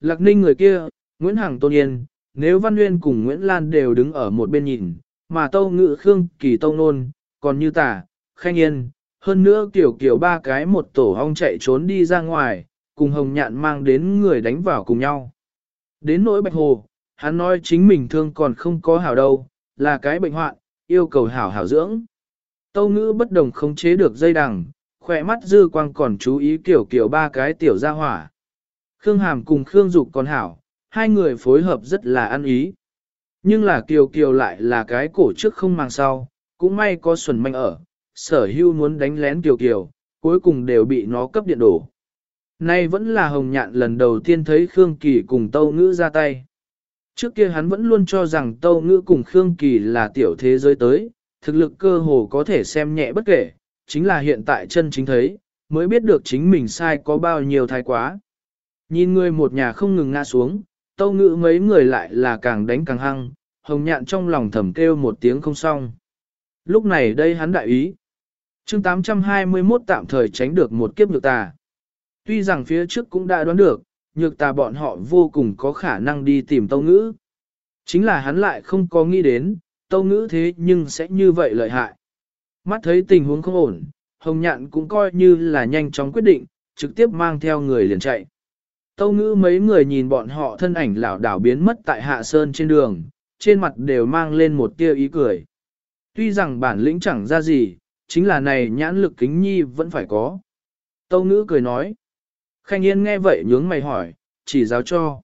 Lạc ninh người kia, Nguyễn Hằng tôn yên, nếu Văn Nguyên cùng Nguyễn Lan đều đứng ở một bên nhìn, mà Tâu Ngự Khương Kỳ Tâu Nôn, còn như tả, Khanh Yên, hơn nữa kiểu kiểu ba cái một tổ hong chạy trốn đi ra ngoài, cùng Hồng Nhạn mang đến người đánh vào cùng nhau. Đến nỗi Bạch Hồ, hắn nói chính mình thương còn không có hảo đâu, là cái bệnh hoạn, yêu cầu hảo hảo dưỡng. Tâu ngữ bất đồng không chế được dây đằng, khỏe mắt dư quang còn chú ý kiểu kiểu ba cái tiểu gia hỏa. Khương Hàm cùng Khương Dục còn hảo, hai người phối hợp rất là ăn ý. Nhưng là Kiều Kiều lại là cái cổ trước không mang sau, cũng may có Xuân Manh ở, sở hưu muốn đánh lén Kiều Kiều, cuối cùng đều bị nó cấp điện đổ. Nay vẫn là hồng nhạn lần đầu tiên thấy Khương Kỳ cùng Tâu Ngữ ra tay. Trước kia hắn vẫn luôn cho rằng Tâu Ngữ cùng Khương Kỳ là tiểu thế giới tới, thực lực cơ hồ có thể xem nhẹ bất kể, chính là hiện tại chân chính thấy, mới biết được chính mình sai có bao nhiêu thái quá. Nhìn người một nhà không ngừng ngã xuống, Tâu Ngữ mấy người lại là càng đánh càng hăng, hồng nhạn trong lòng thầm kêu một tiếng không xong. Lúc này đây hắn đại ý. chương 821 tạm thời tránh được một kiếp nhược tà. Tuy rằng phía trước cũng đã đoán được, nhược tà bọn họ vô cùng có khả năng đi tìm tâu ngữ. Chính là hắn lại không có nghĩ đến, tâu ngữ thế nhưng sẽ như vậy lợi hại. Mắt thấy tình huống không ổn, hồng nhạn cũng coi như là nhanh chóng quyết định, trực tiếp mang theo người liền chạy. Tâu ngữ mấy người nhìn bọn họ thân ảnh lảo đảo biến mất tại hạ sơn trên đường, trên mặt đều mang lên một tia ý cười. Tuy rằng bản lĩnh chẳng ra gì, chính là này nhãn lực kính nhi vẫn phải có. Tâu ngữ cười nói. Khanh Yên nghe vậy nhướng mày hỏi, chỉ giáo cho.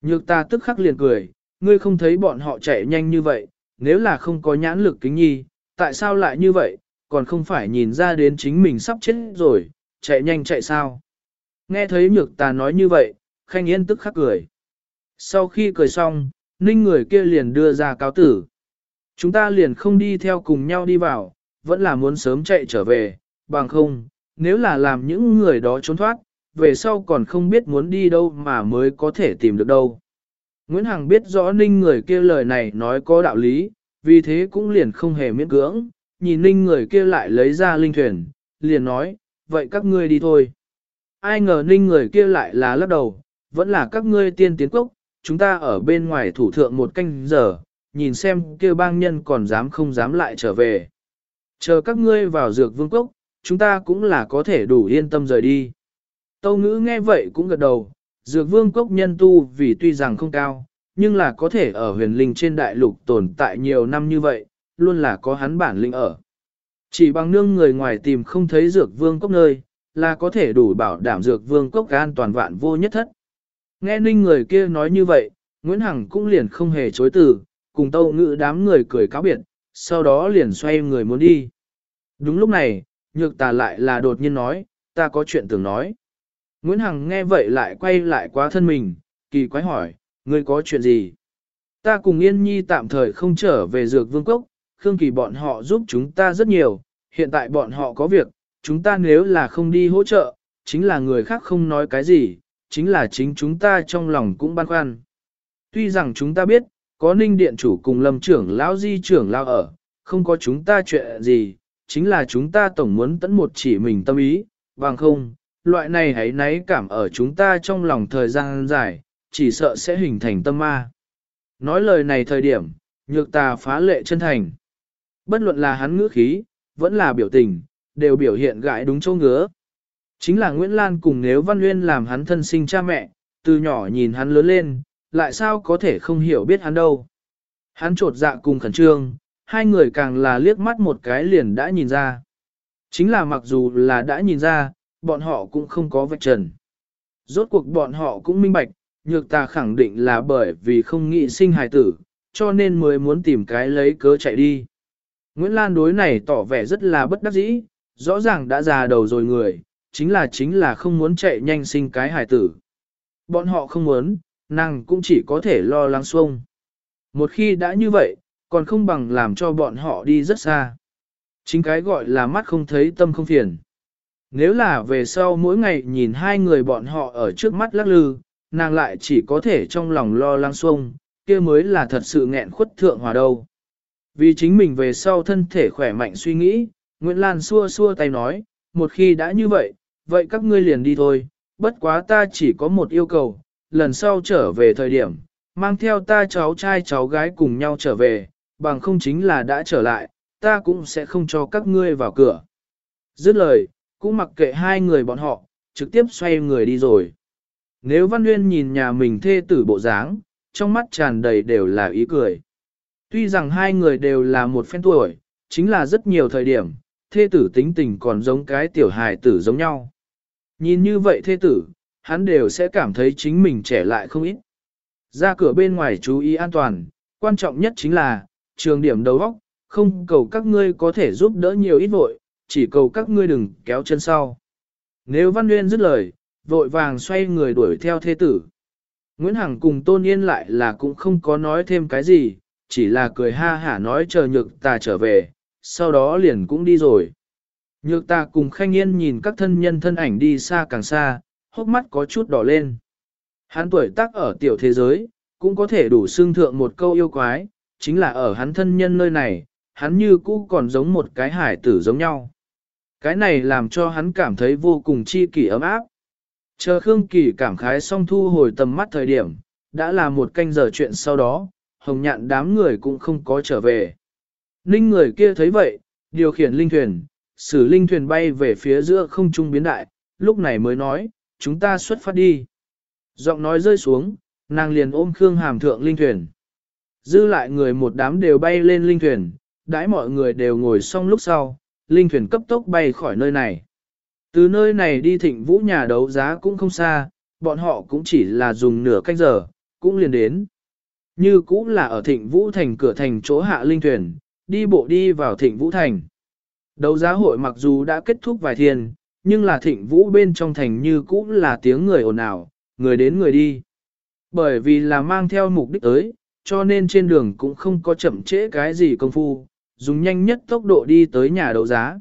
Nhược ta tức khắc liền cười, ngươi không thấy bọn họ chạy nhanh như vậy, nếu là không có nhãn lực kính nhi, tại sao lại như vậy, còn không phải nhìn ra đến chính mình sắp chết rồi, chạy nhanh chạy sao. Nghe thấy nhược tà nói như vậy, Khanh Yên tức khắc cười. Sau khi cười xong, ninh người kia liền đưa ra cáo tử. Chúng ta liền không đi theo cùng nhau đi vào, vẫn là muốn sớm chạy trở về, bằng không, nếu là làm những người đó trốn thoát, về sau còn không biết muốn đi đâu mà mới có thể tìm được đâu. Nguyễn Hằng biết rõ Ninh người kia lời này nói có đạo lý, vì thế cũng liền không hề miễn cưỡng, nhìn Ninh người kia lại lấy ra linh thuyền, liền nói, vậy các ngươi đi thôi. Ai ngờ Ninh người kia lại là lắc đầu, vẫn là các ngươi tiên tiến cốc, chúng ta ở bên ngoài thủ thượng một canh giờ, nhìn xem kia bang nhân còn dám không dám lại trở về. Chờ các ngươi vào dược vương cốc, chúng ta cũng là có thể đủ yên tâm rời đi. Tâu ngữ nghe vậy cũng gật đầu, dược vương cốc nhân tu vì tuy rằng không cao, nhưng là có thể ở huyền linh trên đại lục tồn tại nhiều năm như vậy, luôn là có hắn bản linh ở. Chỉ bằng nương người ngoài tìm không thấy dược vương cốc nơi, là có thể đủ bảo đảm dược vương cốc an toàn vạn vô nhất thất. Nghe ninh người kia nói như vậy, Nguyễn Hằng cũng liền không hề chối từ, cùng tâu ngự đám người cười cáo biệt, sau đó liền xoay người muốn đi. Đúng lúc này, nhược tà lại là đột nhiên nói, ta có chuyện tưởng nói. Nguyễn Hằng nghe vậy lại quay lại quá thân mình, kỳ quái hỏi, ngươi có chuyện gì? Ta cùng Yên Nhi tạm thời không trở về dược vương cốc, Khương Kỳ bọn họ giúp chúng ta rất nhiều, hiện tại bọn họ có việc, chúng ta nếu là không đi hỗ trợ, chính là người khác không nói cái gì, chính là chính chúng ta trong lòng cũng băn khoăn. Tuy rằng chúng ta biết, có ninh điện chủ cùng lâm trưởng lão di trưởng lao ở, không có chúng ta chuyện gì, chính là chúng ta tổng muốn tẫn một chỉ mình tâm ý, bằng không, loại này hãy náy cảm ở chúng ta trong lòng thời gian dài, chỉ sợ sẽ hình thành tâm ma. Nói lời này thời điểm, nhược tà phá lệ chân thành. Bất luận là hắn ngữ khí, vẫn là biểu tình, đều biểu hiện gãi đúng chỗ ngứa. Chính là Nguyễn Lan cùng nếu Văn Nguyên làm hắn thân sinh cha mẹ, từ nhỏ nhìn hắn lớn lên, lại sao có thể không hiểu biết hắn đâu. Hắn trột dạ cùng khẩn trương, hai người càng là liếc mắt một cái liền đã nhìn ra. Chính là mặc dù là đã nhìn ra, bọn họ cũng không có vạch trần. Rốt cuộc bọn họ cũng minh bạch, nhược ta khẳng định là bởi vì không nghĩ sinh hài tử, cho nên mới muốn tìm cái lấy cớ chạy đi. Nguyễn Lan đối này tỏ vẻ rất là bất đắc dĩ, rõ ràng đã già đầu rồi người, chính là chính là không muốn chạy nhanh sinh cái hài tử. Bọn họ không muốn, nàng cũng chỉ có thể lo lắng xuông. Một khi đã như vậy, còn không bằng làm cho bọn họ đi rất xa. Chính cái gọi là mắt không thấy tâm không phiền. Nếu là về sau mỗi ngày nhìn hai người bọn họ ở trước mắt lắc lư, nàng lại chỉ có thể trong lòng lo lắng xuông, kia mới là thật sự nghẹn khuất thượng hòa đâu. Vì chính mình về sau thân thể khỏe mạnh suy nghĩ, Nguyễn Lan xua xua tay nói, một khi đã như vậy, vậy các ngươi liền đi thôi, bất quá ta chỉ có một yêu cầu, lần sau trở về thời điểm, mang theo ta cháu trai cháu gái cùng nhau trở về, bằng không chính là đã trở lại, ta cũng sẽ không cho các ngươi vào cửa. Dứt lời, cũng mặc kệ hai người bọn họ, trực tiếp xoay người đi rồi. Nếu Văn Nguyên nhìn nhà mình thê tử bộ dáng, trong mắt tràn đầy đều là ý cười. Tuy rằng hai người đều là một phen tuổi, chính là rất nhiều thời điểm, thê tử tính tình còn giống cái tiểu hài tử giống nhau. Nhìn như vậy thê tử, hắn đều sẽ cảm thấy chính mình trẻ lại không ít. Ra cửa bên ngoài chú ý an toàn, quan trọng nhất chính là, trường điểm đầu óc, không cầu các ngươi có thể giúp đỡ nhiều ít vội, chỉ cầu các ngươi đừng kéo chân sau. Nếu Văn Nguyên dứt lời, vội vàng xoay người đuổi theo thế tử. Nguyễn Hằng cùng Tôn Yên lại là cũng không có nói thêm cái gì, chỉ là cười ha hả nói chờ nhược ta trở về, sau đó liền cũng đi rồi. Nhược ta cùng khanh yên nhìn các thân nhân thân ảnh đi xa càng xa, hốc mắt có chút đỏ lên. Hắn tuổi tác ở tiểu thế giới, cũng có thể đủ xương thượng một câu yêu quái, chính là ở hắn thân nhân nơi này, hắn như cũ còn giống một cái hải tử giống nhau. Cái này làm cho hắn cảm thấy vô cùng chi kỷ ấm áp. Chờ Khương Kỳ cảm khái xong thu hồi tầm mắt thời điểm, đã là một canh giờ chuyện sau đó, hồng nhạn đám người cũng không có trở về. Ninh người kia thấy vậy, điều khiển linh thuyền, xử linh thuyền bay về phía giữa không trung biến đại, lúc này mới nói, chúng ta xuất phát đi. Giọng nói rơi xuống, nàng liền ôm Khương Hàm thượng linh thuyền. Dư lại người một đám đều bay lên linh thuyền, đãi mọi người đều ngồi xong lúc sau, linh thuyền cấp tốc bay khỏi nơi này. Từ nơi này đi thịnh vũ nhà đấu giá cũng không xa, bọn họ cũng chỉ là dùng nửa canh giờ, cũng liền đến. Như cũng là ở thịnh vũ thành cửa thành chỗ hạ linh thuyền, đi bộ đi vào thịnh vũ thành. Đấu giá hội mặc dù đã kết thúc vài thiên, nhưng là thịnh vũ bên trong thành như cũ là tiếng người ồn ào, người đến người đi. Bởi vì là mang theo mục đích tới, cho nên trên đường cũng không có chậm trễ cái gì công phu, dùng nhanh nhất tốc độ đi tới nhà đấu giá.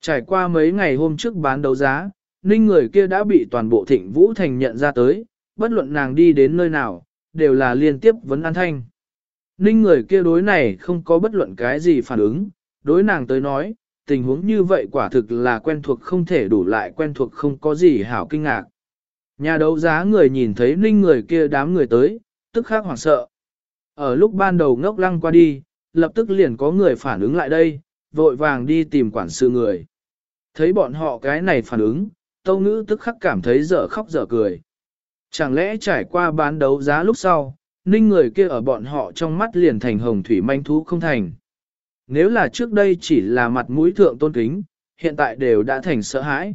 Trải qua mấy ngày hôm trước bán đấu giá, ninh người kia đã bị toàn bộ thịnh vũ thành nhận ra tới, bất luận nàng đi đến nơi nào, đều là liên tiếp vấn an thanh. Ninh người kia đối này không có bất luận cái gì phản ứng, đối nàng tới nói, tình huống như vậy quả thực là quen thuộc không thể đủ lại quen thuộc không có gì hảo kinh ngạc. Nhà đấu giá người nhìn thấy ninh người kia đám người tới, tức khắc hoảng sợ. Ở lúc ban đầu ngốc lăng qua đi, lập tức liền có người phản ứng lại đây, vội vàng đi tìm quản sự người. Thấy bọn họ cái này phản ứng, tâu ngữ tức khắc cảm thấy dở khóc dở cười. Chẳng lẽ trải qua bán đấu giá lúc sau, ninh người kia ở bọn họ trong mắt liền thành hồng thủy manh thú không thành. Nếu là trước đây chỉ là mặt mũi thượng tôn kính, hiện tại đều đã thành sợ hãi.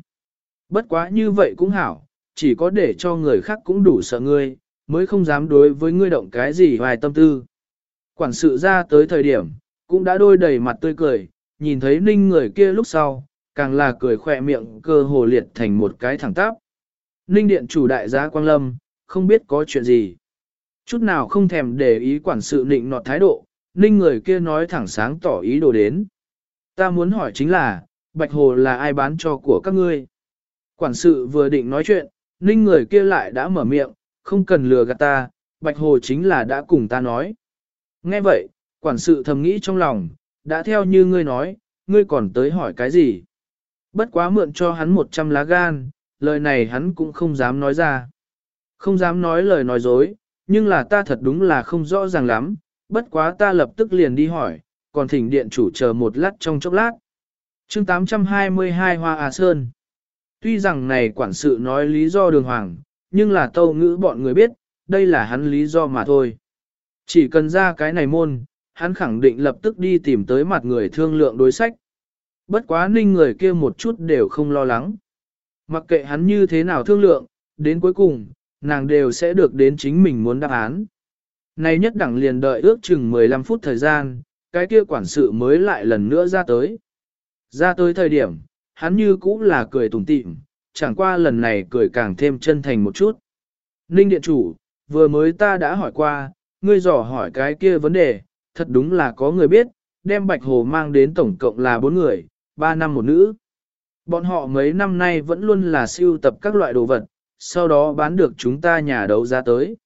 Bất quá như vậy cũng hảo, chỉ có để cho người khác cũng đủ sợ ngươi, mới không dám đối với ngươi động cái gì hoài tâm tư. Quản sự ra tới thời điểm, cũng đã đôi đầy mặt tươi cười, nhìn thấy ninh người kia lúc sau, càng là cười khỏe miệng cơ hồ liệt thành một cái thẳng tắp. Ninh điện chủ đại gia Quang Lâm, không biết có chuyện gì. Chút nào không thèm để ý quản sự nịnh nọt thái độ, ninh người kia nói thẳng sáng tỏ ý đồ đến. Ta muốn hỏi chính là, Bạch Hồ là ai bán cho của các ngươi? Quản sự vừa định nói chuyện, ninh người kia lại đã mở miệng, không cần lừa gạt ta, Bạch Hồ chính là đã cùng ta nói. Nghe vậy, quản sự thầm nghĩ trong lòng, đã theo như ngươi nói, ngươi còn tới hỏi cái gì? Bất quá mượn cho hắn một trăm lá gan, lời này hắn cũng không dám nói ra. Không dám nói lời nói dối, nhưng là ta thật đúng là không rõ ràng lắm, bất quá ta lập tức liền đi hỏi, còn thỉnh điện chủ chờ một lát trong chốc lát. chương 822 Hoa Á Sơn Tuy rằng này quản sự nói lý do đường hoàng, nhưng là tâu ngữ bọn người biết, đây là hắn lý do mà thôi. Chỉ cần ra cái này môn, hắn khẳng định lập tức đi tìm tới mặt người thương lượng đối sách. Bất quá ninh người kia một chút đều không lo lắng. Mặc kệ hắn như thế nào thương lượng, đến cuối cùng, nàng đều sẽ được đến chính mình muốn đáp án. Này nhất đẳng liền đợi ước chừng 15 phút thời gian, cái kia quản sự mới lại lần nữa ra tới. Ra tới thời điểm, hắn như cũ là cười tủm tỉm, chẳng qua lần này cười càng thêm chân thành một chút. Ninh điện chủ, vừa mới ta đã hỏi qua, ngươi dò hỏi cái kia vấn đề, thật đúng là có người biết, đem Bạch Hồ mang đến tổng cộng là bốn người, ba năm một nữ. Bọn họ mấy năm nay vẫn luôn là siêu tập các loại đồ vật, sau đó bán được chúng ta nhà đấu giá tới.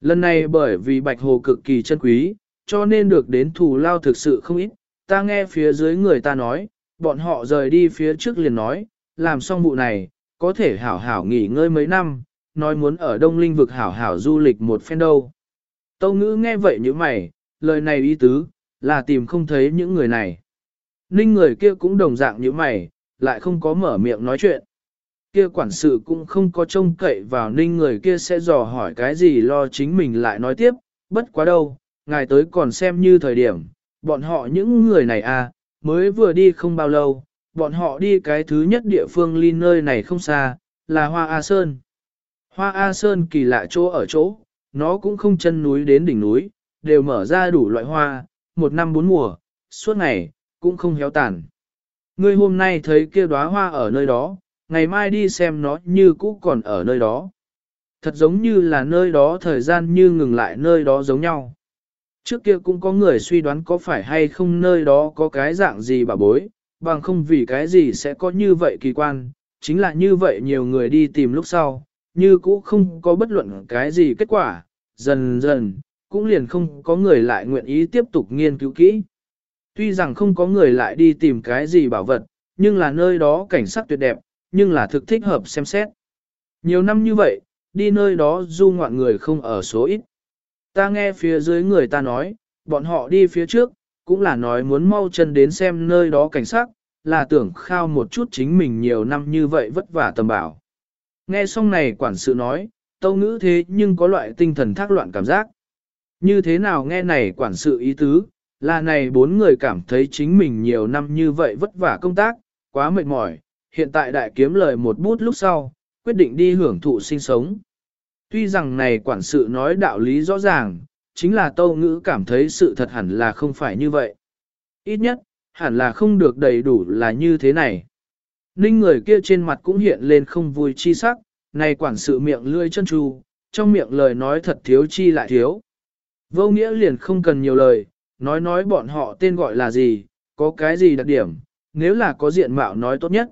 Lần này bởi vì Bạch Hồ cực kỳ chân quý, cho nên được đến thù lao thực sự không ít, ta nghe phía dưới người ta nói, bọn họ rời đi phía trước liền nói, làm xong vụ này, có thể hảo hảo nghỉ ngơi mấy năm, nói muốn ở Đông Linh vực hảo hảo du lịch một phen đâu. Tâu ngữ nghe vậy như mày, lời này ý tứ, là tìm không thấy những người này. Ninh người kia cũng đồng dạng như mày, lại không có mở miệng nói chuyện. Kia quản sự cũng không có trông cậy vào ninh người kia sẽ dò hỏi cái gì lo chính mình lại nói tiếp, bất quá đâu, ngài tới còn xem như thời điểm, bọn họ những người này à, mới vừa đi không bao lâu, bọn họ đi cái thứ nhất địa phương ly nơi này không xa, là Hoa A Sơn. Hoa A Sơn kỳ lạ chỗ ở chỗ, nó cũng không chân núi đến đỉnh núi, đều mở ra đủ loại hoa, một năm bốn mùa, suốt ngày, cũng không héo tàn. Ngươi hôm nay thấy kia đóa hoa ở nơi đó, ngày mai đi xem nó như cũ còn ở nơi đó. Thật giống như là nơi đó thời gian như ngừng lại nơi đó giống nhau. Trước kia cũng có người suy đoán có phải hay không nơi đó có cái dạng gì bà bối, bằng không vì cái gì sẽ có như vậy kỳ quan, chính là như vậy nhiều người đi tìm lúc sau, như cũ không có bất luận cái gì kết quả, dần dần, cũng liền không có người lại nguyện ý tiếp tục nghiên cứu kỹ. Tuy rằng không có người lại đi tìm cái gì bảo vật, nhưng là nơi đó cảnh sắc tuyệt đẹp, nhưng là thực thích hợp xem xét. Nhiều năm như vậy, đi nơi đó du ngoạn người không ở số ít. Ta nghe phía dưới người ta nói, bọn họ đi phía trước, cũng là nói muốn mau chân đến xem nơi đó cảnh sắc, là tưởng khao một chút chính mình nhiều năm như vậy vất vả tầm bảo. Nghe xong này quản sự nói, tâu ngữ thế nhưng có loại tinh thần thác loạn cảm giác. Như thế nào nghe này quản sự ý tứ, là này bốn người cảm thấy chính mình nhiều năm như vậy vất vả công tác, quá mệt mỏi, hiện tại đại kiếm lời một bút lúc sau, quyết định đi hưởng thụ sinh sống. Tuy rằng này quản sự nói đạo lý rõ ràng, chính là tâu ngữ cảm thấy sự thật hẳn là không phải như vậy. Ít nhất, hẳn là không được đầy đủ là như thế này. Ninh người kia trên mặt cũng hiện lên không vui chi sắc, này quản sự miệng lươi chân tru, trong miệng lời nói thật thiếu chi lại thiếu. Vô nghĩa liền không cần nhiều lời, nói nói bọn họ tên gọi là gì, có cái gì đặc điểm, nếu là có diện mạo nói tốt nhất.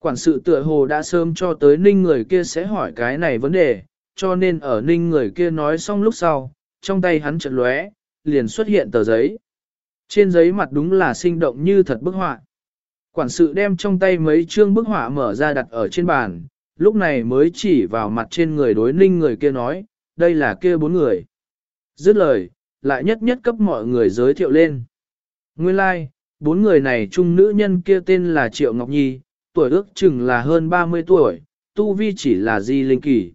Quản sự tựa hồ đã sớm cho tới ninh người kia sẽ hỏi cái này vấn đề, cho nên ở ninh người kia nói xong lúc sau, trong tay hắn chợt lóe, liền xuất hiện tờ giấy. Trên giấy mặt đúng là sinh động như thật bức họa. Quản sự đem trong tay mấy chương bức họa mở ra đặt ở trên bàn, lúc này mới chỉ vào mặt trên người đối ninh người kia nói, đây là kia bốn người. Dứt lời, lại nhất nhất cấp mọi người giới thiệu lên. Nguyên lai, like, bốn người này chung nữ nhân kia tên là Triệu Ngọc Nhi, tuổi ước chừng là hơn 30 tuổi, tu vi chỉ là di linh kỳ.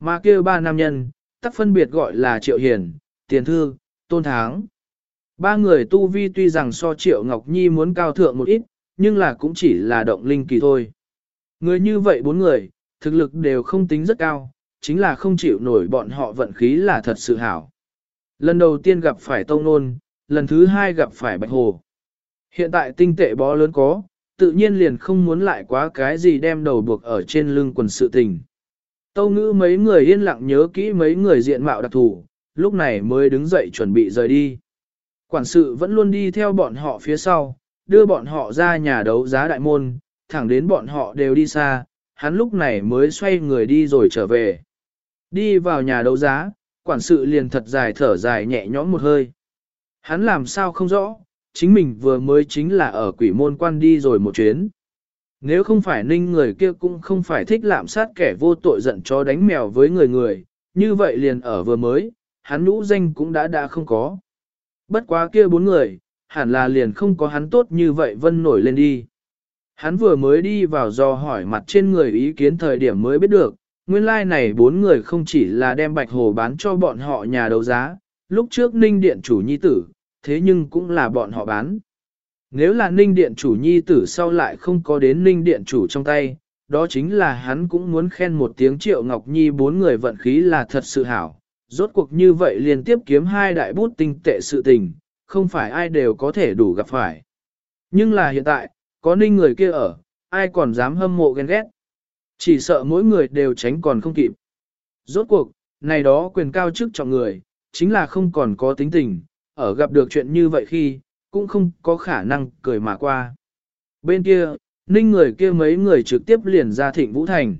Mà kia ba nam nhân, tắc phân biệt gọi là Triệu Hiền, Tiền Thư, Tôn Tháng. Ba người tu vi tuy rằng so Triệu Ngọc Nhi muốn cao thượng một ít, nhưng là cũng chỉ là động linh kỳ thôi. Người như vậy bốn người, thực lực đều không tính rất cao, chính là không chịu nổi bọn họ vận khí là thật sự hảo. Lần đầu tiên gặp phải Tông Nôn, lần thứ hai gặp phải Bạch Hồ. Hiện tại tinh tệ bó lớn có, tự nhiên liền không muốn lại quá cái gì đem đầu buộc ở trên lưng quần sự tình. Tâu ngữ mấy người yên lặng nhớ kỹ mấy người diện mạo đặc thù, lúc này mới đứng dậy chuẩn bị rời đi. Quản sự vẫn luôn đi theo bọn họ phía sau, đưa bọn họ ra nhà đấu giá đại môn, thẳng đến bọn họ đều đi xa, hắn lúc này mới xoay người đi rồi trở về. Đi vào nhà đấu giá, quản sự liền thật dài thở dài nhẹ nhõm một hơi. Hắn làm sao không rõ, chính mình vừa mới chính là ở quỷ môn quan đi rồi một chuyến. Nếu không phải ninh người kia cũng không phải thích lạm sát kẻ vô tội giận cho đánh mèo với người người, như vậy liền ở vừa mới, hắn nũ danh cũng đã đã không có. Bất quá kia bốn người, hẳn là liền không có hắn tốt như vậy vân nổi lên đi. Hắn vừa mới đi vào do hỏi mặt trên người ý kiến thời điểm mới biết được, nguyên lai like này bốn người không chỉ là đem bạch hồ bán cho bọn họ nhà đấu giá, lúc trước ninh điện chủ nhi tử, thế nhưng cũng là bọn họ bán. Nếu là ninh điện chủ nhi tử sau lại không có đến ninh điện chủ trong tay, đó chính là hắn cũng muốn khen một tiếng triệu ngọc nhi bốn người vận khí là thật sự hảo. Rốt cuộc như vậy liên tiếp kiếm hai đại bút tinh tệ sự tình, không phải ai đều có thể đủ gặp phải. Nhưng là hiện tại, có ninh người kia ở, ai còn dám hâm mộ ghen ghét. Chỉ sợ mỗi người đều tránh còn không kịp. Rốt cuộc, này đó quyền cao chức trọng người, chính là không còn có tính tình, ở gặp được chuyện như vậy khi, cũng không có khả năng cười mà qua. Bên kia, ninh người kia mấy người trực tiếp liền ra thịnh Vũ Thành.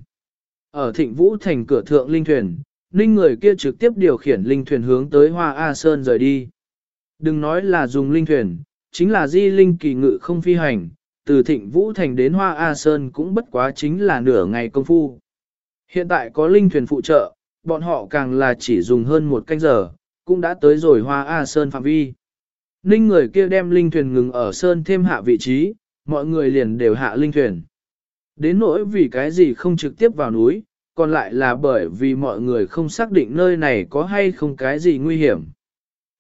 Ở thịnh Vũ Thành cửa thượng linh thuyền, ninh người kia trực tiếp điều khiển linh thuyền hướng tới Hoa A Sơn rời đi. Đừng nói là dùng linh thuyền, chính là di linh kỳ ngự không phi hành, từ thịnh Vũ Thành đến Hoa A Sơn cũng bất quá chính là nửa ngày công phu. Hiện tại có linh thuyền phụ trợ, bọn họ càng là chỉ dùng hơn một canh giờ, cũng đã tới rồi hoa A Sơn phạm vi. Ninh người kia đem linh thuyền ngừng ở Sơn thêm hạ vị trí, mọi người liền đều hạ linh thuyền. Đến nỗi vì cái gì không trực tiếp vào núi, còn lại là bởi vì mọi người không xác định nơi này có hay không cái gì nguy hiểm.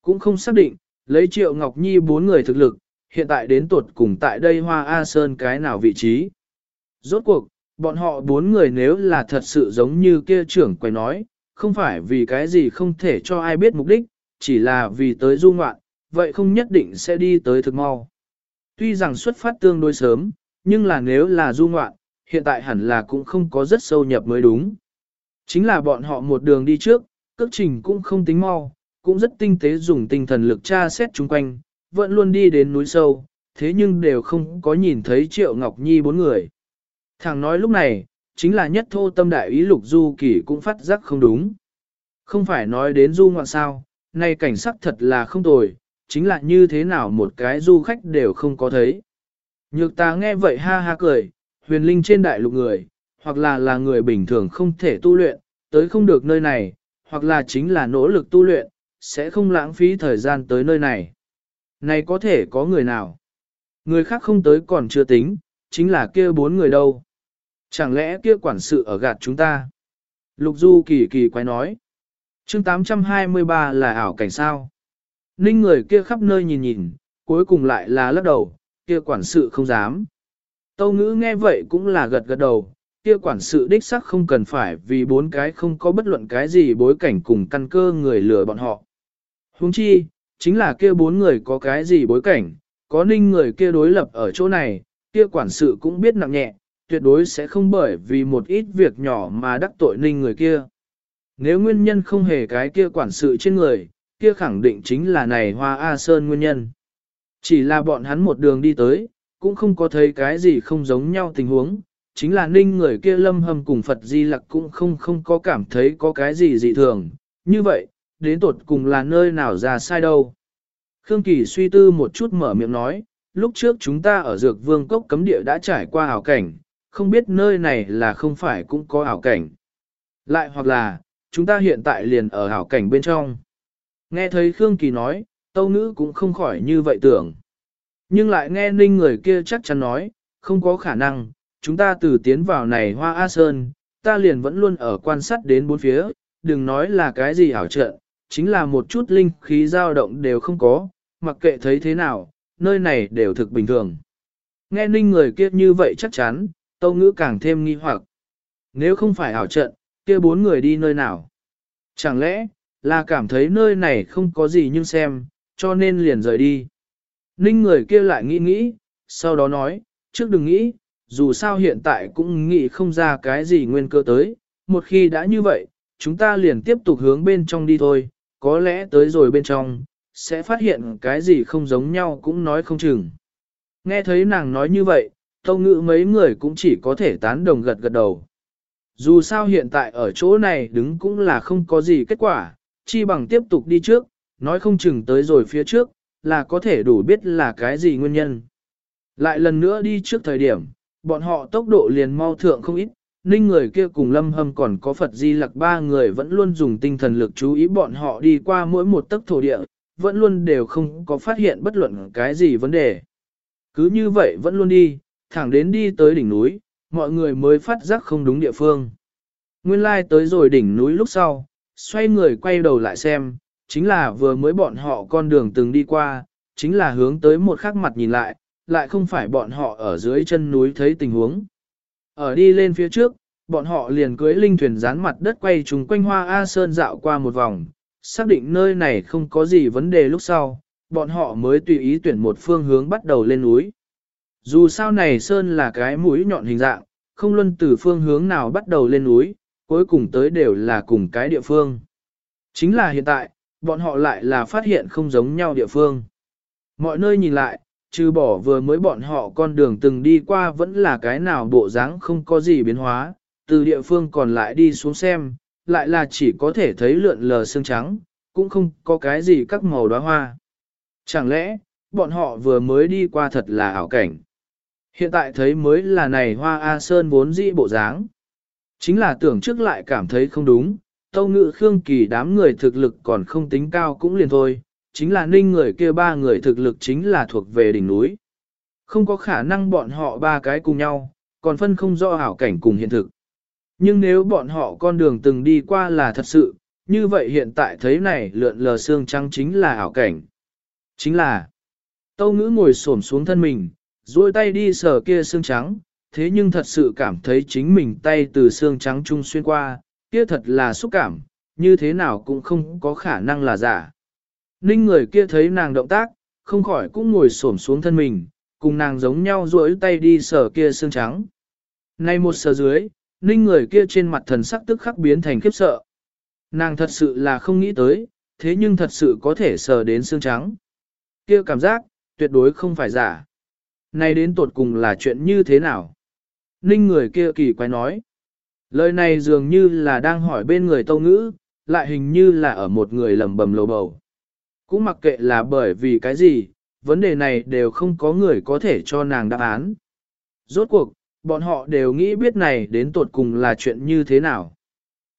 Cũng không xác định, lấy Triệu Ngọc Nhi bốn người thực lực, hiện tại đến tuột cùng tại đây Hoa A Sơn cái nào vị trí. Rốt cuộc, bọn họ bốn người nếu là thật sự giống như kia trưởng quay nói, không phải vì cái gì không thể cho ai biết mục đích, chỉ là vì tới du ngoạn, vậy không nhất định sẽ đi tới thực mau. Tuy rằng xuất phát tương đối sớm, nhưng là nếu là du ngoạn, hiện tại hẳn là cũng không có rất sâu nhập mới đúng. Chính là bọn họ một đường đi trước, cước trình cũng không tính mau, cũng rất tinh tế dùng tinh thần lực tra xét chung quanh, vẫn luôn đi đến núi sâu, thế nhưng đều không có nhìn thấy Triệu Ngọc Nhi bốn người. Thằng nói lúc này, chính là nhất thô tâm đại ý lục du kỳ cũng phát giác không đúng. Không phải nói đến du ngoạn sao, nay cảnh sắc thật là không tồi, chính là như thế nào một cái du khách đều không có thấy. Nhược ta nghe vậy ha ha cười, huyền linh trên đại lục người, hoặc là là người bình thường không thể tu luyện, tới không được nơi này, hoặc là chính là nỗ lực tu luyện, sẽ không lãng phí thời gian tới nơi này. Này có thể có người nào? Người khác không tới còn chưa tính, chính là kia bốn người đâu. Chẳng lẽ kia quản sự ở gạt chúng ta? Lục Du kỳ kỳ quái nói. chương 823 là ảo cảnh sao? Ninh người kia khắp nơi nhìn nhìn, cuối cùng lại là lắc đầu, kia quản sự không dám. Tâu ngữ nghe vậy cũng là gật gật đầu, kia quản sự đích sắc không cần phải vì bốn cái không có bất luận cái gì bối cảnh cùng căn cơ người lừa bọn họ. Huống chi, chính là kia bốn người có cái gì bối cảnh, có ninh người kia đối lập ở chỗ này, kia quản sự cũng biết nặng nhẹ, tuyệt đối sẽ không bởi vì một ít việc nhỏ mà đắc tội ninh người kia. Nếu nguyên nhân không hề cái kia quản sự trên người, kia khẳng định chính là này hoa A Sơn nguyên nhân. Chỉ là bọn hắn một đường đi tới, cũng không có thấy cái gì không giống nhau tình huống, chính là ninh người kia lâm hâm cùng Phật Di Lặc cũng không không có cảm thấy có cái gì dị thường. Như vậy, đến tột cùng là nơi nào ra sai đâu. Khương Kỳ suy tư một chút mở miệng nói, lúc trước chúng ta ở dược vương cốc cấm địa đã trải qua hảo cảnh, không biết nơi này là không phải cũng có ảo cảnh. Lại hoặc là, chúng ta hiện tại liền ở ảo cảnh bên trong. Nghe thấy Khương Kỳ nói, tâu ngữ cũng không khỏi như vậy tưởng. Nhưng lại nghe ninh người kia chắc chắn nói, không có khả năng, chúng ta từ tiến vào này hoa A Sơn, ta liền vẫn luôn ở quan sát đến bốn phía, đừng nói là cái gì ảo trợ, chính là một chút linh khí dao động đều không có, mặc kệ thấy thế nào, nơi này đều thực bình thường. Nghe ninh người kia như vậy chắc chắn, tâu ngữ càng thêm nghi hoặc. Nếu không phải ảo trận, kia bốn người đi nơi nào? Chẳng lẽ, là cảm thấy nơi này không có gì nhưng xem, cho nên liền rời đi. Ninh người kia lại nghĩ nghĩ, sau đó nói, trước đừng nghĩ, dù sao hiện tại cũng nghĩ không ra cái gì nguyên cơ tới, một khi đã như vậy, chúng ta liền tiếp tục hướng bên trong đi thôi, có lẽ tới rồi bên trong, sẽ phát hiện cái gì không giống nhau cũng nói không chừng. Nghe thấy nàng nói như vậy, tâu ngữ mấy người cũng chỉ có thể tán đồng gật gật đầu. Dù sao hiện tại ở chỗ này đứng cũng là không có gì kết quả, chi bằng tiếp tục đi trước, nói không chừng tới rồi phía trước, là có thể đủ biết là cái gì nguyên nhân. Lại lần nữa đi trước thời điểm, bọn họ tốc độ liền mau thượng không ít, ninh người kia cùng lâm hâm còn có Phật Di Lặc ba người vẫn luôn dùng tinh thần lực chú ý bọn họ đi qua mỗi một tấc thổ địa, vẫn luôn đều không có phát hiện bất luận cái gì vấn đề. Cứ như vậy vẫn luôn đi, thẳng đến đi tới đỉnh núi, mọi người mới phát giác không đúng địa phương. Nguyên lai like tới rồi đỉnh núi lúc sau, xoay người quay đầu lại xem, chính là vừa mới bọn họ con đường từng đi qua, chính là hướng tới một khắc mặt nhìn lại, lại không phải bọn họ ở dưới chân núi thấy tình huống. Ở đi lên phía trước, bọn họ liền cưới linh thuyền dán mặt đất quay trùng quanh hoa A Sơn dạo qua một vòng, xác định nơi này không có gì vấn đề lúc sau, bọn họ mới tùy ý tuyển một phương hướng bắt đầu lên núi. Dù sao này Sơn là cái mũi nhọn hình dạng, không luân từ phương hướng nào bắt đầu lên núi, cuối cùng tới đều là cùng cái địa phương. Chính là hiện tại, bọn họ lại là phát hiện không giống nhau địa phương. Mọi nơi nhìn lại, trừ bỏ vừa mới bọn họ con đường từng đi qua vẫn là cái nào bộ dáng không có gì biến hóa, từ địa phương còn lại đi xuống xem, lại là chỉ có thể thấy lượn lờ xương trắng, cũng không có cái gì các màu đóa hoa. Chẳng lẽ, bọn họ vừa mới đi qua thật là ảo cảnh. Hiện tại thấy mới là này hoa A Sơn vốn dĩ bộ dáng. Chính là tưởng trước lại cảm thấy không đúng, tâu ngự Khương Kỳ đám người thực lực còn không tính cao cũng liền thôi, chính là ninh người kia ba người thực lực chính là thuộc về đỉnh núi. Không có khả năng bọn họ ba cái cùng nhau, còn phân không rõ hảo cảnh cùng hiện thực. Nhưng nếu bọn họ con đường từng đi qua là thật sự, như vậy hiện tại thấy này lượn lờ xương trắng chính là hảo cảnh. Chính là, tâu ngữ ngồi xổm xuống thân mình, duỗi tay đi sờ kia xương trắng, thế nhưng thật sự cảm thấy chính mình tay từ xương trắng trung xuyên qua, kia thật là xúc cảm, như thế nào cũng không có khả năng là giả. Ninh người kia thấy nàng động tác, không khỏi cũng ngồi xổm xuống thân mình, cùng nàng giống nhau duỗi tay đi sờ kia xương trắng. Nay một sờ dưới, ninh người kia trên mặt thần sắc tức khắc biến thành khiếp sợ. Nàng thật sự là không nghĩ tới, thế nhưng thật sự có thể sờ đến xương trắng. Kia cảm giác, tuyệt đối không phải giả. Nay đến tột cùng là chuyện như thế nào? Ninh người kia kỳ quái nói. Lời này dường như là đang hỏi bên người tâu ngữ, lại hình như là ở một người lầm bầm lầu bầu. Cũng mặc kệ là bởi vì cái gì, vấn đề này đều không có người có thể cho nàng đáp án. Rốt cuộc, bọn họ đều nghĩ biết này đến tột cùng là chuyện như thế nào.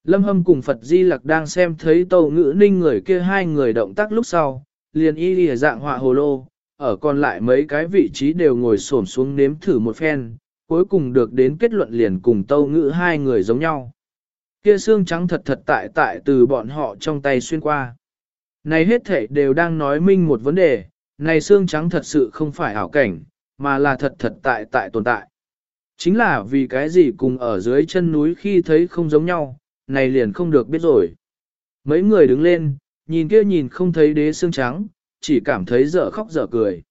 Lâm Hâm cùng Phật Di Lặc đang xem thấy tâu ngữ ninh người kia hai người động tác lúc sau, liền y lìa dạng họa hồ lô, ở còn lại mấy cái vị trí đều ngồi xổm xuống nếm thử một phen, cuối cùng được đến kết luận liền cùng tâu ngữ hai người giống nhau. Kia xương trắng thật thật tại tại từ bọn họ trong tay xuyên qua. Này hết thể đều đang nói minh một vấn đề, này xương trắng thật sự không phải ảo cảnh, mà là thật thật tại tại tồn tại. Chính là vì cái gì cùng ở dưới chân núi khi thấy không giống nhau, này liền không được biết rồi. Mấy người đứng lên, nhìn kia nhìn không thấy đế xương trắng, chỉ cảm thấy dở khóc dở cười.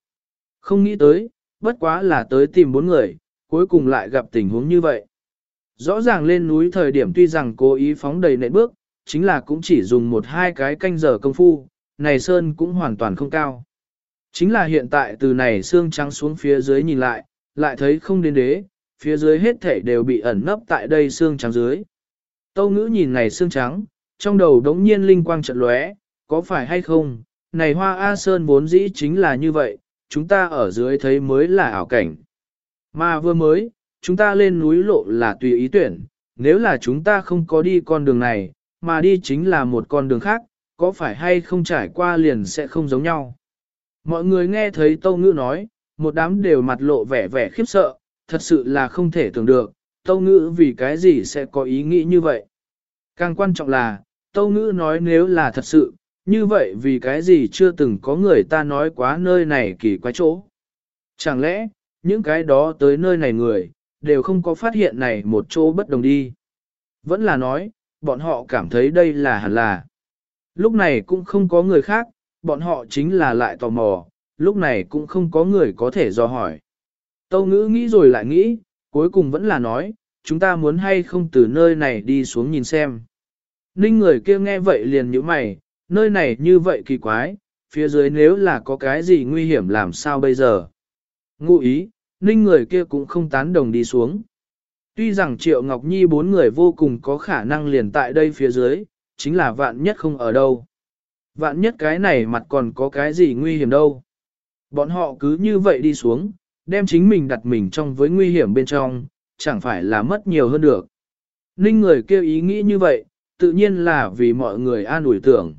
Không nghĩ tới, bất quá là tới tìm bốn người, cuối cùng lại gặp tình huống như vậy. Rõ ràng lên núi thời điểm tuy rằng cố ý phóng đầy nệ bước, chính là cũng chỉ dùng một hai cái canh giờ công phu, này sơn cũng hoàn toàn không cao. Chính là hiện tại từ này xương trắng xuống phía dưới nhìn lại, lại thấy không đến đế, phía dưới hết thể đều bị ẩn nấp tại đây xương trắng dưới. Tâu ngữ nhìn này xương trắng, trong đầu đống nhiên linh quang trận lóe, có phải hay không, này hoa A Sơn vốn dĩ chính là như vậy, chúng ta ở dưới thấy mới là ảo cảnh. Mà vừa mới, chúng ta lên núi lộ là tùy ý tuyển, nếu là chúng ta không có đi con đường này, mà đi chính là một con đường khác, có phải hay không trải qua liền sẽ không giống nhau. Mọi người nghe thấy Tâu Ngữ nói, một đám đều mặt lộ vẻ vẻ khiếp sợ, thật sự là không thể tưởng được, Tâu Ngữ vì cái gì sẽ có ý nghĩ như vậy. Càng quan trọng là, Tâu Ngữ nói nếu là thật sự, như vậy vì cái gì chưa từng có người ta nói quá nơi này kỳ quái chỗ. Chẳng lẽ, những cái đó tới nơi này người, đều không có phát hiện này một chỗ bất đồng đi. Vẫn là nói, bọn họ cảm thấy đây là hẳn là. Lúc này cũng không có người khác, bọn họ chính là lại tò mò, lúc này cũng không có người có thể do hỏi. Tâu ngữ nghĩ rồi lại nghĩ, cuối cùng vẫn là nói, chúng ta muốn hay không từ nơi này đi xuống nhìn xem. Ninh người kia nghe vậy liền như mày, nơi này như vậy kỳ quái, phía dưới nếu là có cái gì nguy hiểm làm sao bây giờ. Ngụ ý, ninh người kia cũng không tán đồng đi xuống. Tuy rằng Triệu Ngọc Nhi bốn người vô cùng có khả năng liền tại đây phía dưới, chính là vạn nhất không ở đâu. Vạn nhất cái này mặt còn có cái gì nguy hiểm đâu. Bọn họ cứ như vậy đi xuống, đem chính mình đặt mình trong với nguy hiểm bên trong, chẳng phải là mất nhiều hơn được. Ninh người kêu ý nghĩ như vậy, tự nhiên là vì mọi người an ủi tưởng.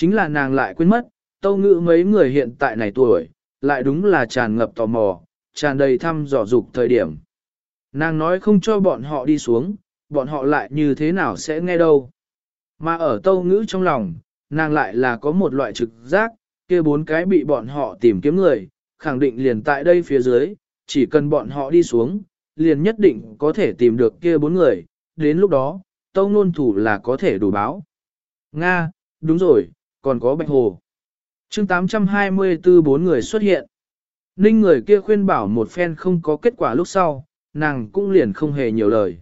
Chính là nàng lại quên mất, tâu ngữ mấy người hiện tại này tuổi, lại đúng là tràn ngập tò mò, tràn đầy thăm dò dục thời điểm. Nàng nói không cho bọn họ đi xuống, bọn họ lại như thế nào sẽ nghe đâu. Mà ở tâu ngữ trong lòng, nàng lại là có một loại trực giác, kia bốn cái bị bọn họ tìm kiếm người, khẳng định liền tại đây phía dưới, chỉ cần bọn họ đi xuống, liền nhất định có thể tìm được kia bốn người, đến lúc đó, tâu nôn thủ là có thể đủ báo. Nga, đúng rồi, còn có bạch hồ. chương 824 bốn người xuất hiện. Ninh người kia khuyên bảo một phen không có kết quả lúc sau, nàng cũng liền không hề nhiều lời.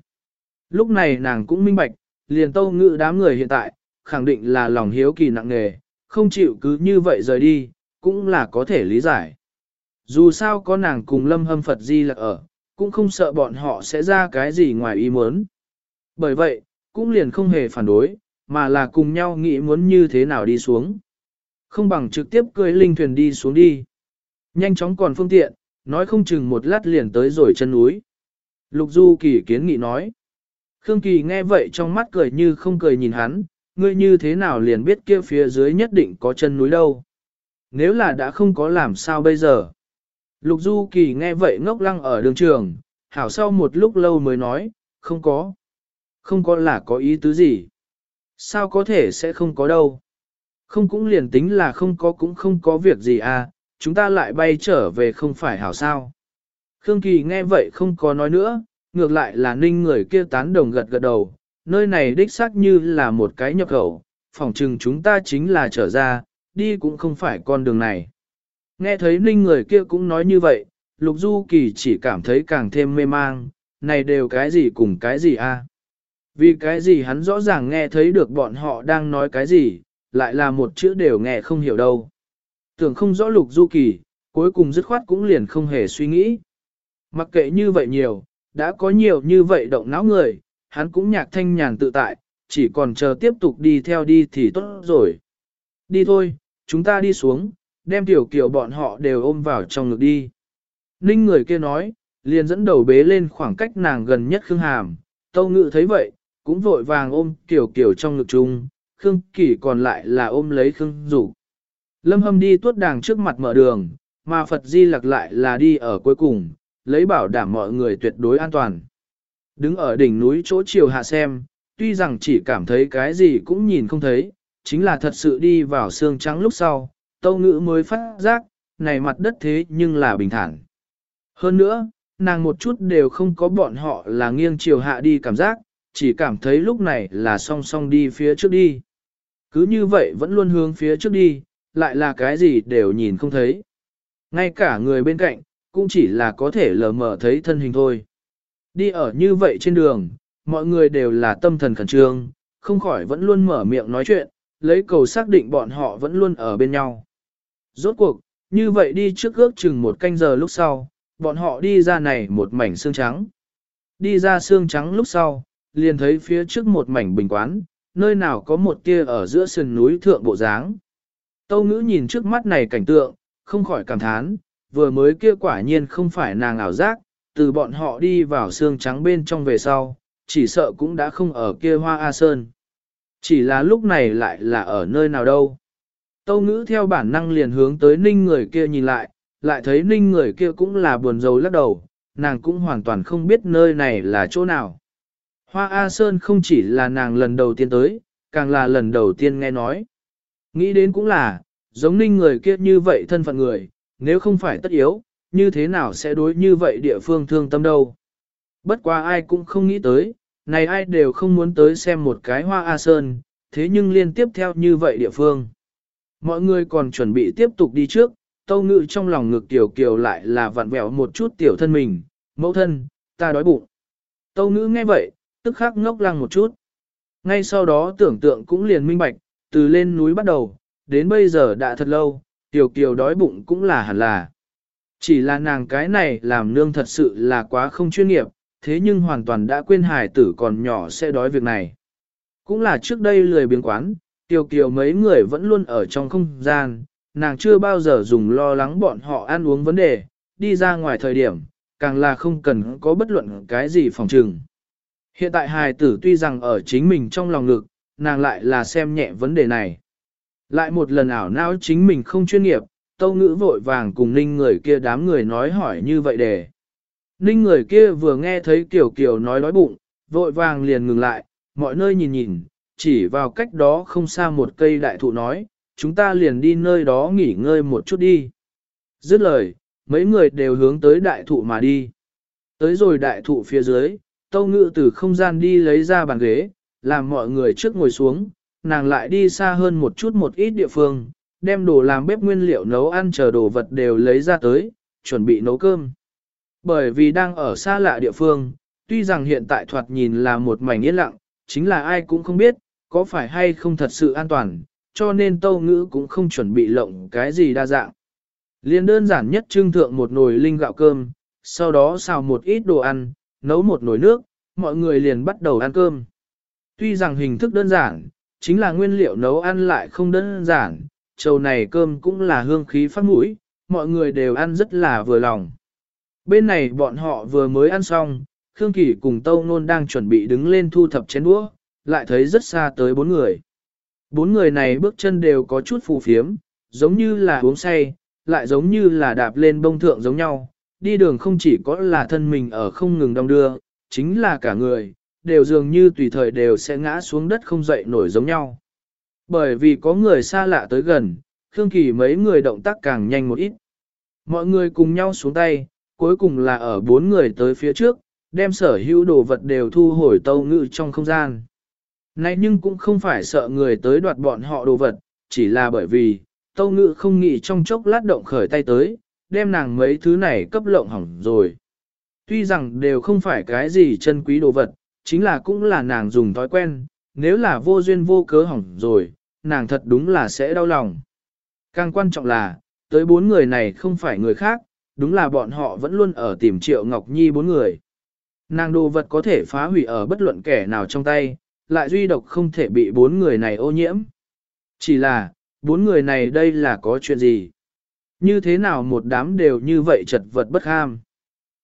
Lúc này nàng cũng minh bạch, liền tâu ngự đám người hiện tại, khẳng định là lòng hiếu kỳ nặng nề, không chịu cứ như vậy rời đi, cũng là có thể lý giải. Dù sao có nàng cùng lâm hâm Phật Di là ở, cũng không sợ bọn họ sẽ ra cái gì ngoài ý muốn. Bởi vậy, cũng liền không hề phản đối, mà là cùng nhau nghĩ muốn như thế nào đi xuống. Không bằng trực tiếp cưỡi linh thuyền đi xuống đi. Nhanh chóng còn phương tiện, nói không chừng một lát liền tới rồi chân núi. Lục Du Kỳ kiến nghị nói. Khương Kỳ nghe vậy trong mắt cười như không cười nhìn hắn, ngươi như thế nào liền biết kia phía dưới nhất định có chân núi đâu. Nếu là đã không có làm sao bây giờ. Lục Du Kỳ nghe vậy ngốc lăng ở đường trường, hảo sau một lúc lâu mới nói, không có. Không có là có ý tứ gì. Sao có thể sẽ không có đâu. Không cũng liền tính là không có cũng không có việc gì à, chúng ta lại bay trở về không phải hảo sao. Khương Kỳ nghe vậy không có nói nữa, ngược lại là ninh người kia tán đồng gật gật đầu, nơi này đích xác như là một cái nhập khẩu, phỏng chừng chúng ta chính là trở ra, đi cũng không phải con đường này. Nghe thấy ninh người kia cũng nói như vậy, Lục Du Kỳ chỉ cảm thấy càng thêm mê mang, này đều cái gì cùng cái gì a? Vì cái gì hắn rõ ràng nghe thấy được bọn họ đang nói cái gì, lại là một chữ đều nghe không hiểu đâu. Tưởng không rõ Lục Du Kỳ, cuối cùng dứt khoát cũng liền không hề suy nghĩ. Mặc kệ như vậy nhiều, đã có nhiều như vậy động não người, hắn cũng nhạc thanh nhàn tự tại, chỉ còn chờ tiếp tục đi theo đi thì tốt rồi. Đi thôi, chúng ta đi xuống, đem tiểu kiểu bọn họ đều ôm vào trong ngực đi. Ninh người kia nói, liền dẫn đầu bế lên khoảng cách nàng gần nhất Khương Hàm, Tâu Ngự thấy vậy, cũng vội vàng ôm Kiều kiểu trong ngực chung, Khương Kỳ còn lại là ôm lấy Khương Dụ. Lâm Hâm đi tuốt đàng trước mặt mở đường, mà Phật Di lặc lại là đi ở cuối cùng, lấy bảo đảm mọi người tuyệt đối an toàn. Đứng ở đỉnh núi chỗ chiều hạ xem, tuy rằng chỉ cảm thấy cái gì cũng nhìn không thấy, chính là thật sự đi vào xương trắng lúc sau, tâu ngữ mới phát giác, này mặt đất thế nhưng là bình thản. Hơn nữa, nàng một chút đều không có bọn họ là nghiêng chiều hạ đi cảm giác, chỉ cảm thấy lúc này là song song đi phía trước đi. Cứ như vậy vẫn luôn hướng phía trước đi, lại là cái gì đều nhìn không thấy. Ngay cả người bên cạnh, cũng chỉ là có thể lờ mờ thấy thân hình thôi. Đi ở như vậy trên đường, mọi người đều là tâm thần khẩn trương, không khỏi vẫn luôn mở miệng nói chuyện, lấy cầu xác định bọn họ vẫn luôn ở bên nhau. Rốt cuộc, như vậy đi trước ước chừng một canh giờ lúc sau, bọn họ đi ra này một mảnh xương trắng. Đi ra xương trắng lúc sau, liền thấy phía trước một mảnh bình quán, nơi nào có một tia ở giữa sườn núi thượng bộ dáng. Tâu ngữ nhìn trước mắt này cảnh tượng, không khỏi cảm thán, vừa mới kia quả nhiên không phải nàng ảo giác, từ bọn họ đi vào xương trắng bên trong về sau, chỉ sợ cũng đã không ở kia hoa A Sơn. Chỉ là lúc này lại là ở nơi nào đâu. Tâu ngữ theo bản năng liền hướng tới ninh người kia nhìn lại, lại thấy ninh người kia cũng là buồn rầu lắc đầu, nàng cũng hoàn toàn không biết nơi này là chỗ nào. Hoa A Sơn không chỉ là nàng lần đầu tiên tới, càng là lần đầu tiên nghe nói. Nghĩ đến cũng là, giống ninh người kia như vậy thân phận người, nếu không phải tất yếu, như thế nào sẽ đối như vậy địa phương thương tâm đâu. Bất quá ai cũng không nghĩ tới, này ai đều không muốn tới xem một cái hoa A Sơn, thế nhưng liên tiếp theo như vậy địa phương. Mọi người còn chuẩn bị tiếp tục đi trước, tâu ngự trong lòng ngực tiểu kiều lại là vặn vẹo một chút tiểu thân mình, mẫu thân, ta đói bụng. Tâu ngữ nghe vậy, tức khắc ngốc lăng một chút. Ngay sau đó tưởng tượng cũng liền minh bạch, từ lên núi bắt đầu, đến bây giờ đã thật lâu, tiểu kiều đói bụng cũng là hẳn là. Chỉ là nàng cái này làm nương thật sự là quá không chuyên nghiệp, thế nhưng hoàn toàn đã quên Hải tử còn nhỏ sẽ đói việc này. Cũng là trước đây lười biếng quán, tiểu kiều mấy người vẫn luôn ở trong không gian, nàng chưa bao giờ dùng lo lắng bọn họ ăn uống vấn đề, đi ra ngoài thời điểm, càng là không cần có bất luận cái gì phòng trừng. Hiện tại hài tử tuy rằng ở chính mình trong lòng ngực, nàng lại là xem nhẹ vấn đề này. Lại một lần ảo não chính mình không chuyên nghiệp, tâu ngữ vội vàng cùng ninh người kia đám người nói hỏi như vậy để. Ninh người kia vừa nghe thấy Kiều Kiều nói đói bụng, vội vàng liền ngừng lại, mọi nơi nhìn nhìn, chỉ vào cách đó không xa một cây đại thụ nói, chúng ta liền đi nơi đó nghỉ ngơi một chút đi. Dứt lời, mấy người đều hướng tới đại thụ mà đi. Tới rồi đại thụ phía dưới, tâu ngự từ không gian đi lấy ra bàn ghế, làm mọi người trước ngồi xuống, nàng lại đi xa hơn một chút một ít địa phương, đem đồ làm bếp nguyên liệu nấu ăn chờ đồ vật đều lấy ra tới, chuẩn bị nấu cơm. Bởi vì đang ở xa lạ địa phương, tuy rằng hiện tại thoạt nhìn là một mảnh yên lặng, chính là ai cũng không biết, có phải hay không thật sự an toàn, cho nên tâu ngữ cũng không chuẩn bị lộng cái gì đa dạng. Liên đơn giản nhất trưng thượng một nồi linh gạo cơm, sau đó xào một ít đồ ăn, nấu một nồi nước, mọi người liền bắt đầu ăn cơm. Tuy rằng hình thức đơn giản, chính là nguyên liệu nấu ăn lại không đơn giản, trầu này cơm cũng là hương khí phát mũi, mọi người đều ăn rất là vừa lòng. Bên này bọn họ vừa mới ăn xong, Khương Kỳ cùng Tâu Nôn đang chuẩn bị đứng lên thu thập chén đũa, lại thấy rất xa tới bốn người. Bốn người này bước chân đều có chút phù phiếm, giống như là uống say, lại giống như là đạp lên bông thượng giống nhau. Đi đường không chỉ có là thân mình ở không ngừng đong đưa, chính là cả người, đều dường như tùy thời đều sẽ ngã xuống đất không dậy nổi giống nhau. Bởi vì có người xa lạ tới gần, Khương Kỳ mấy người động tác càng nhanh một ít. Mọi người cùng nhau xuống tay, cuối cùng là ở bốn người tới phía trước, đem sở hữu đồ vật đều thu hồi tâu ngự trong không gian. Này nhưng cũng không phải sợ người tới đoạt bọn họ đồ vật, chỉ là bởi vì, tâu ngự không nghĩ trong chốc lát động khởi tay tới, đem nàng mấy thứ này cấp lộng hỏng rồi. Tuy rằng đều không phải cái gì chân quý đồ vật, chính là cũng là nàng dùng thói quen, nếu là vô duyên vô cớ hỏng rồi, nàng thật đúng là sẽ đau lòng. Càng quan trọng là, tới bốn người này không phải người khác, đúng là bọn họ vẫn luôn ở tìm Triệu Ngọc Nhi bốn người. Nàng đồ vật có thể phá hủy ở bất luận kẻ nào trong tay, lại duy độc không thể bị bốn người này ô nhiễm. Chỉ là, bốn người này đây là có chuyện gì? Như thế nào một đám đều như vậy chật vật bất ham?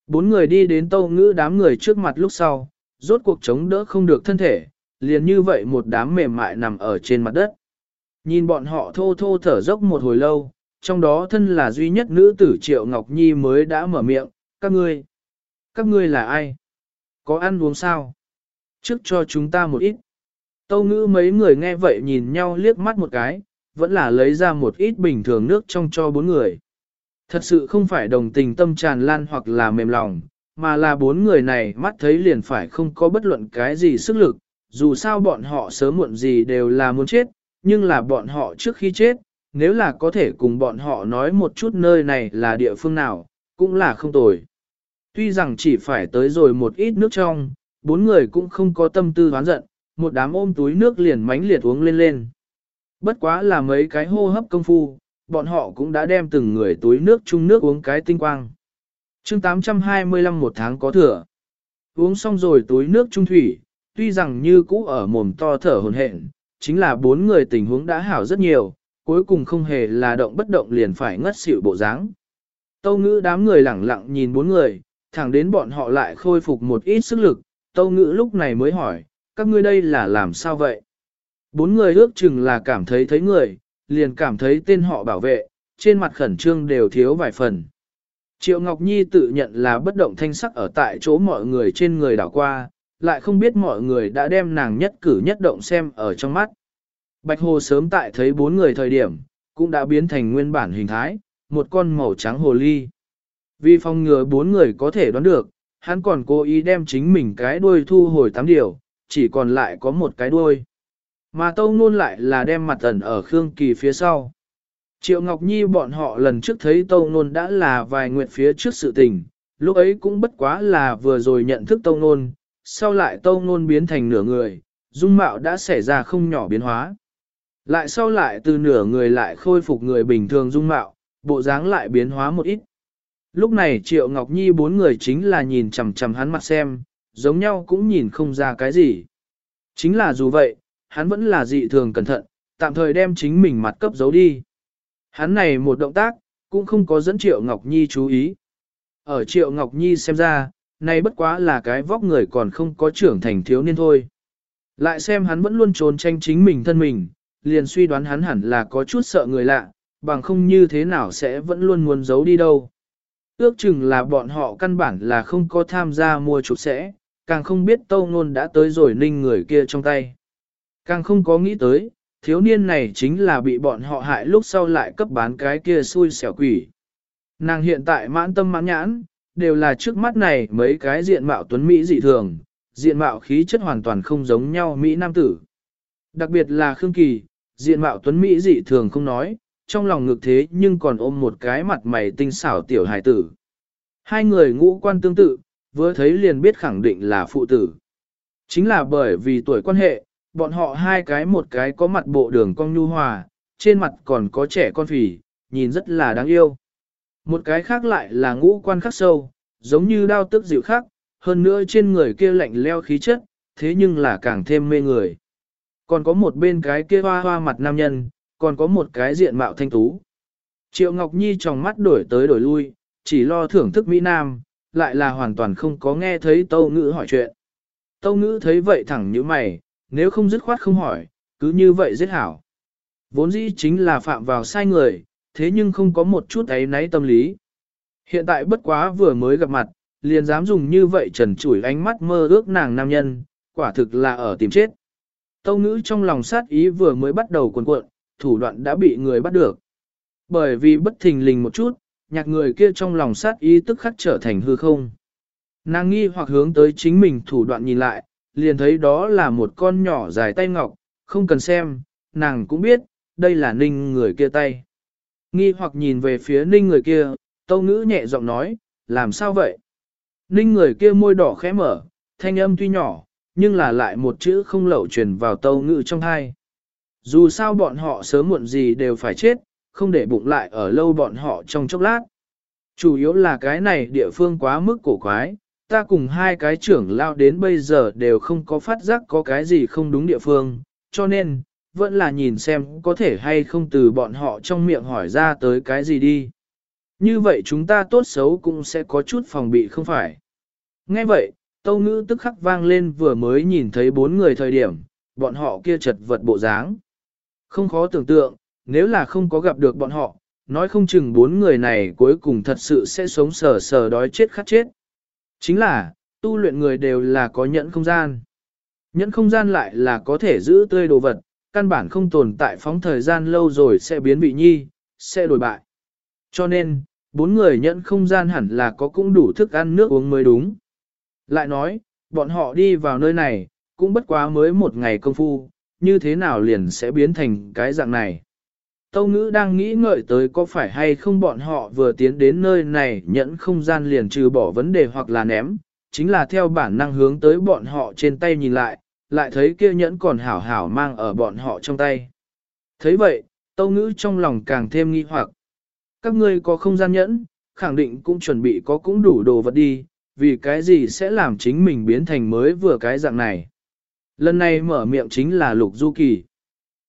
Bốn người đi đến tâu ngữ đám người trước mặt lúc sau, rốt cuộc chống đỡ không được thân thể, liền như vậy một đám mềm mại nằm ở trên mặt đất. Nhìn bọn họ thô thô thở dốc một hồi lâu, trong đó thân là duy nhất nữ tử Triệu Ngọc Nhi mới đã mở miệng, các ngươi, các ngươi là ai? Có ăn uống sao? Trước cho chúng ta một ít. Tâu ngữ mấy người nghe vậy nhìn nhau liếc mắt một cái, vẫn là lấy ra một ít bình thường nước trong cho bốn người. Thật sự không phải đồng tình tâm tràn lan hoặc là mềm lòng, mà là bốn người này mắt thấy liền phải không có bất luận cái gì sức lực, dù sao bọn họ sớm muộn gì đều là muốn chết, nhưng là bọn họ trước khi chết, nếu là có thể cùng bọn họ nói một chút nơi này là địa phương nào, cũng là không tồi. Tuy rằng chỉ phải tới rồi một ít nước trong, bốn người cũng không có tâm tư hoán giận, một đám ôm túi nước liền mánh liệt uống lên lên. Bất quá là mấy cái hô hấp công phu, bọn họ cũng đã đem từng người túi nước chung nước uống cái tinh quang. chương 825 một tháng có thừa. Uống xong rồi túi nước trung thủy, tuy rằng như cũ ở mồm to thở hồn hển, chính là bốn người tình huống đã hảo rất nhiều, cuối cùng không hề là động bất động liền phải ngất xỉu bộ dáng. Tâu ngữ đám người lẳng lặng nhìn bốn người, thẳng đến bọn họ lại khôi phục một ít sức lực, tâu ngữ lúc này mới hỏi, các ngươi đây là làm sao vậy? Bốn người ước chừng là cảm thấy thấy người, liền cảm thấy tên họ bảo vệ, trên mặt khẩn trương đều thiếu vài phần. Triệu Ngọc Nhi tự nhận là bất động thanh sắc ở tại chỗ mọi người trên người đảo qua, lại không biết mọi người đã đem nàng nhất cử nhất động xem ở trong mắt. Bạch Hồ sớm tại thấy bốn người thời điểm, cũng đã biến thành nguyên bản hình thái, một con màu trắng hồ ly. Vì phòng ngừa bốn người có thể đoán được, hắn còn cố ý đem chính mình cái đuôi thu hồi tám điều, chỉ còn lại có một cái đuôi. Mà Tâu Nôn lại là đem mặt ẩn ở Khương Kỳ phía sau. Triệu Ngọc Nhi bọn họ lần trước thấy Tâu Nôn đã là vài nguyện phía trước sự tình, lúc ấy cũng bất quá là vừa rồi nhận thức Tâu Nôn, sau lại Tâu Nôn biến thành nửa người, dung mạo đã xảy ra không nhỏ biến hóa. Lại sau lại từ nửa người lại khôi phục người bình thường dung mạo, bộ dáng lại biến hóa một ít. Lúc này Triệu Ngọc Nhi bốn người chính là nhìn chằm chằm hắn mặt xem, giống nhau cũng nhìn không ra cái gì. Chính là dù vậy, hắn vẫn là dị thường cẩn thận, tạm thời đem chính mình mặt cấp giấu đi. Hắn này một động tác, cũng không có dẫn Triệu Ngọc Nhi chú ý. Ở Triệu Ngọc Nhi xem ra, này bất quá là cái vóc người còn không có trưởng thành thiếu niên thôi. Lại xem hắn vẫn luôn trốn tranh chính mình thân mình, liền suy đoán hắn hẳn là có chút sợ người lạ, bằng không như thế nào sẽ vẫn luôn muốn giấu đi đâu. Ước chừng là bọn họ căn bản là không có tham gia mua chụp sẽ, càng không biết tâu ngôn đã tới rồi ninh người kia trong tay. Càng không có nghĩ tới, thiếu niên này chính là bị bọn họ hại lúc sau lại cấp bán cái kia xui xẻo quỷ. Nàng hiện tại mãn tâm mãn nhãn, đều là trước mắt này mấy cái diện mạo tuấn Mỹ dị thường, diện mạo khí chất hoàn toàn không giống nhau Mỹ Nam tử. Đặc biệt là Khương Kỳ, diện mạo tuấn Mỹ dị thường không nói, trong lòng ngực thế nhưng còn ôm một cái mặt mày tinh xảo tiểu hài tử. Hai người ngũ quan tương tự, vừa thấy liền biết khẳng định là phụ tử. Chính là bởi vì tuổi quan hệ, bọn họ hai cái một cái có mặt bộ đường cong nhu hòa, trên mặt còn có trẻ con phỉ, nhìn rất là đáng yêu. Một cái khác lại là ngũ quan khắc sâu, giống như đao tức dịu khắc, hơn nữa trên người kia lạnh leo khí chất, thế nhưng là càng thêm mê người. Còn có một bên cái kia hoa hoa mặt nam nhân, còn có một cái diện mạo thanh tú. Triệu Ngọc Nhi trong mắt đổi tới đổi lui, chỉ lo thưởng thức Mỹ Nam, lại là hoàn toàn không có nghe thấy tâu ngữ hỏi chuyện. Tâu ngữ thấy vậy thẳng như mày, nếu không dứt khoát không hỏi, cứ như vậy giết hảo. Vốn dĩ chính là phạm vào sai người, thế nhưng không có một chút ấy náy tâm lý. Hiện tại bất quá vừa mới gặp mặt, liền dám dùng như vậy trần chủi ánh mắt mơ ước nàng nam nhân, quả thực là ở tìm chết. Tâu ngữ trong lòng sát ý vừa mới bắt đầu cuộn cuộn, thủ đoạn đã bị người bắt được. Bởi vì bất thình lình một chút, nhạc người kia trong lòng sát ý tức khắc trở thành hư không. Nàng nghi hoặc hướng tới chính mình thủ đoạn nhìn lại, liền thấy đó là một con nhỏ dài tay ngọc, không cần xem, nàng cũng biết, đây là ninh người kia tay. Nghi hoặc nhìn về phía ninh người kia, tâu ngữ nhẹ giọng nói, làm sao vậy? Ninh người kia môi đỏ khẽ mở, thanh âm tuy nhỏ, nhưng là lại một chữ không lậu truyền vào tâu ngữ trong hai. Dù sao bọn họ sớm muộn gì đều phải chết, không để bụng lại ở lâu bọn họ trong chốc lát. Chủ yếu là cái này địa phương quá mức cổ quái, ta cùng hai cái trưởng lao đến bây giờ đều không có phát giác có cái gì không đúng địa phương, cho nên, vẫn là nhìn xem có thể hay không từ bọn họ trong miệng hỏi ra tới cái gì đi. Như vậy chúng ta tốt xấu cũng sẽ có chút phòng bị không phải. Nghe vậy, tâu ngữ tức khắc vang lên vừa mới nhìn thấy bốn người thời điểm, bọn họ kia chật vật bộ dáng. Không khó tưởng tượng, nếu là không có gặp được bọn họ, nói không chừng bốn người này cuối cùng thật sự sẽ sống sờ sờ đói chết khát chết. Chính là, tu luyện người đều là có nhẫn không gian. Nhẫn không gian lại là có thể giữ tươi đồ vật, căn bản không tồn tại phóng thời gian lâu rồi sẽ biến vị nhi, sẽ đổi bại. Cho nên, bốn người nhẫn không gian hẳn là có cũng đủ thức ăn nước uống mới đúng. Lại nói, bọn họ đi vào nơi này, cũng bất quá mới một ngày công phu, như thế nào liền sẽ biến thành cái dạng này. Tâu ngữ đang nghĩ ngợi tới có phải hay không bọn họ vừa tiến đến nơi này nhẫn không gian liền trừ bỏ vấn đề hoặc là ném, chính là theo bản năng hướng tới bọn họ trên tay nhìn lại, lại thấy kia nhẫn còn hảo hảo mang ở bọn họ trong tay. thấy vậy, tâu ngữ trong lòng càng thêm nghi hoặc. Các ngươi có không gian nhẫn, khẳng định cũng chuẩn bị có cũng đủ đồ vật đi, vì cái gì sẽ làm chính mình biến thành mới vừa cái dạng này. Lần này mở miệng chính là Lục Du Kỳ.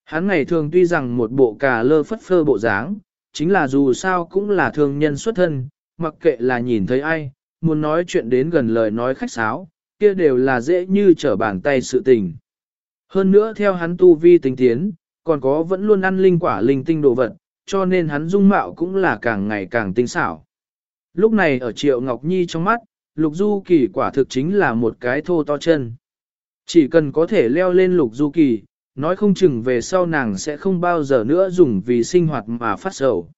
Hắn ngày thường tuy rằng một bộ cà lơ phất phơ bộ dáng, chính là dù sao cũng là thương nhân xuất thân, mặc kệ là nhìn thấy ai, muốn nói chuyện đến gần lời nói khách sáo, kia đều là dễ như trở bàn tay sự tình. Hơn nữa theo hắn tu vi tinh tiến, còn có vẫn luôn ăn linh quả linh tinh đồ vật, cho nên hắn dung mạo cũng là càng ngày càng tinh xảo. Lúc này ở Triệu Ngọc Nhi trong mắt, Lục Du Kỳ quả thực chính là một cái thô to chân. Chỉ cần có thể leo lên Lục Du Kỳ, nói không chừng về sau nàng sẽ không bao giờ nữa dùng vì sinh hoạt mà phát sầu.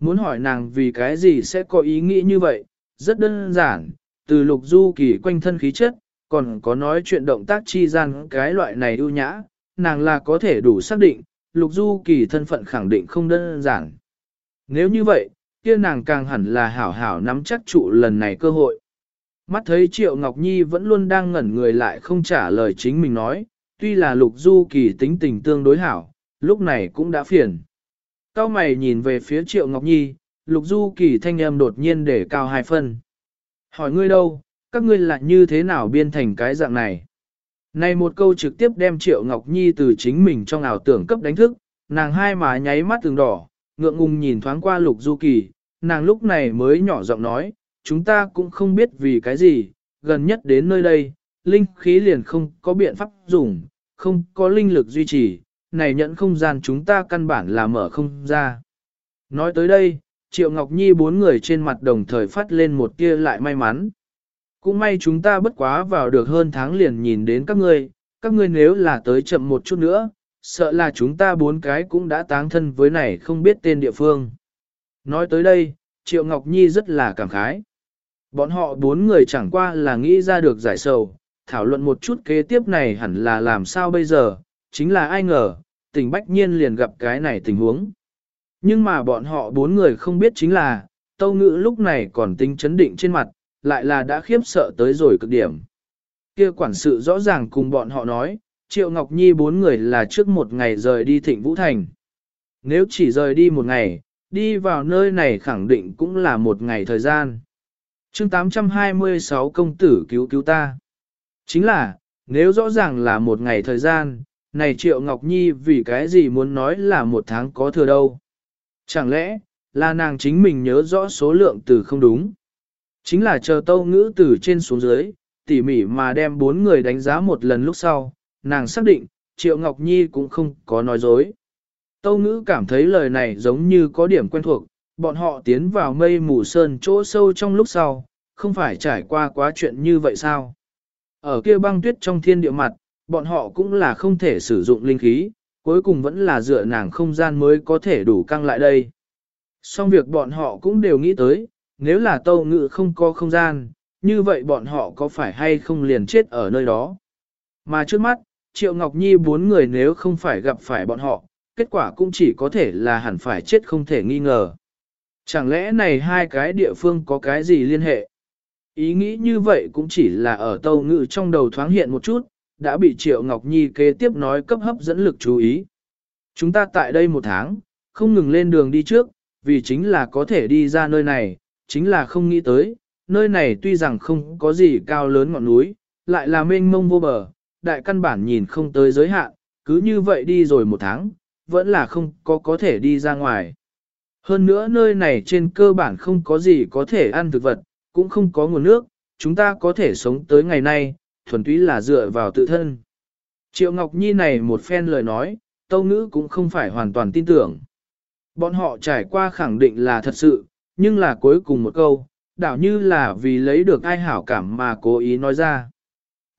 Muốn hỏi nàng vì cái gì sẽ có ý nghĩ như vậy, rất đơn giản, từ lục du kỳ quanh thân khí chất, còn có nói chuyện động tác chi gian cái loại này ưu nhã, nàng là có thể đủ xác định, lục du kỳ thân phận khẳng định không đơn giản. Nếu như vậy, kia nàng càng hẳn là hảo hảo nắm chắc trụ lần này cơ hội. Mắt thấy Triệu Ngọc Nhi vẫn luôn đang ngẩn người lại không trả lời chính mình nói, tuy là lục du kỳ tính tình tương đối hảo, lúc này cũng đã phiền. Cao mày nhìn về phía Triệu Ngọc Nhi, lục du kỳ thanh âm đột nhiên để cao hai phân. Hỏi ngươi đâu, các ngươi là như thế nào biên thành cái dạng này? Này một câu trực tiếp đem Triệu Ngọc Nhi từ chính mình trong ảo tưởng cấp đánh thức, nàng hai má nháy mắt từng đỏ, ngượng ngùng nhìn thoáng qua lục du kỳ, nàng lúc này mới nhỏ giọng nói, chúng ta cũng không biết vì cái gì, gần nhất đến nơi đây, linh khí liền không có biện pháp dùng, không có linh lực duy trì, này nhận không gian chúng ta căn bản là mở không ra. Nói tới đây, Triệu Ngọc Nhi bốn người trên mặt đồng thời phát lên một tia lại may mắn. Cũng may chúng ta bất quá vào được hơn tháng liền nhìn đến các ngươi, các ngươi nếu là tới chậm một chút nữa, sợ là chúng ta bốn cái cũng đã táng thân với này không biết tên địa phương. Nói tới đây, Triệu Ngọc Nhi rất là cảm khái. Bọn họ bốn người chẳng qua là nghĩ ra được giải sầu, thảo luận một chút kế tiếp này hẳn là làm sao bây giờ, chính là ai ngờ, tình bách nhiên liền gặp cái này tình huống. Nhưng mà bọn họ bốn người không biết chính là, tâu ngữ lúc này còn tính chấn định trên mặt, lại là đã khiếp sợ tới rồi cực điểm. kia quản sự rõ ràng cùng bọn họ nói, Triệu Ngọc Nhi bốn người là trước một ngày rời đi thịnh Vũ Thành. Nếu chỉ rời đi một ngày, đi vào nơi này khẳng định cũng là một ngày thời gian. chương 826 công tử cứu cứu ta. Chính là, nếu rõ ràng là một ngày thời gian, này Triệu Ngọc Nhi vì cái gì muốn nói là một tháng có thừa đâu. Chẳng lẽ, là nàng chính mình nhớ rõ số lượng từ không đúng. Chính là chờ tâu ngữ từ trên xuống dưới, tỉ mỉ mà đem bốn người đánh giá một lần lúc sau, nàng xác định, Triệu Ngọc Nhi cũng không có nói dối. Tâu ngữ cảm thấy lời này giống như có điểm quen thuộc, bọn họ tiến vào mây mù sơn chỗ sâu trong lúc sau, không phải trải qua quá chuyện như vậy sao? Ở kia băng tuyết trong thiên địa mặt, bọn họ cũng là không thể sử dụng linh khí, cuối cùng vẫn là dựa nàng không gian mới có thể đủ căng lại đây. Xong việc bọn họ cũng đều nghĩ tới, nếu là tâu ngự không có không gian, như vậy bọn họ có phải hay không liền chết ở nơi đó. Mà trước mắt, Triệu Ngọc Nhi bốn người nếu không phải gặp phải bọn họ, kết quả cũng chỉ có thể là hẳn phải chết không thể nghi ngờ. Chẳng lẽ này hai cái địa phương có cái gì liên hệ? Ý nghĩ như vậy cũng chỉ là ở tâu ngự trong đầu thoáng hiện một chút, đã bị Triệu Ngọc Nhi kế tiếp nói cấp hấp dẫn lực chú ý. Chúng ta tại đây một tháng, không ngừng lên đường đi trước, vì chính là có thể đi ra nơi này, chính là không nghĩ tới, nơi này tuy rằng không có gì cao lớn ngọn núi, lại là mênh mông vô bờ, đại căn bản nhìn không tới giới hạn, cứ như vậy đi rồi một tháng, vẫn là không có có thể đi ra ngoài. Hơn nữa nơi này trên cơ bản không có gì có thể ăn thực vật, cũng không có nguồn nước, chúng ta có thể sống tới ngày nay, thuần túy là dựa vào tự thân. Triệu Ngọc Nhi này một phen lời nói, tâu ngữ cũng không phải hoàn toàn tin tưởng. Bọn họ trải qua khẳng định là thật sự, nhưng là cuối cùng một câu, đảo như là vì lấy được ai hảo cảm mà cố ý nói ra.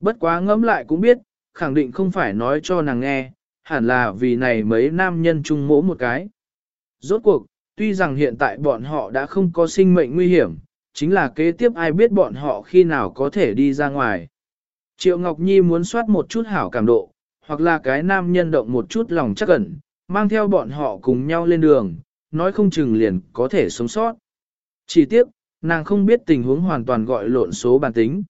Bất quá ngẫm lại cũng biết, khẳng định không phải nói cho nàng nghe, hẳn là vì này mấy nam nhân chung mỗ một cái. Rốt cuộc, tuy rằng hiện tại bọn họ đã không có sinh mệnh nguy hiểm, chính là kế tiếp ai biết bọn họ khi nào có thể đi ra ngoài. Triệu Ngọc Nhi muốn soát một chút hảo cảm độ, hoặc là cái nam nhân động một chút lòng chắc ẩn, mang theo bọn họ cùng nhau lên đường, nói không chừng liền có thể sống sót. Chỉ tiếc, nàng không biết tình huống hoàn toàn gọi lộn số bản tính.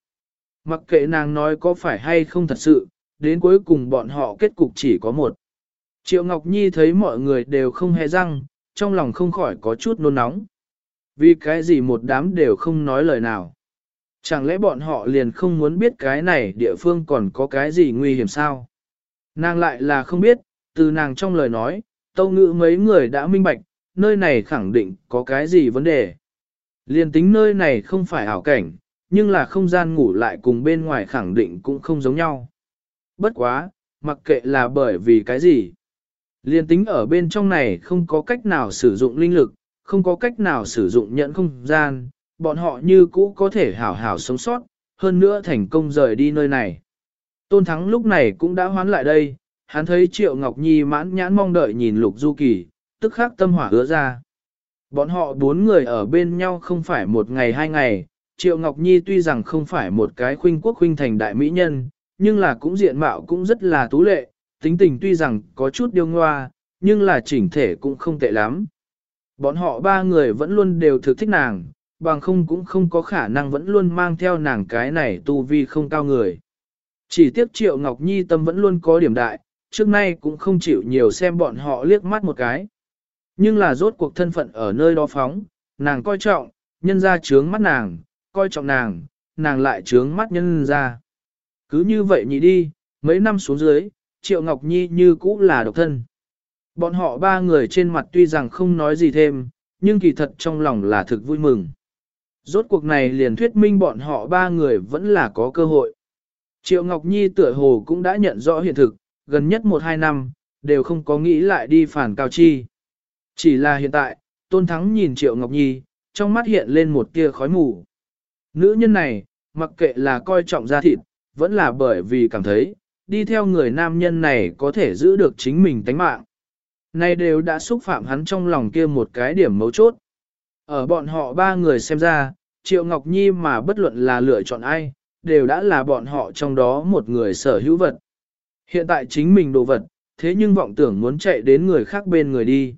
Mặc kệ nàng nói có phải hay không thật sự, đến cuối cùng bọn họ kết cục chỉ có một. Triệu Ngọc Nhi thấy mọi người đều không hề răng, trong lòng không khỏi có chút nôn nóng. Vì cái gì một đám đều không nói lời nào. Chẳng lẽ bọn họ liền không muốn biết cái này địa phương còn có cái gì nguy hiểm sao? Nàng lại là không biết, từ nàng trong lời nói, tâu ngữ mấy người đã minh bạch, nơi này khẳng định có cái gì vấn đề. Liền tính nơi này không phải ảo cảnh, nhưng là không gian ngủ lại cùng bên ngoài khẳng định cũng không giống nhau. Bất quá, mặc kệ là bởi vì cái gì. Liên tính ở bên trong này không có cách nào sử dụng linh lực, không có cách nào sử dụng nhận không gian, bọn họ như cũ có thể hảo hảo sống sót, hơn nữa thành công rời đi nơi này. Tôn Thắng lúc này cũng đã hoán lại đây, hắn thấy Triệu Ngọc Nhi mãn nhãn mong đợi nhìn Lục Du Kỳ, tức khắc tâm hỏa hứa ra. Bọn họ bốn người ở bên nhau không phải một ngày hai ngày, Triệu Ngọc Nhi tuy rằng không phải một cái khuynh quốc khuynh thành đại mỹ nhân, nhưng là cũng diện mạo cũng rất là tú lệ, tính tình tuy rằng có chút điêu ngoa, nhưng là chỉnh thể cũng không tệ lắm. Bọn họ ba người vẫn luôn đều thực thích nàng, bằng không cũng không có khả năng vẫn luôn mang theo nàng cái này tu vi không cao người. Chỉ tiếc Triệu Ngọc Nhi tâm vẫn luôn có điểm đại, trước nay cũng không chịu nhiều xem bọn họ liếc mắt một cái. Nhưng là rốt cuộc thân phận ở nơi đó phóng, nàng coi trọng, nhân ra trướng mắt nàng, coi trọng nàng, nàng lại trướng mắt nhân ra. Cứ như vậy nhị đi, mấy năm xuống dưới, Triệu Ngọc Nhi như cũ là độc thân. Bọn họ ba người trên mặt tuy rằng không nói gì thêm, nhưng kỳ thật trong lòng là thực vui mừng. Rốt cuộc này liền thuyết minh bọn họ ba người vẫn là có cơ hội. Triệu Ngọc Nhi tựa hồ cũng đã nhận rõ hiện thực, gần nhất một hai năm, đều không có nghĩ lại đi phản cao chi. Chỉ là hiện tại, Tôn Thắng nhìn Triệu Ngọc Nhi, trong mắt hiện lên một tia khói mù. Nữ nhân này, mặc kệ là coi trọng gia thịt, vẫn là bởi vì cảm thấy, đi theo người nam nhân này có thể giữ được chính mình tánh mạng. Này đều đã xúc phạm hắn trong lòng kia một cái điểm mấu chốt. Ở bọn họ ba người xem ra, Triệu Ngọc Nhi mà bất luận là lựa chọn ai, đều đã là bọn họ trong đó một người sở hữu vật. Hiện tại chính mình đồ vật, thế nhưng vọng tưởng muốn chạy đến người khác bên người đi.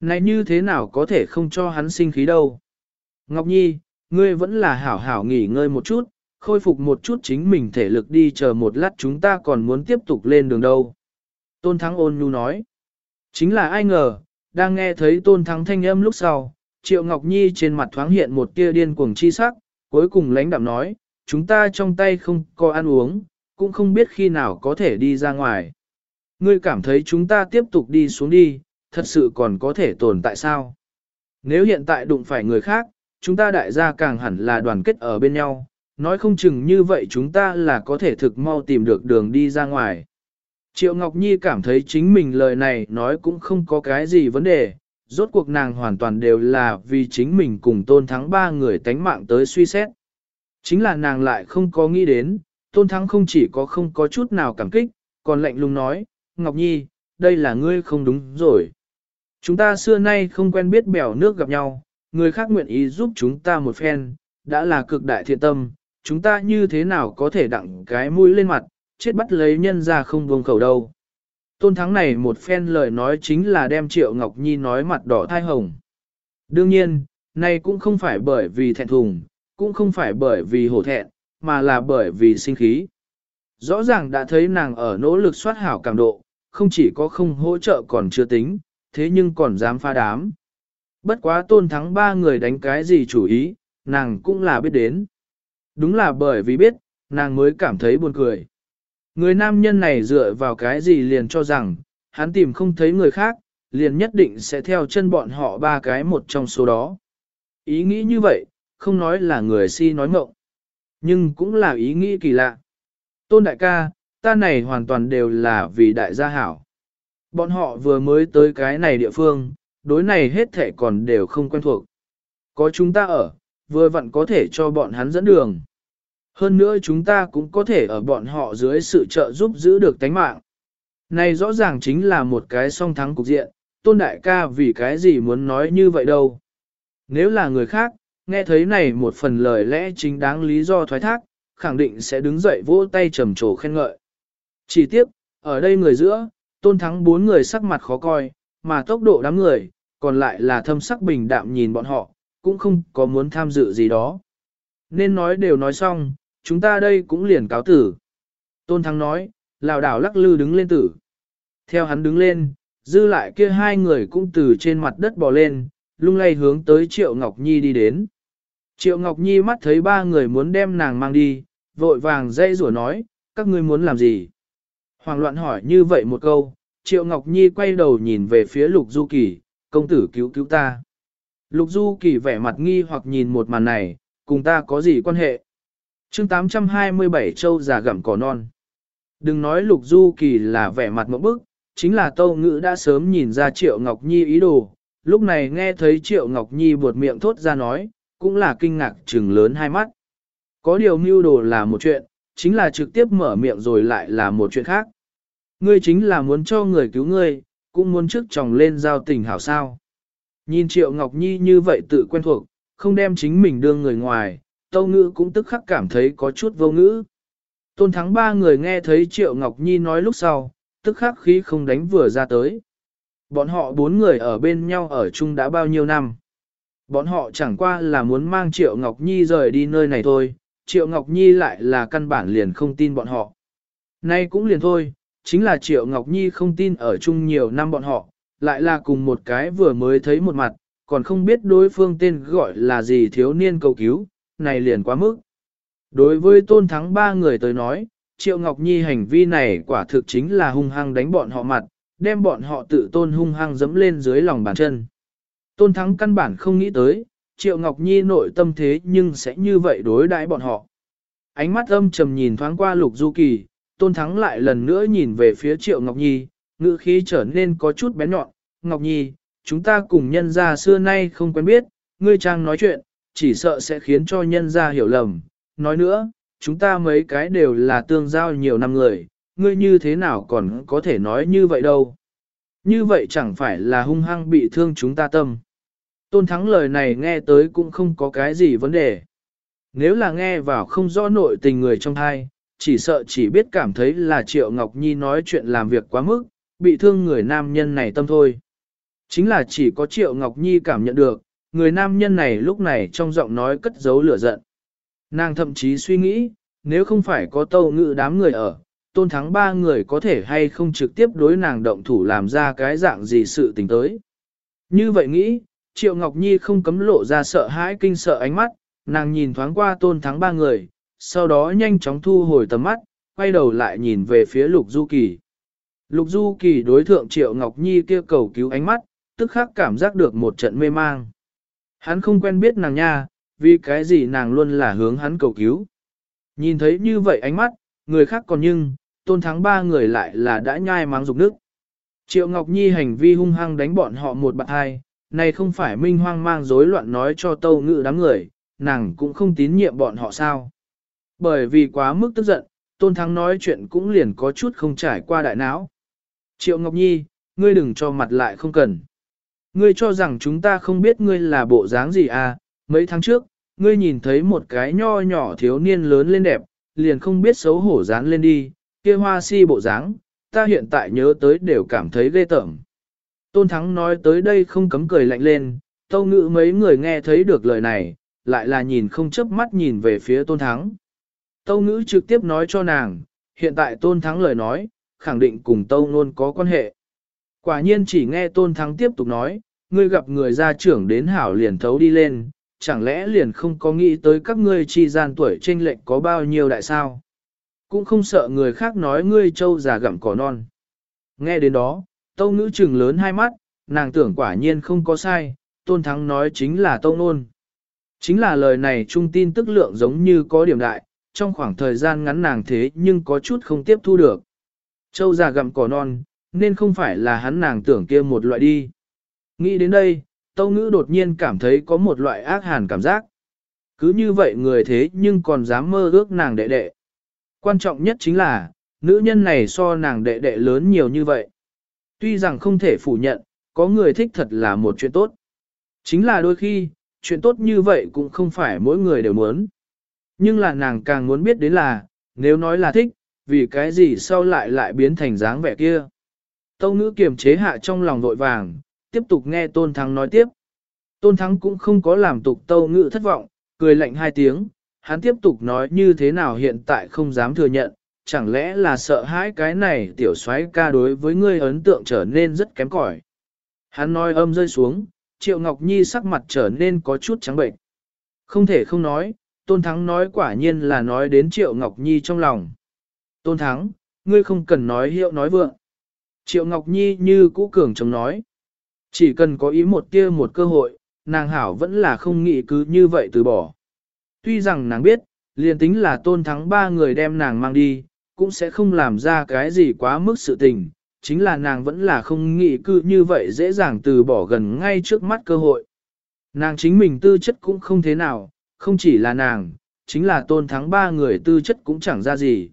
Này như thế nào có thể không cho hắn sinh khí đâu. Ngọc Nhi, ngươi vẫn là hảo hảo nghỉ ngơi một chút, khôi phục một chút chính mình thể lực đi chờ một lát chúng ta còn muốn tiếp tục lên đường đâu. Tôn Thắng ôn nhu nói. Chính là ai ngờ, đang nghe thấy Tôn Thắng thanh âm lúc sau, Triệu Ngọc Nhi trên mặt thoáng hiện một tia điên cuồng chi sắc, cuối cùng lãnh đạm nói, chúng ta trong tay không có ăn uống, cũng không biết khi nào có thể đi ra ngoài. Ngươi cảm thấy chúng ta tiếp tục đi xuống đi, thật sự còn có thể tồn tại sao? Nếu hiện tại đụng phải người khác, chúng ta đại gia càng hẳn là đoàn kết ở bên nhau, nói không chừng như vậy chúng ta là có thể thực mau tìm được đường đi ra ngoài. Triệu Ngọc Nhi cảm thấy chính mình lời này nói cũng không có cái gì vấn đề, rốt cuộc nàng hoàn toàn đều là vì chính mình cùng tôn thắng ba người tánh mạng tới suy xét. Chính là nàng lại không có nghĩ đến, tôn thắng không chỉ có không có chút nào cảm kích, còn lạnh lùng nói, Ngọc Nhi, đây là ngươi không đúng rồi. Chúng ta xưa nay không quen biết bèo nước gặp nhau, người khác nguyện ý giúp chúng ta một phen, đã là cực đại thiện tâm, chúng ta như thế nào có thể đặng cái mũi lên mặt, chết bắt lấy nhân ra không buông khẩu đâu. Tôn thắng này một phen lời nói chính là đem Triệu Ngọc Nhi nói mặt đỏ thai hồng. Đương nhiên, này cũng không phải bởi vì thẹn thùng, cũng không phải bởi vì hổ thẹn, mà là bởi vì sinh khí. Rõ ràng đã thấy nàng ở nỗ lực soát hảo cảm độ, không chỉ có không hỗ trợ còn chưa tính, thế nhưng còn dám pha đám. Bất quá tôn thắng ba người đánh cái gì chủ ý, nàng cũng là biết đến. Đúng là bởi vì biết, nàng mới cảm thấy buồn cười. Người nam nhân này dựa vào cái gì liền cho rằng, hắn tìm không thấy người khác, liền nhất định sẽ theo chân bọn họ ba cái một trong số đó. Ý nghĩ như vậy, không nói là người si nói mộng, nhưng cũng là ý nghĩ kỳ lạ. Tôn đại ca, ta này hoàn toàn đều là vì đại gia hảo. Bọn họ vừa mới tới cái này địa phương, đối này hết thể còn đều không quen thuộc. Có chúng ta ở, vừa vặn có thể cho bọn hắn dẫn đường. Hơn nữa chúng ta cũng có thể ở bọn họ dưới sự trợ giúp giữ được tánh mạng. Này rõ ràng chính là một cái song thắng cục diện, tôn đại ca vì cái gì muốn nói như vậy đâu. Nếu là người khác, nghe thấy này một phần lời lẽ chính đáng lý do thoái thác, khẳng định sẽ đứng dậy vỗ tay trầm trồ khen ngợi. Chỉ tiếc, ở đây người giữa, tôn thắng bốn người sắc mặt khó coi, mà tốc độ đám người, còn lại là thâm sắc bình đạm nhìn bọn họ, cũng không có muốn tham dự gì đó. Nên nói đều nói xong, chúng ta đây cũng liền cáo tử. Tôn Thắng nói, lào đảo lắc lư đứng lên tử. Theo hắn đứng lên, dư lại kia hai người cũng từ trên mặt đất bò lên, lung lay hướng tới Triệu Ngọc Nhi đi đến. Triệu Ngọc Nhi mắt thấy ba người muốn đem nàng mang đi, vội vàng dây rủa nói, các ngươi muốn làm gì? Hoàng loạn hỏi như vậy một câu, Triệu Ngọc Nhi quay đầu nhìn về phía Lục Du Kỳ, công tử cứu cứu ta. Lục Du Kỳ vẻ mặt nghi hoặc nhìn một màn này, cùng ta có gì quan hệ? Chương 827 châu già gặm cỏ non. Đừng nói Lục Du Kỳ là vẻ mặt mẫu bức, chính là Tâu Ngữ đã sớm nhìn ra Triệu Ngọc Nhi ý đồ. Lúc này nghe thấy Triệu Ngọc Nhi buột miệng thốt ra nói, cũng là kinh ngạc trừng lớn hai mắt. Có điều mưu đồ là một chuyện, chính là trực tiếp mở miệng rồi lại là một chuyện khác. Ngươi chính là muốn cho người cứu ngươi, cũng muốn trước chồng lên giao tình hảo sao. Nhìn Triệu Ngọc Nhi như vậy tự quen thuộc, không đem chính mình đương người ngoài, Tâu Ngữ cũng tức khắc cảm thấy có chút vô ngữ. Tôn thắng ba người nghe thấy Triệu Ngọc Nhi nói lúc sau, tức khắc khí không đánh vừa ra tới. Bọn họ bốn người ở bên nhau ở chung đã bao nhiêu năm. Bọn họ chẳng qua là muốn mang Triệu Ngọc Nhi rời đi nơi này thôi, Triệu Ngọc Nhi lại là căn bản liền không tin bọn họ. Nay cũng liền thôi, chính là Triệu Ngọc Nhi không tin ở chung nhiều năm bọn họ, lại là cùng một cái vừa mới thấy một mặt, còn không biết đối phương tên gọi là gì thiếu niên cầu cứu, này liền quá mức. Đối với tôn thắng ba người tới nói, Triệu Ngọc Nhi hành vi này quả thực chính là hung hăng đánh bọn họ mặt, đem bọn họ tự tôn hung hăng dẫm lên dưới lòng bàn chân. Tôn thắng căn bản không nghĩ tới, Triệu Ngọc Nhi nội tâm thế nhưng sẽ như vậy đối đãi bọn họ. Ánh mắt âm trầm nhìn thoáng qua Lục Du Kỳ, Tôn Thắng lại lần nữa nhìn về phía Triệu Ngọc Nhi, ngữ khí trở nên có chút bén nhọn. Ngọc Nhi, chúng ta cùng nhân gia xưa nay không quen biết, ngươi trang nói chuyện, chỉ sợ sẽ khiến cho nhân gia hiểu lầm. Nói nữa, chúng ta mấy cái đều là tương giao nhiều năm người, ngươi như thế nào còn có thể nói như vậy đâu. Như vậy chẳng phải là hung hăng bị thương chúng ta tâm. Tôn Thắng lời này nghe tới cũng không có cái gì vấn đề. Nếu là nghe vào không rõ nội tình người trong thai, chỉ sợ chỉ biết cảm thấy là Triệu Ngọc Nhi nói chuyện làm việc quá mức, bị thương người nam nhân này tâm thôi. Chính là chỉ có Triệu Ngọc Nhi cảm nhận được, người nam nhân này lúc này trong giọng nói cất giấu lửa giận. Nàng thậm chí suy nghĩ, nếu không phải có tâu ngự đám người ở, tôn thắng ba người có thể hay không trực tiếp đối nàng động thủ làm ra cái dạng gì sự tình tới. Như vậy nghĩ, Triệu Ngọc Nhi không cấm lộ ra sợ hãi kinh sợ ánh mắt, nàng nhìn thoáng qua tôn thắng ba người, sau đó nhanh chóng thu hồi tầm mắt, quay đầu lại nhìn về phía Lục Du Kỳ. Lục Du Kỳ đối thượng Triệu Ngọc Nhi kia cầu cứu ánh mắt, tức khắc cảm giác được một trận mê mang. Hắn không quen biết nàng nha, vì cái gì nàng luôn là hướng hắn cầu cứu. Nhìn thấy như vậy ánh mắt, người khác còn nhưng, tôn thắng ba người lại là đã nhai mang dục nước. Triệu Ngọc Nhi hành vi hung hăng đánh bọn họ một bạn hai, này không phải minh hoang mang rối loạn nói cho tâu ngự đám người, nàng cũng không tín nhiệm bọn họ sao. Bởi vì quá mức tức giận, tôn thắng nói chuyện cũng liền có chút không trải qua đại não. Triệu Ngọc Nhi, ngươi đừng cho mặt lại không cần. Ngươi cho rằng chúng ta không biết ngươi là bộ dáng gì à, mấy tháng trước, ngươi nhìn thấy một cái nho nhỏ thiếu niên lớn lên đẹp, liền không biết xấu hổ dán lên đi, kia hoa si bộ dáng, ta hiện tại nhớ tới đều cảm thấy ghê tởm. Tôn Thắng nói tới đây không cấm cười lạnh lên, tâu ngữ mấy người nghe thấy được lời này, lại là nhìn không chớp mắt nhìn về phía Tôn Thắng. Tâu ngữ trực tiếp nói cho nàng, hiện tại Tôn Thắng lời nói, khẳng định cùng Tâu Nôn có quan hệ. Quả nhiên chỉ nghe Tôn Thắng tiếp tục nói, ngươi gặp người gia trưởng đến hảo liền thấu đi lên, chẳng lẽ liền không có nghĩ tới các ngươi chi gian tuổi chênh lệch có bao nhiêu đại sao? Cũng không sợ người khác nói ngươi trâu già gặm cỏ non. Nghe đến đó, tâu ngữ trừng lớn hai mắt, nàng tưởng quả nhiên không có sai, tôn thắng nói chính là tâu nôn. Chính là lời này trung tin tức lượng giống như có điểm đại, trong khoảng thời gian ngắn nàng thế nhưng có chút không tiếp thu được. Châu già gặm cỏ non, nên không phải là hắn nàng tưởng kia một loại đi. Nghĩ đến đây, Tâu Ngữ đột nhiên cảm thấy có một loại ác hàn cảm giác. Cứ như vậy người thế nhưng còn dám mơ ước nàng đệ đệ. Quan trọng nhất chính là, nữ nhân này so nàng đệ đệ lớn nhiều như vậy. Tuy rằng không thể phủ nhận, có người thích thật là một chuyện tốt. Chính là đôi khi, chuyện tốt như vậy cũng không phải mỗi người đều muốn. Nhưng là nàng càng muốn biết đến là, nếu nói là thích, vì cái gì sau lại lại biến thành dáng vẻ kia. Tâu ngữ kiềm chế hạ trong lòng vội vàng, tiếp tục nghe Tôn Thắng nói tiếp. Tôn Thắng cũng không có làm tục tâu ngữ thất vọng, cười lạnh hai tiếng, hắn tiếp tục nói như thế nào hiện tại không dám thừa nhận, chẳng lẽ là sợ hãi cái này tiểu soái ca đối với ngươi ấn tượng trở nên rất kém cỏi. Hắn nói âm rơi xuống, Triệu Ngọc Nhi sắc mặt trở nên có chút trắng bệnh. Không thể không nói, Tôn Thắng nói quả nhiên là nói đến Triệu Ngọc Nhi trong lòng. Tôn Thắng, ngươi không cần nói hiệu nói vượng. Triệu Ngọc Nhi như cũ cường chống nói. Chỉ cần có ý một kia một cơ hội, nàng hảo vẫn là không nghĩ cứ như vậy từ bỏ. Tuy rằng nàng biết, liền tính là tôn thắng ba người đem nàng mang đi, cũng sẽ không làm ra cái gì quá mức sự tình, chính là nàng vẫn là không nghĩ cứ như vậy dễ dàng từ bỏ gần ngay trước mắt cơ hội. Nàng chính mình tư chất cũng không thế nào, không chỉ là nàng, chính là tôn thắng ba người tư chất cũng chẳng ra gì.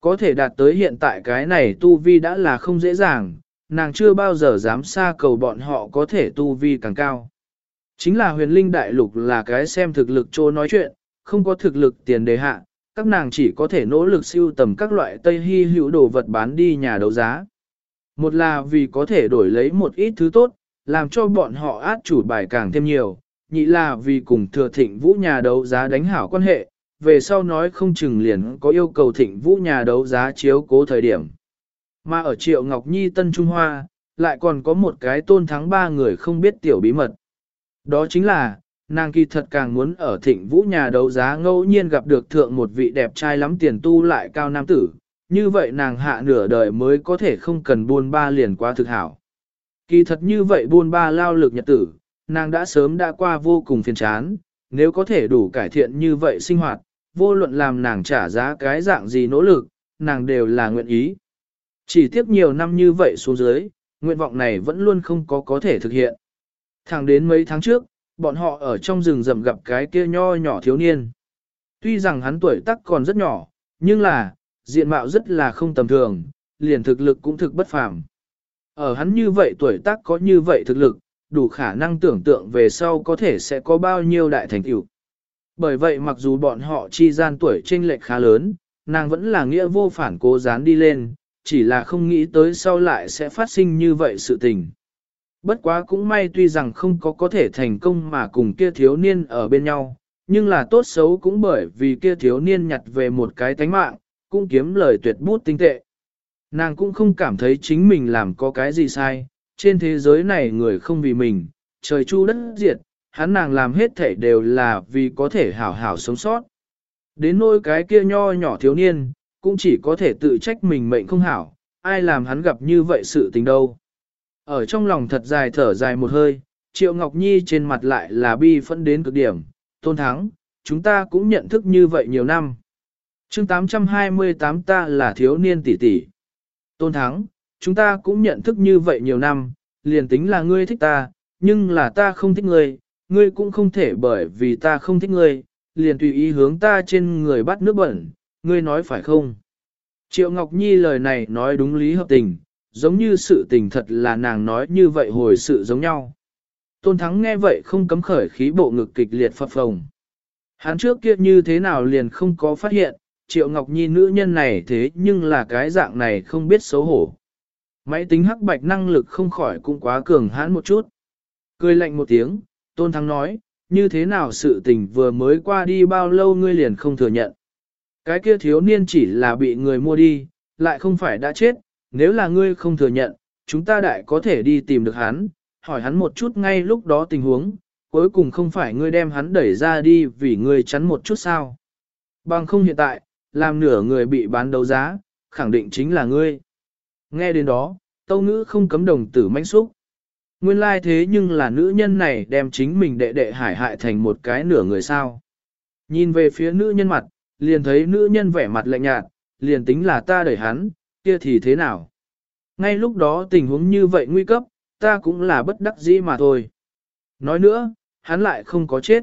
Có thể đạt tới hiện tại cái này tu vi đã là không dễ dàng, nàng chưa bao giờ dám xa cầu bọn họ có thể tu vi càng cao. Chính là huyền linh đại lục là cái xem thực lực trô nói chuyện, không có thực lực tiền đề hạ, các nàng chỉ có thể nỗ lực siêu tầm các loại tây hy hữu đồ vật bán đi nhà đấu giá. Một là vì có thể đổi lấy một ít thứ tốt, làm cho bọn họ át chủ bài càng thêm nhiều, nhị là vì cùng thừa thịnh vũ nhà đấu giá đánh hảo quan hệ, về sau nói không chừng liền có yêu cầu thịnh vũ nhà đấu giá chiếu cố thời điểm. Mà ở Triệu Ngọc Nhi Tân Trung Hoa, lại còn có một cái tôn thắng ba người không biết tiểu bí mật. Đó chính là, nàng kỳ thật càng muốn ở thịnh vũ nhà đấu giá ngẫu nhiên gặp được thượng một vị đẹp trai lắm tiền tu lại cao nam tử, như vậy nàng hạ nửa đời mới có thể không cần buôn ba liền qua thực hảo. Kỳ thật như vậy buôn ba lao lực nhật tử, nàng đã sớm đã qua vô cùng phiền chán, nếu có thể đủ cải thiện như vậy sinh hoạt, vô luận làm nàng trả giá cái dạng gì nỗ lực, nàng đều là nguyện ý. Chỉ tiếc nhiều năm như vậy xuống dưới, nguyện vọng này vẫn luôn không có có thể thực hiện. Thẳng đến mấy tháng trước, bọn họ ở trong rừng rậm gặp cái kia nho nhỏ thiếu niên. Tuy rằng hắn tuổi tác còn rất nhỏ, nhưng là, diện mạo rất là không tầm thường, liền thực lực cũng thực bất phàm. Ở hắn như vậy tuổi tác có như vậy thực lực, đủ khả năng tưởng tượng về sau có thể sẽ có bao nhiêu đại thành tựu. Bởi vậy mặc dù bọn họ chi gian tuổi chênh lệch khá lớn, nàng vẫn là nghĩa vô phản cố dán đi lên, chỉ là không nghĩ tới sau lại sẽ phát sinh như vậy sự tình. Bất quá cũng may tuy rằng không có có thể thành công mà cùng kia thiếu niên ở bên nhau, nhưng là tốt xấu cũng bởi vì kia thiếu niên nhặt về một cái tánh mạng, cũng kiếm lời tuyệt bút tinh tệ. Nàng cũng không cảm thấy chính mình làm có cái gì sai, trên thế giới này người không vì mình, trời chu đất diệt, hắn nàng làm hết thể đều là vì có thể hảo hảo sống sót. Đến nỗi cái kia nho nhỏ thiếu niên, cũng chỉ có thể tự trách mình mệnh không hảo, ai làm hắn gặp như vậy sự tình đâu. Ở trong lòng thật dài thở dài một hơi, Triệu Ngọc Nhi trên mặt lại là bi phẫn đến cực điểm, tôn thắng, chúng ta cũng nhận thức như vậy nhiều năm. chương 828 ta là thiếu niên tỷ tỷ. Tôn thắng, chúng ta cũng nhận thức như vậy nhiều năm, liền tính là ngươi thích ta, nhưng là ta không thích ngươi, ngươi cũng không thể bởi vì ta không thích ngươi, liền tùy ý hướng ta trên người bắt nước bẩn, ngươi nói phải không? Triệu Ngọc Nhi lời này nói đúng lý hợp tình, giống như sự tình thật là nàng nói như vậy hồi sự giống nhau. Tôn Thắng nghe vậy không cấm khởi khí bộ ngực kịch liệt phập phồng. Hắn trước kia như thế nào liền không có phát hiện, Triệu Ngọc Nhi nữ nhân này thế nhưng là cái dạng này không biết xấu hổ. Máy tính hắc bạch năng lực không khỏi cũng quá cường hãn một chút. Cười lạnh một tiếng, Tôn Thắng nói, như thế nào sự tình vừa mới qua đi bao lâu ngươi liền không thừa nhận. Cái kia thiếu niên chỉ là bị người mua đi, lại không phải đã chết, nếu là ngươi không thừa nhận, chúng ta đại có thể đi tìm được hắn, hỏi hắn một chút ngay lúc đó tình huống, cuối cùng không phải ngươi đem hắn đẩy ra đi vì ngươi chắn một chút sao. Bằng không hiện tại, làm nửa người bị bán đấu giá, khẳng định chính là ngươi. Nghe đến đó, tâu ngữ không cấm đồng tử manh xúc. Nguyên lai thế nhưng là nữ nhân này đem chính mình đệ đệ hải hại thành một cái nửa người sao. Nhìn về phía nữ nhân mặt, liền thấy nữ nhân vẻ mặt lạnh nhạt, liền tính là ta đẩy hắn, kia thì thế nào? Ngay lúc đó tình huống như vậy nguy cấp, ta cũng là bất đắc dĩ mà thôi. Nói nữa, hắn lại không có chết.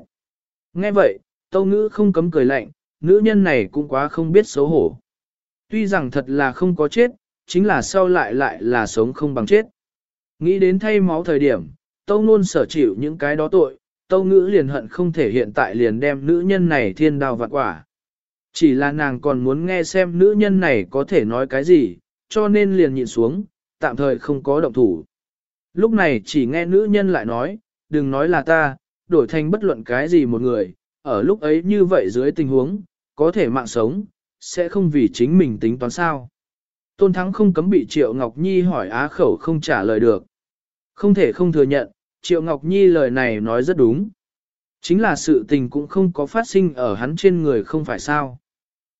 Nghe vậy, tâu ngữ không cấm cười lạnh, nữ nhân này cũng quá không biết xấu hổ. Tuy rằng thật là không có chết, chính là sau lại lại là sống không bằng chết. Nghĩ đến thay máu thời điểm, tâu nôn sở chịu những cái đó tội, tâu ngữ liền hận không thể hiện tại liền đem nữ nhân này thiên đào vạn quả. Chỉ là nàng còn muốn nghe xem nữ nhân này có thể nói cái gì, cho nên liền nhịn xuống, tạm thời không có động thủ. Lúc này chỉ nghe nữ nhân lại nói, đừng nói là ta, đổi thành bất luận cái gì một người, ở lúc ấy như vậy dưới tình huống, có thể mạng sống, sẽ không vì chính mình tính toán sao. Tôn Thắng không cấm bị Triệu Ngọc Nhi hỏi á khẩu không trả lời được. Không thể không thừa nhận, Triệu Ngọc Nhi lời này nói rất đúng. Chính là sự tình cũng không có phát sinh ở hắn trên người không phải sao.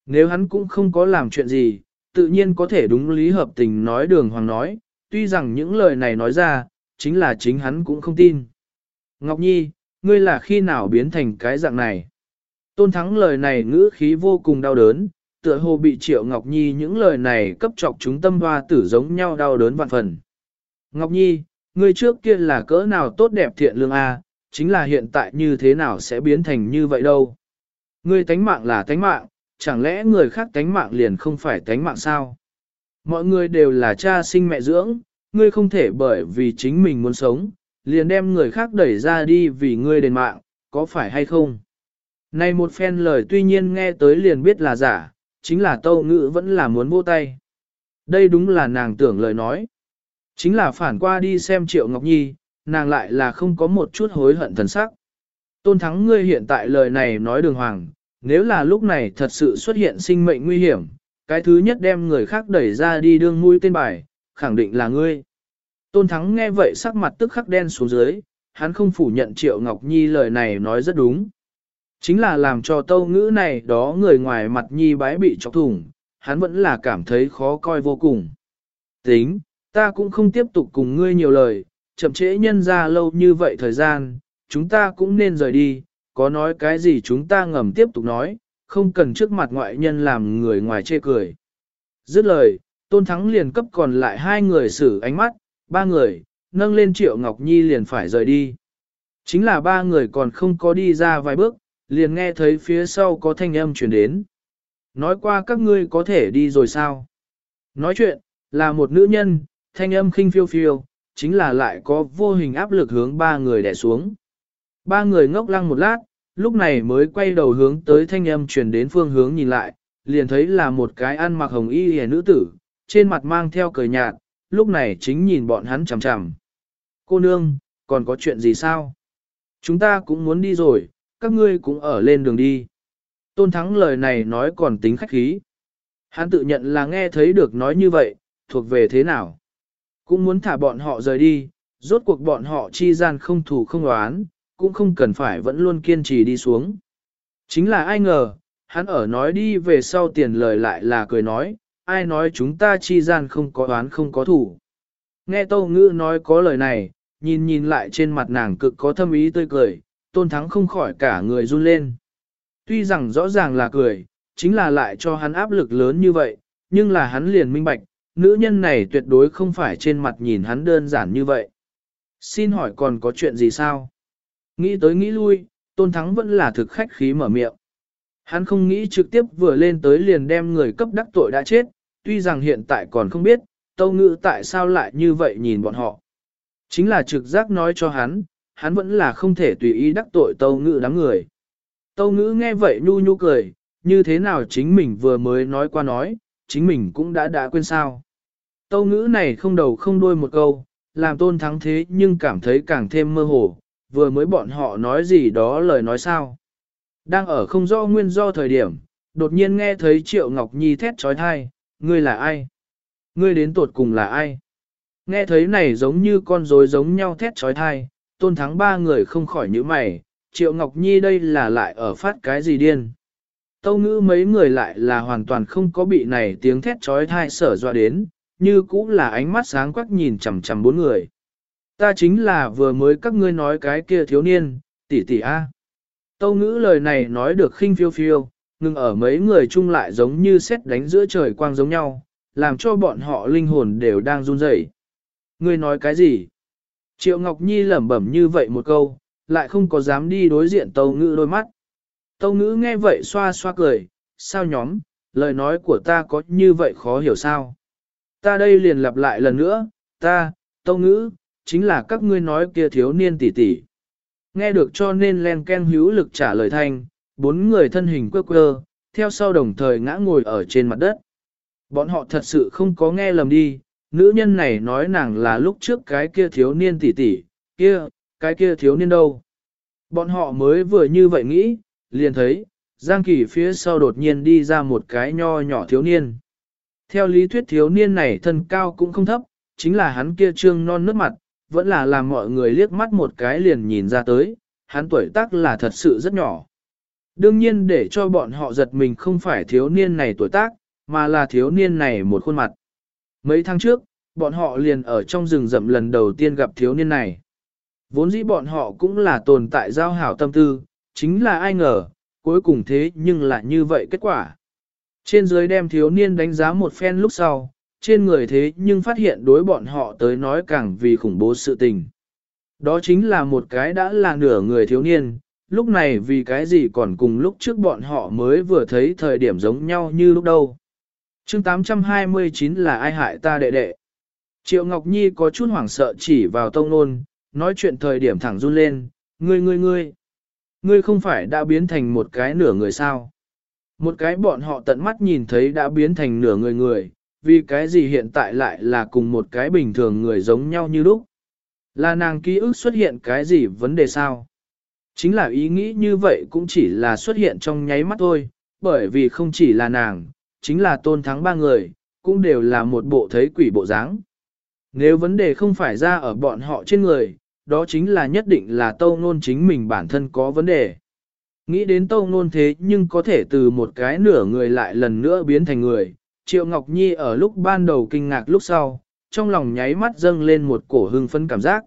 Nếu hắn cũng không có làm chuyện gì, tự nhiên có thể đúng lý hợp tình nói đường hoàng nói, tuy rằng những lời này nói ra, chính là chính hắn cũng không tin. Ngọc Nhi, ngươi là khi nào biến thành cái dạng này? Tôn Thắng lời này ngữ khí vô cùng đau đớn, tựa hồ bị Triệu Ngọc Nhi những lời này cấp chọc chúng tâm hoa tử giống nhau đau đớn vạn phần. Ngọc Nhi, ngươi trước kia là cỡ nào tốt đẹp thiện lương a, chính là hiện tại như thế nào sẽ biến thành như vậy đâu? Ngươi tánh mạng là tánh mạng, chẳng lẽ người khác tánh mạng liền không phải tánh mạng sao? Mọi người đều là cha sinh mẹ dưỡng, ngươi không thể bởi vì chính mình muốn sống, liền đem người khác đẩy ra đi vì ngươi đền mạng, có phải hay không? Này một phen lời tuy nhiên nghe tới liền biết là giả, chính là tâu ngữ vẫn là muốn vô tay. Đây đúng là nàng tưởng lời nói. Chính là phản qua đi xem Triệu Ngọc Nhi, nàng lại là không có một chút hối hận thần sắc. Tôn thắng ngươi hiện tại lời này nói đường hoàng, nếu là lúc này thật sự xuất hiện sinh mệnh nguy hiểm, cái thứ nhất đem người khác đẩy ra đi đương mũi tên bài, khẳng định là ngươi. Tôn Thắng nghe vậy sắc mặt tức khắc đen xuống dưới, hắn không phủ nhận Triệu Ngọc Nhi lời này nói rất đúng. Chính là làm cho tâu ngữ này đó người ngoài mặt Nhi bái bị chọc thủng, hắn vẫn là cảm thấy khó coi vô cùng. Tính, ta cũng không tiếp tục cùng ngươi nhiều lời, chậm trễ nhân ra lâu như vậy thời gian, chúng ta cũng nên rời đi, có nói cái gì chúng ta ngầm tiếp tục nói, không cần trước mặt ngoại nhân làm người ngoài chê cười. Dứt lời, Tôn Thắng liền cấp còn lại hai người xử ánh mắt, ba người, nâng lên Triệu Ngọc Nhi liền phải rời đi. Chính là ba người còn không có đi ra vài bước, liền nghe thấy phía sau có thanh âm truyền đến. Nói qua các ngươi có thể đi rồi sao? Nói chuyện, là một nữ nhân, thanh âm khinh phiêu phiêu, chính là lại có vô hình áp lực hướng ba người đè xuống. Ba người ngốc lăng một lát, lúc này mới quay đầu hướng tới thanh âm truyền đến phương hướng nhìn lại, liền thấy là một cái ăn mặc hồng y hề nữ tử, trên mặt mang theo cười nhạt, lúc này chính nhìn bọn hắn chằm chằm. Cô nương, còn có chuyện gì sao? Chúng ta cũng muốn đi rồi, các ngươi cũng ở lên đường đi. Tôn Thắng lời này nói còn tính khách khí. Hắn tự nhận là nghe thấy được nói như vậy, thuộc về thế nào? Cũng muốn thả bọn họ rời đi, rốt cuộc bọn họ chi gian không thủ không oán, cũng không cần phải vẫn luôn kiên trì đi xuống. Chính là ai ngờ, hắn ở nói đi về sau tiền lời lại là cười nói, ai nói chúng ta chi gian không có oán không có thủ. Nghe Tâu Ngữ nói có lời này, nhìn nhìn lại trên mặt nàng cực có thâm ý tươi cười, tôn thắng không khỏi cả người run lên. Tuy rằng rõ ràng là cười, chính là lại cho hắn áp lực lớn như vậy, nhưng là hắn liền minh bạch, nữ nhân này tuyệt đối không phải trên mặt nhìn hắn đơn giản như vậy. Xin hỏi còn có chuyện gì sao? Nghĩ tới nghĩ lui, tôn thắng vẫn là thực khách khí mở miệng. Hắn không nghĩ trực tiếp vừa lên tới liền đem người cấp đắc tội đã chết, tuy rằng hiện tại còn không biết, tâu ngữ tại sao lại như vậy nhìn bọn họ. Chính là trực giác nói cho hắn, hắn vẫn là không thể tùy ý đắc tội tâu ngữ đám người. Tâu ngữ nghe vậy nhu nhu cười, như thế nào chính mình vừa mới nói qua nói, chính mình cũng đã đã quên sao. Tâu ngữ này không đầu không đuôi một câu, làm tôn thắng thế nhưng cảm thấy càng thêm mơ hồ, vừa mới bọn họ nói gì đó lời nói sao. Đang ở không rõ nguyên do thời điểm, đột nhiên nghe thấy Triệu Ngọc Nhi thét trói thai, ngươi là ai? Ngươi đến tuột cùng là ai? Nghe thấy này giống như con rối giống nhau thét trói thai, tôn thắng ba người không khỏi nhíu mày, Triệu Ngọc Nhi đây là lại ở phát cái gì điên? Tâu ngữ mấy người lại là hoàn toàn không có bị này tiếng thét trói thai sở dọa đến, như cũng là ánh mắt sáng quắc nhìn chằm chằm bốn người. Ta chính là vừa mới các ngươi nói cái kia thiếu niên, tỷ tỷ a. Tâu ngữ lời này nói được khinh phiêu phiêu, ngừng ở mấy người chung lại giống như xét đánh giữa trời quang giống nhau, làm cho bọn họ linh hồn đều đang run rẩy. Ngươi nói cái gì? Triệu Ngọc Nhi lẩm bẩm như vậy một câu, lại không có dám đi đối diện tâu ngữ đôi mắt. Tâu ngữ nghe vậy xoa xoa cười, sao nhóm, lời nói của ta có như vậy khó hiểu sao? Ta đây liền lặp lại lần nữa, ta, tâu ngữ, chính là các ngươi nói kia thiếu niên tỷ tỷ. Nghe được cho nên len ken hữu lực trả lời thanh, bốn người thân hình quơ quơ, theo sau đồng thời ngã ngồi ở trên mặt đất. Bọn họ thật sự không có nghe lầm đi, nữ nhân này nói nàng là lúc trước cái kia thiếu niên tỷ tỷ, kia, cái kia thiếu niên đâu. Bọn họ mới vừa như vậy nghĩ, liền thấy, Giang Kỳ phía sau đột nhiên đi ra một cái nho nhỏ thiếu niên. Theo lý thuyết thiếu niên này thân cao cũng không thấp, chính là hắn kia trương non nước mặt, vẫn là làm mọi người liếc mắt một cái liền nhìn ra tới, hắn tuổi tác là thật sự rất nhỏ. Đương nhiên để cho bọn họ giật mình không phải thiếu niên này tuổi tác, mà là thiếu niên này một khuôn mặt. Mấy tháng trước, bọn họ liền ở trong rừng rậm lần đầu tiên gặp thiếu niên này. Vốn dĩ bọn họ cũng là tồn tại giao hảo tâm tư, chính là ai ngờ, cuối cùng thế nhưng lại như vậy kết quả. Trên dưới đem thiếu niên đánh giá một phen lúc sau, trên người thế nhưng phát hiện đối bọn họ tới nói càng vì khủng bố sự tình. Đó chính là một cái đã là nửa người thiếu niên, lúc này vì cái gì còn cùng lúc trước bọn họ mới vừa thấy thời điểm giống nhau như lúc đâu chương 829 là ai hại ta đệ đệ. Triệu Ngọc Nhi có chút hoảng sợ chỉ vào tông nôn, nói chuyện thời điểm thẳng run lên, ngươi ngươi ngươi, ngươi không phải đã biến thành một cái nửa người sao. Một cái bọn họ tận mắt nhìn thấy đã biến thành nửa người người, vì cái gì hiện tại lại là cùng một cái bình thường người giống nhau như lúc. Là nàng ký ức xuất hiện cái gì vấn đề sao? Chính là ý nghĩ như vậy cũng chỉ là xuất hiện trong nháy mắt thôi, bởi vì không chỉ là nàng, chính là tôn thắng ba người, cũng đều là một bộ thấy quỷ bộ dáng. Nếu vấn đề không phải ra ở bọn họ trên người, đó chính là nhất định là tâu nôn chính mình bản thân có vấn đề. Nghĩ đến tâu nôn thế nhưng có thể từ một cái nửa người lại lần nữa biến thành người, Triệu Ngọc Nhi ở lúc ban đầu kinh ngạc lúc sau, trong lòng nháy mắt dâng lên một cổ hưng phấn cảm giác.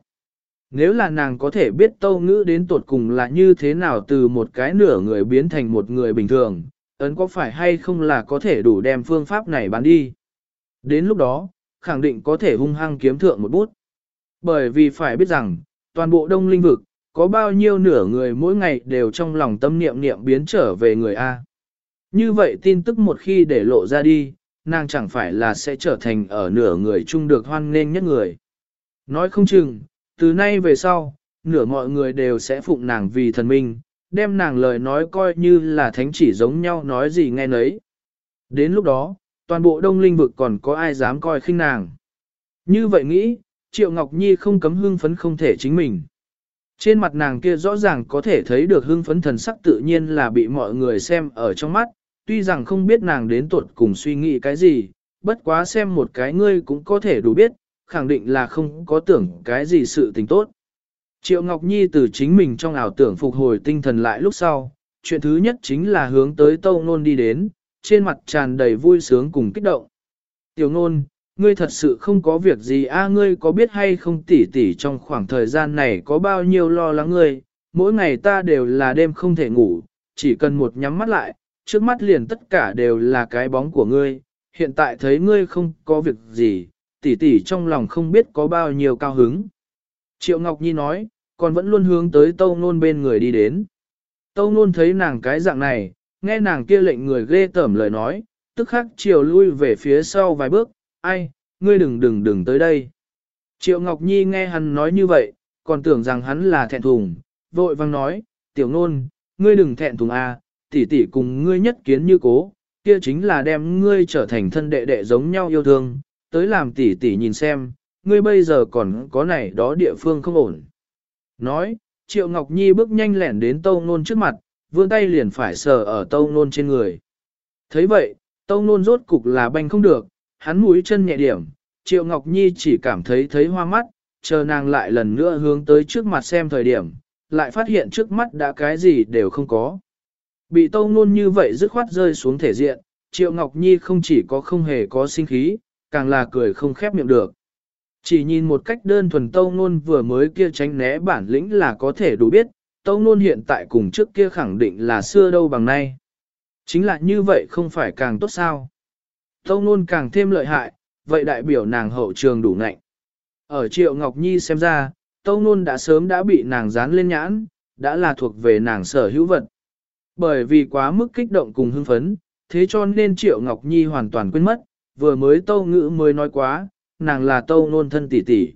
Nếu là nàng có thể biết tâu ngữ đến tột cùng là như thế nào từ một cái nửa người biến thành một người bình thường, ấn có phải hay không là có thể đủ đem phương pháp này bán đi. Đến lúc đó, khẳng định có thể hung hăng kiếm thượng một bút. Bởi vì phải biết rằng, toàn bộ đông linh vực, có bao nhiêu nửa người mỗi ngày đều trong lòng tâm niệm niệm biến trở về người A. Như vậy tin tức một khi để lộ ra đi, nàng chẳng phải là sẽ trở thành ở nửa người chung được hoan nghênh nhất người. Nói không chừng, từ nay về sau, nửa mọi người đều sẽ phụng nàng vì thần minh, đem nàng lời nói coi như là thánh chỉ giống nhau nói gì nghe nấy. Đến lúc đó, toàn bộ đông linh vực còn có ai dám coi khinh nàng. Như vậy nghĩ, Triệu Ngọc Nhi không cấm hưng phấn không thể chính mình. Trên mặt nàng kia rõ ràng có thể thấy được hưng phấn thần sắc tự nhiên là bị mọi người xem ở trong mắt, tuy rằng không biết nàng đến tuột cùng suy nghĩ cái gì, bất quá xem một cái ngươi cũng có thể đủ biết, khẳng định là không có tưởng cái gì sự tình tốt. Triệu Ngọc Nhi từ chính mình trong ảo tưởng phục hồi tinh thần lại lúc sau, chuyện thứ nhất chính là hướng tới Tâu Nôn đi đến, trên mặt tràn đầy vui sướng cùng kích động. Tiểu Nôn, ngươi thật sự không có việc gì a à, ngươi có biết hay không tỉ tỉ trong khoảng thời gian này có bao nhiêu lo lắng ngươi, mỗi ngày ta đều là đêm không thể ngủ, chỉ cần một nhắm mắt lại, trước mắt liền tất cả đều là cái bóng của ngươi, hiện tại thấy ngươi không có việc gì, tỉ tỉ trong lòng không biết có bao nhiêu cao hứng. Triệu Ngọc Nhi nói, còn vẫn luôn hướng tới tâu nôn bên người đi đến. Tâu nôn thấy nàng cái dạng này, nghe nàng kia lệnh người ghê tởm lời nói, tức khắc chiều lui về phía sau vài bước, ai, ngươi đừng đừng đừng tới đây. Triệu Ngọc Nhi nghe hắn nói như vậy, còn tưởng rằng hắn là thẹn thùng, vội vang nói, tiểu nôn, ngươi đừng thẹn thùng à, tỷ tỷ cùng ngươi nhất kiến như cố, kia chính là đem ngươi trở thành thân đệ đệ giống nhau yêu thương, tới làm tỷ tỷ nhìn xem, ngươi bây giờ còn có này đó địa phương không ổn. Nói, Triệu Ngọc Nhi bước nhanh lẻn đến Tâu Nôn trước mặt, vươn tay liền phải sờ ở Tâu Nôn trên người. thấy vậy, Tâu Nôn rốt cục là banh không được, hắn mũi chân nhẹ điểm, Triệu Ngọc Nhi chỉ cảm thấy thấy hoa mắt, chờ nàng lại lần nữa hướng tới trước mặt xem thời điểm, lại phát hiện trước mắt đã cái gì đều không có. Bị Tâu Nôn như vậy dứt khoát rơi xuống thể diện, Triệu Ngọc Nhi không chỉ có không hề có sinh khí, càng là cười không khép miệng được. Chỉ nhìn một cách đơn thuần Tâu Nôn vừa mới kia tránh né bản lĩnh là có thể đủ biết, Tâu Nôn hiện tại cùng trước kia khẳng định là xưa đâu bằng nay. Chính là như vậy không phải càng tốt sao. Tâu Nôn càng thêm lợi hại, vậy đại biểu nàng hậu trường đủ ngạnh. Ở Triệu Ngọc Nhi xem ra, Tâu Nôn đã sớm đã bị nàng dán lên nhãn, đã là thuộc về nàng sở hữu vật. Bởi vì quá mức kích động cùng hưng phấn, thế cho nên Triệu Ngọc Nhi hoàn toàn quên mất, vừa mới Tâu Ngữ mới nói quá, nàng là Tâu Nôn thân tỷ tỷ.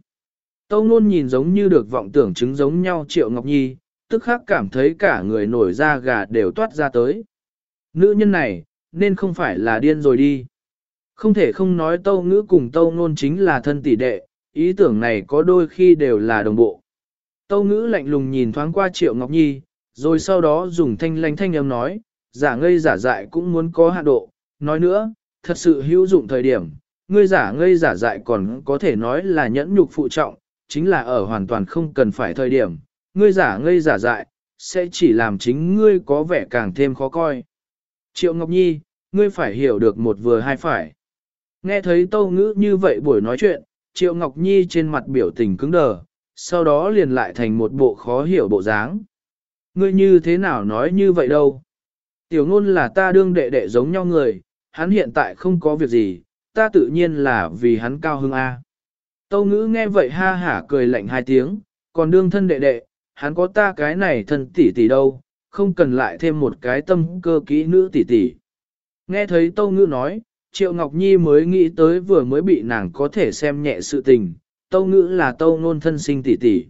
Tâu Nôn nhìn giống như được vọng tưởng chứng giống nhau Triệu Ngọc Nhi, tức khắc cảm thấy cả người nổi da gà đều toát ra tới. Nữ nhân này, nên không phải là điên rồi đi. Không thể không nói Tâu Ngữ cùng Tâu Nôn chính là thân tỷ đệ, ý tưởng này có đôi khi đều là đồng bộ. Tâu Ngữ lạnh lùng nhìn thoáng qua Triệu Ngọc Nhi, rồi sau đó dùng thanh lánh thanh âm nói, giả ngây giả dại cũng muốn có hạ độ, nói nữa, thật sự hữu dụng thời điểm, ngươi giả ngây giả dại còn có thể nói là nhẫn nhục phụ trọng, chính là ở hoàn toàn không cần phải thời điểm, ngươi giả ngây giả dại, sẽ chỉ làm chính ngươi có vẻ càng thêm khó coi. Triệu Ngọc Nhi, ngươi phải hiểu được một vừa hai phải. Nghe thấy tâu ngữ như vậy buổi nói chuyện, Triệu Ngọc Nhi trên mặt biểu tình cứng đờ, sau đó liền lại thành một bộ khó hiểu bộ dáng. Ngươi như thế nào nói như vậy đâu? Tiểu ngôn là ta đương đệ đệ giống nhau người, hắn hiện tại không có việc gì, ta tự nhiên là vì hắn cao hưng A. Tâu ngữ nghe vậy ha hả cười lạnh hai tiếng, còn đương thân đệ đệ, hắn có ta cái này thân tỷ tỷ đâu, không cần lại thêm một cái tâm cơ kỹ nữ tỷ tỷ. Nghe thấy Tâu ngữ nói, Triệu Ngọc Nhi mới nghĩ tới vừa mới bị nàng có thể xem nhẹ sự tình, Tâu ngữ là Tâu nôn thân sinh tỷ tỷ.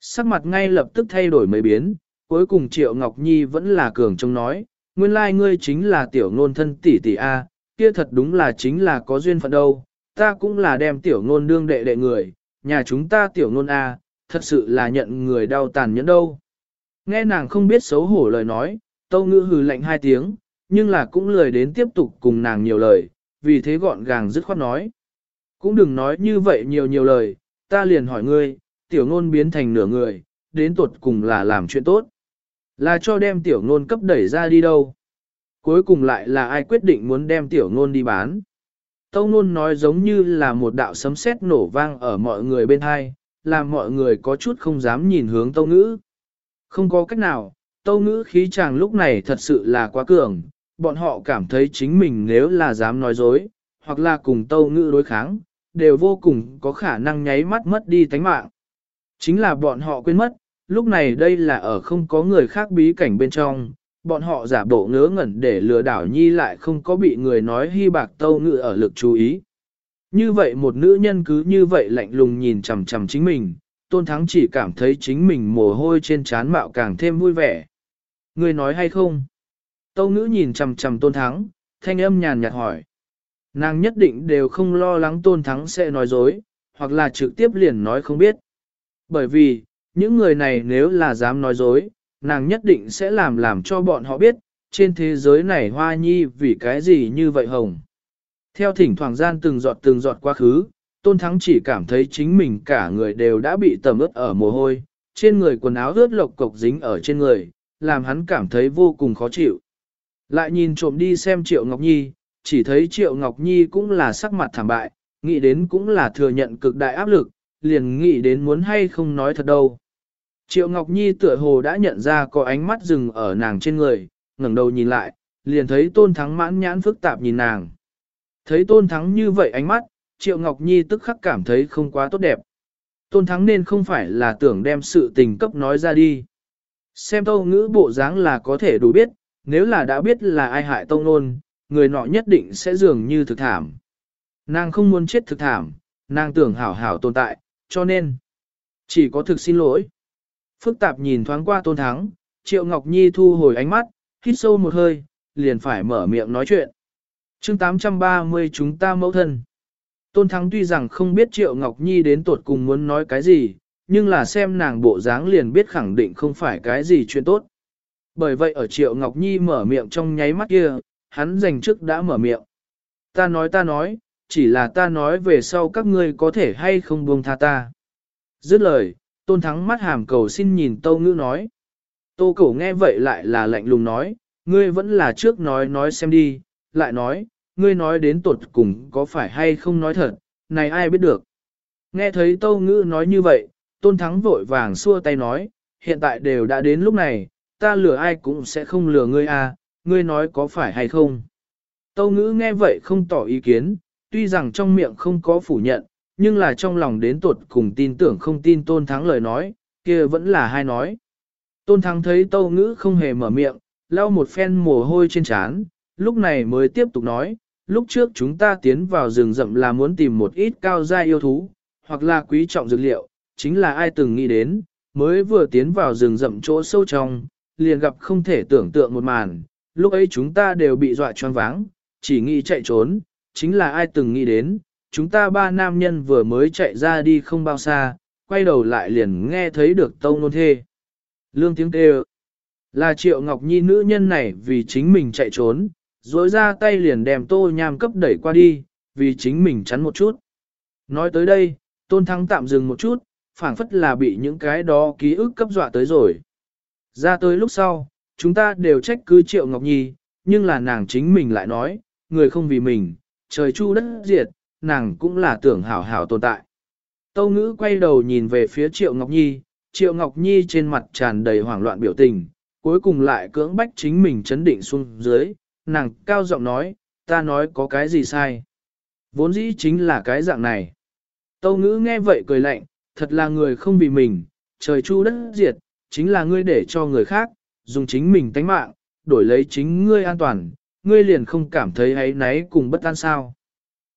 Sắc mặt ngay lập tức thay đổi mấy biến, cuối cùng Triệu Ngọc Nhi vẫn là cường trông nói, nguyên lai like ngươi chính là tiểu nôn thân tỷ tỷ A, kia thật đúng là chính là có duyên phận đâu, ta cũng là đem tiểu ngôn đương đệ đệ người, nhà chúng ta tiểu ngôn A, thật sự là nhận người đau tàn nhẫn đâu. Nghe nàng không biết xấu hổ lời nói, tâu ngữ hừ lạnh hai tiếng, nhưng là cũng lười đến tiếp tục cùng nàng nhiều lời, vì thế gọn gàng dứt khoát nói. Cũng đừng nói như vậy nhiều nhiều lời, ta liền hỏi ngươi, tiểu ngôn biến thành nửa người, đến tuột cùng là làm chuyện tốt. Là cho đem tiểu ngôn cấp đẩy ra đi đâu. Cuối cùng lại là ai quyết định muốn đem tiểu ngôn đi bán. Tâu ngôn nói giống như là một đạo sấm sét nổ vang ở mọi người bên hai, làm mọi người có chút không dám nhìn hướng tâu ngữ. Không có cách nào, tâu ngữ khí chàng lúc này thật sự là quá cường, bọn họ cảm thấy chính mình nếu là dám nói dối, hoặc là cùng tâu ngữ đối kháng, đều vô cùng có khả năng nháy mắt mất đi tánh mạng. Chính là bọn họ quên mất, lúc này đây là ở không có người khác bí cảnh bên trong, bọn họ giả bộ ngớ ngẩn để lừa đảo nhi lại không có bị người nói hy bạc tâu ngự ở lực chú ý. Như vậy một nữ nhân cứ như vậy lạnh lùng nhìn chằm chằm chính mình, tôn thắng chỉ cảm thấy chính mình mồ hôi trên trán mạo càng thêm vui vẻ. Người nói hay không? Tâu ngữ nhìn chằm chằm tôn thắng, thanh âm nhàn nhạt hỏi. Nàng nhất định đều không lo lắng tôn thắng sẽ nói dối, hoặc là trực tiếp liền nói không biết. Bởi vì, những người này nếu là dám nói dối, nàng nhất định sẽ làm làm cho bọn họ biết, trên thế giới này hoa nhi vì cái gì như vậy hồng. Theo thỉnh thoảng gian từng giọt từng giọt quá khứ, tôn thắng chỉ cảm thấy chính mình cả người đều đã bị tầm ướt ở mồ hôi, trên người quần áo ướt lộc cục dính ở trên người, làm hắn cảm thấy vô cùng khó chịu. Lại nhìn trộm đi xem Triệu Ngọc Nhi, chỉ thấy Triệu Ngọc Nhi cũng là sắc mặt thảm bại, nghĩ đến cũng là thừa nhận cực đại áp lực, liền nghĩ đến muốn hay không nói thật đâu. Triệu Ngọc Nhi tựa hồ đã nhận ra có ánh mắt dừng ở nàng trên người, ngẩng đầu nhìn lại, liền thấy tôn thắng mãn nhãn phức tạp nhìn nàng. Thấy tôn thắng như vậy ánh mắt, Triệu Ngọc Nhi tức khắc cảm thấy không quá tốt đẹp. Tôn thắng nên không phải là tưởng đem sự tình cấp nói ra đi. Xem tâu ngữ bộ dáng là có thể đủ biết, nếu là đã biết là ai hại tâu nôn, người nọ nhất định sẽ dường như thực thảm. Nàng không muốn chết thực thảm, nàng tưởng hảo hảo tồn tại, cho nên chỉ có thực xin lỗi. Phức tạp nhìn thoáng qua tôn thắng, Triệu Ngọc Nhi thu hồi ánh mắt, hít sâu một hơi, liền phải mở miệng nói chuyện. chương 830 chúng ta mẫu thân. Tôn Thắng tuy rằng không biết Triệu Ngọc Nhi đến tột cùng muốn nói cái gì, nhưng là xem nàng bộ dáng liền biết khẳng định không phải cái gì chuyện tốt. Bởi vậy ở Triệu Ngọc Nhi mở miệng trong nháy mắt kia, hắn dành trước đã mở miệng. Ta nói ta nói, chỉ là ta nói về sau các ngươi có thể hay không buông tha ta. Dứt lời, Tôn Thắng mắt hàm cầu xin nhìn Tâu Ngữ nói. Tô Cổ nghe vậy lại là lạnh lùng nói, ngươi vẫn là trước nói nói xem đi, lại nói, ngươi nói đến tột cùng có phải hay không nói thật, này ai biết được. Nghe thấy Tâu Ngữ nói như vậy, Tôn Thắng vội vàng xua tay nói, hiện tại đều đã đến lúc này, ta lừa ai cũng sẽ không lừa ngươi à, ngươi nói có phải hay không. Tâu Ngữ nghe vậy không tỏ ý kiến, tuy rằng trong miệng không có phủ nhận, nhưng là trong lòng đến tột cùng tin tưởng không tin Tôn Thắng lời nói, kia vẫn là hai nói. Tôn Thắng thấy Tâu Ngữ không hề mở miệng, lau một phen mồ hôi trên trán, lúc này mới tiếp tục nói, lúc trước chúng ta tiến vào rừng rậm là muốn tìm một ít cao gia yêu thú, hoặc là quý trọng dược liệu, chính là ai từng nghĩ đến, mới vừa tiến vào rừng rậm chỗ sâu trong, liền gặp không thể tưởng tượng một màn, lúc ấy chúng ta đều bị dọa choáng váng, chỉ nghĩ chạy trốn, chính là ai từng nghĩ đến, chúng ta ba nam nhân vừa mới chạy ra đi không bao xa, quay đầu lại liền nghe thấy được tông nôn thê. Lương tiếng kêu, là triệu ngọc nhi nữ nhân này vì chính mình chạy trốn, dối ra tay liền đem tô nham cấp đẩy qua đi, vì chính mình chắn một chút. Nói tới đây, tôn thắng tạm dừng một chút, phảng phất là bị những cái đó ký ức cấp dọa tới rồi. Ra tới lúc sau, chúng ta đều trách cứ triệu ngọc nhi, nhưng là nàng chính mình lại nói, người không vì mình, trời chu đất diệt, nàng cũng là tưởng hảo hảo tồn tại. Tâu ngữ quay đầu nhìn về phía Triệu Ngọc Nhi, Triệu Ngọc Nhi trên mặt tràn đầy hoảng loạn biểu tình, cuối cùng lại cưỡng bách chính mình chấn định xuống dưới, nàng cao giọng nói, ta nói có cái gì sai. Vốn dĩ chính là cái dạng này. Tâu ngữ nghe vậy cười lạnh, thật là người không vì mình, trời chu đất diệt, chính là ngươi để cho người khác, dùng chính mình tánh mạng, đổi lấy chính ngươi an toàn, ngươi liền không cảm thấy ấy náy cùng bất an sao.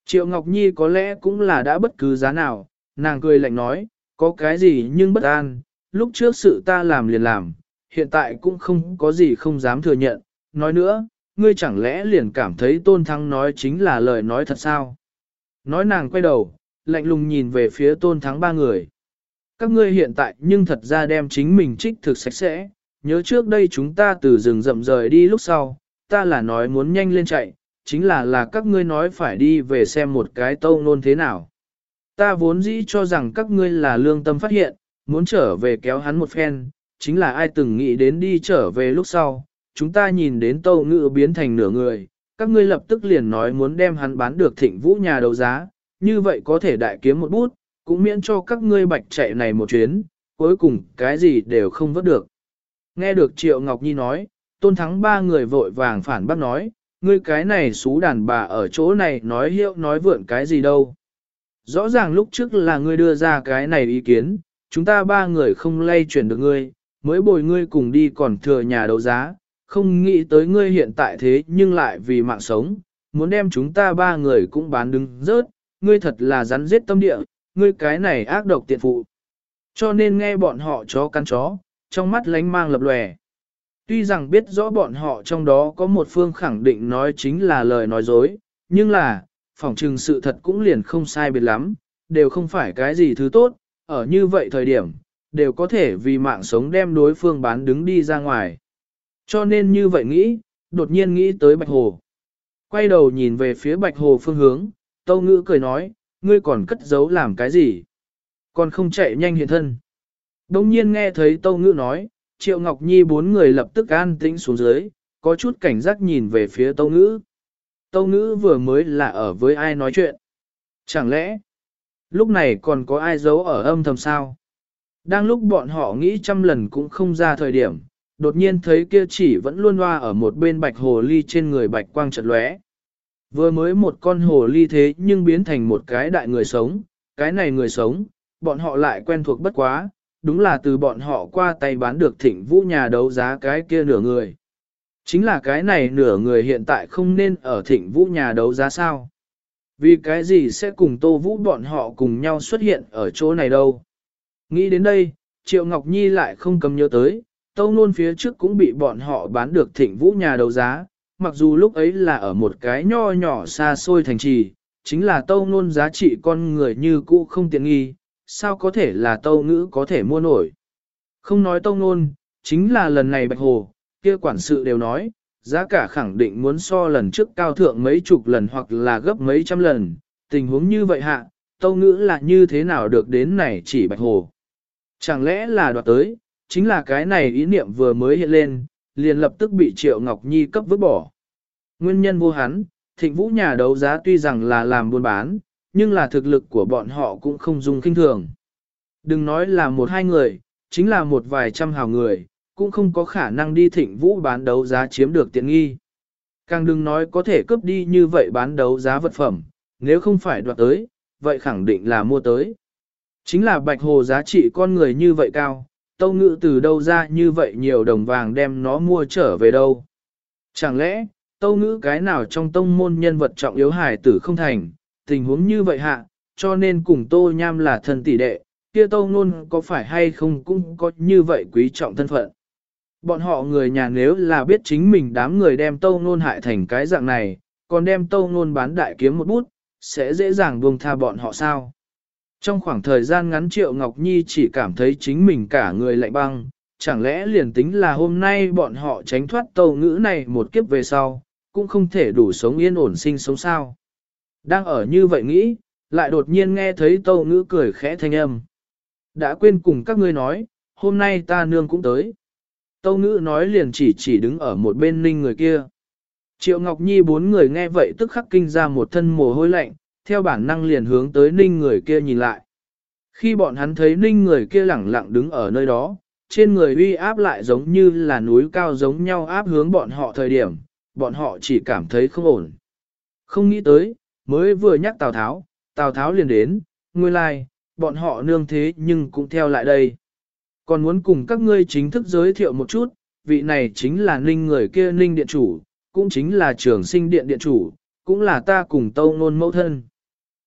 Triệu Ngọc Nhi có lẽ cũng là đã bất cứ giá nào, nàng cười lạnh nói, có cái gì nhưng bất an, lúc trước sự ta làm liền làm, hiện tại cũng không có gì không dám thừa nhận, nói nữa, ngươi chẳng lẽ liền cảm thấy tôn thắng nói chính là lời nói thật sao? Nói nàng quay đầu, lạnh lùng nhìn về phía tôn thắng ba người. Các ngươi hiện tại nhưng thật ra đem chính mình trích thực sạch sẽ, nhớ trước đây chúng ta từ rừng rậm rời đi lúc sau, ta là nói muốn nhanh lên chạy, chính là là các ngươi nói phải đi về xem một cái tâu nôn thế nào. Ta vốn dĩ cho rằng các ngươi là lương tâm phát hiện, muốn trở về kéo hắn một phen, chính là ai từng nghĩ đến đi trở về lúc sau, chúng ta nhìn đến tâu ngự biến thành nửa người, các ngươi lập tức liền nói muốn đem hắn bán được thịnh vũ nhà đấu giá, như vậy có thể đại kiếm một bút, cũng miễn cho các ngươi bạch chạy này một chuyến, cuối cùng cái gì đều không vớt được. Nghe được Triệu Ngọc Nhi nói, tôn thắng ba người vội vàng phản bác nói, ngươi cái này xú đàn bà ở chỗ này nói hiệu nói vượn cái gì đâu. Rõ ràng lúc trước là ngươi đưa ra cái này ý kiến, chúng ta ba người không lay chuyển được ngươi, mới bồi ngươi cùng đi còn thừa nhà đấu giá, không nghĩ tới ngươi hiện tại thế nhưng lại vì mạng sống, muốn đem chúng ta ba người cũng bán đứng rớt, ngươi thật là rắn giết tâm địa, ngươi cái này ác độc tiện phụ. Cho nên nghe bọn họ chó cắn chó, trong mắt lánh mang lập lòe. Tuy rằng biết rõ bọn họ trong đó có một phương khẳng định nói chính là lời nói dối, nhưng là, phỏng trừng sự thật cũng liền không sai biệt lắm, đều không phải cái gì thứ tốt, ở như vậy thời điểm, đều có thể vì mạng sống đem đối phương bán đứng đi ra ngoài. Cho nên như vậy nghĩ, đột nhiên nghĩ tới Bạch Hồ. Quay đầu nhìn về phía Bạch Hồ phương hướng, Tâu Ngữ cười nói, ngươi còn cất giấu làm cái gì? Còn không chạy nhanh hiện thân. Đông nhiên nghe thấy Tâu Ngữ nói, Triệu Ngọc Nhi bốn người lập tức an tĩnh xuống dưới, có chút cảnh giác nhìn về phía Tâu Ngữ. Tâu Ngữ vừa mới là ở với ai nói chuyện. Chẳng lẽ, lúc này còn có ai giấu ở âm thầm sao? Đang lúc bọn họ nghĩ trăm lần cũng không ra thời điểm, đột nhiên thấy kia chỉ vẫn luôn loa ở một bên bạch hồ ly trên người bạch quang chợt lóe. Vừa mới một con hồ ly thế nhưng biến thành một cái đại người sống, cái này người sống, bọn họ lại quen thuộc bất quá, đúng là từ bọn họ qua tay bán được thịnh vũ nhà đấu giá cái kia nửa người. Chính là cái này nửa người hiện tại không nên ở thịnh vũ nhà đấu giá sao. Vì cái gì sẽ cùng tô vũ bọn họ cùng nhau xuất hiện ở chỗ này đâu. Nghĩ đến đây, Triệu Ngọc Nhi lại không cầm nhớ tới, tâu nôn phía trước cũng bị bọn họ bán được thịnh vũ nhà đấu giá, mặc dù lúc ấy là ở một cái nho nhỏ xa xôi thành trì, chính là tâu nôn giá trị con người như cũ không tiện nghi, sao có thể là tâu ngữ có thể mua nổi. Không nói tâu nôn, chính là lần này bạch hồ, kia quản sự đều nói, giá cả khẳng định muốn so lần trước cao thượng mấy chục lần hoặc là gấp mấy trăm lần, tình huống như vậy hạ, tâu ngữ là như thế nào được đến này chỉ bạch hồ. Chẳng lẽ là đoạt tới, chính là cái này ý niệm vừa mới hiện lên, liền lập tức bị Triệu Ngọc Nhi cấp vứt bỏ. Nguyên nhân vô hắn, thịnh vũ nhà đấu giá tuy rằng là làm buôn bán, nhưng là thực lực của bọn họ cũng không dùng kinh thường. Đừng nói là một hai người, chính là một vài trăm hào người, cũng không có khả năng đi thịnh vũ bán đấu giá chiếm được tiện nghi. Càng đừng nói có thể cướp đi như vậy bán đấu giá vật phẩm, nếu không phải đoạt tới, vậy khẳng định là mua tới. Chính là bạch hồ giá trị con người như vậy cao, tâu ngự từ đâu ra như vậy nhiều đồng vàng đem nó mua trở về đâu. Chẳng lẽ, tâu ngữ cái nào trong tông môn nhân vật trọng yếu hải tử không thành, tình huống như vậy hạ, cho nên cùng tô nham là thân tỷ đệ, kia tô nôn có phải hay không cũng có như vậy quý trọng thân phận. Bọn họ người nhà nếu là biết chính mình đám người đem tô nôn hại thành cái dạng này, còn đem tô nôn bán đại kiếm một bút, sẽ dễ dàng buông tha bọn họ sao. Trong khoảng thời gian ngắn Triệu Ngọc Nhi chỉ cảm thấy chính mình cả người lạnh băng, chẳng lẽ liền tính là hôm nay bọn họ tránh thoát tàu ngữ này một kiếp về sau, cũng không thể đủ sống yên ổn sinh sống sao. Đang ở như vậy nghĩ, lại đột nhiên nghe thấy tâu ngữ cười khẽ thanh âm. Đã quên cùng các ngươi nói, hôm nay ta nương cũng tới. Tâu ngữ nói liền chỉ chỉ đứng ở một bên ninh người kia. Triệu Ngọc Nhi bốn người nghe vậy tức khắc kinh ra một thân mồ hôi lạnh, theo bản năng liền hướng tới ninh người kia nhìn lại. Khi bọn hắn thấy ninh người kia lẳng lặng đứng ở nơi đó, trên người uy áp lại giống như là núi cao giống nhau áp hướng bọn họ thời điểm, bọn họ chỉ cảm thấy không ổn. Không nghĩ tới, mới vừa nhắc Tào Tháo, Tào Tháo liền đến, nguyên lai, like, bọn họ nương thế nhưng cũng theo lại đây. Còn muốn cùng các ngươi chính thức giới thiệu một chút, vị này chính là ninh người kia ninh điện chủ, cũng chính là trường sinh điện điện chủ, cũng là ta cùng tâu nôn mẫu thân.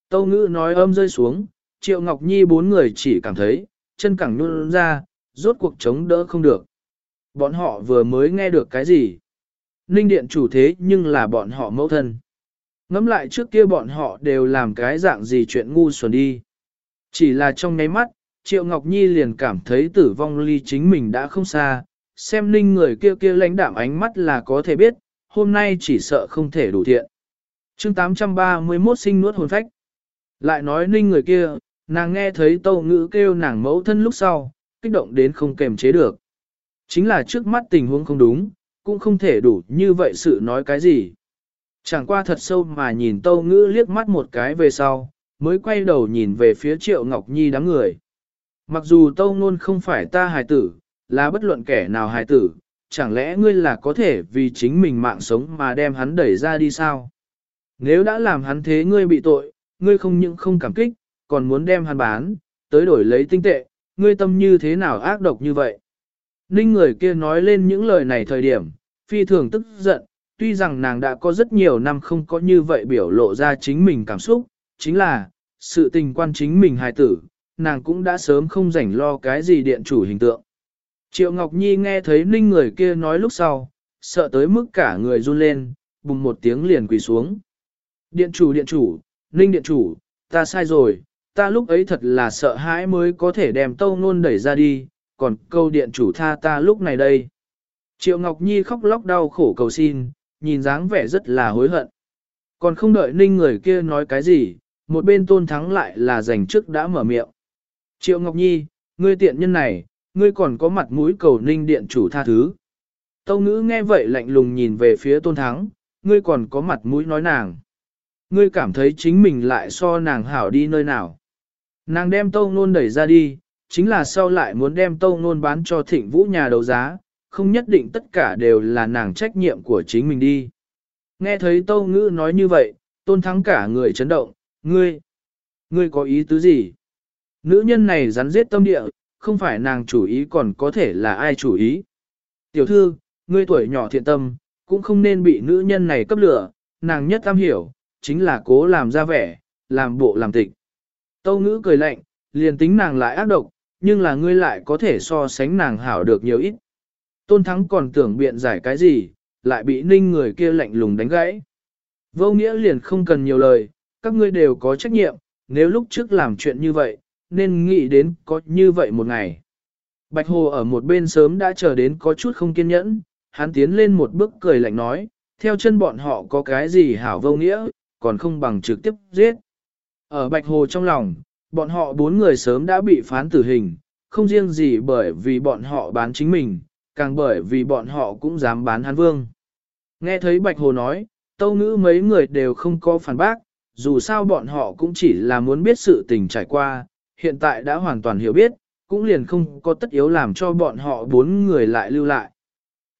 Tâu ngữ nói âm rơi xuống, triệu ngọc nhi bốn người chỉ cảm thấy, chân cẳng nôn ra, rốt cuộc chống đỡ không được. Bọn họ vừa mới nghe được cái gì? Ninh điện chủ thế nhưng là bọn họ mẫu thân. Ngắm lại trước kia bọn họ đều làm cái dạng gì chuyện ngu xuẩn đi. Chỉ là trong nháy mắt, Triệu Ngọc Nhi liền cảm thấy tử vong ly chính mình đã không xa, xem ninh người kia kia lãnh đạm ánh mắt là có thể biết, hôm nay chỉ sợ không thể đủ thiện. chương 831 sinh nuốt hồn phách. Lại nói ninh người kia, nàng nghe thấy tâu ngữ kêu nàng mẫu thân lúc sau, kích động đến không kềm chế được. Chính là trước mắt tình huống không đúng, cũng không thể đủ như vậy sự nói cái gì. Chẳng qua thật sâu mà nhìn tâu ngữ liếc mắt một cái về sau, mới quay đầu nhìn về phía triệu ngọc nhi đám người. Mặc dù tâu ngôn không phải ta hài tử, là bất luận kẻ nào hài tử, chẳng lẽ ngươi là có thể vì chính mình mạng sống mà đem hắn đẩy ra đi sao? Nếu đã làm hắn thế ngươi bị tội, ngươi không những không cảm kích, còn muốn đem hắn bán, tới đổi lấy tinh tệ, ngươi tâm như thế nào ác độc như vậy? Ninh người kia nói lên những lời này thời điểm, phi thường tức giận, tuy rằng nàng đã có rất nhiều năm không có như vậy biểu lộ ra chính mình cảm xúc, chính là, sự tình quan chính mình hài tử, nàng cũng đã sớm không rảnh lo cái gì điện chủ hình tượng. Triệu Ngọc Nhi nghe thấy ninh người kia nói lúc sau, sợ tới mức cả người run lên, bùng một tiếng liền quỳ xuống. Điện chủ điện chủ, ninh điện chủ, ta sai rồi, ta lúc ấy thật là sợ hãi mới có thể đem tâu nôn đẩy ra đi, còn câu điện chủ tha ta lúc này đây. Triệu Ngọc Nhi khóc lóc đau khổ cầu xin, nhìn dáng vẻ rất là hối hận. Còn không đợi ninh người kia nói cái gì, một bên tôn thắng lại là giành trước đã mở miệng. Triệu Ngọc Nhi, ngươi tiện nhân này, ngươi còn có mặt mũi cầu ninh điện chủ tha thứ. Tâu ngữ nghe vậy lạnh lùng nhìn về phía tôn thắng, ngươi còn có mặt mũi nói nàng. Ngươi cảm thấy chính mình lại so nàng hảo đi nơi nào. Nàng đem tâu nôn đẩy ra đi, chính là sau lại muốn đem tâu nôn bán cho thịnh vũ nhà đấu giá, không nhất định tất cả đều là nàng trách nhiệm của chính mình đi. Nghe thấy tâu ngữ nói như vậy, tôn thắng cả người chấn động, ngươi, ngươi có ý tứ gì? Nữ nhân này rắn giết tâm địa, không phải nàng chủ ý còn có thể là ai chủ ý. Tiểu thư, ngươi tuổi nhỏ thiện tâm, cũng không nên bị nữ nhân này cấp lửa, nàng nhất tam hiểu, chính là cố làm ra vẻ, làm bộ làm tịch. Tâu ngữ cười lạnh, liền tính nàng lại ác độc, nhưng là ngươi lại có thể so sánh nàng hảo được nhiều ít. Tôn Thắng còn tưởng biện giải cái gì, lại bị ninh người kia lạnh lùng đánh gãy. Vô nghĩa liền không cần nhiều lời, các ngươi đều có trách nhiệm, nếu lúc trước làm chuyện như vậy, nên nghĩ đến có như vậy một ngày. Bạch Hồ ở một bên sớm đã chờ đến có chút không kiên nhẫn, hắn tiến lên một bước cười lạnh nói, theo chân bọn họ có cái gì hảo vô nghĩa, còn không bằng trực tiếp giết. Ở Bạch Hồ trong lòng, bọn họ bốn người sớm đã bị phán tử hình, không riêng gì bởi vì bọn họ bán chính mình, càng bởi vì bọn họ cũng dám bán hắn vương. Nghe thấy Bạch Hồ nói, tâu ngữ mấy người đều không có phản bác, dù sao bọn họ cũng chỉ là muốn biết sự tình trải qua, hiện tại đã hoàn toàn hiểu biết, cũng liền không có tất yếu làm cho bọn họ bốn người lại lưu lại.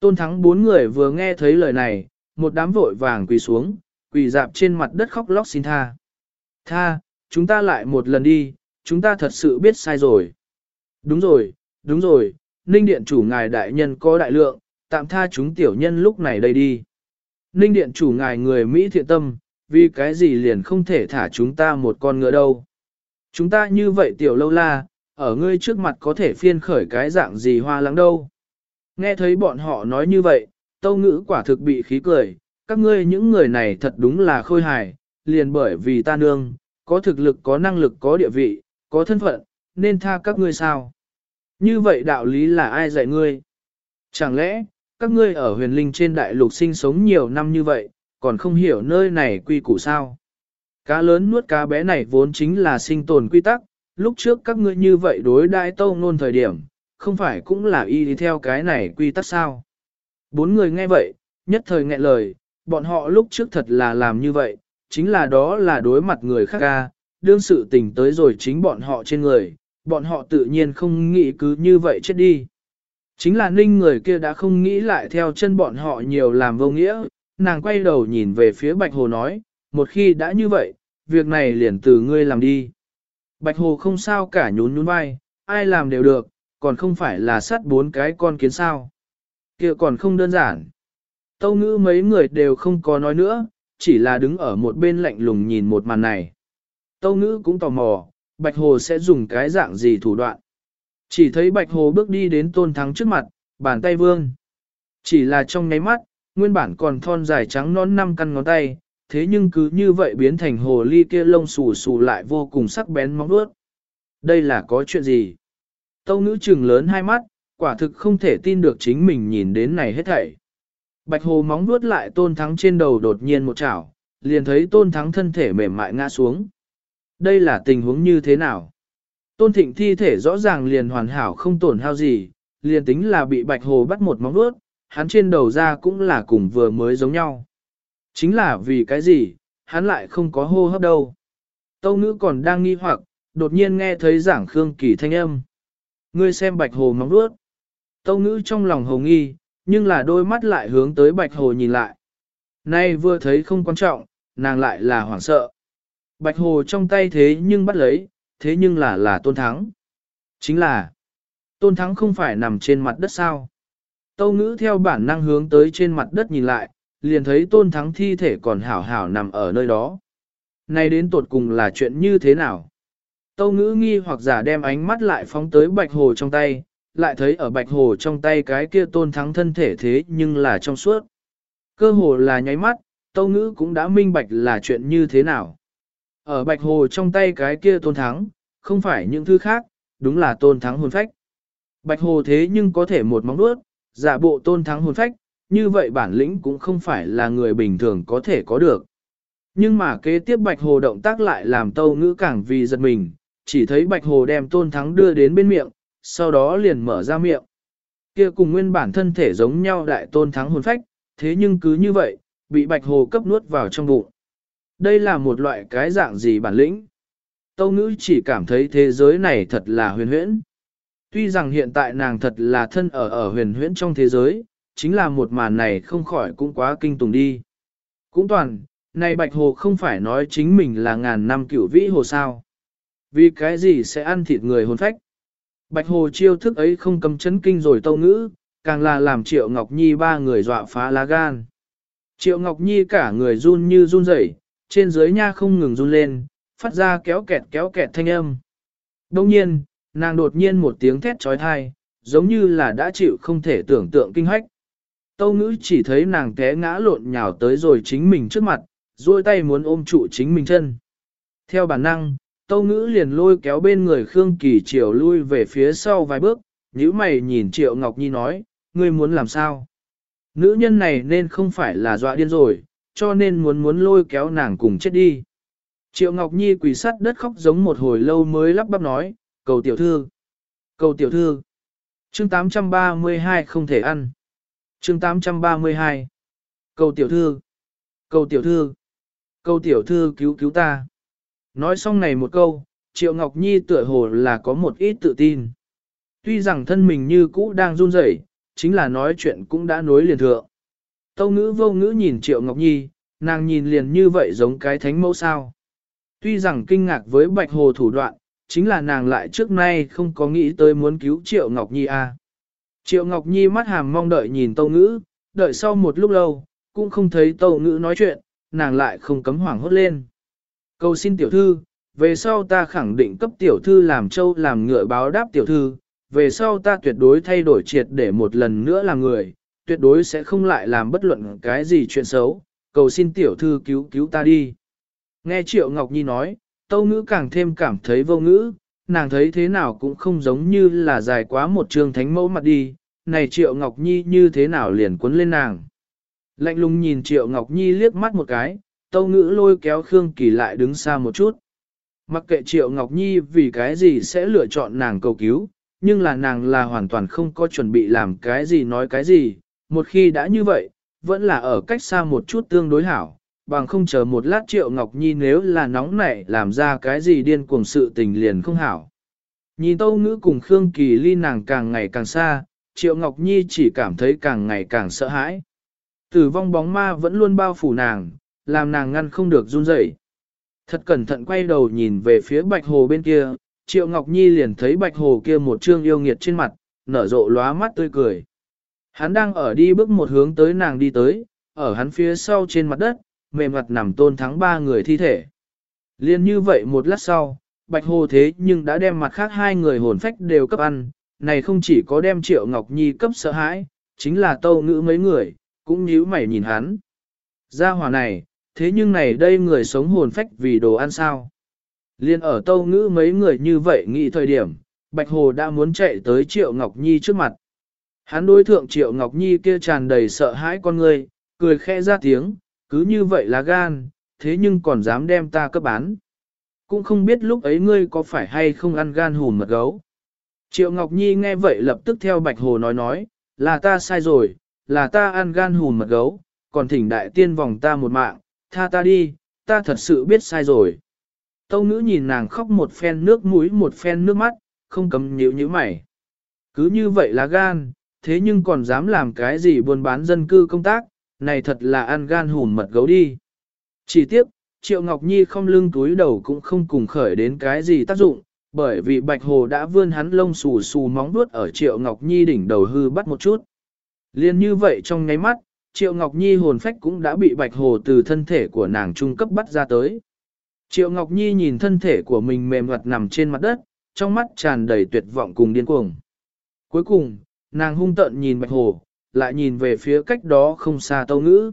Tôn thắng bốn người vừa nghe thấy lời này, một đám vội vàng quỳ xuống, quỳ dạp trên mặt đất khóc lóc xin tha. Tha, chúng ta lại một lần đi, chúng ta thật sự biết sai rồi. Đúng rồi, đúng rồi, Ninh Điện chủ ngài đại nhân có đại lượng, tạm tha chúng tiểu nhân lúc này đây đi. Ninh Điện chủ ngài người Mỹ thiện tâm, vì cái gì liền không thể thả chúng ta một con ngựa đâu. Chúng ta như vậy tiểu lâu la, ở ngươi trước mặt có thể phiên khởi cái dạng gì hoa lắng đâu. Nghe thấy bọn họ nói như vậy, tâu ngữ quả thực bị khí cười, các ngươi những người này thật đúng là khôi hài, liền bởi vì ta nương, có thực lực có năng lực có địa vị, có thân phận, nên tha các ngươi sao? Như vậy đạo lý là ai dạy ngươi? Chẳng lẽ, các ngươi ở huyền linh trên đại lục sinh sống nhiều năm như vậy, còn không hiểu nơi này quy củ sao? Cá lớn nuốt cá bé này vốn chính là sinh tồn quy tắc, lúc trước các ngươi như vậy đối đãi tâu nôn thời điểm, không phải cũng là y đi theo cái này quy tắc sao? Bốn người nghe vậy, nhất thời nghẹn lời, bọn họ lúc trước thật là làm như vậy, chính là đó là đối mặt người khác ca, đương sự tình tới rồi chính bọn họ trên người, bọn họ tự nhiên không nghĩ cứ như vậy chết đi. Chính là ninh người kia đã không nghĩ lại theo chân bọn họ nhiều làm vô nghĩa, nàng quay đầu nhìn về phía Bạch Hồ nói, một khi đã như vậy, việc này liền từ ngươi làm đi. Bạch Hồ không sao cả nhún nhún vai, ai làm đều được, còn không phải là sát bốn cái con kiến sao. kia còn không đơn giản. Tâu ngữ mấy người đều không có nói nữa, chỉ là đứng ở một bên lạnh lùng nhìn một màn này. Tâu ngữ cũng tò mò, Bạch Hồ sẽ dùng cái dạng gì thủ đoạn. Chỉ thấy Bạch Hồ bước đi đến tôn thắng trước mặt, bàn tay vương. Chỉ là trong nháy mắt, nguyên bản còn thon dài trắng non năm căn ngón tay, thế nhưng cứ như vậy biến thành hồ ly kia lông xù xù lại vô cùng sắc bén móng vuốt. Đây là có chuyện gì? Tâu ngữ trừng lớn hai mắt, quả thực không thể tin được chính mình nhìn đến này hết thảy. Bạch hồ móng vuốt lại tôn thắng trên đầu đột nhiên một chảo, liền thấy tôn thắng thân thể mềm mại ngã xuống. Đây là tình huống như thế nào? Tôn thịnh thi thể rõ ràng liền hoàn hảo không tổn hao gì, liền tính là bị bạch hồ bắt một móng vuốt, hắn trên đầu ra cũng là cùng vừa mới giống nhau. Chính là vì cái gì, hắn lại không có hô hấp đâu. Tâu ngữ còn đang nghi hoặc, đột nhiên nghe thấy giảng Khương Kỳ thanh âm. Ngươi xem bạch hồ móng vuốt. Tâu ngữ trong lòng hồ nghi, nhưng là đôi mắt lại hướng tới bạch hồ nhìn lại. Nay vừa thấy không quan trọng, nàng lại là hoảng sợ. Bạch hồ trong tay thế nhưng bắt lấy, thế nhưng là là tôn thắng. Chính là, tôn thắng không phải nằm trên mặt đất sao. Tâu ngữ theo bản năng hướng tới trên mặt đất nhìn lại, liền thấy tôn thắng thi thể còn hảo hảo nằm ở nơi đó. Nay đến tột cùng là chuyện như thế nào? Tâu ngữ nghi hoặc giả đem ánh mắt lại phóng tới bạch hồ trong tay, lại thấy ở bạch hồ trong tay cái kia tôn thắng thân thể thế nhưng là trong suốt. Cơ hồ là nháy mắt, tâu ngữ cũng đã minh bạch là chuyện như thế nào. Ở bạch hồ trong tay cái kia tôn thắng, không phải những thứ khác, đúng là tôn thắng hồn phách. Bạch hồ thế nhưng có thể một móng nuốt, giả bộ tôn thắng hồn phách, như vậy bản lĩnh cũng không phải là người bình thường có thể có được. Nhưng mà kế tiếp bạch hồ động tác lại làm tâu ngữ càng vì giật mình, chỉ thấy bạch hồ đem tôn thắng đưa đến bên miệng, sau đó liền mở ra miệng. Kia cùng nguyên bản thân thể giống nhau đại tôn thắng hồn phách, thế nhưng cứ như vậy, bị bạch hồ cấp nuốt vào trong bụng. Đây là một loại cái dạng gì bản lĩnh? Tâu ngữ chỉ cảm thấy thế giới này thật là huyền huyễn. Tuy rằng hiện tại nàng thật là thân ở ở huyền huyễn trong thế giới, chính là một màn này không khỏi cũng quá kinh tùng đi. Cũng toàn, này Bạch Hồ không phải nói chính mình là ngàn năm cửu vĩ hồ sao. Vì cái gì sẽ ăn thịt người hồn phách? Bạch Hồ chiêu thức ấy không cầm chấn kinh rồi tâu ngữ, càng là làm Triệu Ngọc Nhi ba người dọa phá lá gan. Triệu Ngọc Nhi cả người run như run rẩy, trên dưới nha không ngừng run lên, phát ra kéo kẹt kéo kẹt thanh âm. Đông nhiên, nàng đột nhiên một tiếng thét trói thai, giống như là đã chịu không thể tưởng tượng kinh hách. Tâu ngữ chỉ thấy nàng té ngã lộn nhào tới rồi chính mình trước mặt, duỗi tay muốn ôm trụ chính mình chân. Theo bản năng, tâu ngữ liền lôi kéo bên người Khương Kỳ Triều lui về phía sau vài bước, nhíu mày nhìn Triệu Ngọc Nhi nói, ngươi muốn làm sao? Nữ nhân này nên không phải là dọa điên rồi, cho nên muốn muốn lôi kéo nàng cùng chết đi. Triệu Ngọc Nhi quỳ sắt đất khóc giống một hồi lâu mới lắp bắp nói, cầu tiểu thư, cầu tiểu thư. Chương 832 không thể ăn. Chương 832. Cầu tiểu thư, cầu tiểu thư, cầu tiểu thư cứu cứu ta. Nói xong này một câu, Triệu Ngọc Nhi tựa hồ là có một ít tự tin. Tuy rằng thân mình như cũ đang run rẩy, chính là nói chuyện cũng đã nối liền thượng. Tâu ngữ vô ngữ nhìn Triệu Ngọc Nhi, nàng nhìn liền như vậy giống cái thánh mẫu sao. Tuy rằng kinh ngạc với Bạch Hồ thủ đoạn, chính là nàng lại trước nay không có nghĩ tới muốn cứu Triệu Ngọc Nhi. À. Triệu Ngọc Nhi mắt hàm mong đợi nhìn Tâu Ngữ, đợi sau một lúc lâu, cũng không thấy Tâu Ngữ nói chuyện, nàng lại không cấm hoảng hốt lên. Cầu xin tiểu thư, về sau ta khẳng định cấp tiểu thư làm châu làm ngựa báo đáp tiểu thư, về sau ta tuyệt đối thay đổi triệt để một lần nữa làm người, tuyệt đối sẽ không lại làm bất luận cái gì chuyện xấu, cầu xin tiểu thư cứu cứu ta đi. Nghe Triệu Ngọc Nhi nói, Tâu Ngữ càng thêm cảm thấy vô ngữ, nàng thấy thế nào cũng không giống như là dài quá một trường thánh mẫu mặt đi, này Triệu Ngọc Nhi như thế nào liền cuốn lên nàng. Lạnh lùng nhìn Triệu Ngọc Nhi liếc mắt một cái, Tâu Ngữ lôi kéo Khương Kỳ lại đứng xa một chút. Mặc kệ Triệu Ngọc Nhi vì cái gì sẽ lựa chọn nàng cầu cứu, nhưng là nàng là hoàn toàn không có chuẩn bị làm cái gì nói cái gì, một khi đã như vậy, vẫn là ở cách xa một chút tương đối hảo, bằng không chờ một lát Triệu Ngọc Nhi nếu là nóng nảy làm ra cái gì điên cuồng sự tình liền không hảo. Nhìn Tâu Ngữ cùng Khương Kỳ ly nàng càng ngày càng xa, Triệu Ngọc Nhi chỉ cảm thấy càng ngày càng sợ hãi. Tử vong bóng ma vẫn luôn bao phủ nàng, làm nàng ngăn không được run rẩy. Thật cẩn thận quay đầu nhìn về phía Bạch Hồ bên kia, Triệu Ngọc Nhi liền thấy Bạch Hồ kia một trương yêu nghiệt trên mặt, nở rộ lóa mắt tươi cười. Hắn đang ở đi bước một hướng tới nàng đi tới, ở hắn phía sau trên mặt đất, mềm mặt nằm tôn thắng ba người thi thể. Liên như vậy một lát sau, Bạch Hồ thế nhưng đã đem mặt khác hai người hồn phách đều cấp ăn, này không chỉ có đem Triệu Ngọc Nhi cấp sợ hãi, chính là tâu ngữ mấy người, cũng nhíu mày nhìn hắn. Gia hỏa này, thế nhưng này đây người sống hồn phách vì đồ ăn sao? Liên ở tâu ngữ mấy người như vậy nghĩ thời điểm, Bạch Hồ đã muốn chạy tới Triệu Ngọc Nhi trước mặt. Hắn đối thượng Triệu Ngọc Nhi kia tràn đầy sợ hãi con người, cười khẽ ra tiếng, cứ như vậy là gan, thế nhưng còn dám đem ta cấp bán. Cũng không biết lúc ấy ngươi có phải hay không ăn gan hùn mật gấu. Triệu Ngọc Nhi nghe vậy lập tức theo Bạch Hồ nói nói, là ta sai rồi, là ta ăn gan hùn mật gấu, còn thỉnh đại tiên vòng ta một mạng, tha ta đi, ta thật sự biết sai rồi. Tâu ngữ nhìn nàng khóc một phen nước mũi một phen nước mắt, không cấm nhíu như mày. Cứ như vậy là gan, thế nhưng còn dám làm cái gì buôn bán dân cư công tác, này thật là ăn gan hùn mật gấu đi. Chỉ tiếc, Triệu Ngọc Nhi không lưng túi đầu cũng không cùng khởi đến cái gì tác dụng, bởi vì Bạch Hồ đã vươn hắn lông xù xù móng vuốt ở Triệu Ngọc Nhi đỉnh đầu hư bắt một chút. Liên như vậy trong nháy mắt, Triệu Ngọc Nhi hồn phách cũng đã bị Bạch Hồ từ thân thể của nàng trung cấp bắt ra tới. Triệu Ngọc Nhi nhìn thân thể của mình mềm mặt nằm trên mặt đất, trong mắt tràn đầy tuyệt vọng cùng điên cuồng. Cuối cùng, nàng hung tợn nhìn Bạch Hồ, lại nhìn về phía cách đó không xa tâu ngữ.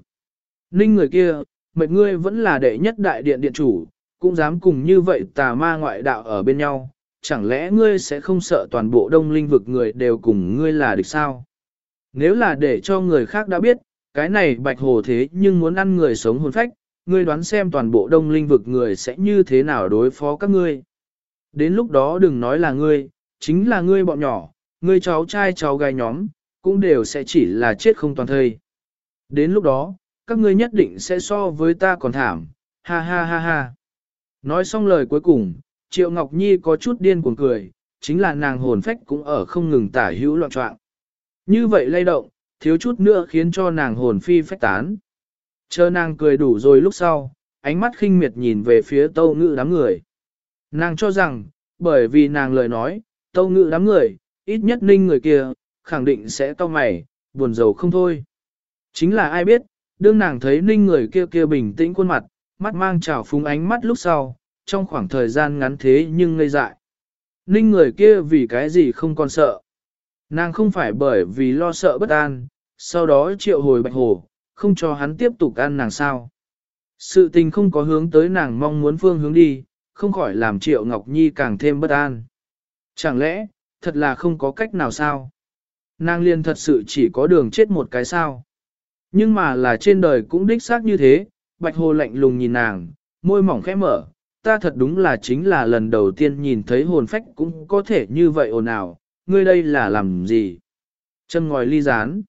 Ninh người kia, mệt ngươi vẫn là đệ nhất đại điện điện chủ, cũng dám cùng như vậy tà ma ngoại đạo ở bên nhau, chẳng lẽ ngươi sẽ không sợ toàn bộ đông linh vực người đều cùng ngươi là địch sao? Nếu là để cho người khác đã biết, cái này bạch hồ thế nhưng muốn ăn người sống hồn phách, ngươi đoán xem toàn bộ đông linh vực người sẽ như thế nào đối phó các ngươi. Đến lúc đó đừng nói là ngươi, chính là ngươi bọn nhỏ, ngươi cháu trai cháu gái nhóm, cũng đều sẽ chỉ là chết không toàn thây. Đến lúc đó, các ngươi nhất định sẽ so với ta còn thảm, Ha ha ha ha. Nói xong lời cuối cùng, Triệu Ngọc Nhi có chút điên cuồng cười, chính là nàng hồn phách cũng ở không ngừng tả hữu loạn trọng. Như vậy lay động, thiếu chút nữa khiến cho nàng hồn phi phách tán. Chờ nàng cười đủ rồi lúc sau, ánh mắt khinh miệt nhìn về phía tâu ngự đám người. Nàng cho rằng, bởi vì nàng lời nói, tâu ngự đám người, ít nhất ninh người kia, khẳng định sẽ to mày, buồn rầu không thôi. Chính là ai biết, đương nàng thấy ninh người kia kia bình tĩnh khuôn mặt, mắt mang trào phúng ánh mắt lúc sau, trong khoảng thời gian ngắn thế nhưng ngây dại. Ninh người kia vì cái gì không còn sợ. Nàng không phải bởi vì lo sợ bất an, sau đó triệu hồi bạch hồ, không cho hắn tiếp tục ăn nàng sao. Sự tình không có hướng tới nàng mong muốn phương hướng đi, không khỏi làm triệu Ngọc Nhi càng thêm bất an. Chẳng lẽ, thật là không có cách nào sao? Nàng liền thật sự chỉ có đường chết một cái sao? Nhưng mà là trên đời cũng đích xác như thế, bạch hồ lạnh lùng nhìn nàng, môi mỏng khẽ mở, ta thật đúng là chính là lần đầu tiên nhìn thấy hồn phách cũng có thể như vậy ồn ào, ngươi đây là làm gì? Chân ngòi ly rán.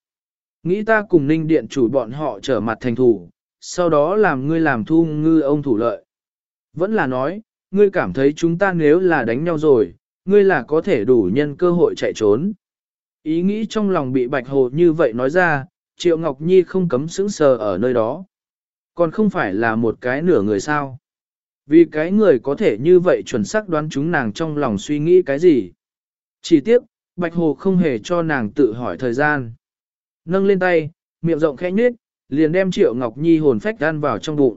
Nghĩ ta cùng ninh điện chủ bọn họ trở mặt thành thủ, sau đó làm ngươi làm thu ngư ông thủ lợi. Vẫn là nói, ngươi cảm thấy chúng ta nếu là đánh nhau rồi, ngươi là có thể đủ nhân cơ hội chạy trốn. Ý nghĩ trong lòng bị bạch hồ như vậy nói ra, Triệu Ngọc Nhi không cấm sững sờ ở nơi đó. Còn không phải là một cái nửa người sao. Vì cái người có thể như vậy chuẩn xác đoán chúng nàng trong lòng suy nghĩ cái gì. Chỉ tiếc, Bạch Hồ không hề cho nàng tự hỏi thời gian. Nâng lên tay, miệng rộng khẽ nhếch, liền đem Triệu Ngọc Nhi hồn phách ăn vào trong bụng.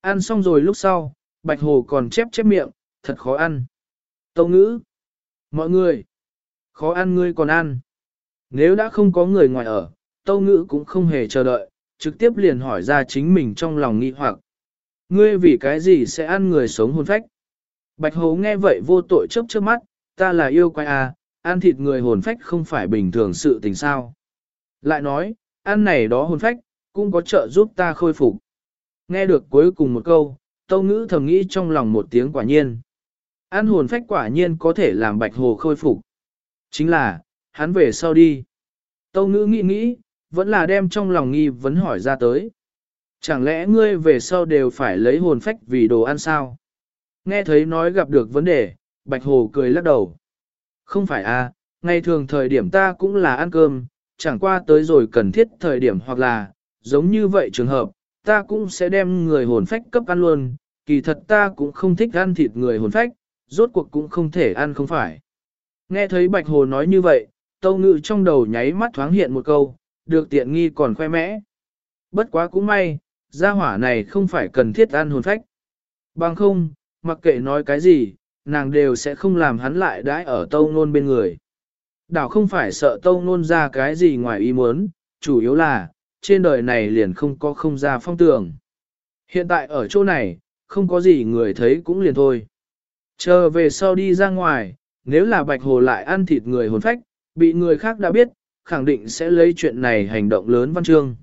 Ăn xong rồi lúc sau, Bạch Hồ còn chép chép miệng, thật khó ăn. Tâu ngữ. Mọi người. Khó ăn ngươi còn ăn. Nếu đã không có người ngoài ở, Tâu ngữ cũng không hề chờ đợi, trực tiếp liền hỏi ra chính mình trong lòng nghi hoặc. Ngươi vì cái gì sẽ ăn người sống hồn phách? Bạch Hồ nghe vậy vô tội chớp chớp mắt, ta là yêu quái à, ăn thịt người hồn phách không phải bình thường sự tình sao. Lại nói, ăn này đó hồn phách, cũng có trợ giúp ta khôi phục. Nghe được cuối cùng một câu, Tâu Ngữ thầm nghĩ trong lòng một tiếng quả nhiên. Ăn hồn phách quả nhiên có thể làm Bạch Hồ khôi phục. Chính là, hắn về sau đi. Tâu Ngữ nghĩ nghĩ, vẫn là đem trong lòng nghi vấn hỏi ra tới. Chẳng lẽ ngươi về sau đều phải lấy hồn phách vì đồ ăn sao? Nghe thấy nói gặp được vấn đề, Bạch Hồ cười lắc đầu. Không phải à, ngày thường thời điểm ta cũng là ăn cơm, chẳng qua tới rồi cần thiết thời điểm hoặc là, giống như vậy trường hợp, ta cũng sẽ đem người hồn phách cấp ăn luôn, kỳ thật ta cũng không thích ăn thịt người hồn phách, rốt cuộc cũng không thể ăn không phải. Nghe thấy Bạch Hồ nói như vậy, Tâu Ngự trong đầu nháy mắt thoáng hiện một câu, được tiện nghi còn khoe mẽ. Bất quá cũng may, gia hỏa này không phải cần thiết ăn hồn phách. Bằng không, mặc kệ nói cái gì, nàng đều sẽ không làm hắn lại đãi ở tâu nôn bên người. Đảo không phải sợ tâu nôn ra cái gì ngoài ý muốn, chủ yếu là, trên đời này liền không có không ra phong tường. Hiện tại ở chỗ này, không có gì người thấy cũng liền thôi. Chờ về sau đi ra ngoài, nếu là bạch hồ lại ăn thịt người hồn phách, bị người khác đã biết, khẳng định sẽ lấy chuyện này hành động lớn văn chương.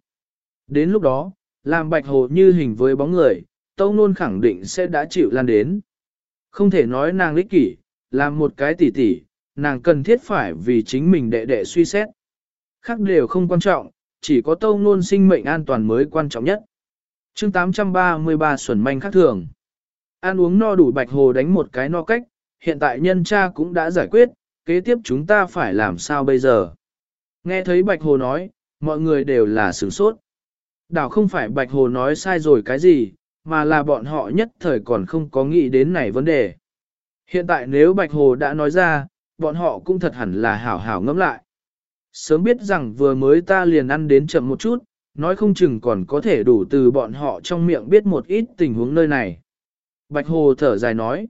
Đến lúc đó, làm bạch hồ như hình với bóng người, tâu nôn khẳng định sẽ đã chịu lan đến. Không thể nói nàng lích kỷ, làm một cái tỉ tỉ, nàng cần thiết phải vì chính mình đệ đệ suy xét. Khác đều không quan trọng, chỉ có tâu nôn sinh mệnh an toàn mới quan trọng nhất. chương 833 xuẩn manh khác thường. Ăn uống no đủ bạch hồ đánh một cái no cách, hiện tại nhân cha cũng đã giải quyết, kế tiếp chúng ta phải làm sao bây giờ. Nghe thấy bạch hồ nói, mọi người đều là sửng sốt. Đảo không phải Bạch Hồ nói sai rồi cái gì, mà là bọn họ nhất thời còn không có nghĩ đến này vấn đề. Hiện tại nếu Bạch Hồ đã nói ra, bọn họ cũng thật hẳn là hảo hảo ngẫm lại. Sớm biết rằng vừa mới ta liền ăn đến chậm một chút, nói không chừng còn có thể đủ từ bọn họ trong miệng biết một ít tình huống nơi này. Bạch Hồ thở dài nói.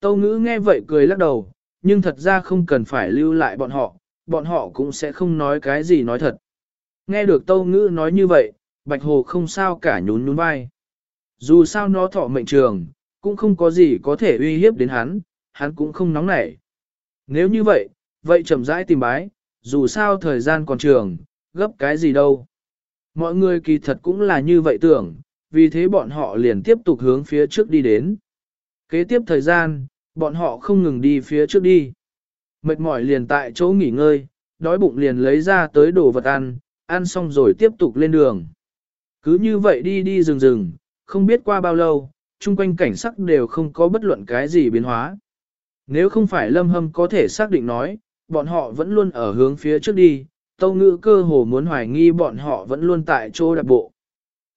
Tâu ngữ nghe vậy cười lắc đầu, nhưng thật ra không cần phải lưu lại bọn họ, bọn họ cũng sẽ không nói cái gì nói thật. Nghe được Tâu ngữ nói như vậy, Bạch Hồ không sao cả nhún nhún vai. Dù sao nó thọ mệnh trường, cũng không có gì có thể uy hiếp đến hắn, hắn cũng không nóng nảy. Nếu như vậy, vậy chậm rãi tìm bái, dù sao thời gian còn trường, gấp cái gì đâu. Mọi người kỳ thật cũng là như vậy tưởng, vì thế bọn họ liền tiếp tục hướng phía trước đi đến. Kế tiếp thời gian, bọn họ không ngừng đi phía trước đi. Mệt mỏi liền tại chỗ nghỉ ngơi, đói bụng liền lấy ra tới đồ vật ăn, ăn xong rồi tiếp tục lên đường. Cứ như vậy đi đi rừng rừng, không biết qua bao lâu, chung quanh cảnh sắc đều không có bất luận cái gì biến hóa. Nếu không phải lâm hâm có thể xác định nói, bọn họ vẫn luôn ở hướng phía trước đi, tâu ngữ cơ hồ muốn hoài nghi bọn họ vẫn luôn tại chỗ đạp bộ.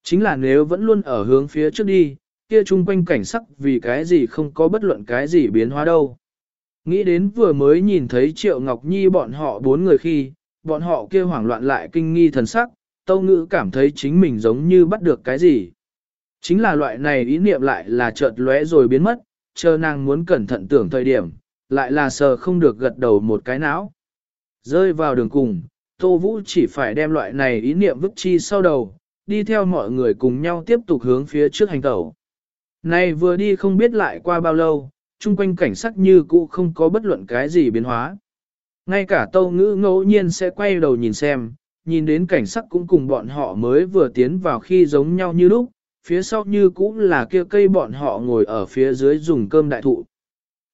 Chính là nếu vẫn luôn ở hướng phía trước đi, kia chung quanh cảnh sắc vì cái gì không có bất luận cái gì biến hóa đâu. Nghĩ đến vừa mới nhìn thấy Triệu Ngọc Nhi bọn họ bốn người khi, bọn họ kia hoảng loạn lại kinh nghi thần sắc, Tâu Ngữ cảm thấy chính mình giống như bắt được cái gì. Chính là loại này ý niệm lại là chợt lóe rồi biến mất, chờ nàng muốn cẩn thận tưởng thời điểm, lại là sờ không được gật đầu một cái não. Rơi vào đường cùng, Tô Vũ chỉ phải đem loại này ý niệm vứt chi sau đầu, đi theo mọi người cùng nhau tiếp tục hướng phía trước hành tẩu. Này vừa đi không biết lại qua bao lâu, chung quanh cảnh sắc như cũ không có bất luận cái gì biến hóa. Ngay cả tâu ngữ ngẫu nhiên sẽ quay đầu nhìn xem, nhìn đến cảnh sắc cũng cùng bọn họ mới vừa tiến vào khi giống nhau như lúc, phía sau như cũ là kia cây bọn họ ngồi ở phía dưới dùng cơm đại thụ.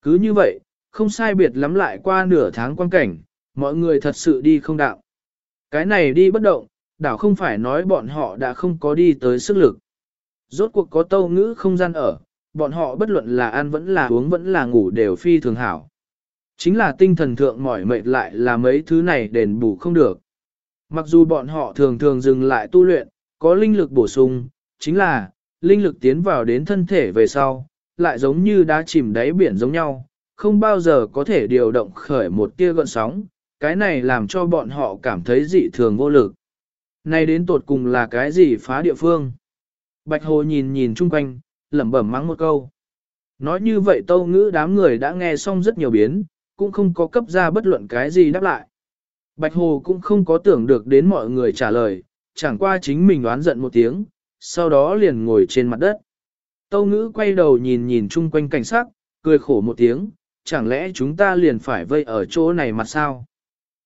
Cứ như vậy, không sai biệt lắm lại qua nửa tháng quan cảnh, mọi người thật sự đi không đạo. Cái này đi bất động, đảo không phải nói bọn họ đã không có đi tới sức lực. Rốt cuộc có tâu ngữ không gian ở, bọn họ bất luận là ăn vẫn là uống vẫn là ngủ đều phi thường hảo. Chính là tinh thần thượng mỏi mệt lại là mấy thứ này đền bù không được. Mặc dù bọn họ thường thường dừng lại tu luyện, có linh lực bổ sung, chính là, linh lực tiến vào đến thân thể về sau, lại giống như đá chìm đáy biển giống nhau, không bao giờ có thể điều động khởi một tia gợn sóng, cái này làm cho bọn họ cảm thấy dị thường vô lực nay đến tột cùng là cái gì phá địa phương? Bạch Hồ nhìn nhìn chung quanh, lẩm bẩm mắng một câu. Nói như vậy tâu ngữ đám người đã nghe xong rất nhiều biến, cũng không có cấp ra bất luận cái gì đáp lại. Bạch Hồ cũng không có tưởng được đến mọi người trả lời, chẳng qua chính mình đoán giận một tiếng, sau đó liền ngồi trên mặt đất. Tâu ngữ quay đầu nhìn nhìn chung quanh cảnh sắc, cười khổ một tiếng, chẳng lẽ chúng ta liền phải vây ở chỗ này mà sao?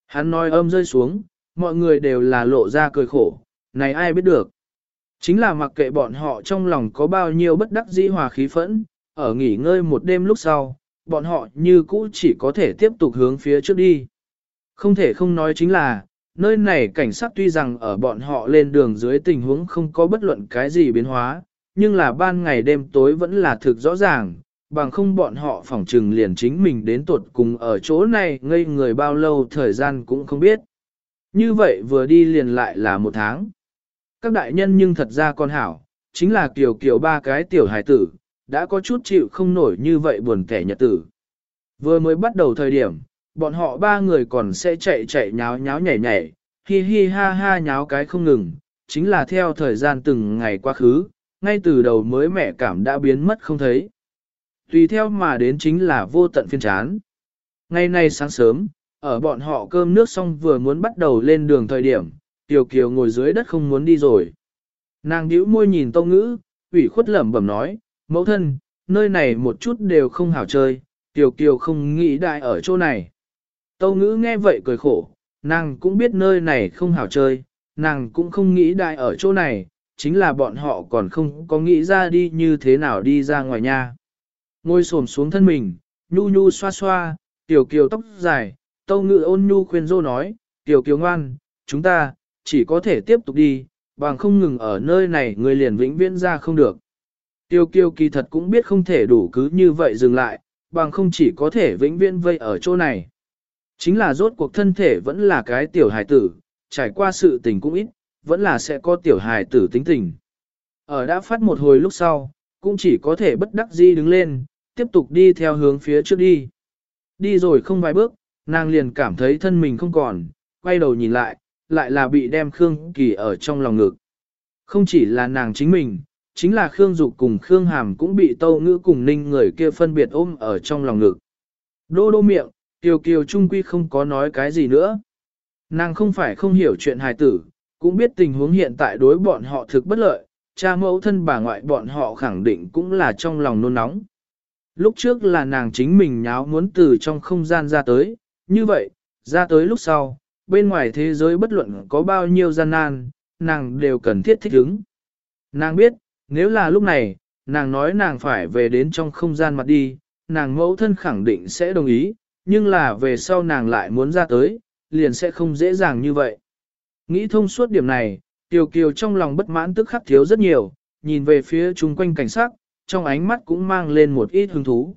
Hắn nói âm rơi xuống, mọi người đều là lộ ra cười khổ, này ai biết được. Chính là mặc kệ bọn họ trong lòng có bao nhiêu bất đắc dĩ hòa khí phẫn, ở nghỉ ngơi một đêm lúc sau, bọn họ như cũ chỉ có thể tiếp tục hướng phía trước đi. Không thể không nói chính là, nơi này cảnh sát tuy rằng ở bọn họ lên đường dưới tình huống không có bất luận cái gì biến hóa, nhưng là ban ngày đêm tối vẫn là thực rõ ràng, bằng không bọn họ phỏng trừng liền chính mình đến tuột cùng ở chỗ này ngây người bao lâu thời gian cũng không biết. Như vậy vừa đi liền lại là một tháng. Các đại nhân nhưng thật ra con hảo, chính là kiểu kiểu ba cái tiểu hài tử, đã có chút chịu không nổi như vậy buồn kẻ nhật tử. Vừa mới bắt đầu thời điểm, bọn họ ba người còn sẽ chạy chạy nháo nháo nhảy nhảy, hi hi ha ha nháo cái không ngừng, chính là theo thời gian từng ngày quá khứ, ngay từ đầu mới mẹ cảm đã biến mất không thấy. Tùy theo mà đến chính là vô tận phiên chán. Ngày nay sáng sớm, ở bọn họ cơm nước xong vừa muốn bắt đầu lên đường thời điểm, Tiểu Kiều ngồi dưới đất không muốn đi rồi. Nàng nhíu môi nhìn Tâu Ngữ, ủy khuất lẩm bẩm nói, mẫu thân, nơi này một chút đều không hảo chơi, Tiểu Kiều không nghĩ đại ở chỗ này. Tâu Ngữ nghe vậy cười khổ, nàng cũng biết nơi này không hảo chơi, nàng cũng không nghĩ đại ở chỗ này, chính là bọn họ còn không có nghĩ ra đi như thế nào đi ra ngoài nha. Ngồi xổm xuống thân mình, nhu nhu xoa xoa, Tiểu Kiều tóc dài, Tâu ngự ôn nhu khuyên dô nói, Tiểu Kiều ngoan, chúng ta, chỉ có thể tiếp tục đi, bằng không ngừng ở nơi này người liền vĩnh viễn ra không được. Tiêu kiêu kỳ thật cũng biết không thể đủ cứ như vậy dừng lại, bằng không chỉ có thể vĩnh viễn vây ở chỗ này. Chính là rốt cuộc thân thể vẫn là cái tiểu hài tử, trải qua sự tình cũng ít, vẫn là sẽ có tiểu hài tử tính tình. Ở đã phát một hồi lúc sau, cũng chỉ có thể bất đắc dĩ đứng lên, tiếp tục đi theo hướng phía trước đi. Đi rồi không vài bước, nàng liền cảm thấy thân mình không còn, quay đầu nhìn lại, lại là bị đem Khương Kỳ ở trong lòng ngực. Không chỉ là nàng chính mình, chính là Khương Dục cùng Khương Hàm cũng bị Tâu Ngữ cùng Ninh người kia phân biệt ôm ở trong lòng ngực. Đô đô miệng, Kiều Kiều Trung Quy không có nói cái gì nữa. Nàng không phải không hiểu chuyện hài tử, cũng biết tình huống hiện tại đối bọn họ thực bất lợi, cha mẫu thân bà ngoại bọn họ khẳng định cũng là trong lòng nôn nóng. Lúc trước là nàng chính mình nháo muốn từ trong không gian ra tới, như vậy, ra tới lúc sau, bên ngoài thế giới bất luận có bao nhiêu gian nan, nàng đều cần thiết thích ứng. Nàng biết, nếu là lúc này, nàng nói nàng phải về đến trong không gian mặt đi, nàng mẫu thân khẳng định sẽ đồng ý, nhưng là về sau nàng lại muốn ra tới, liền sẽ không dễ dàng như vậy. Nghĩ thông suốt điểm này, Kiều Kiều trong lòng bất mãn tức khắc thiếu rất nhiều, nhìn về phía chung quanh cảnh sắc, trong ánh mắt cũng mang lên một ít hứng thú.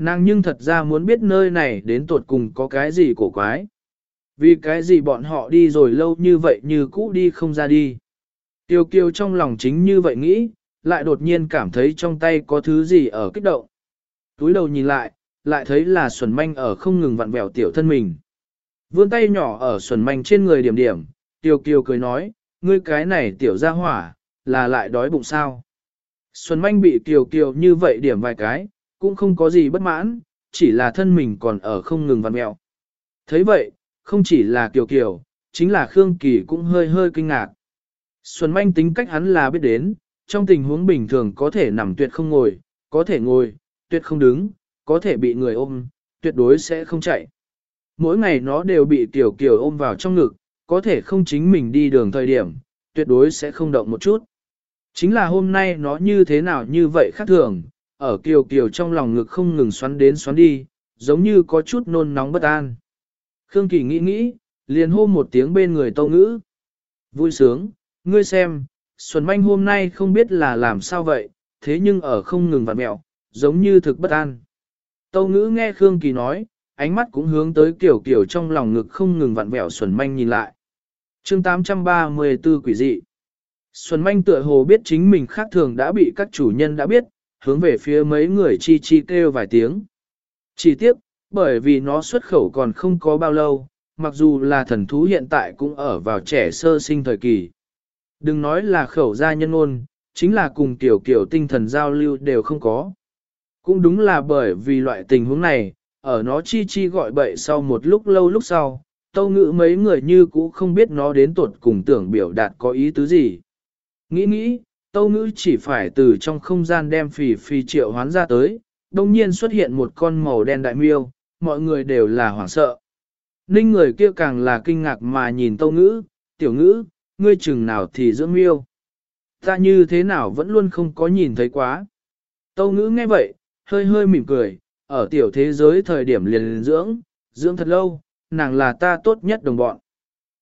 Nàng nhưng thật ra muốn biết nơi này đến tuột cùng có cái gì cổ quái. Vì cái gì bọn họ đi rồi lâu như vậy như cũ đi không ra đi. Tiêu kiều trong lòng chính như vậy nghĩ, lại đột nhiên cảm thấy trong tay có thứ gì ở kích động. Túi đầu nhìn lại, lại thấy là xuẩn manh ở không ngừng vặn vẹo tiểu thân mình. Vươn tay nhỏ ở xuẩn manh trên người điểm điểm, tiêu kiều cười nói, ngươi cái này tiểu ra hỏa, là lại đói bụng sao. Xuân manh bị kiều kiều như vậy điểm vài cái, cũng không có gì bất mãn, chỉ là thân mình còn ở không ngừng vặn mẹo. thấy vậy, không chỉ là kiều kiều, chính là Khương Kỳ cũng hơi hơi kinh ngạc. Xuân manh tính cách hắn là biết đến, trong tình huống bình thường có thể nằm tuyệt không ngồi, có thể ngồi, tuyệt không đứng, có thể bị người ôm, tuyệt đối sẽ không chạy. Mỗi ngày nó đều bị Kiều Kiều ôm vào trong ngực, có thể không chính mình đi đường thời điểm, tuyệt đối sẽ không động một chút. Chính là hôm nay nó như thế nào như vậy khác thường, ở Kiều Kiều trong lòng ngực không ngừng xoắn đến xoắn đi, giống như có chút nôn nóng bất an. Khương Kỳ nghĩ nghĩ, liền hô một tiếng bên người tâu ngữ. Vui sướng, ngươi xem, Xuân Manh hôm nay không biết là làm sao vậy, thế nhưng ở không ngừng vặn mẹo, giống như thực bất an. Tâu ngữ nghe Khương Kỳ nói, ánh mắt cũng hướng tới kiểu kiểu trong lòng ngực không ngừng vặn vẹo Xuân Manh nhìn lại. chương 834 quỷ dị. Xuân Manh tựa hồ biết chính mình khác thường đã bị các chủ nhân đã biết, hướng về phía mấy người chi chi kêu vài tiếng. Chỉ tiếc, bởi vì nó xuất khẩu còn không có bao lâu, mặc dù là thần thú hiện tại cũng ở vào trẻ sơ sinh thời kỳ. Đừng nói là khẩu gia nhân ôn, chính là cùng tiểu kiểu tinh thần giao lưu đều không có. Cũng đúng là bởi vì loại tình huống này, ở nó chi chi gọi bậy sau một lúc lâu lúc sau, tâu ngữ mấy người như cũ không biết nó đến tuột cùng tưởng biểu đạt có ý tứ gì. Nghĩ nghĩ, tâu ngữ chỉ phải từ trong không gian đem phì phì triệu hoán ra tới, đồng nhiên xuất hiện một con màu đen đại miêu, mọi người đều là hoảng sợ. Ninh người kia càng là kinh ngạc mà nhìn tâu ngữ, tiểu ngữ, ngươi chừng nào thì dưỡng miêu. Ta như thế nào vẫn luôn không có nhìn thấy quá. Tâu ngữ nghe vậy, hơi hơi mỉm cười, ở tiểu thế giới thời điểm liền dưỡng, dưỡng thật lâu, nàng là ta tốt nhất đồng bọn.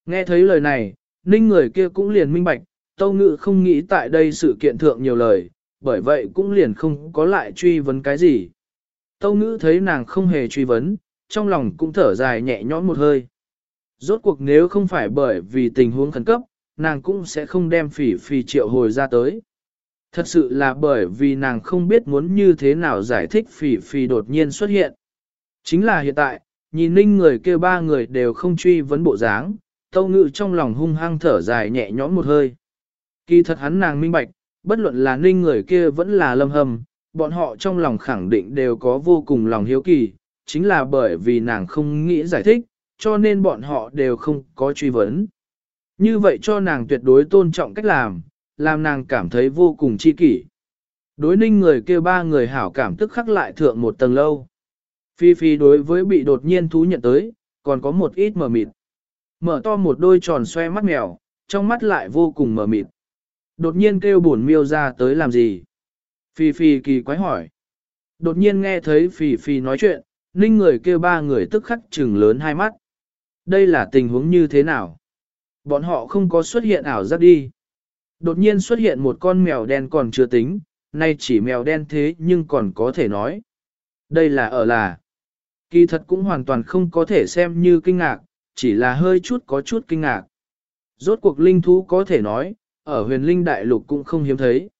Nghe thấy lời này, ninh người kia cũng liền minh bạch, tâu Ngự không nghĩ tại đây sự kiện thượng nhiều lời, bởi vậy cũng liền không có lại truy vấn cái gì. Tâu Ngự thấy nàng không hề truy vấn, trong lòng cũng thở dài nhẹ nhõm một hơi. Rốt cuộc nếu không phải bởi vì tình huống khẩn cấp, nàng cũng sẽ không đem phỉ phỉ triệu hồi ra tới. Thật sự là bởi vì nàng không biết muốn như thế nào giải thích phỉ phỉ đột nhiên xuất hiện. Chính là hiện tại, nhìn ninh người kia ba người đều không truy vấn bộ dáng, tâu ngự trong lòng hung hăng thở dài nhẹ nhõm một hơi. Kỳ thật hắn nàng minh bạch, bất luận là ninh người kia vẫn là lâm hầm, bọn họ trong lòng khẳng định đều có vô cùng lòng hiếu kỳ, chính là bởi vì nàng không nghĩ giải thích, cho nên bọn họ đều không có truy vấn. Như vậy cho nàng tuyệt đối tôn trọng cách làm, làm nàng cảm thấy vô cùng chi kỷ. Đối ninh người kia ba người hảo cảm tức khắc lại thượng một tầng lâu. Phi Phi đối với bị đột nhiên thú nhận tới, còn có một ít mờ mịt. Mở to một đôi tròn xoe mắt mèo, trong mắt lại vô cùng mờ mịt. Đột nhiên kêu buồn miêu ra tới làm gì? Phi Phi kỳ quái hỏi. Đột nhiên nghe thấy Phi Phi nói chuyện, ninh người kêu ba người tức khắc trừng lớn hai mắt. Đây là tình huống như thế nào? Bọn họ không có xuất hiện ảo giác đi. Đột nhiên xuất hiện một con mèo đen còn chưa tính, nay chỉ mèo đen thế nhưng còn có thể nói. Đây là ở là. Kỳ thật cũng hoàn toàn không có thể xem như kinh ngạc, chỉ là hơi chút có chút kinh ngạc. Rốt cuộc linh thú có thể nói, ở huyền linh đại lục cũng không hiếm thấy.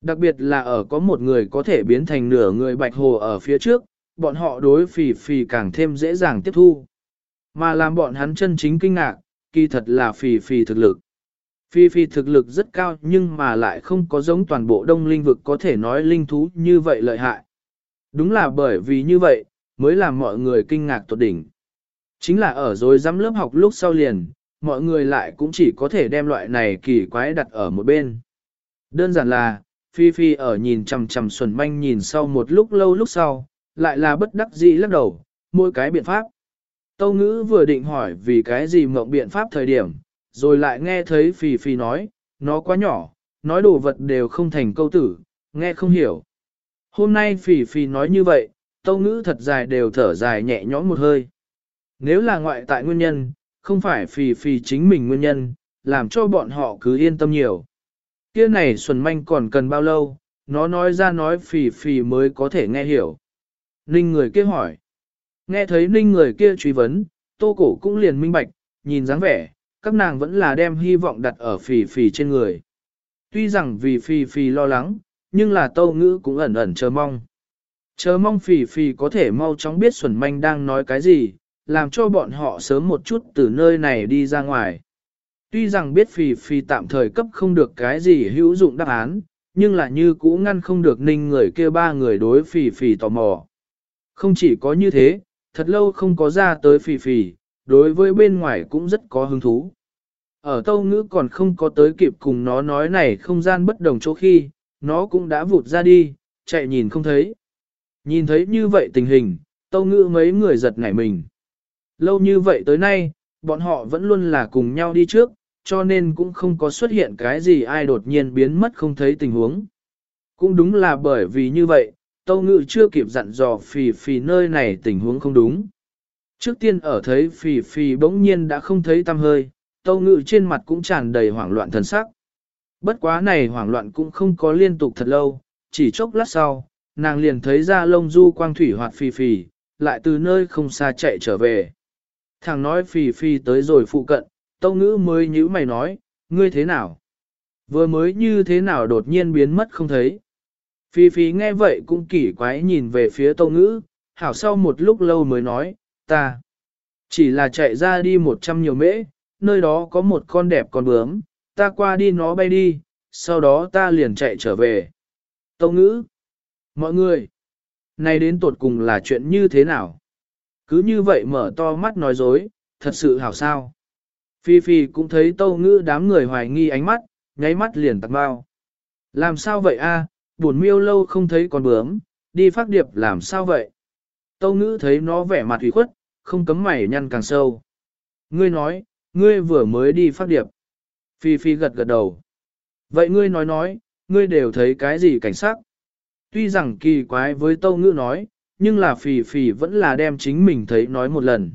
Đặc biệt là ở có một người có thể biến thành nửa người bạch hồ ở phía trước, bọn họ đối phì phì càng thêm dễ dàng tiếp thu. Mà làm bọn hắn chân chính kinh ngạc, kỳ thật là phì phì thực lực. Phi phi thực lực rất cao nhưng mà lại không có giống toàn bộ đông linh vực có thể nói linh thú như vậy lợi hại. Đúng là bởi vì như vậy, mới làm mọi người kinh ngạc tột đỉnh. Chính là ở rồi giám lớp học lúc sau liền, mọi người lại cũng chỉ có thể đem loại này kỳ quái đặt ở một bên. Đơn giản là, Phi Phi ở nhìn chằm chằm Xuân Manh nhìn sau một lúc lâu lúc sau, lại là bất đắc dĩ lắc đầu, mỗi cái biện pháp. Tâu ngữ vừa định hỏi vì cái gì mộng biện pháp thời điểm, rồi lại nghe thấy Phi Phi nói, nó quá nhỏ, nói đồ vật đều không thành câu tử, nghe không hiểu. Hôm nay Phi Phi nói như vậy, tâu ngữ thật dài đều thở dài nhẹ nhõm một hơi. Nếu là ngoại tại nguyên nhân, không phải phì phì chính mình nguyên nhân, làm cho bọn họ cứ yên tâm nhiều. Kia này xuân manh còn cần bao lâu, nó nói ra nói phì phì mới có thể nghe hiểu. Ninh người kia hỏi. Nghe thấy ninh người kia truy vấn, tô cổ cũng liền minh bạch, nhìn dáng vẻ, các nàng vẫn là đem hy vọng đặt ở phì phì trên người. Tuy rằng vì phì phì lo lắng, nhưng là tâu ngữ cũng ẩn ẩn chờ mong. Chờ mong phì phì có thể mau chóng biết Xuân Manh đang nói cái gì, làm cho bọn họ sớm một chút từ nơi này đi ra ngoài. Tuy rằng biết phì phì tạm thời cấp không được cái gì hữu dụng đáp án, nhưng là như cũ ngăn không được ninh người kia ba người đối phì phì tò mò. Không chỉ có như thế, thật lâu không có ra tới phì phì, đối với bên ngoài cũng rất có hứng thú. Ở tâu ngữ còn không có tới kịp cùng nó nói này không gian bất đồng chỗ khi, nó cũng đã vụt ra đi, chạy nhìn không thấy. Nhìn thấy như vậy tình hình, tâu ngữ mấy người giật nảy mình. Lâu như vậy tới nay, bọn họ vẫn luôn là cùng nhau đi trước, cho nên cũng không có xuất hiện cái gì ai đột nhiên biến mất không thấy tình huống. Cũng đúng là bởi vì như vậy, tâu Ngự chưa kịp dặn dò phì phì nơi này tình huống không đúng. Trước tiên ở thấy phì phì bỗng nhiên đã không thấy tăm hơi, tâu Ngự trên mặt cũng tràn đầy hoảng loạn thần sắc. Bất quá này hoảng loạn cũng không có liên tục thật lâu, chỉ chốc lát sau, nàng liền thấy ra lông du quang thủy hoạt phì phì, lại từ nơi không xa chạy trở về. Thằng nói phì phì tới rồi phụ cận, tâu ngữ mới nhữ mày nói, ngươi thế nào? Vừa mới như thế nào đột nhiên biến mất không thấy? Phi Phi nghe vậy cũng kỳ quái nhìn về phía tâu ngữ, hảo sau một lúc lâu mới nói, ta chỉ là chạy ra đi một trăm nhiều mễ, nơi đó có một con đẹp con bướm, ta qua đi nó bay đi, sau đó ta liền chạy trở về. Tâu ngữ, mọi người, nay đến tột cùng là chuyện như thế nào? Cứ như vậy mở to mắt nói dối, thật sự hảo sao. Phi Phi cũng thấy tâu ngữ đám người hoài nghi ánh mắt, nháy mắt liền tặng bao. Làm sao vậy a? buồn miêu lâu không thấy con bướm, đi phát điệp làm sao vậy? Tâu ngữ thấy nó vẻ mặt ủy khuất, không cấm mày nhăn càng sâu. Ngươi nói, ngươi vừa mới đi phát điệp. Phi Phi gật gật đầu. Vậy ngươi nói nói, ngươi đều thấy cái gì cảnh sắc? Tuy rằng kỳ quái với tâu ngữ nói, nhưng là phì phì vẫn là đem chính mình thấy nói một lần.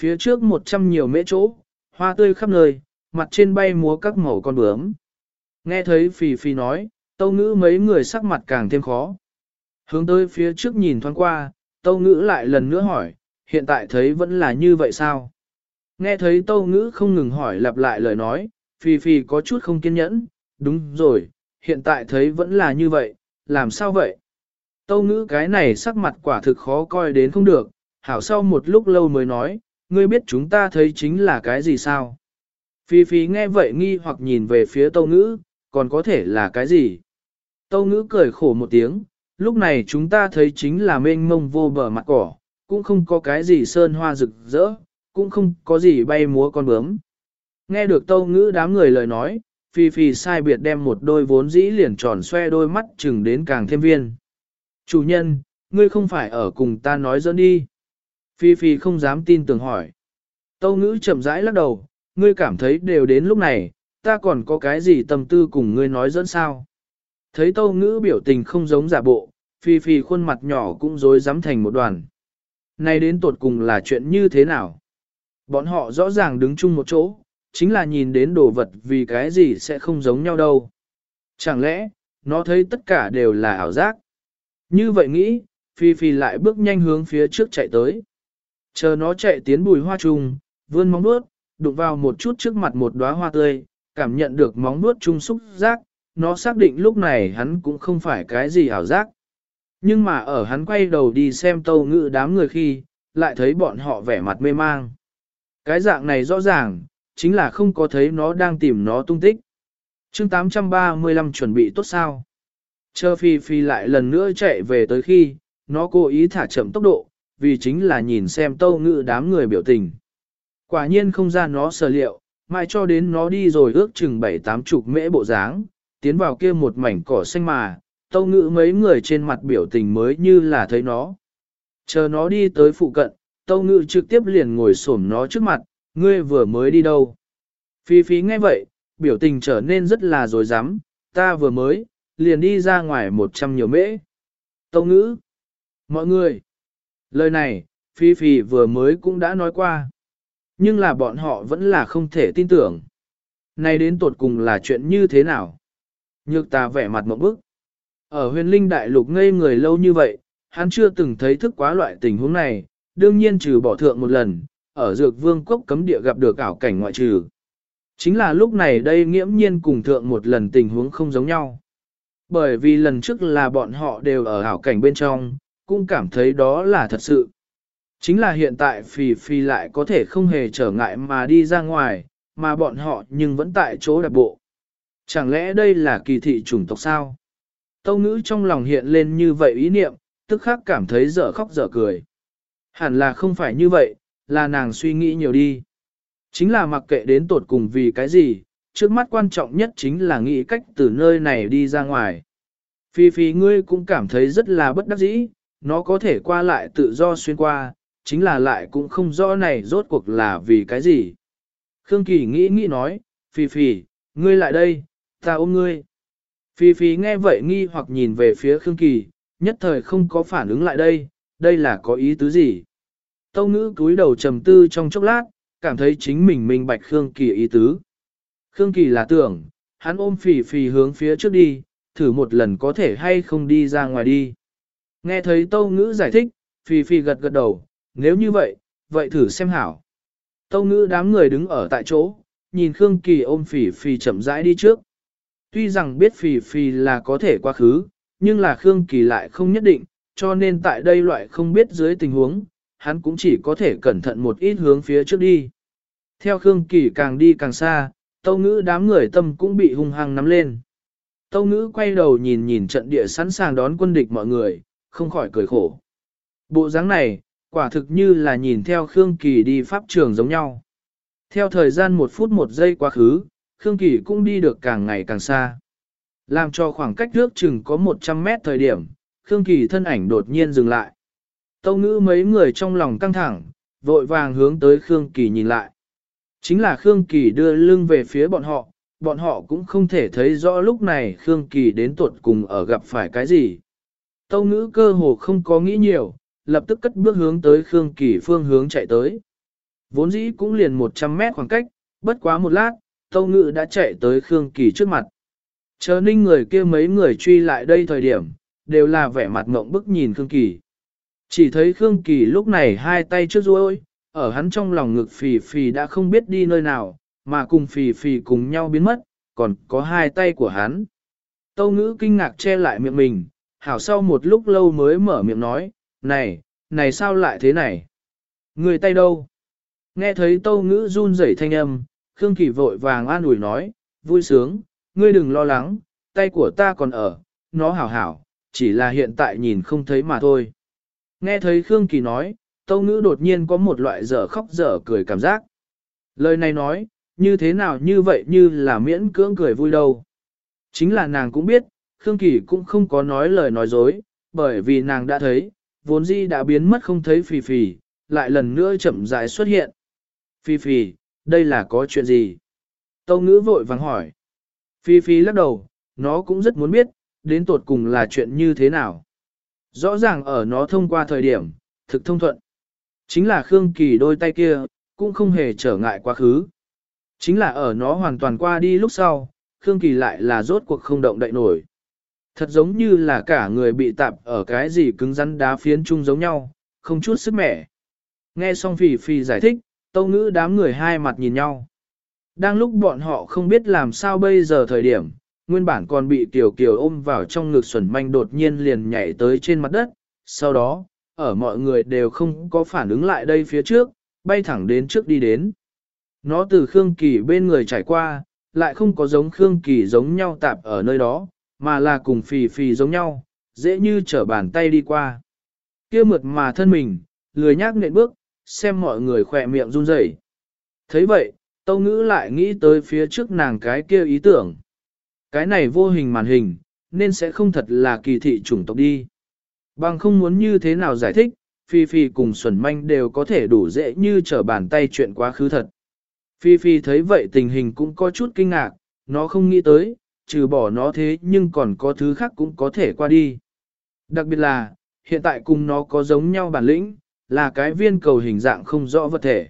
Phía trước một trăm nhiều mễ chỗ, hoa tươi khắp nơi, mặt trên bay múa các màu con bướm. Nghe thấy phì phì nói, tâu ngữ mấy người sắc mặt càng thêm khó. Hướng tới phía trước nhìn thoáng qua, tâu ngữ lại lần nữa hỏi, hiện tại thấy vẫn là như vậy sao? Nghe thấy tâu ngữ không ngừng hỏi lặp lại lời nói, phì phì có chút không kiên nhẫn, đúng rồi, hiện tại thấy vẫn là như vậy, làm sao vậy? Tâu ngữ cái này sắc mặt quả thực khó coi đến không được, hảo sau một lúc lâu mới nói, ngươi biết chúng ta thấy chính là cái gì sao? Phi Phi nghe vậy nghi hoặc nhìn về phía tâu ngữ, còn có thể là cái gì? Tâu ngữ cười khổ một tiếng, lúc này chúng ta thấy chính là mênh mông vô bờ mặt cỏ, cũng không có cái gì sơn hoa rực rỡ, cũng không có gì bay múa con bướm. Nghe được tâu ngữ đám người lời nói, Phi Phi sai biệt đem một đôi vốn dĩ liền tròn xoe đôi mắt chừng đến càng thêm viên. Chủ nhân, ngươi không phải ở cùng ta nói dẫn đi. Phi Phi không dám tin tưởng hỏi. Tâu ngữ chậm rãi lắc đầu, ngươi cảm thấy đều đến lúc này, ta còn có cái gì tâm tư cùng ngươi nói dẫn sao. Thấy tâu ngữ biểu tình không giống giả bộ, Phi Phi khuôn mặt nhỏ cũng rối rắm thành một đoàn. Này đến tột cùng là chuyện như thế nào? Bọn họ rõ ràng đứng chung một chỗ, chính là nhìn đến đồ vật vì cái gì sẽ không giống nhau đâu. Chẳng lẽ, nó thấy tất cả đều là ảo giác? Như vậy nghĩ, Phi Phi lại bước nhanh hướng phía trước chạy tới. Chờ nó chạy tiến bùi hoa trùng, vươn móng vuốt, đụng vào một chút trước mặt một đóa hoa tươi, cảm nhận được móng vuốt trung xúc giác, nó xác định lúc này hắn cũng không phải cái gì ảo giác. Nhưng mà ở hắn quay đầu đi xem tâu ngự đám người khi, lại thấy bọn họ vẻ mặt mê mang. Cái dạng này rõ ràng, chính là không có thấy nó đang tìm nó tung tích. chương 835 chuẩn bị tốt sao. Chờ phi phi lại lần nữa chạy về tới khi, nó cố ý thả chậm tốc độ, vì chính là nhìn xem tâu ngự đám người biểu tình. Quả nhiên không ra nó sở liệu, mai cho đến nó đi rồi ước chừng bảy tám chục mễ bộ dáng, tiến vào kia một mảnh cỏ xanh mà, tâu ngự mấy người trên mặt biểu tình mới như là thấy nó. Chờ nó đi tới phụ cận, tâu ngự trực tiếp liền ngồi xổm nó trước mặt, ngươi vừa mới đi đâu. Phi phi nghe vậy, biểu tình trở nên rất là dối rắm ta vừa mới, liền đi ra ngoài một trăm nhiều mễ. Tâu ngữ, mọi người, lời này, Phi Phi vừa mới cũng đã nói qua. Nhưng là bọn họ vẫn là không thể tin tưởng. Này đến tột cùng là chuyện như thế nào? Nhược ta vẻ mặt một bức. Ở huyền linh đại lục ngây người lâu như vậy, hắn chưa từng thấy thức quá loại tình huống này, đương nhiên trừ bỏ thượng một lần, ở dược vương cốc cấm địa gặp được ảo cảnh ngoại trừ. Chính là lúc này đây nghiễm nhiên cùng thượng một lần tình huống không giống nhau. Bởi vì lần trước là bọn họ đều ở ảo cảnh bên trong, cũng cảm thấy đó là thật sự. Chính là hiện tại Phi Phi lại có thể không hề trở ngại mà đi ra ngoài, mà bọn họ nhưng vẫn tại chỗ đặc bộ. Chẳng lẽ đây là kỳ thị chủng tộc sao? Tâu ngữ trong lòng hiện lên như vậy ý niệm, tức khắc cảm thấy dở khóc dở cười. Hẳn là không phải như vậy, là nàng suy nghĩ nhiều đi. Chính là mặc kệ đến tột cùng vì cái gì, trước mắt quan trọng nhất chính là nghĩ cách từ nơi này đi ra ngoài. Phi phi ngươi cũng cảm thấy rất là bất đắc dĩ, nó có thể qua lại tự do xuyên qua, chính là lại cũng không rõ này rốt cuộc là vì cái gì. Khương Kỳ nghĩ nghĩ nói, Phi Phi, ngươi lại đây, ta ôm ngươi. Phi Phi nghe vậy nghi hoặc nhìn về phía Khương Kỳ, nhất thời không có phản ứng lại đây, đây là có ý tứ gì. Tâu ngữ cúi đầu trầm tư trong chốc lát, cảm thấy chính mình minh bạch Khương Kỳ ý tứ. Khương Kỳ là tưởng, hắn ôm phì phì hướng phía trước đi, thử một lần có thể hay không đi ra ngoài đi. Nghe thấy Tâu ngữ giải thích, phì phì gật gật đầu, nếu như vậy, vậy thử xem hảo. Tâu ngữ đám người đứng ở tại chỗ, nhìn Khương Kỳ ôm Phỉ Phỉ chậm rãi đi trước. Tuy rằng biết Phỉ Phỉ là có thể quá khứ, nhưng là Khương Kỳ lại không nhất định, cho nên tại đây loại không biết dưới tình huống, hắn cũng chỉ có thể cẩn thận một ít hướng phía trước đi. Theo Khương Kỳ càng đi càng xa, Tâu Ngữ đám người tâm cũng bị hung hăng nắm lên. Tâu Ngữ quay đầu nhìn nhìn trận địa sẵn sàng đón quân địch mọi người, không khỏi cười khổ. Bộ dáng này, quả thực như là nhìn theo Khương Kỳ đi pháp trường giống nhau. Theo thời gian một phút một giây quá khứ, Khương Kỳ cũng đi được càng ngày càng xa. Làm cho khoảng cách nước chừng có 100 mét thời điểm, Khương Kỳ thân ảnh đột nhiên dừng lại. Tâu ngữ mấy người trong lòng căng thẳng, vội vàng hướng tới Khương Kỳ nhìn lại. Chính là Khương Kỳ đưa lưng về phía bọn họ, bọn họ cũng không thể thấy rõ lúc này Khương Kỳ đến tuột cùng ở gặp phải cái gì. Tâu ngữ cơ hồ không có nghĩ nhiều, lập tức cất bước hướng tới Khương Kỳ phương hướng chạy tới. Vốn dĩ cũng liền 100 mét khoảng cách, bất quá một lát, Tâu ngữ đã chạy tới Khương Kỳ trước mặt. Chờ ninh người kia mấy người truy lại đây thời điểm, đều là vẻ mặt ngộng bức nhìn Khương Kỳ. Chỉ thấy Khương Kỳ lúc này hai tay trước ruôi, ở hắn trong lòng ngực phì phì đã không biết đi nơi nào, mà cùng phì phì cùng nhau biến mất, còn có hai tay của hắn. Tâu ngữ kinh ngạc che lại miệng mình, hảo sau một lúc lâu mới mở miệng nói, này, này sao lại thế này? Người tay đâu? Nghe thấy tâu ngữ run rẩy thanh âm, Khương Kỳ vội vàng an ủi nói, vui sướng, ngươi đừng lo lắng, tay của ta còn ở, nó hảo hảo, chỉ là hiện tại nhìn không thấy mà thôi. Nghe thấy Khương Kỳ nói, tâu ngữ đột nhiên có một loại dở khóc dở cười cảm giác. Lời này nói, như thế nào như vậy như là miễn cưỡng cười vui đâu. Chính là nàng cũng biết, Khương Kỳ cũng không có nói lời nói dối, bởi vì nàng đã thấy, vốn dĩ đã biến mất không thấy phì phì, lại lần nữa chậm rãi xuất hiện. Phi Phi, đây là có chuyện gì? Tâu ngữ vội vàng hỏi. Phi Phi lắc đầu, nó cũng rất muốn biết, đến tột cùng là chuyện như thế nào. Rõ ràng ở nó thông qua thời điểm, thực thông thuận. Chính là Khương Kỳ đôi tay kia, cũng không hề trở ngại quá khứ. Chính là ở nó hoàn toàn qua đi lúc sau, Khương Kỳ lại là rốt cuộc không động đậy nổi. Thật giống như là cả người bị tạp ở cái gì cứng rắn đá phiến chung giống nhau, không chút sức mẻ. Nghe xong phì Phi giải thích, tâu ngữ đám người hai mặt nhìn nhau. Đang lúc bọn họ không biết làm sao bây giờ thời điểm, nguyên bản còn bị tiểu kiều ôm vào trong ngực xuẩn manh đột nhiên liền nhảy tới trên mặt đất, sau đó, ở mọi người đều không có phản ứng lại đây phía trước, bay thẳng đến trước đi đến. Nó từ Khương Kỳ bên người trải qua, lại không có giống Khương Kỳ giống nhau tạp ở nơi đó, mà là cùng phì phì giống nhau, dễ như trở bàn tay đi qua. kia mượt mà thân mình, lười nhác nện bước, xem mọi người khỏe miệng run rẩy. thấy vậy, tâu ngữ lại nghĩ tới phía trước nàng cái kia ý tưởng. Cái này vô hình màn hình, nên sẽ không thật là kỳ thị chủng tộc đi. Bằng không muốn như thế nào giải thích, Phi Phi cùng Xuẩn Manh đều có thể đủ dễ như trở bàn tay chuyện quá khứ thật. Phi Phi thấy vậy tình hình cũng có chút kinh ngạc, nó không nghĩ tới, trừ bỏ nó thế nhưng còn có thứ khác cũng có thể qua đi. Đặc biệt là, hiện tại cùng nó có giống nhau bản lĩnh, là cái viên cầu hình dạng không rõ vật thể.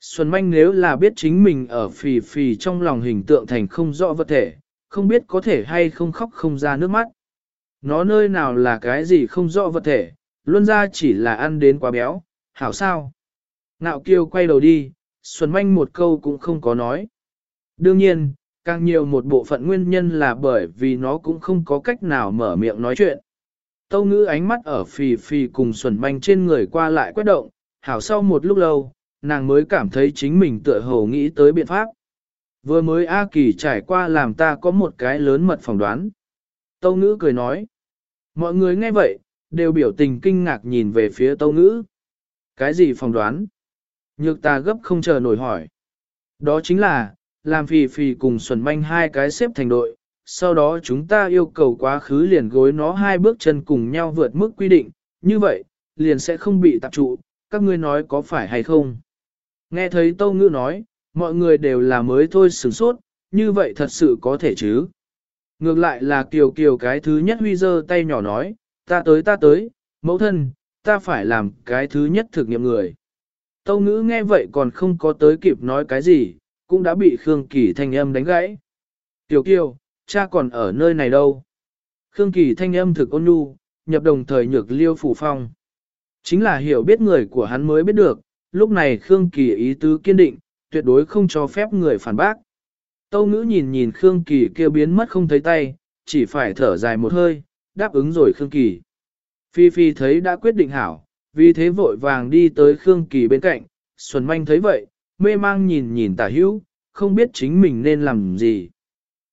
Xuân manh nếu là biết chính mình ở phì phì trong lòng hình tượng thành không rõ vật thể, không biết có thể hay không khóc không ra nước mắt. Nó nơi nào là cái gì không rõ vật thể, luôn ra chỉ là ăn đến quá béo, hảo sao. Nạo kiêu quay đầu đi, Xuân Manh một câu cũng không có nói. Đương nhiên, càng nhiều một bộ phận nguyên nhân là bởi vì nó cũng không có cách nào mở miệng nói chuyện. Tâu ngữ ánh mắt ở phì phì cùng Xuân Manh trên người qua lại quét động, hảo sau một lúc lâu, nàng mới cảm thấy chính mình tựa hồ nghĩ tới biện pháp. Vừa mới A Kỳ trải qua làm ta có một cái lớn mật phỏng đoán. Tâu ngữ cười nói. Mọi người nghe vậy, đều biểu tình kinh ngạc nhìn về phía tâu ngữ. Cái gì phỏng đoán? Nhược ta gấp không chờ nổi hỏi. Đó chính là, làm phì phì cùng xuẩn manh hai cái xếp thành đội, sau đó chúng ta yêu cầu quá khứ liền gối nó hai bước chân cùng nhau vượt mức quy định, như vậy, liền sẽ không bị tạp trụ, các ngươi nói có phải hay không? Nghe thấy Tâu Ngữ nói, mọi người đều là mới thôi sửng sốt, như vậy thật sự có thể chứ? Ngược lại là Kiều Kiều cái thứ nhất huy dơ tay nhỏ nói, ta tới ta tới, mẫu thân, ta phải làm cái thứ nhất thực nghiệm người. Tâu ngữ nghe vậy còn không có tới kịp nói cái gì, cũng đã bị Khương Kỳ thanh âm đánh gãy. Tiểu Kiều, cha còn ở nơi này đâu? Khương Kỳ thanh âm thực ôn nhu, nhập đồng thời nhược liêu phủ phong. Chính là hiểu biết người của hắn mới biết được, lúc này Khương Kỳ ý tứ kiên định, tuyệt đối không cho phép người phản bác. Tâu ngữ nhìn nhìn Khương Kỳ kêu biến mất không thấy tay, chỉ phải thở dài một hơi, đáp ứng rồi Khương Kỳ. Phi Phi thấy đã quyết định hảo, vì thế vội vàng đi tới Khương Kỳ bên cạnh, Xuân Manh thấy vậy, mê mang nhìn nhìn tả hữu, không biết chính mình nên làm gì.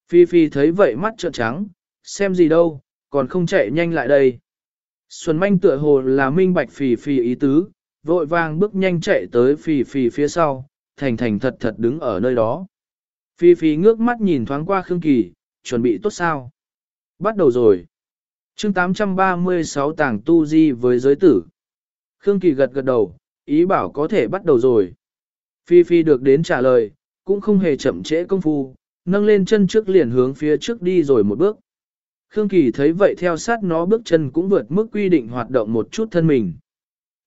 Phi Phi thấy vậy mắt trợn trắng, xem gì đâu, còn không chạy nhanh lại đây. Xuân Manh tựa hồ là minh bạch Phi Phi ý tứ, vội vàng bước nhanh chạy tới Phi Phi phía sau, thành thành thật thật đứng ở nơi đó. Phi Phi ngước mắt nhìn thoáng qua Khương Kỳ, chuẩn bị tốt sao? Bắt đầu rồi. chương 836 tàng tu di với giới tử. Khương Kỳ gật gật đầu, ý bảo có thể bắt đầu rồi. Phi Phi được đến trả lời, cũng không hề chậm trễ công phu, nâng lên chân trước liền hướng phía trước đi rồi một bước. Khương Kỳ thấy vậy theo sát nó bước chân cũng vượt mức quy định hoạt động một chút thân mình.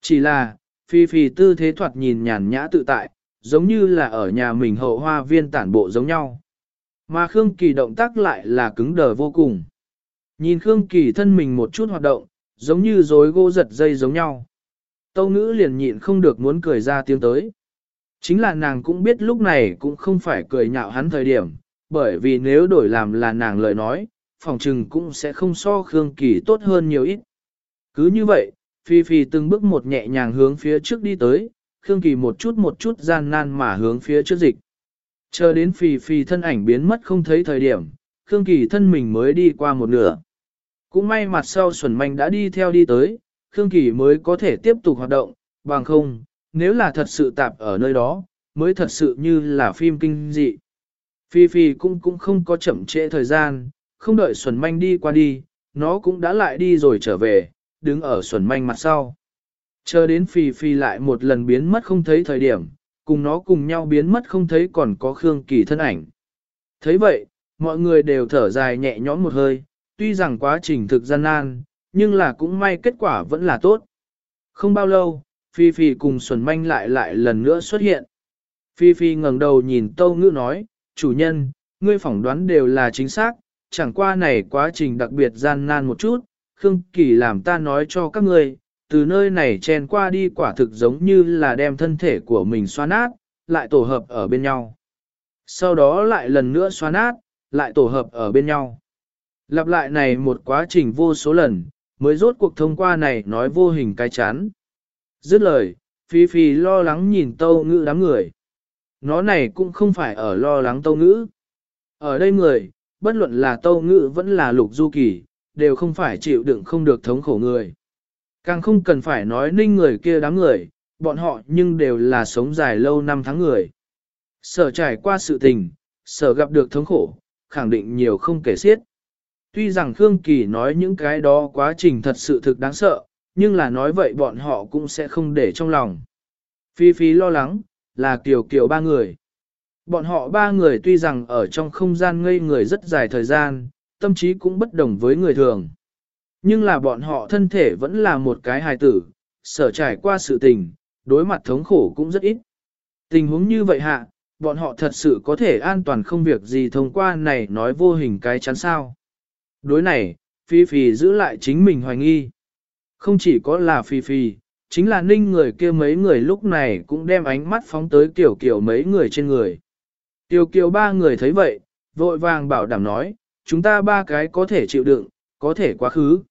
Chỉ là, Phi Phi tư thế thoạt nhìn nhàn nhã tự tại, giống như là ở nhà mình hậu hoa viên tản bộ giống nhau. Mà Khương Kỳ động tác lại là cứng đờ vô cùng. Nhìn Khương Kỳ thân mình một chút hoạt động, giống như rối gỗ giật dây giống nhau. Tâu ngữ liền nhịn không được muốn cười ra tiếng tới. Chính là nàng cũng biết lúc này cũng không phải cười nhạo hắn thời điểm, bởi vì nếu đổi làm là nàng lời nói, phòng trừng cũng sẽ không so Khương Kỳ tốt hơn nhiều ít. Cứ như vậy, Phi Phi từng bước một nhẹ nhàng hướng phía trước đi tới, Khương Kỳ một chút một chút gian nan mà hướng phía trước dịch. Chờ đến Phi Phi thân ảnh biến mất không thấy thời điểm, Khương Kỳ thân mình mới đi qua một nửa. Cũng may mặt sau Xuân Manh đã đi theo đi tới, Khương Kỳ mới có thể tiếp tục hoạt động, bằng không, nếu là thật sự tạp ở nơi đó, mới thật sự như là phim kinh dị. Phi Phi cũng cũng không có chậm trễ thời gian, không đợi Xuân Manh đi qua đi, nó cũng đã lại đi rồi trở về, đứng ở Xuân Manh mặt sau. Chờ đến Phi Phi lại một lần biến mất không thấy thời điểm, cùng nó cùng nhau biến mất không thấy còn có Khương Kỳ thân ảnh. thấy vậy, mọi người đều thở dài nhẹ nhõm một hơi, tuy rằng quá trình thực gian nan, nhưng là cũng may kết quả vẫn là tốt. Không bao lâu, Phi Phi cùng Xuân Manh lại lại lần nữa xuất hiện. Phi Phi ngẩng đầu nhìn Tâu Ngữ nói, chủ nhân, ngươi phỏng đoán đều là chính xác, chẳng qua này quá trình đặc biệt gian nan một chút, Khương Kỳ làm ta nói cho các ngươi, từ nơi này chen qua đi quả thực giống như là đem thân thể của mình xoa nát, lại tổ hợp ở bên nhau. Sau đó lại lần nữa xoa nát, lại tổ hợp ở bên nhau. Lặp lại này một quá trình vô số lần, mới rốt cuộc thông qua này nói vô hình cái chán. Dứt lời, Phi Phi lo lắng nhìn tâu ngữ đám người. Nó này cũng không phải ở lo lắng tâu ngữ. Ở đây người, bất luận là tâu ngữ vẫn là lục du kỳ, đều không phải chịu đựng không được thống khổ người. Càng không cần phải nói ninh người kia đám người, bọn họ nhưng đều là sống dài lâu năm tháng người. Sở trải qua sự tình, sở gặp được thống khổ, khẳng định nhiều không kể xiết. Tuy rằng Khương Kỳ nói những cái đó quá trình thật sự thực đáng sợ, nhưng là nói vậy bọn họ cũng sẽ không để trong lòng. Phi Phi lo lắng, là Kiều Kiều ba người. Bọn họ ba người tuy rằng ở trong không gian ngây người rất dài thời gian, tâm trí cũng bất đồng với người thường. Nhưng là bọn họ thân thể vẫn là một cái hài tử, sở trải qua sự tình, đối mặt thống khổ cũng rất ít. Tình huống như vậy hạ, bọn họ thật sự có thể an toàn không việc gì thông qua này nói vô hình cái chắn sao. Đối này, Phi Phi giữ lại chính mình hoài nghi. Không chỉ có là Phi Phi, chính là ninh người kia mấy người lúc này cũng đem ánh mắt phóng tới kiểu kiểu mấy người trên người. Tiểu kiều ba người thấy vậy, vội vàng bảo đảm nói, chúng ta ba cái có thể chịu đựng, có thể quá khứ.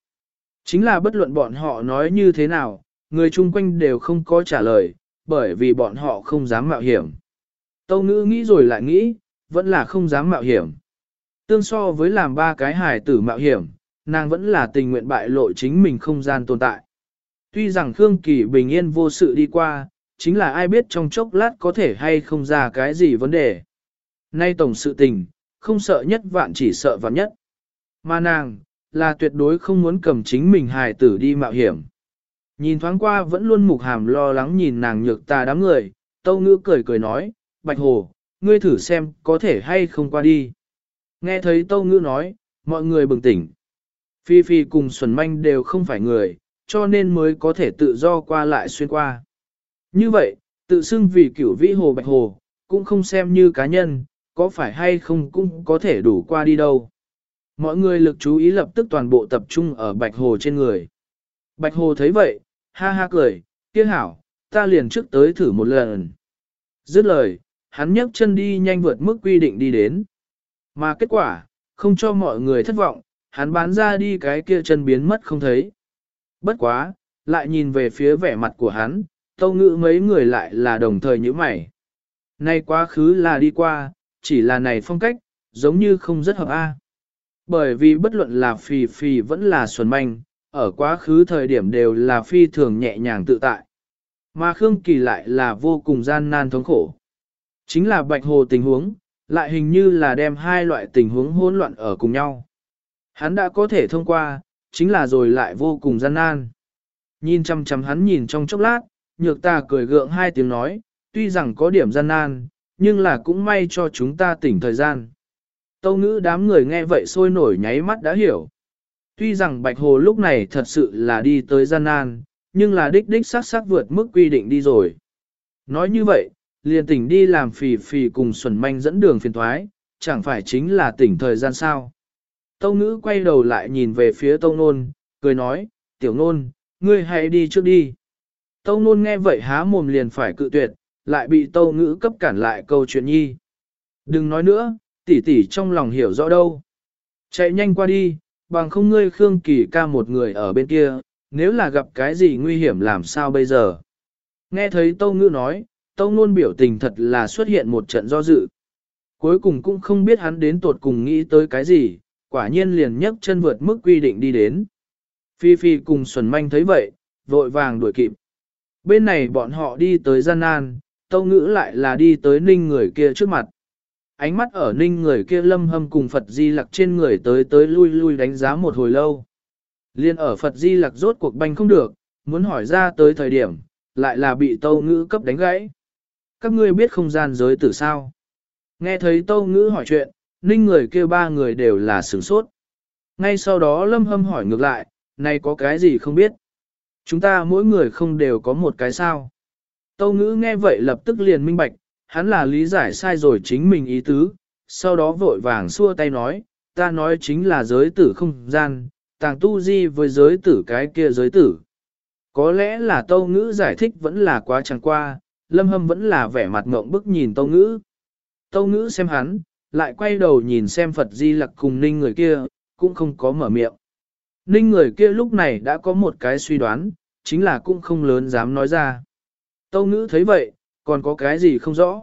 Chính là bất luận bọn họ nói như thế nào, người chung quanh đều không có trả lời, bởi vì bọn họ không dám mạo hiểm. Tâu ngữ nghĩ rồi lại nghĩ, vẫn là không dám mạo hiểm. Tương so với làm ba cái hài tử mạo hiểm, nàng vẫn là tình nguyện bại lộ chính mình không gian tồn tại. Tuy rằng Khương Kỳ bình yên vô sự đi qua, chính là ai biết trong chốc lát có thể hay không ra cái gì vấn đề. Nay tổng sự tình, không sợ nhất vạn chỉ sợ vạn nhất. Mà nàng, là tuyệt đối không muốn cầm chính mình hài tử đi mạo hiểm. Nhìn thoáng qua vẫn luôn mục hàm lo lắng nhìn nàng nhược ta đám người, tâu ngữ cười cười nói, Bạch Hồ, ngươi thử xem có thể hay không qua đi. Nghe thấy tâu ngữ nói, mọi người bừng tỉnh. Phi Phi cùng Xuân Manh đều không phải người, cho nên mới có thể tự do qua lại xuyên qua. Như vậy, tự xưng vì cửu vĩ hồ Bạch Hồ, cũng không xem như cá nhân, có phải hay không cũng có thể đủ qua đi đâu. Mọi người lực chú ý lập tức toàn bộ tập trung ở Bạch Hồ trên người. Bạch Hồ thấy vậy, ha ha cười, kia hảo, ta liền trước tới thử một lần. Dứt lời, hắn nhấc chân đi nhanh vượt mức quy định đi đến. Mà kết quả, không cho mọi người thất vọng, hắn bán ra đi cái kia chân biến mất không thấy. Bất quá, lại nhìn về phía vẻ mặt của hắn, tâu ngữ mấy người lại là đồng thời như mày. Nay quá khứ là đi qua, chỉ là này phong cách, giống như không rất hợp A. Bởi vì bất luận là phì phì vẫn là xuân manh, ở quá khứ thời điểm đều là phi thường nhẹ nhàng tự tại. Mà Khương Kỳ lại là vô cùng gian nan thống khổ. Chính là bạch hồ tình huống, lại hình như là đem hai loại tình huống hỗn loạn ở cùng nhau. Hắn đã có thể thông qua, chính là rồi lại vô cùng gian nan. Nhìn chăm chăm hắn nhìn trong chốc lát, nhược ta cười gượng hai tiếng nói, tuy rằng có điểm gian nan, nhưng là cũng may cho chúng ta tỉnh thời gian. Tâu ngữ đám người nghe vậy sôi nổi nháy mắt đã hiểu. Tuy rằng Bạch Hồ lúc này thật sự là đi tới gian nan, nhưng là đích đích sát sát vượt mức quy định đi rồi. Nói như vậy, liền tỉnh đi làm phì phì cùng Xuân Manh dẫn đường phiền thoái, chẳng phải chính là tỉnh thời gian sao. Tâu ngữ quay đầu lại nhìn về phía tâu nôn, cười nói, tiểu nôn, ngươi hãy đi trước đi. Tâu nôn nghe vậy há mồm liền phải cự tuyệt, lại bị tâu ngữ cấp cản lại câu chuyện nhi. Đừng nói nữa, tỷ tỷ trong lòng hiểu rõ đâu. Chạy nhanh qua đi, bằng không ngươi Khương Kỳ ca một người ở bên kia, nếu là gặp cái gì nguy hiểm làm sao bây giờ. Nghe thấy tâu ngữ nói, tâu nôn biểu tình thật là xuất hiện một trận do dự. Cuối cùng cũng không biết hắn đến tột cùng nghĩ tới cái gì, quả nhiên liền nhấc chân vượt mức quy định đi đến. Phi Phi cùng Xuân Manh thấy vậy, vội vàng đuổi kịp. Bên này bọn họ đi tới gian nan, tâu ngữ lại là đi tới ninh người kia trước mặt. Ánh mắt ở ninh người kia lâm hâm cùng Phật Di Lặc trên người tới tới lui lui đánh giá một hồi lâu. Liên ở Phật Di Lặc rốt cuộc banh không được, muốn hỏi ra tới thời điểm, lại là bị tâu ngữ cấp đánh gãy. Các ngươi biết không gian giới tử sao? Nghe thấy tâu ngữ hỏi chuyện, ninh người kia ba người đều là sửng sốt. Ngay sau đó lâm hâm hỏi ngược lại, này có cái gì không biết? Chúng ta mỗi người không đều có một cái sao? Tâu ngữ nghe vậy lập tức liền minh bạch, hắn là lý giải sai rồi chính mình ý tứ, sau đó vội vàng xua tay nói, ta nói chính là giới tử không gian, tàng tu di với giới tử cái kia giới tử. Có lẽ là tâu ngữ giải thích vẫn là quá chẳng qua, lâm hâm vẫn là vẻ mặt ngộng bức nhìn tâu ngữ. Tâu ngữ xem hắn, lại quay đầu nhìn xem Phật Di Lặc cùng ninh người kia, cũng không có mở miệng. Ninh người kia lúc này đã có một cái suy đoán, chính là cũng không lớn dám nói ra. Tâu ngữ thấy vậy, còn có cái gì không rõ.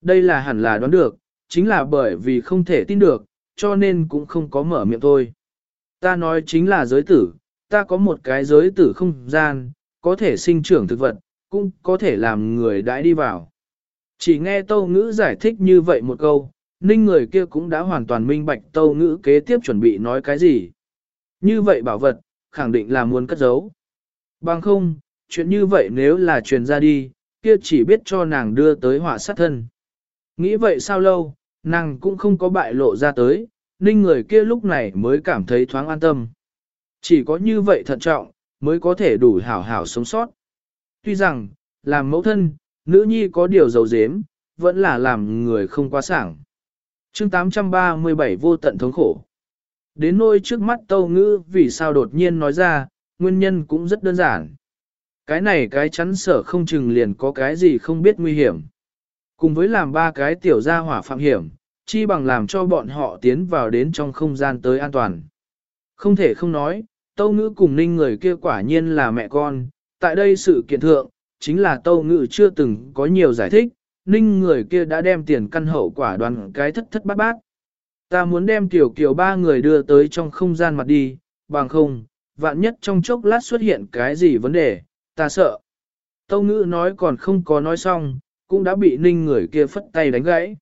Đây là hẳn là đoán được, chính là bởi vì không thể tin được, cho nên cũng không có mở miệng thôi. Ta nói chính là giới tử, ta có một cái giới tử không gian, có thể sinh trưởng thực vật, cũng có thể làm người đãi đi vào. Chỉ nghe tâu ngữ giải thích như vậy một câu, ninh người kia cũng đã hoàn toàn minh bạch tâu ngữ kế tiếp chuẩn bị nói cái gì. Như vậy bảo vật, khẳng định là muốn cất giấu. Bằng không, chuyện như vậy nếu là truyền ra đi, kia chỉ biết cho nàng đưa tới họa sát thân. Nghĩ vậy sao lâu, nàng cũng không có bại lộ ra tới, ninh người kia lúc này mới cảm thấy thoáng an tâm. Chỉ có như vậy thận trọng, mới có thể đủ hảo hảo sống sót. Tuy rằng, làm mẫu thân, nữ nhi có điều dầu dếm, vẫn là làm người không quá sảng. chương 837 vô tận thống khổ. Đến nôi trước mắt tâu ngữ vì sao đột nhiên nói ra, nguyên nhân cũng rất đơn giản. Cái này cái chắn sở không chừng liền có cái gì không biết nguy hiểm. Cùng với làm ba cái tiểu gia hỏa phạm hiểm, chi bằng làm cho bọn họ tiến vào đến trong không gian tới an toàn. Không thể không nói, tâu ngữ cùng ninh người kia quả nhiên là mẹ con, tại đây sự kiện thượng, chính là tâu ngữ chưa từng có nhiều giải thích, ninh người kia đã đem tiền căn hậu quả đoàn cái thất thất bát bát. Ta muốn đem tiểu kiều ba người đưa tới trong không gian mặt đi, bằng không, vạn nhất trong chốc lát xuất hiện cái gì vấn đề, ta sợ. Tâu ngữ nói còn không có nói xong, cũng đã bị ninh người kia phất tay đánh gãy.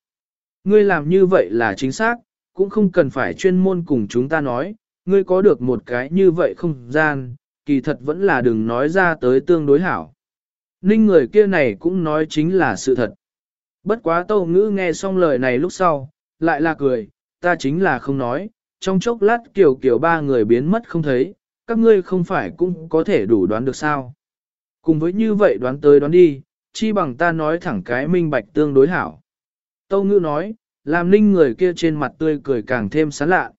Ngươi làm như vậy là chính xác, cũng không cần phải chuyên môn cùng chúng ta nói, ngươi có được một cái như vậy không gian, kỳ thật vẫn là đừng nói ra tới tương đối hảo. Ninh người kia này cũng nói chính là sự thật. Bất quá tâu ngữ nghe xong lời này lúc sau, lại là cười, ta chính là không nói, trong chốc lát kiểu kiểu ba người biến mất không thấy, các ngươi không phải cũng có thể đủ đoán được sao. Cùng với như vậy đoán tới đoán đi, chi bằng ta nói thẳng cái minh bạch tương đối hảo. Tâu ngữ nói, làm ninh người kia trên mặt tươi cười càng thêm sán lạ.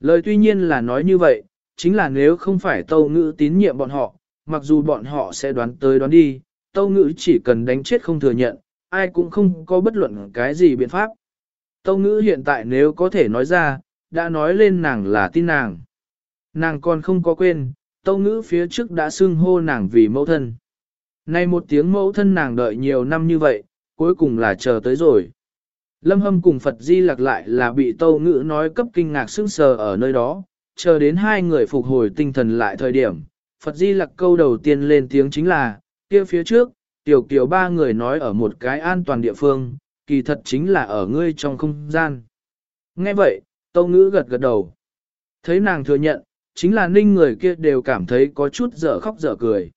Lời tuy nhiên là nói như vậy, chính là nếu không phải tâu ngữ tín nhiệm bọn họ, mặc dù bọn họ sẽ đoán tới đoán đi, tâu ngữ chỉ cần đánh chết không thừa nhận, ai cũng không có bất luận cái gì biện pháp. Tâu ngữ hiện tại nếu có thể nói ra, đã nói lên nàng là tin nàng. Nàng còn không có quên, tâu ngữ phía trước đã xưng hô nàng vì mẫu thân. Nay một tiếng mẫu thân nàng đợi nhiều năm như vậy, cuối cùng là chờ tới rồi. Lâm Hâm cùng Phật Di Lặc lại là bị Tâu Ngữ nói cấp kinh ngạc sững sờ ở nơi đó, chờ đến hai người phục hồi tinh thần lại thời điểm. Phật Di Lặc câu đầu tiên lên tiếng chính là, kia phía trước, tiểu kiều ba người nói ở một cái an toàn địa phương, kỳ thật chính là ở ngươi trong không gian. Nghe vậy, Tâu Ngữ gật gật đầu. Thấy nàng thừa nhận, chính là ninh người kia đều cảm thấy có chút dở khóc dở cười.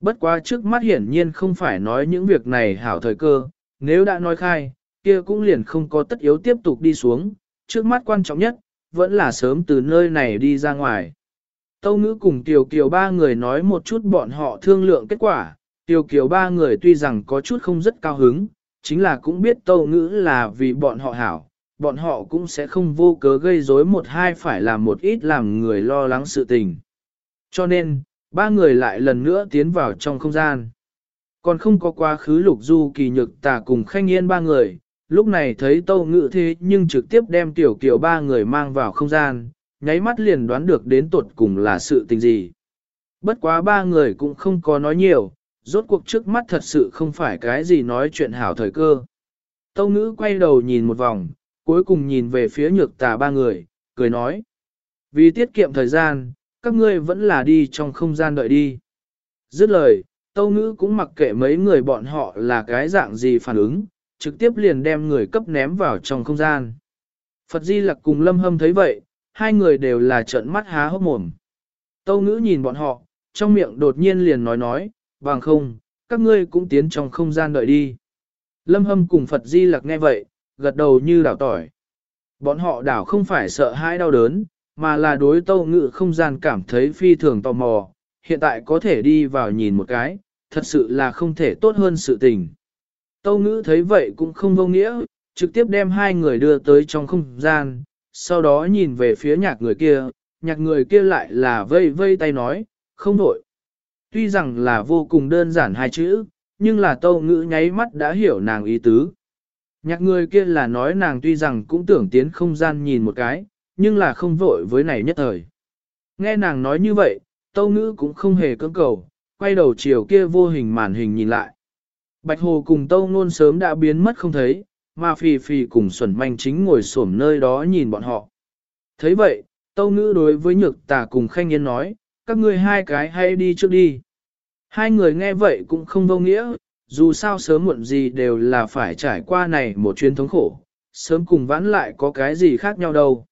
Bất quá trước mắt hiển nhiên không phải nói những việc này hảo thời cơ, nếu đã nói khai, kia cũng liền không có tất yếu tiếp tục đi xuống, trước mắt quan trọng nhất, vẫn là sớm từ nơi này đi ra ngoài. Tâu ngữ cùng tiểu Kiều ba người nói một chút bọn họ thương lượng kết quả, tiểu Kiều ba người tuy rằng có chút không rất cao hứng, chính là cũng biết tâu ngữ là vì bọn họ hảo, bọn họ cũng sẽ không vô cớ gây rối một hai phải làm một ít làm người lo lắng sự tình. Cho nên, ba người lại lần nữa tiến vào trong không gian. Còn không có quá khứ lục du kỳ nhược tà cùng khanh yên ba người, lúc này thấy tâu ngự thế nhưng trực tiếp đem tiểu kiểu ba người mang vào không gian, nháy mắt liền đoán được đến tuột cùng là sự tình gì. Bất quá ba người cũng không có nói nhiều, rốt cuộc trước mắt thật sự không phải cái gì nói chuyện hảo thời cơ. Tâu ngữ quay đầu nhìn một vòng, cuối cùng nhìn về phía nhược tà ba người, cười nói. Vì tiết kiệm thời gian, các ngươi vẫn là đi trong không gian đợi đi. Dứt lời, tâu ngữ cũng mặc kệ mấy người bọn họ là cái dạng gì phản ứng, trực tiếp liền đem người cấp ném vào trong không gian. Phật Di Lặc cùng Lâm Hâm thấy vậy, hai người đều là trợn mắt há hốc mồm. Tâu ngữ nhìn bọn họ, trong miệng đột nhiên liền nói nói, bằng không, các ngươi cũng tiến trong không gian đợi đi. Lâm Hâm cùng Phật Di Lặc nghe vậy, gật đầu như đảo tỏi. Bọn họ đảo không phải sợ hãi đau đớn, mà là đối tâu ngữ không gian cảm thấy phi thường tò mò, hiện tại có thể đi vào nhìn một cái, thật sự là không thể tốt hơn sự tình. Tâu ngữ thấy vậy cũng không vô nghĩa, trực tiếp đem hai người đưa tới trong không gian, sau đó nhìn về phía nhạc người kia, nhạc người kia lại là vây vây tay nói, không đổi. Tuy rằng là vô cùng đơn giản hai chữ, nhưng là tâu ngữ nháy mắt đã hiểu nàng ý tứ. Nhạc người kia là nói nàng tuy rằng cũng tưởng tiến không gian nhìn một cái, nhưng là không vội với này nhất thời. Nghe nàng nói như vậy, tâu ngữ cũng không hề cưỡng cầu, quay đầu chiều kia vô hình màn hình nhìn lại. Bạch Hồ cùng Tâu ngôn sớm đã biến mất không thấy, mà Phì Phì cùng Xuẩn Manh chính ngồi xổm nơi đó nhìn bọn họ. thấy vậy, Tâu Ngữ đối với Nhược Tà cùng Khanh Yên nói, các ngươi hai cái hay đi trước đi. Hai người nghe vậy cũng không vô nghĩa, dù sao sớm muộn gì đều là phải trải qua này một chuyến thống khổ, sớm cùng vãn lại có cái gì khác nhau đâu.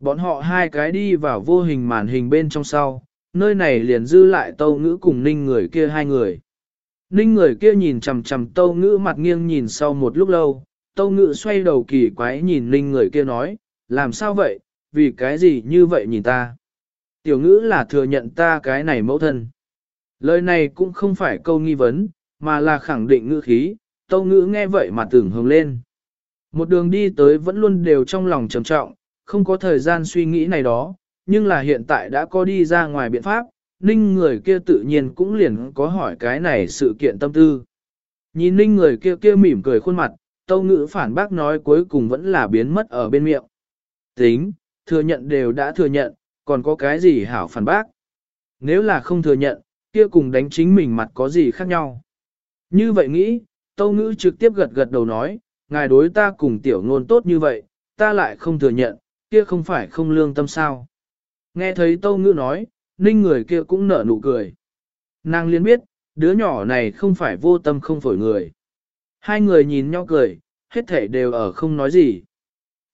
Bọn họ hai cái đi vào vô hình màn hình bên trong sau, nơi này liền dư lại tâu ngữ cùng ninh người kia hai người. Ninh người kia nhìn chằm chằm tâu ngữ mặt nghiêng nhìn sau một lúc lâu, tâu ngữ xoay đầu kỳ quái nhìn ninh người kia nói, làm sao vậy, vì cái gì như vậy nhìn ta. Tiểu ngữ là thừa nhận ta cái này mẫu thân. Lời này cũng không phải câu nghi vấn, mà là khẳng định ngữ khí, tâu ngữ nghe vậy mà tưởng hồng lên. Một đường đi tới vẫn luôn đều trong lòng trầm trọng, không có thời gian suy nghĩ này đó, nhưng là hiện tại đã có đi ra ngoài biện pháp, ninh người kia tự nhiên cũng liền có hỏi cái này sự kiện tâm tư. Nhìn ninh người kia kia mỉm cười khuôn mặt, tâu ngữ phản bác nói cuối cùng vẫn là biến mất ở bên miệng. Tính, thừa nhận đều đã thừa nhận, còn có cái gì hảo phản bác. Nếu là không thừa nhận, kia cùng đánh chính mình mặt có gì khác nhau. Như vậy nghĩ, tâu ngữ trực tiếp gật gật đầu nói, ngài đối ta cùng tiểu ngôn tốt như vậy, ta lại không thừa nhận, kia không phải không lương tâm sao. Nghe thấy tâu ngữ nói, ninh người kia cũng nở nụ cười. Nàng liên biết, đứa nhỏ này không phải vô tâm không phổi người. Hai người nhìn nhau cười, hết thể đều ở không nói gì.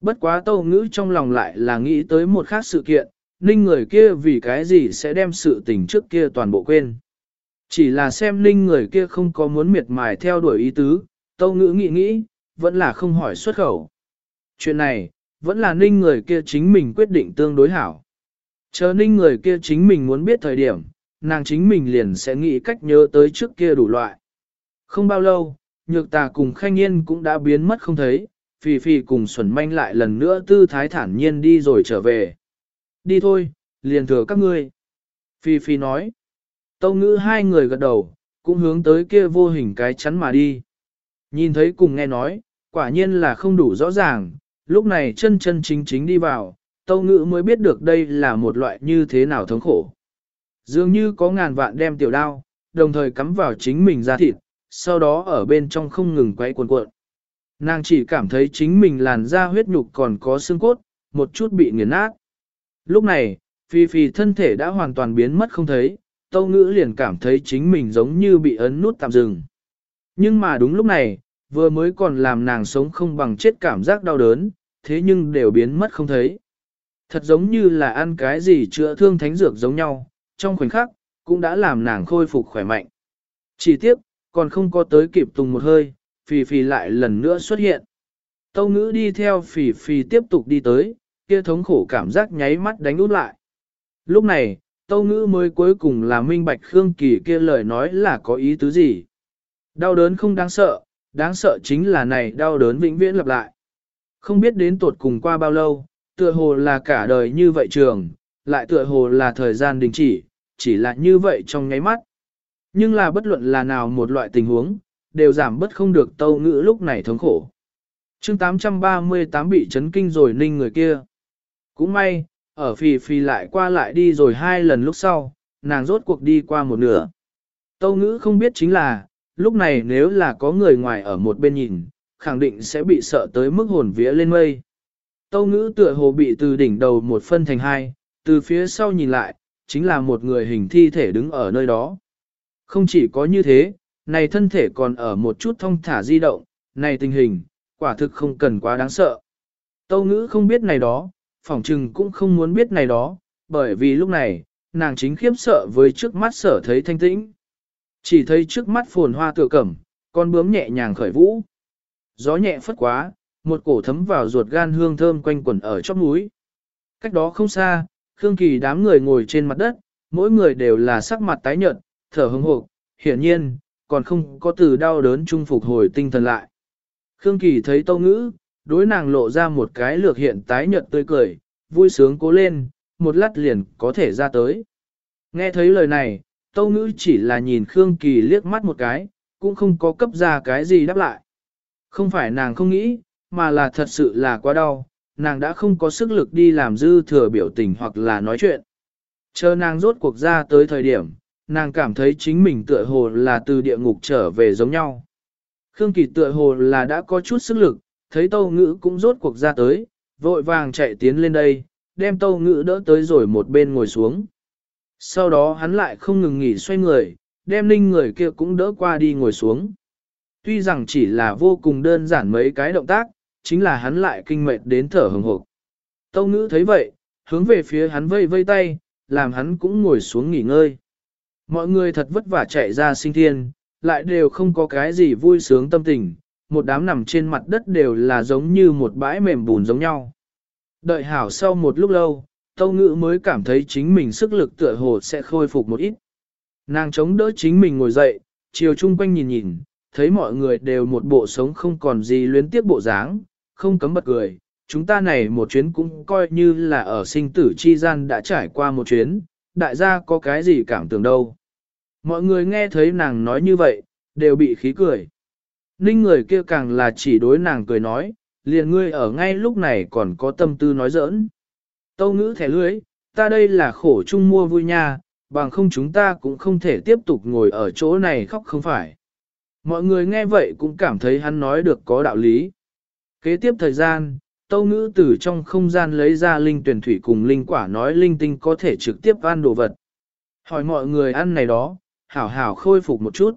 Bất quá tâu ngữ trong lòng lại là nghĩ tới một khác sự kiện, ninh người kia vì cái gì sẽ đem sự tình trước kia toàn bộ quên. Chỉ là xem ninh người kia không có muốn miệt mài theo đuổi ý tứ, tâu ngữ nghĩ nghĩ, vẫn là không hỏi xuất khẩu. Chuyện này, vẫn là ninh người kia chính mình quyết định tương đối hảo. Chờ ninh người kia chính mình muốn biết thời điểm, nàng chính mình liền sẽ nghĩ cách nhớ tới trước kia đủ loại. Không bao lâu, nhược tà cùng khanh yên cũng đã biến mất không thấy, phì phì cùng xuẩn manh lại lần nữa tư thái thản nhiên đi rồi trở về. Đi thôi, liền thừa các ngươi. Phi Phi nói. Tâu ngữ hai người gật đầu, cũng hướng tới kia vô hình cái chắn mà đi. Nhìn thấy cùng nghe nói, quả nhiên là không đủ rõ ràng, lúc này chân chân chính chính đi vào, tâu ngữ mới biết được đây là một loại như thế nào thống khổ. Dường như có ngàn vạn đem tiểu đao, đồng thời cắm vào chính mình ra thịt, sau đó ở bên trong không ngừng quay cuộn cuộn. Nàng chỉ cảm thấy chính mình làn da huyết nhục còn có xương cốt, một chút bị nghiền nát. Lúc này, Phi Phi thân thể đã hoàn toàn biến mất không thấy, Tâu Ngữ liền cảm thấy chính mình giống như bị ấn nút tạm dừng. Nhưng mà đúng lúc này, vừa mới còn làm nàng sống không bằng chết cảm giác đau đớn, thế nhưng đều biến mất không thấy. Thật giống như là ăn cái gì chữa thương thánh dược giống nhau, trong khoảnh khắc, cũng đã làm nàng khôi phục khỏe mạnh. Chỉ tiếc, còn không có tới kịp tùng một hơi, phì phì lại lần nữa xuất hiện. Tâu ngữ đi theo phì phì tiếp tục đi tới, kia thống khổ cảm giác nháy mắt đánh út lại. Lúc này, tâu ngữ mới cuối cùng là minh bạch Khương Kỳ kia lời nói là có ý tứ gì. Đau đớn không đáng sợ, đáng sợ chính là này đau đớn vĩnh viễn lặp lại. Không biết đến tuột cùng qua bao lâu, tựa hồ là cả đời như vậy trường, lại tựa hồ là thời gian đình chỉ, chỉ là như vậy trong nháy mắt. Nhưng là bất luận là nào một loại tình huống, đều giảm bất không được tâu ngữ lúc này thống khổ. chương 838 bị chấn kinh rồi ninh người kia. Cũng may, ở phì phì lại qua lại đi rồi hai lần lúc sau, nàng rốt cuộc đi qua một nửa. Tâu ngữ không biết chính là, lúc này nếu là có người ngoài ở một bên nhìn, khẳng định sẽ bị sợ tới mức hồn vía lên mây. Tâu ngữ tựa hồ bị từ đỉnh đầu một phân thành hai, từ phía sau nhìn lại, chính là một người hình thi thể đứng ở nơi đó. Không chỉ có như thế, này thân thể còn ở một chút thông thả di động, này tình hình, quả thực không cần quá đáng sợ. Tâu ngữ không biết này đó, phỏng trừng cũng không muốn biết này đó, bởi vì lúc này, nàng chính khiếp sợ với trước mắt sở thấy thanh tĩnh. Chỉ thấy trước mắt phồn hoa tựa cẩm, con bướm nhẹ nhàng khởi vũ. Gió nhẹ phất quá, một cổ thấm vào ruột gan hương thơm quanh quẩn ở chóp núi. Cách đó không xa, Khương Kỳ đám người ngồi trên mặt đất, mỗi người đều là sắc mặt tái nhợt, thở hững hộp, hiển nhiên, còn không có từ đau đớn trung phục hồi tinh thần lại. Khương Kỳ thấy Tâu Ngữ, đối nàng lộ ra một cái lược hiện tái nhợt tươi cười, vui sướng cố lên, một lát liền có thể ra tới. Nghe thấy lời này, Tâu Ngữ chỉ là nhìn Khương Kỳ liếc mắt một cái, cũng không có cấp ra cái gì đáp lại. Không phải nàng không nghĩ, mà là thật sự là quá đau, nàng đã không có sức lực đi làm dư thừa biểu tình hoặc là nói chuyện. Chờ nàng rốt cuộc ra tới thời điểm, nàng cảm thấy chính mình tựa hồ là từ địa ngục trở về giống nhau. Khương Kỳ tựa hồ là đã có chút sức lực, thấy Tâu Ngữ cũng rốt cuộc ra tới, vội vàng chạy tiến lên đây, đem Tâu Ngữ đỡ tới rồi một bên ngồi xuống. Sau đó hắn lại không ngừng nghỉ xoay người, đem ninh người kia cũng đỡ qua đi ngồi xuống. Tuy rằng chỉ là vô cùng đơn giản mấy cái động tác, chính là hắn lại kinh mệt đến thở hừng hộp. Tâu ngữ thấy vậy, hướng về phía hắn vây vây tay, làm hắn cũng ngồi xuống nghỉ ngơi. Mọi người thật vất vả chạy ra sinh thiên, lại đều không có cái gì vui sướng tâm tình, một đám nằm trên mặt đất đều là giống như một bãi mềm bùn giống nhau. Đợi hảo sau một lúc lâu, Tâu Ngữ mới cảm thấy chính mình sức lực tựa hồ sẽ khôi phục một ít. Nàng chống đỡ chính mình ngồi dậy, chiều chung quanh nhìn nhìn, thấy mọi người đều một bộ sống không còn gì luyến tiếc bộ dáng, không cấm bật cười. Chúng ta này một chuyến cũng coi như là ở sinh tử chi gian đã trải qua một chuyến, đại gia có cái gì cảm tưởng đâu. Mọi người nghe thấy nàng nói như vậy, đều bị khí cười. Ninh người kia càng là chỉ đối nàng cười nói, liền ngươi ở ngay lúc này còn có tâm tư nói giỡn. Tâu ngữ thẻ lưới, ta đây là khổ chung mua vui nha, bằng không chúng ta cũng không thể tiếp tục ngồi ở chỗ này khóc không phải. Mọi người nghe vậy cũng cảm thấy hắn nói được có đạo lý. Kế tiếp thời gian, tâu ngữ từ trong không gian lấy ra linh tuyển thủy cùng linh quả nói linh tinh có thể trực tiếp ăn đồ vật. Hỏi mọi người ăn này đó, hảo hảo khôi phục một chút.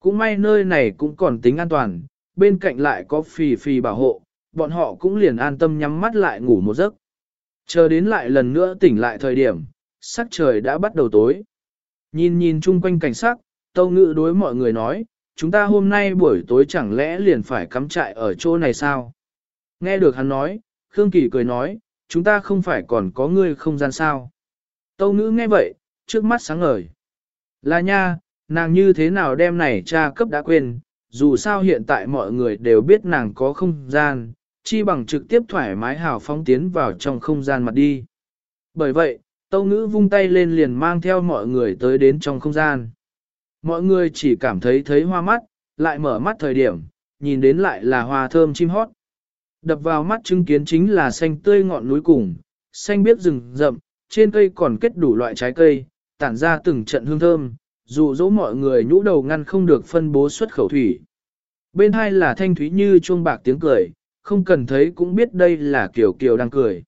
Cũng may nơi này cũng còn tính an toàn, bên cạnh lại có phì phì bảo hộ, bọn họ cũng liền an tâm nhắm mắt lại ngủ một giấc. Chờ đến lại lần nữa tỉnh lại thời điểm, sắc trời đã bắt đầu tối. Nhìn nhìn chung quanh cảnh sắc, tâu ngự đối mọi người nói, chúng ta hôm nay buổi tối chẳng lẽ liền phải cắm trại ở chỗ này sao? Nghe được hắn nói, Khương Kỳ cười nói, chúng ta không phải còn có người không gian sao? Tâu ngữ nghe vậy, trước mắt sáng ngời. Là nha, nàng như thế nào đem này cha cấp đã quên, dù sao hiện tại mọi người đều biết nàng có không gian, chi bằng trực tiếp thoải mái hào phóng tiến vào trong không gian mặt đi. Bởi vậy, tâu ngữ vung tay lên liền mang theo mọi người tới đến trong không gian. Mọi người chỉ cảm thấy thấy hoa mắt, lại mở mắt thời điểm, nhìn đến lại là hoa thơm chim hót. Đập vào mắt chứng kiến chính là xanh tươi ngọn núi cùng, xanh biết rừng rậm, trên cây còn kết đủ loại trái cây, tản ra từng trận hương thơm, dù dỗ mọi người nhũ đầu ngăn không được phân bố xuất khẩu thủy. Bên hai là thanh thúy như chuông bạc tiếng cười, không cần thấy cũng biết đây là Kiều Kiều đang cười.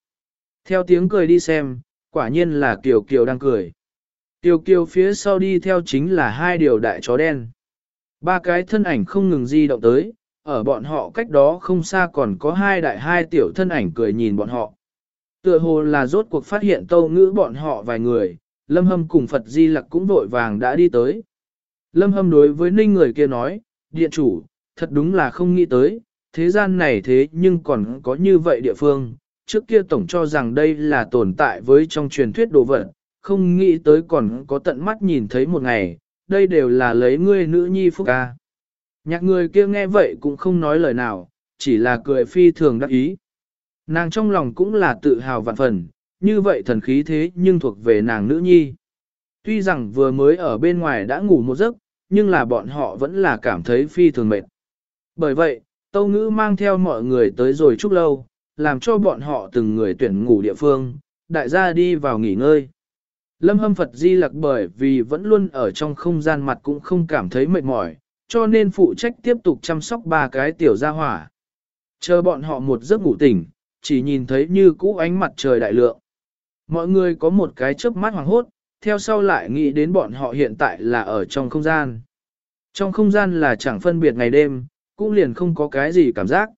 Theo tiếng cười đi xem, quả nhiên là Kiều Kiều đang cười. Kiều Kiều phía sau đi theo chính là hai điều đại chó đen. Ba cái thân ảnh không ngừng di động tới, ở bọn họ cách đó không xa còn có hai đại hai tiểu thân ảnh cười nhìn bọn họ. Tựa hồ là rốt cuộc phát hiện tâu ngữ bọn họ vài người, Lâm Hâm cùng Phật Di Lặc cũng vội vàng đã đi tới. Lâm Hâm đối với ninh người kia nói, điện chủ, thật đúng là không nghĩ tới, thế gian này thế nhưng còn có như vậy địa phương, trước kia tổng cho rằng đây là tồn tại với trong truyền thuyết đồ vật, không nghĩ tới còn có tận mắt nhìn thấy một ngày, đây đều là lấy ngươi nữ nhi phúc ca. Nhạc người kia nghe vậy cũng không nói lời nào, chỉ là cười phi thường đắc ý. Nàng trong lòng cũng là tự hào vạn phần, như vậy thần khí thế nhưng thuộc về nàng nữ nhi. Tuy rằng vừa mới ở bên ngoài đã ngủ một giấc, nhưng là bọn họ vẫn là cảm thấy phi thường mệt. Bởi vậy, Tâu Ngữ mang theo mọi người tới rồi chúc lâu, làm cho bọn họ từng người tuyển ngủ địa phương, đại gia đi vào nghỉ ngơi. Lâm hâm Phật Di Lặc bởi vì vẫn luôn ở trong không gian mặt cũng không cảm thấy mệt mỏi, cho nên phụ trách tiếp tục chăm sóc ba cái tiểu gia hỏa. Chờ bọn họ một giấc ngủ tỉnh, chỉ nhìn thấy như cũ ánh mặt trời đại lượng. Mọi người có một cái chớp mắt hoàng hốt, theo sau lại nghĩ đến bọn họ hiện tại là ở trong không gian. Trong không gian là chẳng phân biệt ngày đêm, cũng liền không có cái gì cảm giác.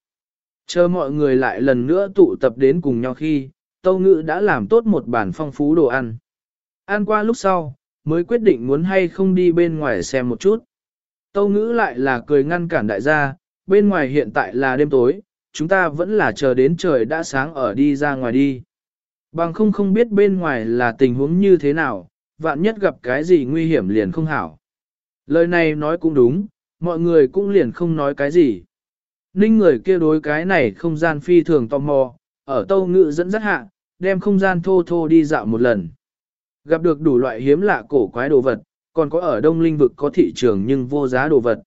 Chờ mọi người lại lần nữa tụ tập đến cùng nhau khi, Tâu Ngữ đã làm tốt một bản phong phú đồ ăn. Ăn qua lúc sau, mới quyết định muốn hay không đi bên ngoài xem một chút. Tâu Ngữ lại là cười ngăn cản đại gia, bên ngoài hiện tại là đêm tối, chúng ta vẫn là chờ đến trời đã sáng ở đi ra ngoài đi. Bằng không không biết bên ngoài là tình huống như thế nào, vạn nhất gặp cái gì nguy hiểm liền không hảo. Lời này nói cũng đúng, mọi người cũng liền không nói cái gì. Ninh người kia đối cái này không gian phi thường tò mò, ở tâu ngự dẫn dắt hạ, đem không gian thô thô đi dạo một lần. Gặp được đủ loại hiếm lạ cổ quái đồ vật, còn có ở đông linh vực có thị trường nhưng vô giá đồ vật.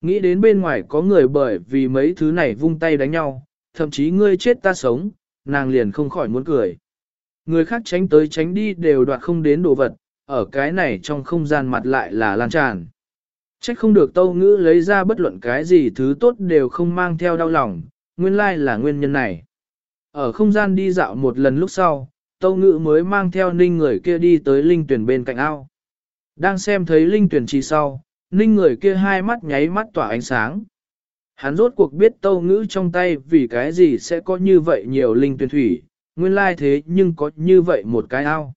Nghĩ đến bên ngoài có người bởi vì mấy thứ này vung tay đánh nhau, thậm chí ngươi chết ta sống, nàng liền không khỏi muốn cười. Người khác tránh tới tránh đi đều đoạt không đến đồ vật, ở cái này trong không gian mặt lại là lan tràn. Trách không được tâu ngữ lấy ra bất luận cái gì thứ tốt đều không mang theo đau lòng, nguyên lai là nguyên nhân này. Ở không gian đi dạo một lần lúc sau, tâu ngữ mới mang theo ninh người kia đi tới linh tuyển bên cạnh ao. Đang xem thấy linh tuyển chi sau, ninh người kia hai mắt nháy mắt tỏa ánh sáng. Hắn rốt cuộc biết tâu ngữ trong tay vì cái gì sẽ có như vậy nhiều linh tuyển thủy, nguyên lai thế nhưng có như vậy một cái ao.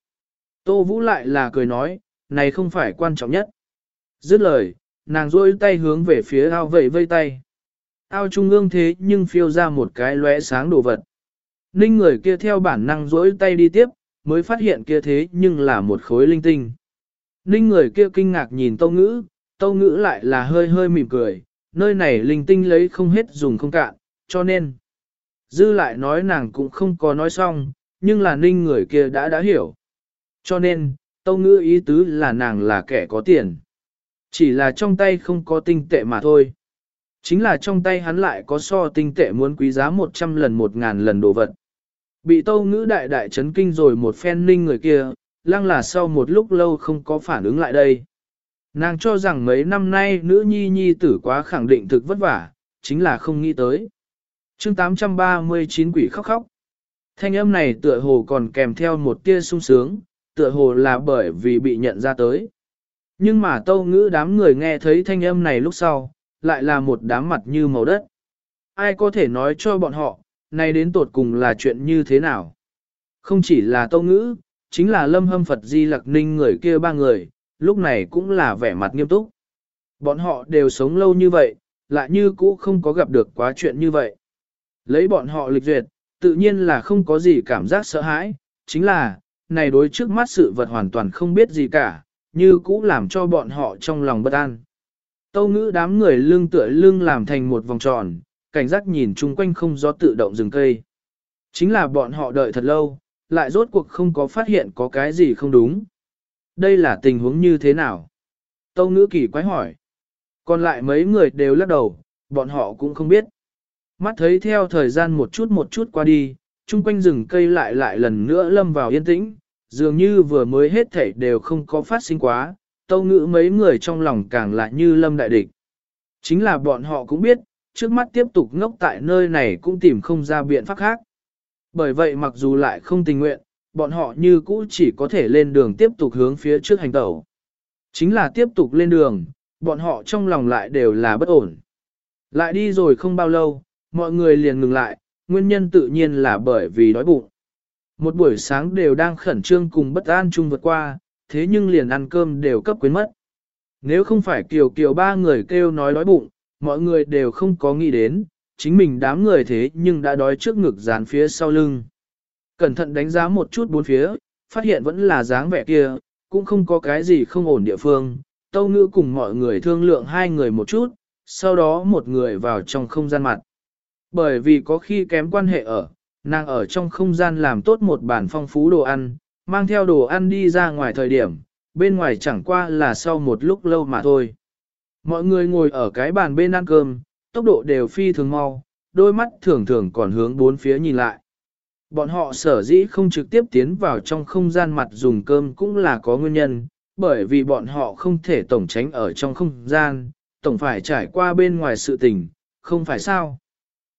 Tô Vũ lại là cười nói, này không phải quan trọng nhất. Dứt lời, nàng rôi tay hướng về phía ao vẫy vây tay. Ao trung ương thế nhưng phiêu ra một cái lóe sáng đồ vật. Ninh người kia theo bản năng rỗi tay đi tiếp, mới phát hiện kia thế nhưng là một khối linh tinh. Ninh người kia kinh ngạc nhìn tâu ngữ, tâu ngữ lại là hơi hơi mỉm cười, nơi này linh tinh lấy không hết dùng không cạn, cho nên. Dư lại nói nàng cũng không có nói xong, nhưng là ninh người kia đã đã hiểu. Cho nên, tâu ngữ ý tứ là nàng là kẻ có tiền. Chỉ là trong tay không có tinh tệ mà thôi. Chính là trong tay hắn lại có so tinh tệ muốn quý giá 100 lần 1.000 lần đồ vật. Bị tâu ngữ đại đại chấn kinh rồi một phen ninh người kia, lăng là sau một lúc lâu không có phản ứng lại đây. Nàng cho rằng mấy năm nay nữ nhi nhi tử quá khẳng định thực vất vả, chính là không nghĩ tới chương 839 quỷ khóc khóc. Thanh âm này tựa hồ còn kèm theo một tia sung sướng, tựa hồ là bởi vì bị nhận ra tới. Nhưng mà tâu ngữ đám người nghe thấy thanh âm này lúc sau, lại là một đám mặt như màu đất. Ai có thể nói cho bọn họ, nay đến tột cùng là chuyện như thế nào? Không chỉ là tâu ngữ, chính là lâm hâm Phật Di Lặc Ninh người kia ba người, lúc này cũng là vẻ mặt nghiêm túc. Bọn họ đều sống lâu như vậy, lại như cũ không có gặp được quá chuyện như vậy. Lấy bọn họ lịch duyệt, tự nhiên là không có gì cảm giác sợ hãi, chính là, này đối trước mắt sự vật hoàn toàn không biết gì cả, như cũ làm cho bọn họ trong lòng bất an. Tâu ngữ đám người lưng tựa lưng làm thành một vòng tròn, cảnh giác nhìn chung quanh không gió tự động rừng cây. Chính là bọn họ đợi thật lâu, lại rốt cuộc không có phát hiện có cái gì không đúng. Đây là tình huống như thế nào? Tâu ngữ kỳ quái hỏi. Còn lại mấy người đều lắc đầu, bọn họ cũng không biết. Mắt thấy theo thời gian một chút một chút qua đi, chung quanh rừng cây lại lại lần nữa lâm vào yên tĩnh, dường như vừa mới hết thảy đều không có phát sinh quá, tâu ngữ mấy người trong lòng càng lại như lâm đại địch. Chính là bọn họ cũng biết, trước mắt tiếp tục ngốc tại nơi này cũng tìm không ra biện pháp khác. Bởi vậy mặc dù lại không tình nguyện, bọn họ như cũ chỉ có thể lên đường tiếp tục hướng phía trước hành tẩu. Chính là tiếp tục lên đường, bọn họ trong lòng lại đều là bất ổn. Lại đi rồi không bao lâu, mọi người liền ngừng lại, nguyên nhân tự nhiên là bởi vì đói bụng. Một buổi sáng đều đang khẩn trương cùng bất an chung vượt qua, thế nhưng liền ăn cơm đều cấp quyến mất. Nếu không phải kiều kiều ba người kêu nói đói bụng, mọi người đều không có nghĩ đến, chính mình đám người thế nhưng đã đói trước ngực dán phía sau lưng. Cẩn thận đánh giá một chút bốn phía, phát hiện vẫn là dáng vẻ kia, cũng không có cái gì không ổn địa phương. Tâu ngữ cùng mọi người thương lượng hai người một chút, sau đó một người vào trong không gian mặt. Bởi vì có khi kém quan hệ ở, nàng ở trong không gian làm tốt một bản phong phú đồ ăn, mang theo đồ ăn đi ra ngoài thời điểm, bên ngoài chẳng qua là sau một lúc lâu mà thôi. Mọi người ngồi ở cái bàn bên ăn cơm, tốc độ đều phi thường mau, đôi mắt thường thường còn hướng bốn phía nhìn lại. Bọn họ sở dĩ không trực tiếp tiến vào trong không gian mặt dùng cơm cũng là có nguyên nhân, bởi vì bọn họ không thể tổng tránh ở trong không gian, tổng phải trải qua bên ngoài sự tình, không phải sao.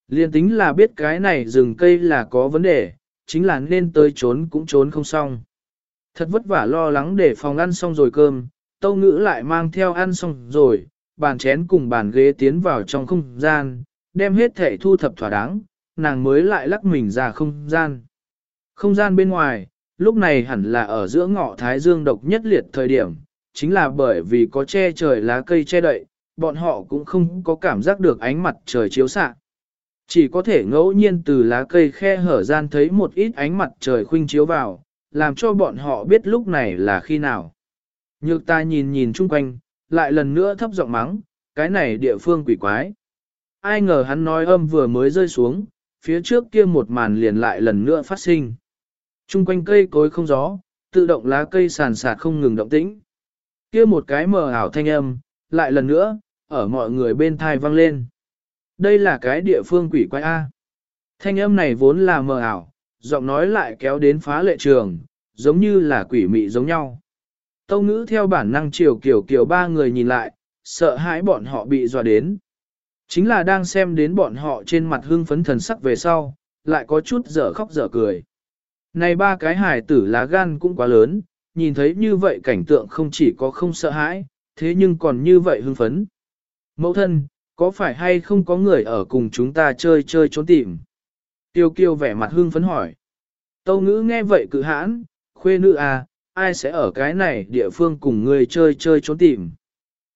Liên tính là biết cái này rừng cây là có vấn đề, chính là nên tới trốn cũng trốn không xong. Thật vất vả lo lắng để phòng ăn xong rồi cơm, tâu ngữ lại mang theo ăn xong rồi, bàn chén cùng bàn ghế tiến vào trong không gian, đem hết thể thu thập thỏa đáng, nàng mới lại lắc mình ra không gian. Không gian bên ngoài, lúc này hẳn là ở giữa ngọ thái dương độc nhất liệt thời điểm, chính là bởi vì có che trời lá cây che đậy, bọn họ cũng không có cảm giác được ánh mặt trời chiếu xạ. Chỉ có thể ngẫu nhiên từ lá cây khe hở gian thấy một ít ánh mặt trời khuynh chiếu vào, làm cho bọn họ biết lúc này là khi nào. Nhược ta nhìn nhìn chung quanh, lại lần nữa thấp giọng mắng, cái này địa phương quỷ quái. Ai ngờ hắn nói âm vừa mới rơi xuống, phía trước kia một màn liền lại lần nữa phát sinh. Trung quanh cây cối không gió, tự động lá cây sàn sạt không ngừng động tĩnh. Kia một cái mờ ảo thanh âm, lại lần nữa, ở mọi người bên thai vang lên. Đây là cái địa phương quỷ quái A. Thanh âm này vốn là mờ ảo, giọng nói lại kéo đến phá lệ trường, giống như là quỷ mị giống nhau. Tâu ngữ theo bản năng chiều kiểu kiểu ba người nhìn lại, sợ hãi bọn họ bị dọa đến. Chính là đang xem đến bọn họ trên mặt hưng phấn thần sắc về sau, lại có chút dở khóc dở cười. Này ba cái hài tử lá gan cũng quá lớn, nhìn thấy như vậy cảnh tượng không chỉ có không sợ hãi, thế nhưng còn như vậy hưng phấn. Mẫu thân, có phải hay không có người ở cùng chúng ta chơi chơi trốn tìm? Tiêu kiêu vẻ mặt hưng phấn hỏi. Tâu ngữ nghe vậy cự hãn, khuê nữ à, ai sẽ ở cái này địa phương cùng người chơi chơi trốn tìm?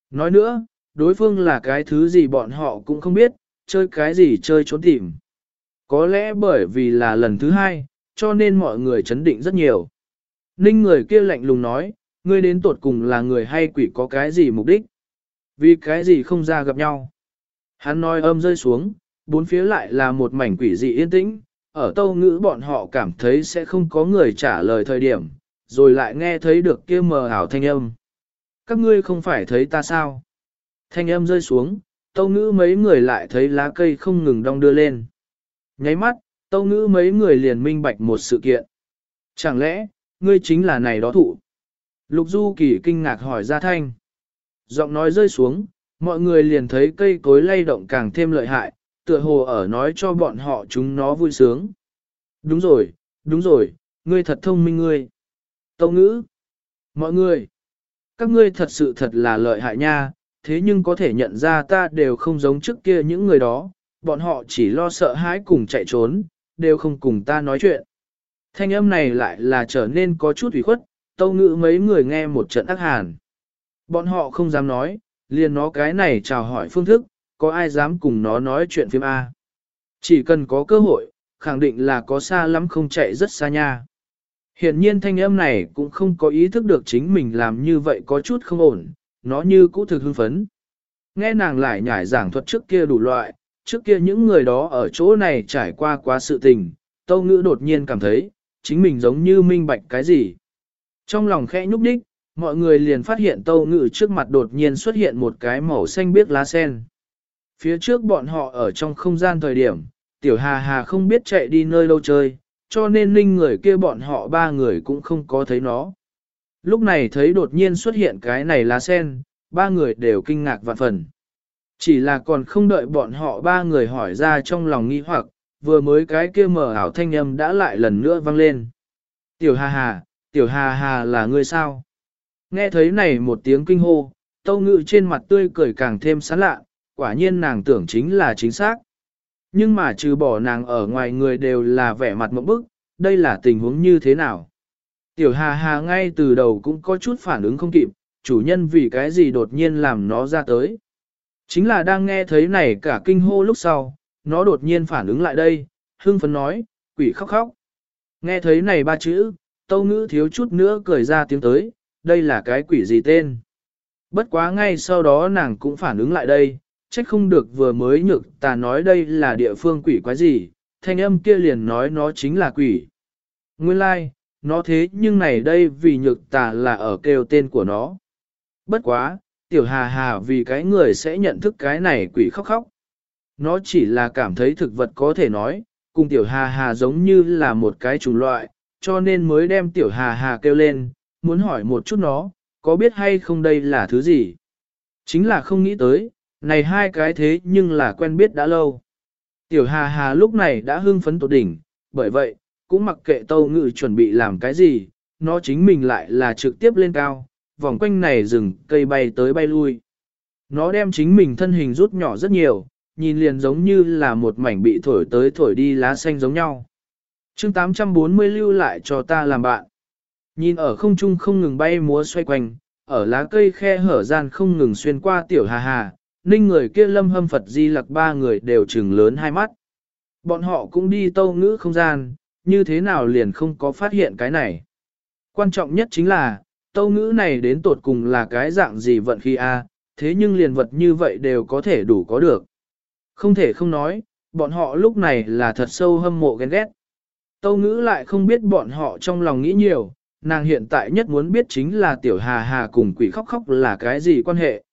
Nói nữa, đối phương là cái thứ gì bọn họ cũng không biết, chơi cái gì chơi trốn tìm. Có lẽ bởi vì là lần thứ hai, cho nên mọi người chấn định rất nhiều. Ninh người kia lạnh lùng nói, ngươi đến tuột cùng là người hay quỷ có cái gì mục đích? Vì cái gì không ra gặp nhau? Hắn nói âm rơi xuống, bốn phía lại là một mảnh quỷ dị yên tĩnh, ở tâu ngữ bọn họ cảm thấy sẽ không có người trả lời thời điểm, rồi lại nghe thấy được kia mờ ảo thanh âm. Các ngươi không phải thấy ta sao? Thanh âm rơi xuống, tâu ngữ mấy người lại thấy lá cây không ngừng đong đưa lên. Nháy mắt, tâu ngữ mấy người liền minh bạch một sự kiện. Chẳng lẽ, ngươi chính là này đó thụ? Lục Du Kỳ kinh ngạc hỏi ra thanh. Giọng nói rơi xuống, mọi người liền thấy cây cối lay động càng thêm lợi hại, tựa hồ ở nói cho bọn họ chúng nó vui sướng. Đúng rồi, đúng rồi, ngươi thật thông minh ngươi. Tâu ngữ. Mọi người. Các ngươi thật sự thật là lợi hại nha, thế nhưng có thể nhận ra ta đều không giống trước kia những người đó, bọn họ chỉ lo sợ hãi cùng chạy trốn, đều không cùng ta nói chuyện. Thanh âm này lại là trở nên có chút ủy khuất, tâu ngữ mấy người nghe một trận ác hàn. Bọn họ không dám nói, liền nó cái này chào hỏi phương thức, có ai dám cùng nó nói chuyện phim A. Chỉ cần có cơ hội, khẳng định là có xa lắm không chạy rất xa nha. Hiện nhiên thanh âm này cũng không có ý thức được chính mình làm như vậy có chút không ổn, nó như cũ thực hưng phấn. Nghe nàng lại nhải giảng thuật trước kia đủ loại, trước kia những người đó ở chỗ này trải qua quá sự tình, tâu ngữ đột nhiên cảm thấy, chính mình giống như minh bạch cái gì. Trong lòng khẽ nhúc đích, mọi người liền phát hiện tâu ngự trước mặt đột nhiên xuất hiện một cái màu xanh biếc lá sen. Phía trước bọn họ ở trong không gian thời điểm, tiểu hà hà không biết chạy đi nơi đâu chơi, cho nên ninh người kia bọn họ ba người cũng không có thấy nó. Lúc này thấy đột nhiên xuất hiện cái này lá sen, ba người đều kinh ngạc vạn phần. Chỉ là còn không đợi bọn họ ba người hỏi ra trong lòng nghi hoặc, vừa mới cái kia mở ảo thanh âm đã lại lần nữa vang lên. Tiểu hà hà, tiểu hà hà là người sao? Nghe thấy này một tiếng kinh hô, tâu ngự trên mặt tươi cười càng thêm sán lạ, quả nhiên nàng tưởng chính là chính xác. Nhưng mà trừ bỏ nàng ở ngoài người đều là vẻ mặt mẫu bức, đây là tình huống như thế nào? Tiểu hà hà ngay từ đầu cũng có chút phản ứng không kịp, chủ nhân vì cái gì đột nhiên làm nó ra tới. Chính là đang nghe thấy này cả kinh hô lúc sau, nó đột nhiên phản ứng lại đây, hưng phấn nói, quỷ khóc khóc. Nghe thấy này ba chữ, tâu ngữ thiếu chút nữa cười ra tiếng tới, đây là cái quỷ gì tên. Bất quá ngay sau đó nàng cũng phản ứng lại đây, trách không được vừa mới nhược ta nói đây là địa phương quỷ quái gì, thanh âm kia liền nói nó chính là quỷ. Nguyên lai, like, nó thế nhưng này đây vì nhược tà là ở kêu tên của nó. Bất quá, tiểu hà hà vì cái người sẽ nhận thức cái này quỷ khóc khóc. Nó chỉ là cảm thấy thực vật có thể nói, cùng tiểu hà hà giống như là một cái chủng loại, cho nên mới đem tiểu hà hà kêu lên, muốn hỏi một chút nó, có biết hay không đây là thứ gì. Chính là không nghĩ tới, này hai cái thế nhưng là quen biết đã lâu. Tiểu hà hà lúc này đã hưng phấn tột đỉnh, bởi vậy, cũng mặc kệ tâu ngự chuẩn bị làm cái gì, nó chính mình lại là trực tiếp lên cao, vòng quanh này rừng cây bay tới bay lui. Nó đem chính mình thân hình rút nhỏ rất nhiều, nhìn liền giống như là một mảnh bị thổi tới thổi đi lá xanh giống nhau. chương 840 lưu lại cho ta làm bạn. Nhìn ở không trung không ngừng bay múa xoay quanh, ở lá cây khe hở gian không ngừng xuyên qua tiểu hà hà, ninh người kia lâm hâm Phật di lặc ba người đều trừng lớn hai mắt. Bọn họ cũng đi tâu ngữ không gian, như thế nào liền không có phát hiện cái này. Quan trọng nhất chính là, tâu ngữ này đến tột cùng là cái dạng gì vận khi a thế nhưng liền vật như vậy đều có thể đủ có được. Không thể không nói, bọn họ lúc này là thật sâu hâm mộ ghen ghét. Tâu ngữ lại không biết bọn họ trong lòng nghĩ nhiều, nàng hiện tại nhất muốn biết chính là tiểu hà hà cùng quỷ khóc khóc là cái gì quan hệ.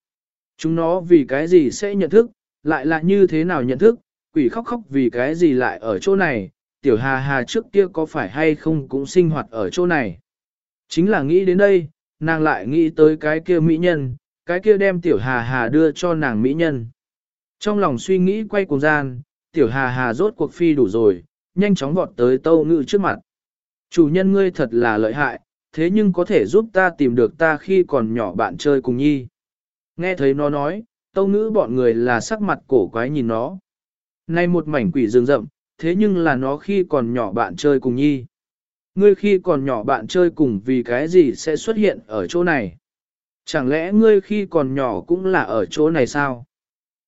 Chúng nó vì cái gì sẽ nhận thức, lại là như thế nào nhận thức, quỷ khóc khóc vì cái gì lại ở chỗ này, tiểu hà hà trước kia có phải hay không cũng sinh hoạt ở chỗ này. Chính là nghĩ đến đây, nàng lại nghĩ tới cái kia mỹ nhân, cái kia đem tiểu hà hà đưa cho nàng mỹ nhân. Trong lòng suy nghĩ quay cùng gian, tiểu hà hà rốt cuộc phi đủ rồi, nhanh chóng vọt tới tâu ngự trước mặt. Chủ nhân ngươi thật là lợi hại, thế nhưng có thể giúp ta tìm được ta khi còn nhỏ bạn chơi cùng nhi. Nghe thấy nó nói, tâu ngữ bọn người là sắc mặt cổ quái nhìn nó. Nay một mảnh quỷ rừng rậm, thế nhưng là nó khi còn nhỏ bạn chơi cùng nhi. Ngươi khi còn nhỏ bạn chơi cùng vì cái gì sẽ xuất hiện ở chỗ này? Chẳng lẽ ngươi khi còn nhỏ cũng là ở chỗ này sao?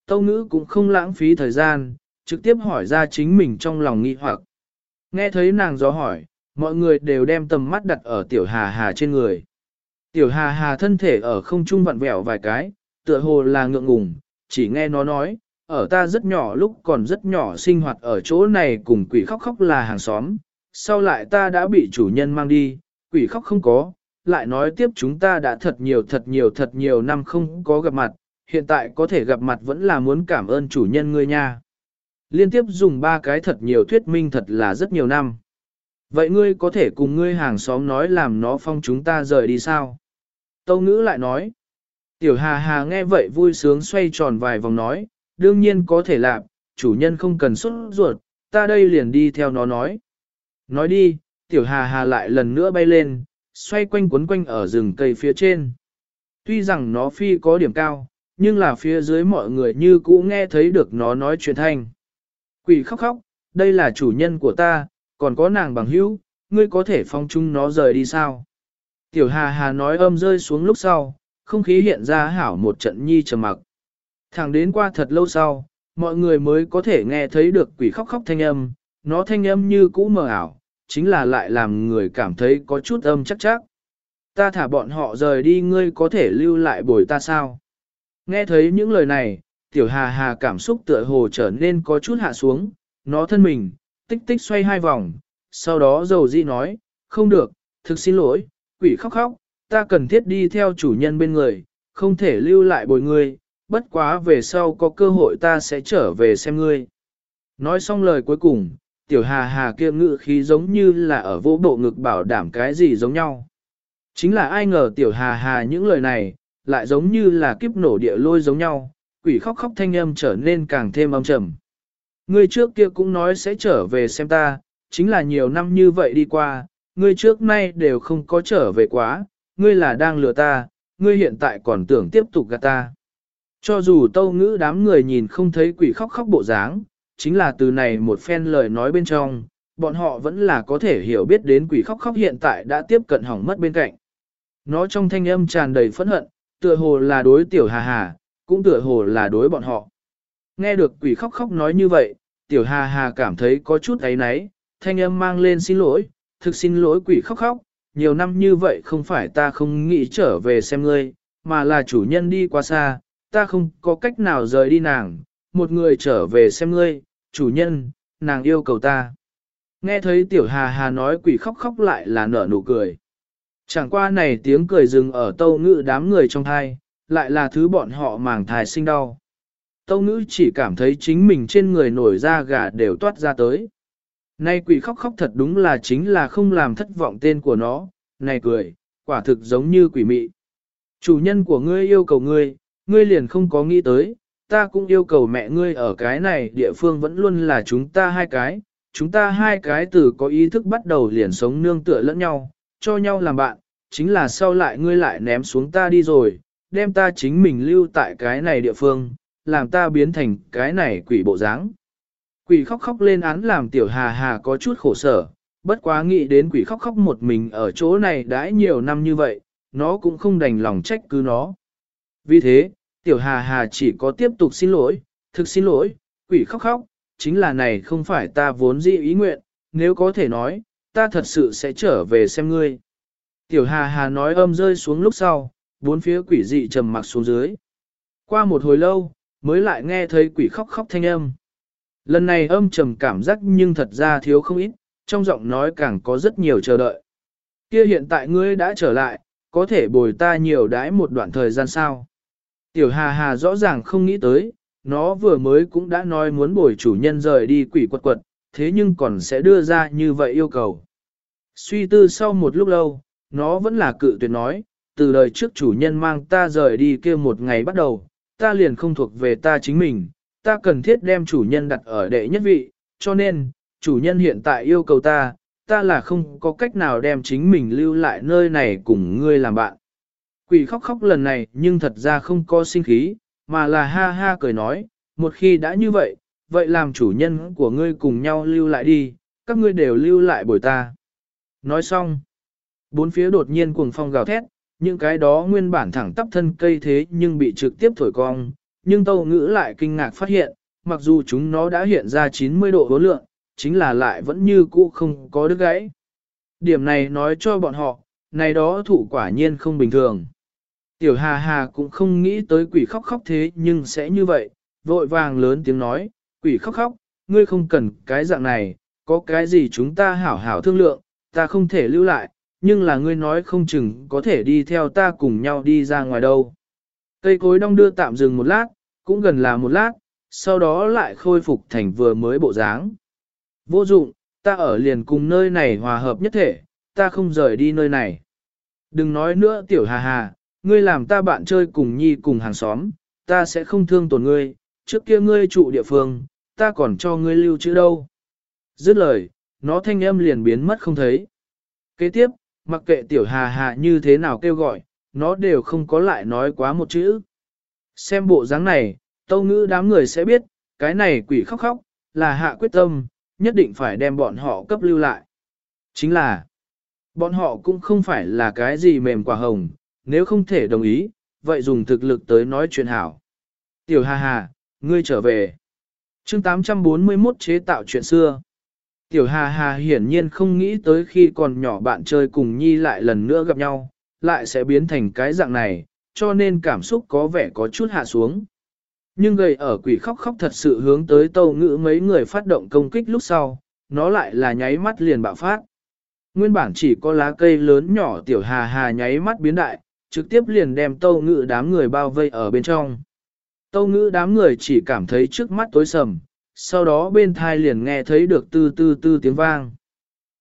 Tâu ngữ cũng không lãng phí thời gian, trực tiếp hỏi ra chính mình trong lòng nghi hoặc. Nghe thấy nàng gió hỏi, mọi người đều đem tầm mắt đặt ở tiểu hà hà trên người. Tiểu hà hà thân thể ở không trung vặn vẹo vài cái, tựa hồ là ngượng ngùng, chỉ nghe nó nói, ở ta rất nhỏ lúc còn rất nhỏ sinh hoạt ở chỗ này cùng quỷ khóc khóc là hàng xóm, sau lại ta đã bị chủ nhân mang đi, quỷ khóc không có, lại nói tiếp chúng ta đã thật nhiều thật nhiều thật nhiều năm không có gặp mặt, hiện tại có thể gặp mặt vẫn là muốn cảm ơn chủ nhân ngươi nha. Liên tiếp dùng ba cái thật nhiều thuyết minh thật là rất nhiều năm. Vậy ngươi có thể cùng ngươi hàng xóm nói làm nó phong chúng ta rời đi sao? Tâu ngữ lại nói. Tiểu hà hà nghe vậy vui sướng xoay tròn vài vòng nói, đương nhiên có thể làm, chủ nhân không cần xuất ruột, ta đây liền đi theo nó nói. Nói đi, tiểu hà hà lại lần nữa bay lên, xoay quanh quấn quanh ở rừng cây phía trên. Tuy rằng nó phi có điểm cao, nhưng là phía dưới mọi người như cũ nghe thấy được nó nói chuyện thanh. Quỷ khóc khóc, đây là chủ nhân của ta, còn có nàng bằng hữu, ngươi có thể phong chung nó rời đi sao? Tiểu Hà Hà nói âm rơi xuống lúc sau, không khí hiện ra hảo một trận nhi trầm mặc. Thẳng đến qua thật lâu sau, mọi người mới có thể nghe thấy được quỷ khóc khóc thanh âm, nó thanh âm như cũ mờ ảo, chính là lại làm người cảm thấy có chút âm chắc chắc. Ta thả bọn họ rời đi ngươi có thể lưu lại bồi ta sao? Nghe thấy những lời này, tiểu hà hà cảm xúc tựa hồ trở nên có chút hạ xuống, nó thân mình, tích tích xoay hai vòng, sau đó dầu di nói, không được, thực xin lỗi, quỷ khóc khóc, ta cần thiết đi theo chủ nhân bên người, không thể lưu lại bồi ngươi, bất quá về sau có cơ hội ta sẽ trở về xem ngươi. Nói xong lời cuối cùng, tiểu hà hà kia ngự khí giống như là ở vô bộ ngực bảo đảm cái gì giống nhau. Chính là ai ngờ tiểu hà hà những lời này, lại giống như là kiếp nổ địa lôi giống nhau, quỷ khóc khóc thanh âm trở nên càng thêm âm trầm. Ngươi trước kia cũng nói sẽ trở về xem ta, chính là nhiều năm như vậy đi qua, ngươi trước nay đều không có trở về quá, ngươi là đang lừa ta, ngươi hiện tại còn tưởng tiếp tục gạt ta. Cho dù tâu ngữ đám người nhìn không thấy quỷ khóc khóc bộ dáng, chính là từ này một phen lời nói bên trong, bọn họ vẫn là có thể hiểu biết đến quỷ khóc khóc hiện tại đã tiếp cận hỏng mất bên cạnh. Nó trong thanh âm tràn đầy phẫn hận, tựa hồ là đối tiểu hà hà, cũng tựa hồ là đối bọn họ. Nghe được quỷ khóc khóc nói như vậy, tiểu hà hà cảm thấy có chút ấy náy, thanh âm mang lên xin lỗi, thực xin lỗi quỷ khóc khóc, nhiều năm như vậy không phải ta không nghĩ trở về xem ngươi, mà là chủ nhân đi quá xa, ta không có cách nào rời đi nàng, một người trở về xem ngươi, chủ nhân, nàng yêu cầu ta. Nghe thấy tiểu hà hà nói quỷ khóc khóc lại là nở nụ cười. Chẳng qua này tiếng cười dừng ở tâu ngự đám người trong thai, lại là thứ bọn họ màng thai sinh đau. Tâu ngữ chỉ cảm thấy chính mình trên người nổi da gà đều toát ra tới. Nay quỷ khóc khóc thật đúng là chính là không làm thất vọng tên của nó, này cười, quả thực giống như quỷ mị. Chủ nhân của ngươi yêu cầu ngươi, ngươi liền không có nghĩ tới, ta cũng yêu cầu mẹ ngươi ở cái này địa phương vẫn luôn là chúng ta hai cái, chúng ta hai cái từ có ý thức bắt đầu liền sống nương tựa lẫn nhau, cho nhau làm bạn, chính là sau lại ngươi lại ném xuống ta đi rồi, đem ta chính mình lưu tại cái này địa phương, làm ta biến thành cái này quỷ bộ dáng. Quỷ khóc khóc lên án làm tiểu hà hà có chút khổ sở, bất quá nghĩ đến quỷ khóc khóc một mình ở chỗ này đãi nhiều năm như vậy, nó cũng không đành lòng trách cứ nó. Vì thế, tiểu hà hà chỉ có tiếp tục xin lỗi, thực xin lỗi, quỷ khóc khóc, chính là này không phải ta vốn dĩ ý nguyện, nếu có thể nói, ta thật sự sẽ trở về xem ngươi. Tiểu hà hà nói âm rơi xuống lúc sau, bốn phía quỷ dị trầm mặc xuống dưới. Qua một hồi lâu, mới lại nghe thấy quỷ khóc khóc thanh âm. Lần này âm trầm cảm giác nhưng thật ra thiếu không ít, trong giọng nói càng có rất nhiều chờ đợi. Kia hiện tại ngươi đã trở lại, có thể bồi ta nhiều đãi một đoạn thời gian sao? Tiểu Hà Hà rõ ràng không nghĩ tới, nó vừa mới cũng đã nói muốn bồi chủ nhân rời đi quỷ quật quật, thế nhưng còn sẽ đưa ra như vậy yêu cầu. Suy tư sau một lúc lâu, nó vẫn là cự tuyệt nói, từ đời trước chủ nhân mang ta rời đi kia một ngày bắt đầu, ta liền không thuộc về ta chính mình, ta cần thiết đem chủ nhân đặt ở đệ nhất vị, cho nên, chủ nhân hiện tại yêu cầu ta, ta là không có cách nào đem chính mình lưu lại nơi này cùng ngươi làm bạn. Quỷ khóc khóc lần này nhưng thật ra không có sinh khí, mà là ha ha cười nói, một khi đã như vậy, vậy làm chủ nhân của ngươi cùng nhau lưu lại đi, các ngươi đều lưu lại bồi ta. Nói xong, bốn phía đột nhiên cuồng phong gào thét, những cái đó nguyên bản thẳng tắp thân cây thế nhưng bị trực tiếp thổi cong, nhưng tâu ngữ lại kinh ngạc phát hiện, mặc dù chúng nó đã hiện ra 90 độ hố lượng, chính là lại vẫn như cũ không có đứt gãy. Điểm này nói cho bọn họ, này đó thủ quả nhiên không bình thường. Tiểu Hà Hà cũng không nghĩ tới quỷ khóc khóc thế nhưng sẽ như vậy, vội vàng lớn tiếng nói, quỷ khóc khóc, ngươi không cần cái dạng này, có cái gì chúng ta hảo hảo thương lượng, ta không thể lưu lại, nhưng là ngươi nói không chừng có thể đi theo ta cùng nhau đi ra ngoài đâu. Cây cối đong đưa tạm dừng một lát, cũng gần là một lát, sau đó lại khôi phục thành vừa mới bộ dáng. Vô dụng, ta ở liền cùng nơi này hòa hợp nhất thể, ta không rời đi nơi này. Đừng nói nữa tiểu hà hà, ngươi làm ta bạn chơi cùng nhi cùng hàng xóm, ta sẽ không thương tổn ngươi, trước kia ngươi trụ địa phương, ta còn cho ngươi lưu trữ đâu. Dứt lời, nó thanh âm liền biến mất không thấy. Kế tiếp, mặc kệ tiểu hà hà như thế nào kêu gọi, nó đều không có lại nói quá một chữ. Xem bộ dáng này, tâu ngữ đám người sẽ biết, cái này quỷ khóc khóc, là hạ quyết tâm, nhất định phải đem bọn họ cấp lưu lại. Chính là, bọn họ cũng không phải là cái gì mềm quả hồng, nếu không thể đồng ý, vậy dùng thực lực tới nói chuyện hảo. Tiểu hà hà, ngươi trở về. chương 841 chế tạo chuyện xưa. Tiểu hà hà hiển nhiên không nghĩ tới khi còn nhỏ bạn chơi cùng nhi lại lần nữa gặp nhau, lại sẽ biến thành cái dạng này, cho nên cảm xúc có vẻ có chút hạ xuống. Nhưng gầy ở quỷ khóc khóc thật sự hướng tới tâu ngữ mấy người phát động công kích lúc sau, nó lại là nháy mắt liền bạo phát. Nguyên bản chỉ có lá cây lớn nhỏ tiểu hà hà nháy mắt biến đại, trực tiếp liền đem tâu ngữ đám người bao vây ở bên trong. Tâu ngữ đám người chỉ cảm thấy trước mắt tối sầm, sau đó bên thai liền nghe thấy được tư tư tư tiếng vang.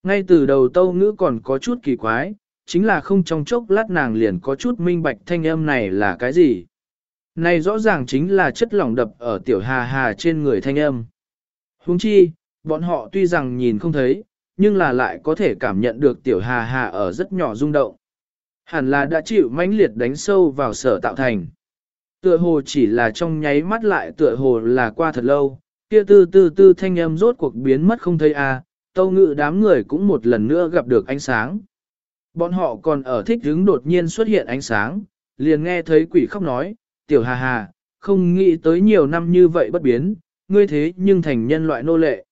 Ngay từ đầu tâu ngữ còn có chút kỳ quái, chính là không trong chốc lát nàng liền có chút minh bạch thanh âm này là cái gì. Này rõ ràng chính là chất lỏng đập ở tiểu hà hà trên người thanh âm. Huống chi, bọn họ tuy rằng nhìn không thấy, nhưng là lại có thể cảm nhận được tiểu hà hà ở rất nhỏ rung động. Hẳn là đã chịu mãnh liệt đánh sâu vào sở tạo thành. Tựa hồ chỉ là trong nháy mắt lại tựa hồ là qua thật lâu, kia tư tư tư thanh âm rốt cuộc biến mất không thấy a à, tâu ngự đám người cũng một lần nữa gặp được ánh sáng. Bọn họ còn ở thích hứng đột nhiên xuất hiện ánh sáng, liền nghe thấy quỷ khóc nói, tiểu hà hà, không nghĩ tới nhiều năm như vậy bất biến, ngươi thế nhưng thành nhân loại nô lệ.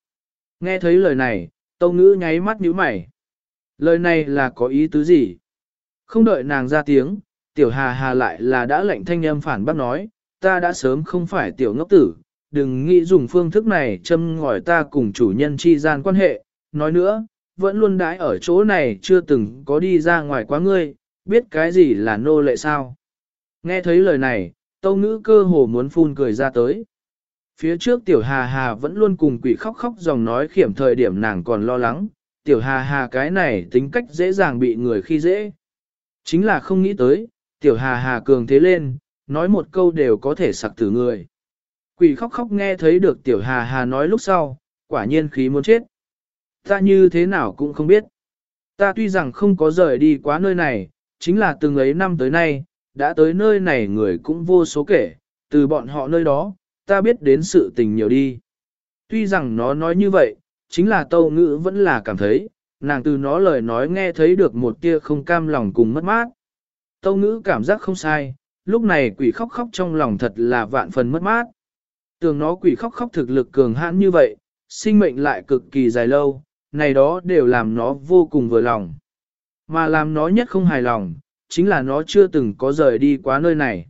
Nghe thấy lời này, tâu ngữ nháy mắt nhíu mày. Lời này là có ý tứ gì? Không đợi nàng ra tiếng, tiểu hà hà lại là đã lệnh thanh âm phản bác nói, ta đã sớm không phải tiểu ngốc tử, đừng nghĩ dùng phương thức này châm ngòi ta cùng chủ nhân chi gian quan hệ. Nói nữa, vẫn luôn đãi ở chỗ này chưa từng có đi ra ngoài quá ngươi, biết cái gì là nô lệ sao. Nghe thấy lời này, tâu ngữ cơ hồ muốn phun cười ra tới. Phía trước tiểu hà hà vẫn luôn cùng quỷ khóc khóc dòng nói khiểm thời điểm nàng còn lo lắng, tiểu hà hà cái này tính cách dễ dàng bị người khi dễ. Chính là không nghĩ tới, tiểu hà hà cường thế lên, nói một câu đều có thể sặc tử người. Quỷ khóc khóc nghe thấy được tiểu hà hà nói lúc sau, quả nhiên khí muốn chết. Ta như thế nào cũng không biết. Ta tuy rằng không có rời đi quá nơi này, chính là từng ấy năm tới nay, đã tới nơi này người cũng vô số kể, từ bọn họ nơi đó, ta biết đến sự tình nhiều đi. Tuy rằng nó nói như vậy, chính là tâu ngữ vẫn là cảm thấy, nàng từ nó lời nói nghe thấy được một tia không cam lòng cùng mất mát. Tâu ngữ cảm giác không sai, lúc này quỷ khóc khóc trong lòng thật là vạn phần mất mát. Tưởng nó quỷ khóc khóc thực lực cường hãn như vậy, sinh mệnh lại cực kỳ dài lâu, này đó đều làm nó vô cùng vừa lòng. Mà làm nó nhất không hài lòng, chính là nó chưa từng có rời đi quá nơi này.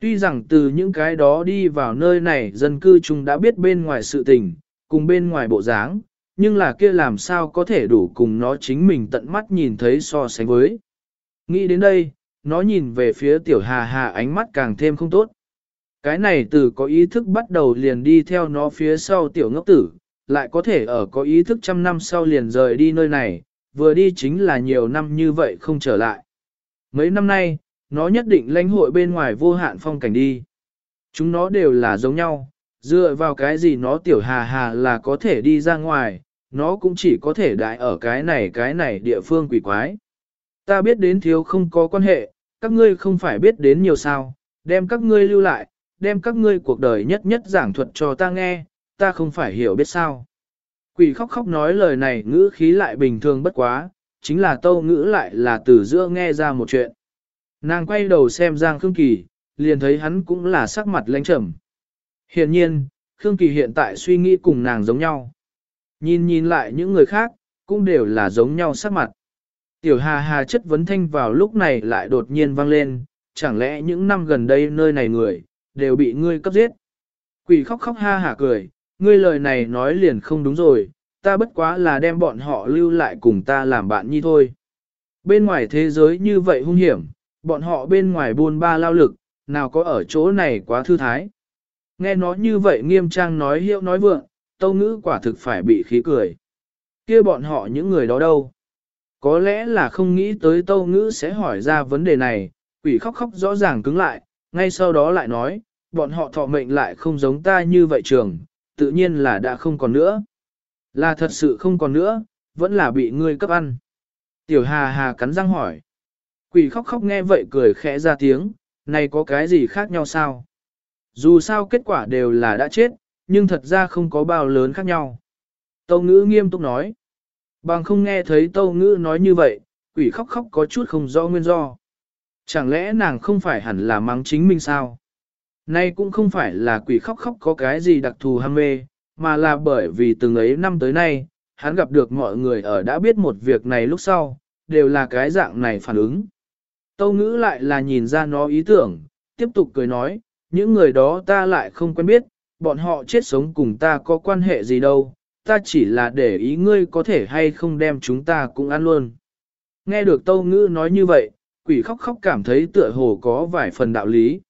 Tuy rằng từ những cái đó đi vào nơi này dân cư chúng đã biết bên ngoài sự tình, cùng bên ngoài bộ dáng, nhưng là kia làm sao có thể đủ cùng nó chính mình tận mắt nhìn thấy so sánh với. Nghĩ đến đây, nó nhìn về phía tiểu hà hà ánh mắt càng thêm không tốt. Cái này từ có ý thức bắt đầu liền đi theo nó phía sau tiểu ngốc tử, lại có thể ở có ý thức trăm năm sau liền rời đi nơi này, vừa đi chính là nhiều năm như vậy không trở lại. Mấy năm nay, nó nhất định lãnh hội bên ngoài vô hạn phong cảnh đi. Chúng nó đều là giống nhau, dựa vào cái gì nó tiểu hà hà là có thể đi ra ngoài, nó cũng chỉ có thể đại ở cái này cái này địa phương quỷ quái. Ta biết đến thiếu không có quan hệ, các ngươi không phải biết đến nhiều sao, đem các ngươi lưu lại, đem các ngươi cuộc đời nhất nhất giảng thuật cho ta nghe, ta không phải hiểu biết sao. Quỷ khóc khóc nói lời này ngữ khí lại bình thường bất quá, chính là tâu ngữ lại là từ giữa nghe ra một chuyện. Nàng quay đầu xem Giang Khương Kỳ, liền thấy hắn cũng là sắc mặt lãnh trầm. Hiện nhiên, Khương Kỳ hiện tại suy nghĩ cùng nàng giống nhau. Nhìn nhìn lại những người khác, cũng đều là giống nhau sắc mặt. Tiểu Hà Hà chất vấn thanh vào lúc này lại đột nhiên vang lên, chẳng lẽ những năm gần đây nơi này người, đều bị ngươi cấp giết. Quỷ khóc khóc ha hả cười, ngươi lời này nói liền không đúng rồi, ta bất quá là đem bọn họ lưu lại cùng ta làm bạn nhi thôi. Bên ngoài thế giới như vậy hung hiểm, bọn họ bên ngoài buôn ba lao lực, nào có ở chỗ này quá thư thái. Nghe nó như vậy nghiêm trang nói hiệu nói vượng, tâu ngữ quả thực phải bị khí cười. kia bọn họ những người đó đâu? Có lẽ là không nghĩ tới tâu ngữ sẽ hỏi ra vấn đề này, quỷ khóc khóc rõ ràng cứng lại, ngay sau đó lại nói, bọn họ thọ mệnh lại không giống ta như vậy trường, tự nhiên là đã không còn nữa. Là thật sự không còn nữa, vẫn là bị ngươi cấp ăn. Tiểu hà hà cắn răng hỏi. Quỷ khóc khóc nghe vậy cười khẽ ra tiếng, này có cái gì khác nhau sao? Dù sao kết quả đều là đã chết, nhưng thật ra không có bao lớn khác nhau. Tâu ngữ nghiêm túc nói. Bằng không nghe thấy tâu ngữ nói như vậy, quỷ khóc khóc có chút không rõ nguyên do. Chẳng lẽ nàng không phải hẳn là mắng chính mình sao? Nay cũng không phải là quỷ khóc khóc có cái gì đặc thù ham mê, mà là bởi vì từng ấy năm tới nay, hắn gặp được mọi người ở đã biết một việc này lúc sau, đều là cái dạng này phản ứng. Tâu ngữ lại là nhìn ra nó ý tưởng, tiếp tục cười nói, những người đó ta lại không quen biết, bọn họ chết sống cùng ta có quan hệ gì đâu, ta chỉ là để ý ngươi có thể hay không đem chúng ta cũng ăn luôn. Nghe được tâu ngữ nói như vậy, quỷ khóc khóc cảm thấy tựa hồ có vài phần đạo lý.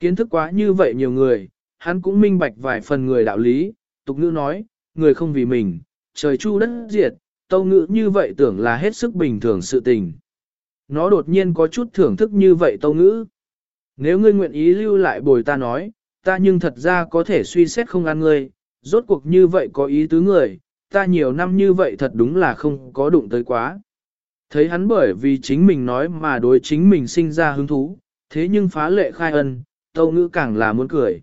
Kiến thức quá như vậy nhiều người, hắn cũng minh bạch vài phần người đạo lý, tục ngữ nói, người không vì mình, trời chu đất diệt, tâu ngữ như vậy tưởng là hết sức bình thường sự tình. Nó đột nhiên có chút thưởng thức như vậy tâu ngữ. Nếu ngươi nguyện ý lưu lại bồi ta nói, ta nhưng thật ra có thể suy xét không ăn ngươi, rốt cuộc như vậy có ý tứ người, ta nhiều năm như vậy thật đúng là không có đụng tới quá. Thấy hắn bởi vì chính mình nói mà đối chính mình sinh ra hứng thú, thế nhưng phá lệ khai ân, tâu ngữ càng là muốn cười.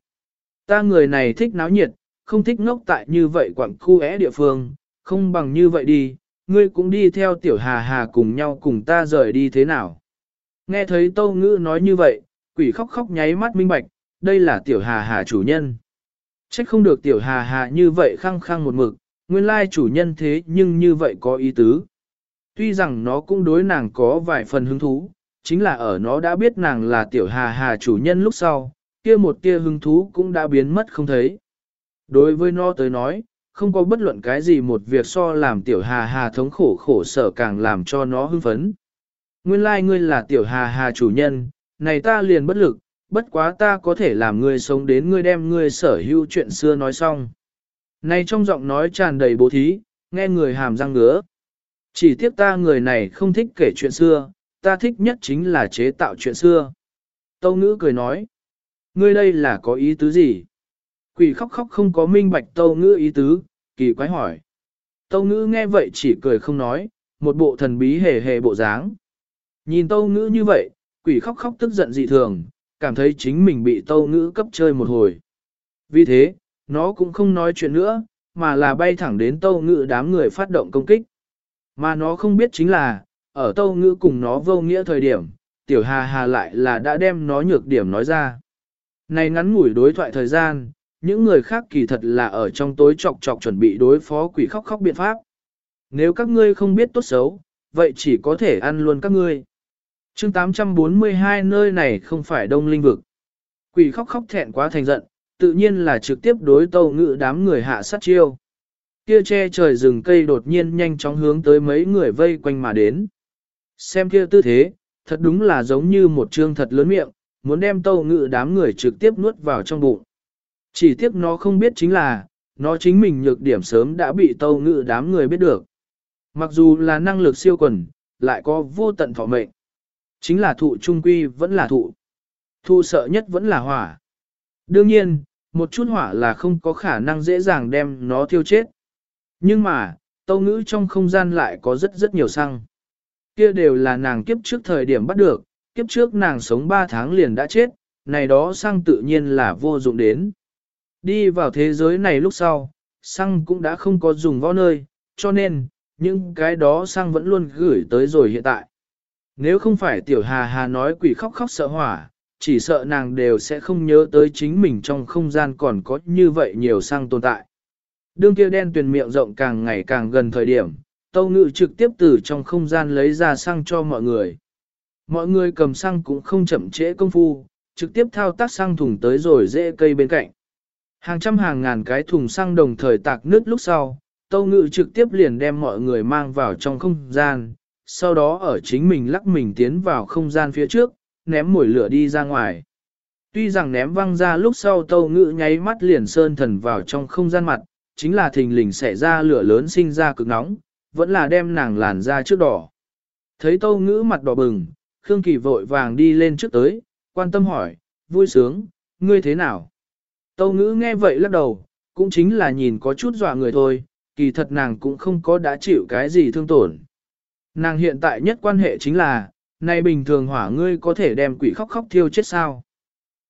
Ta người này thích náo nhiệt, không thích ngốc tại như vậy quảng khu é địa phương, không bằng như vậy đi, ngươi cũng đi theo tiểu hà hà cùng nhau cùng ta rời đi thế nào. Nghe thấy tâu ngữ nói như vậy, quỷ khóc khóc nháy mắt minh bạch, đây là tiểu hà hà chủ nhân. Trách không được tiểu hà hà như vậy khăng khăng một mực, nguyên lai chủ nhân thế nhưng như vậy có ý tứ. Tuy rằng nó cũng đối nàng có vài phần hứng thú, chính là ở nó đã biết nàng là tiểu hà hà chủ nhân lúc sau, kia một tia hứng thú cũng đã biến mất không thấy. Đối với nó tới nói, không có bất luận cái gì một việc so làm tiểu hà hà thống khổ khổ sở càng làm cho nó hưng phấn. Nguyên lai like ngươi là tiểu hà hà chủ nhân, này ta liền bất lực, bất quá ta có thể làm ngươi sống đến ngươi đem ngươi sở hữu chuyện xưa nói xong. Này trong giọng nói tràn đầy bố thí, nghe người hàm răng ngứa. Chỉ tiếc ta người này không thích kể chuyện xưa, ta thích nhất chính là chế tạo chuyện xưa. Tâu ngữ cười nói, ngươi đây là có ý tứ gì? Quỷ khóc khóc không có minh bạch tâu ngữ ý tứ, kỳ quái hỏi. Tâu ngữ nghe vậy chỉ cười không nói, một bộ thần bí hề hề bộ dáng. Nhìn tâu ngữ như vậy, quỷ khóc khóc tức giận dị thường, cảm thấy chính mình bị tâu ngữ cấp chơi một hồi. Vì thế, nó cũng không nói chuyện nữa, mà là bay thẳng đến tâu ngữ đám người phát động công kích. Mà nó không biết chính là, ở tâu ngữ cùng nó vô nghĩa thời điểm, tiểu hà hà lại là đã đem nó nhược điểm nói ra. Này ngắn ngủi đối thoại thời gian, những người khác kỳ thật là ở trong tối chọc chọc chuẩn bị đối phó quỷ khóc khóc biện pháp. Nếu các ngươi không biết tốt xấu, vậy chỉ có thể ăn luôn các ngươi. chương 842 nơi này không phải đông linh vực. Quỷ khóc khóc thẹn quá thành giận, tự nhiên là trực tiếp đối tâu ngự đám người hạ sát chiêu. Kia che trời rừng cây đột nhiên nhanh chóng hướng tới mấy người vây quanh mà đến. Xem kia tư thế, thật đúng là giống như một trương thật lớn miệng, muốn đem tâu ngự đám người trực tiếp nuốt vào trong bụng. Chỉ tiếc nó không biết chính là, nó chính mình nhược điểm sớm đã bị tâu ngự đám người biết được. Mặc dù là năng lực siêu quần, lại có vô tận thọ mệnh. Chính là thụ trung quy vẫn là thụ. Thụ sợ nhất vẫn là hỏa. Đương nhiên, một chút hỏa là không có khả năng dễ dàng đem nó thiêu chết. Nhưng mà, tâu ngữ trong không gian lại có rất rất nhiều xăng. Kia đều là nàng kiếp trước thời điểm bắt được, kiếp trước nàng sống 3 tháng liền đã chết, này đó xăng tự nhiên là vô dụng đến. Đi vào thế giới này lúc sau, xăng cũng đã không có dùng võ nơi, cho nên, những cái đó xăng vẫn luôn gửi tới rồi hiện tại. Nếu không phải tiểu hà hà nói quỷ khóc khóc sợ hỏa, chỉ sợ nàng đều sẽ không nhớ tới chính mình trong không gian còn có như vậy nhiều xăng tồn tại. Đương kia đen tuyền miệng rộng càng ngày càng gần thời điểm, tâu ngự trực tiếp từ trong không gian lấy ra xăng cho mọi người. Mọi người cầm xăng cũng không chậm trễ công phu, trực tiếp thao tác xăng thùng tới rồi dễ cây bên cạnh. Hàng trăm hàng ngàn cái thùng xăng đồng thời tạc nứt lúc sau, Tâu Ngự trực tiếp liền đem mọi người mang vào trong không gian, sau đó ở chính mình lắc mình tiến vào không gian phía trước, ném mồi lửa đi ra ngoài. Tuy rằng ném văng ra lúc sau Tâu Ngự nháy mắt liền sơn thần vào trong không gian mặt, chính là thình lình xảy ra lửa lớn sinh ra cực nóng, vẫn là đem nàng làn ra trước đỏ. Thấy Tâu Ngữ mặt đỏ bừng, Khương Kỳ vội vàng đi lên trước tới, quan tâm hỏi, vui sướng, ngươi thế nào? Tâu Ngữ nghe vậy lắc đầu, cũng chính là nhìn có chút dọa người thôi, kỳ thật nàng cũng không có đã chịu cái gì thương tổn. Nàng hiện tại nhất quan hệ chính là, này bình thường hỏa ngươi có thể đem quỷ khóc khóc thiêu chết sao?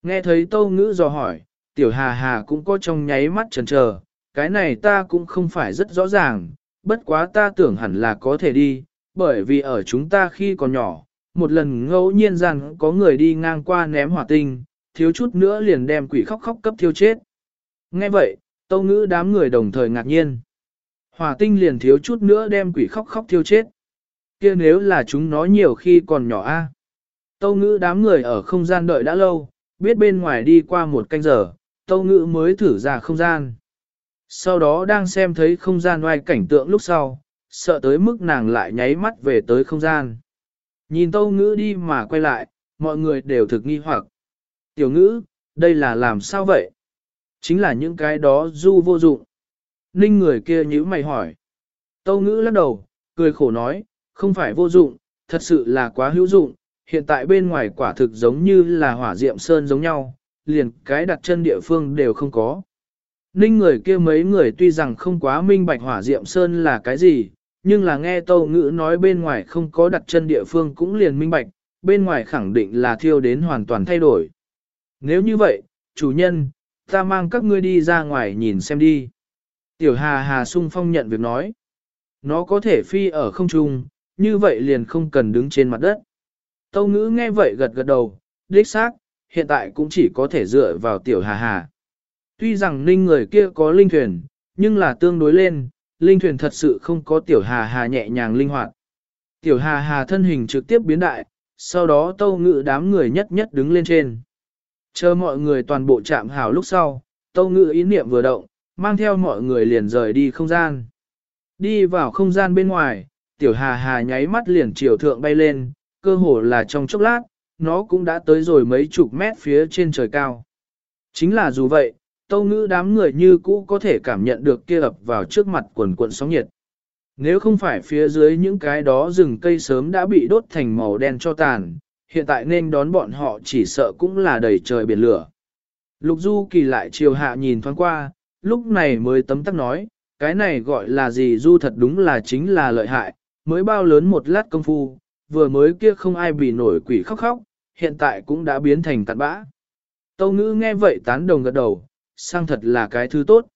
Nghe thấy Tâu Ngữ dò hỏi, tiểu hà hà cũng có trong nháy mắt chần chờ, cái này ta cũng không phải rất rõ ràng, bất quá ta tưởng hẳn là có thể đi, bởi vì ở chúng ta khi còn nhỏ, một lần ngẫu nhiên rằng có người đi ngang qua ném hỏa tinh, thiếu chút nữa liền đem quỷ khóc khóc cấp thiêu chết. Nghe vậy, tâu ngữ đám người đồng thời ngạc nhiên. Hỏa tinh liền thiếu chút nữa đem quỷ khóc khóc thiêu chết. kia nếu là chúng nó nhiều khi còn nhỏ a Tâu ngữ đám người ở không gian đợi đã lâu, biết bên ngoài đi qua một canh giờ, tâu ngữ mới thử ra không gian. Sau đó đang xem thấy không gian oai cảnh tượng lúc sau, sợ tới mức nàng lại nháy mắt về tới không gian. Nhìn tâu ngữ đi mà quay lại, mọi người đều thực nghi hoặc. Tiểu ngữ, đây là làm sao vậy? Chính là những cái đó du vô dụng. Ninh người kia nhữ mày hỏi. Tâu ngữ lắc đầu, cười khổ nói, không phải vô dụng, thật sự là quá hữu dụng, hiện tại bên ngoài quả thực giống như là hỏa diệm sơn giống nhau, liền cái đặt chân địa phương đều không có. Ninh người kia mấy người tuy rằng không quá minh bạch hỏa diệm sơn là cái gì, nhưng là nghe tâu ngữ nói bên ngoài không có đặt chân địa phương cũng liền minh bạch, bên ngoài khẳng định là thiêu đến hoàn toàn thay đổi. Nếu như vậy, chủ nhân, ta mang các ngươi đi ra ngoài nhìn xem đi. Tiểu hà hà sung phong nhận việc nói. Nó có thể phi ở không trung, như vậy liền không cần đứng trên mặt đất. Tâu ngữ nghe vậy gật gật đầu, đích xác, hiện tại cũng chỉ có thể dựa vào tiểu hà hà. Tuy rằng ninh người kia có linh thuyền, nhưng là tương đối lên, linh thuyền thật sự không có tiểu hà hà nhẹ nhàng linh hoạt. Tiểu hà hà thân hình trực tiếp biến đại, sau đó tâu ngự đám người nhất nhất đứng lên trên. Chờ mọi người toàn bộ chạm hào lúc sau, tâu ngự ý niệm vừa động, mang theo mọi người liền rời đi không gian. Đi vào không gian bên ngoài, tiểu hà hà nháy mắt liền chiều thượng bay lên, cơ hồ là trong chốc lát, nó cũng đã tới rồi mấy chục mét phía trên trời cao. Chính là dù vậy, tâu ngữ đám người như cũ có thể cảm nhận được kia ập vào trước mặt quần cuộn sóng nhiệt. Nếu không phải phía dưới những cái đó rừng cây sớm đã bị đốt thành màu đen cho tàn, hiện tại nên đón bọn họ chỉ sợ cũng là đầy trời biển lửa. Lục Du kỳ lại chiều hạ nhìn thoáng qua, lúc này mới tấm tắc nói, cái này gọi là gì Du thật đúng là chính là lợi hại, mới bao lớn một lát công phu, vừa mới kia không ai bị nổi quỷ khóc khóc, hiện tại cũng đã biến thành cặn bã. Tâu ngữ nghe vậy tán đồng gật đầu, sang thật là cái thứ tốt.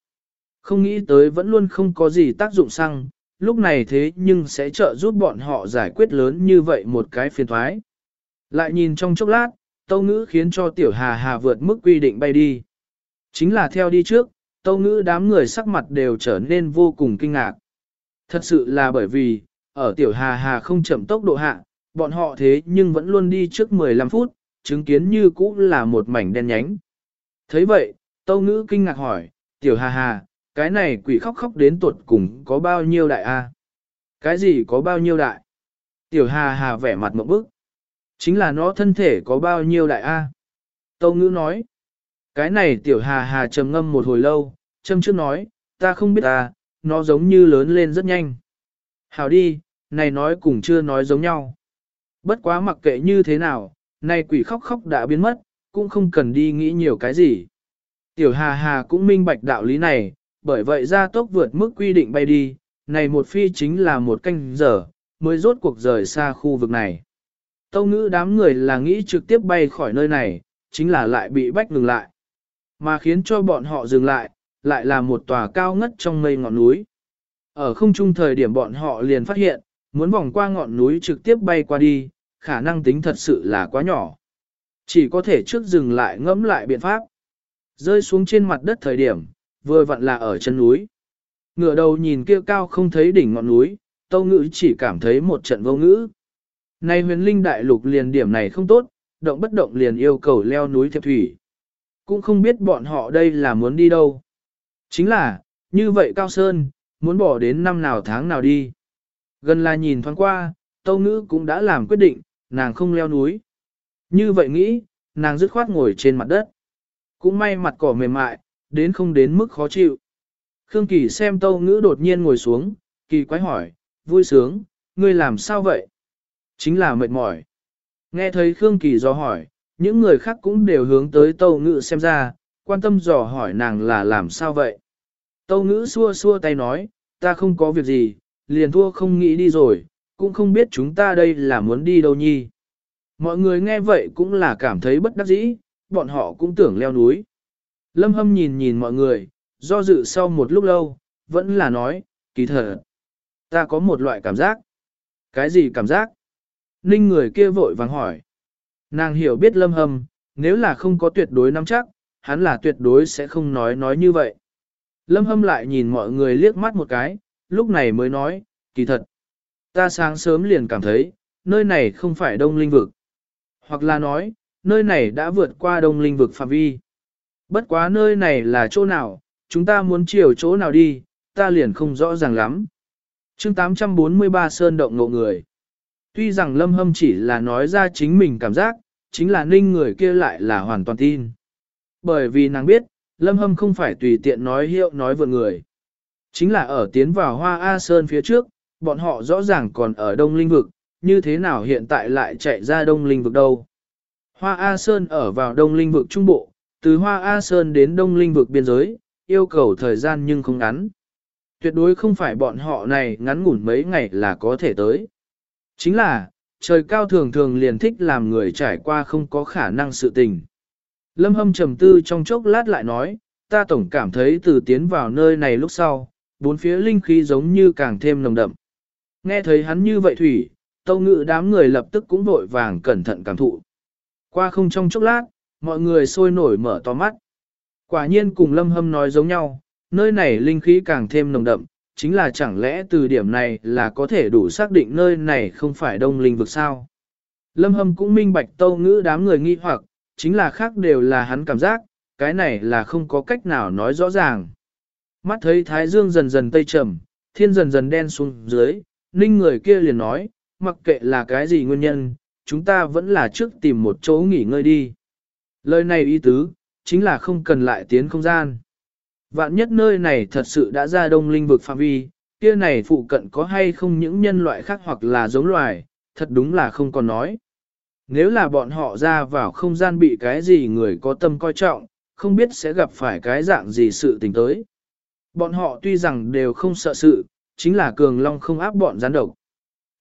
Không nghĩ tới vẫn luôn không có gì tác dụng xăng, lúc này thế nhưng sẽ trợ giúp bọn họ giải quyết lớn như vậy một cái phiền thoái. Lại nhìn trong chốc lát, tâu ngữ khiến cho tiểu hà hà vượt mức quy định bay đi. Chính là theo đi trước, tâu ngữ đám người sắc mặt đều trở nên vô cùng kinh ngạc. Thật sự là bởi vì, ở tiểu hà hà không chậm tốc độ hạ, bọn họ thế nhưng vẫn luôn đi trước 15 phút, chứng kiến như cũ là một mảnh đen nhánh. thấy vậy, Tâu ngữ kinh ngạc hỏi, tiểu hà hà, cái này quỷ khóc khóc đến tuột cùng có bao nhiêu đại a? Cái gì có bao nhiêu đại? Tiểu hà hà vẻ mặt một bức. Chính là nó thân thể có bao nhiêu đại a? Tâu ngữ nói. Cái này tiểu hà hà trầm ngâm một hồi lâu, châm trước nói, ta không biết à, nó giống như lớn lên rất nhanh. Hảo đi, này nói cùng chưa nói giống nhau. Bất quá mặc kệ như thế nào, này quỷ khóc khóc đã biến mất, cũng không cần đi nghĩ nhiều cái gì. Tiểu Hà Hà cũng minh bạch đạo lý này, bởi vậy ra tốc vượt mức quy định bay đi, này một phi chính là một canh giờ, mới rốt cuộc rời xa khu vực này. Tâu ngữ đám người là nghĩ trực tiếp bay khỏi nơi này, chính là lại bị bách ngừng lại. Mà khiến cho bọn họ dừng lại, lại là một tòa cao ngất trong mây ngọn núi. Ở không trung thời điểm bọn họ liền phát hiện, muốn vòng qua ngọn núi trực tiếp bay qua đi, khả năng tính thật sự là quá nhỏ. Chỉ có thể trước dừng lại ngẫm lại biện pháp. Rơi xuống trên mặt đất thời điểm, vừa vặn là ở chân núi. Ngựa đầu nhìn kia cao không thấy đỉnh ngọn núi, tâu ngữ chỉ cảm thấy một trận vô ngữ. Này huyền linh đại lục liền điểm này không tốt, động bất động liền yêu cầu leo núi thiệp thủy. Cũng không biết bọn họ đây là muốn đi đâu. Chính là, như vậy Cao Sơn, muốn bỏ đến năm nào tháng nào đi. Gần là nhìn thoáng qua, Tâu Ngữ cũng đã làm quyết định, nàng không leo núi. Như vậy nghĩ, nàng dứt khoát ngồi trên mặt đất. Cũng may mặt cỏ mềm mại, đến không đến mức khó chịu. Khương Kỳ xem Tâu Ngữ đột nhiên ngồi xuống, Kỳ quái hỏi, vui sướng, ngươi làm sao vậy? Chính là mệt mỏi. Nghe thấy Khương Kỳ do hỏi, những người khác cũng đều hướng tới Tâu Ngữ xem ra, quan tâm dò hỏi nàng là làm sao vậy. Tâu Ngữ xua xua tay nói, ta không có việc gì, liền thua không nghĩ đi rồi, cũng không biết chúng ta đây là muốn đi đâu nhi. Mọi người nghe vậy cũng là cảm thấy bất đắc dĩ, bọn họ cũng tưởng leo núi. Lâm Hâm nhìn nhìn mọi người, do dự sau một lúc lâu, vẫn là nói, kỳ thật. Ta có một loại cảm giác. Cái gì cảm giác? Ninh người kia vội vàng hỏi. Nàng hiểu biết lâm hâm, nếu là không có tuyệt đối nắm chắc, hắn là tuyệt đối sẽ không nói nói như vậy. Lâm hâm lại nhìn mọi người liếc mắt một cái, lúc này mới nói, kỳ thật. Ta sáng sớm liền cảm thấy, nơi này không phải đông linh vực. Hoặc là nói, nơi này đã vượt qua đông linh vực phạm vi. Bất quá nơi này là chỗ nào, chúng ta muốn chiều chỗ nào đi, ta liền không rõ ràng lắm. chương 843 Sơn Động Ngộ Người Tuy rằng Lâm Hâm chỉ là nói ra chính mình cảm giác, chính là ninh người kia lại là hoàn toàn tin. Bởi vì nàng biết, Lâm Hâm không phải tùy tiện nói hiệu nói vượt người. Chính là ở tiến vào Hoa A Sơn phía trước, bọn họ rõ ràng còn ở Đông Linh Vực, như thế nào hiện tại lại chạy ra Đông Linh Vực đâu. Hoa A Sơn ở vào Đông Linh Vực Trung Bộ, từ Hoa A Sơn đến Đông Linh Vực biên giới, yêu cầu thời gian nhưng không ngắn. Tuyệt đối không phải bọn họ này ngắn ngủn mấy ngày là có thể tới. Chính là, trời cao thường thường liền thích làm người trải qua không có khả năng sự tình. Lâm hâm trầm tư trong chốc lát lại nói, ta tổng cảm thấy từ tiến vào nơi này lúc sau, bốn phía linh khí giống như càng thêm nồng đậm. Nghe thấy hắn như vậy thủy, tâu ngự đám người lập tức cũng vội vàng cẩn thận cảm thụ. Qua không trong chốc lát, mọi người sôi nổi mở to mắt. Quả nhiên cùng lâm hâm nói giống nhau, nơi này linh khí càng thêm nồng đậm, chính là chẳng lẽ từ điểm này là có thể đủ xác định nơi này không phải đông linh vực sao. Lâm hâm cũng minh bạch tâu ngữ đám người nghi hoặc, chính là khác đều là hắn cảm giác, cái này là không có cách nào nói rõ ràng. Mắt thấy thái dương dần dần tây trầm, thiên dần dần đen xuống dưới, ninh người kia liền nói, mặc kệ là cái gì nguyên nhân, chúng ta vẫn là trước tìm một chỗ nghỉ ngơi đi. Lời này ý tứ, chính là không cần lại tiến không gian. Vạn nhất nơi này thật sự đã ra đông linh vực phạm vi, kia này phụ cận có hay không những nhân loại khác hoặc là giống loài, thật đúng là không còn nói. Nếu là bọn họ ra vào không gian bị cái gì người có tâm coi trọng, không biết sẽ gặp phải cái dạng gì sự tình tới. Bọn họ tuy rằng đều không sợ sự, chính là cường long không áp bọn gián độc.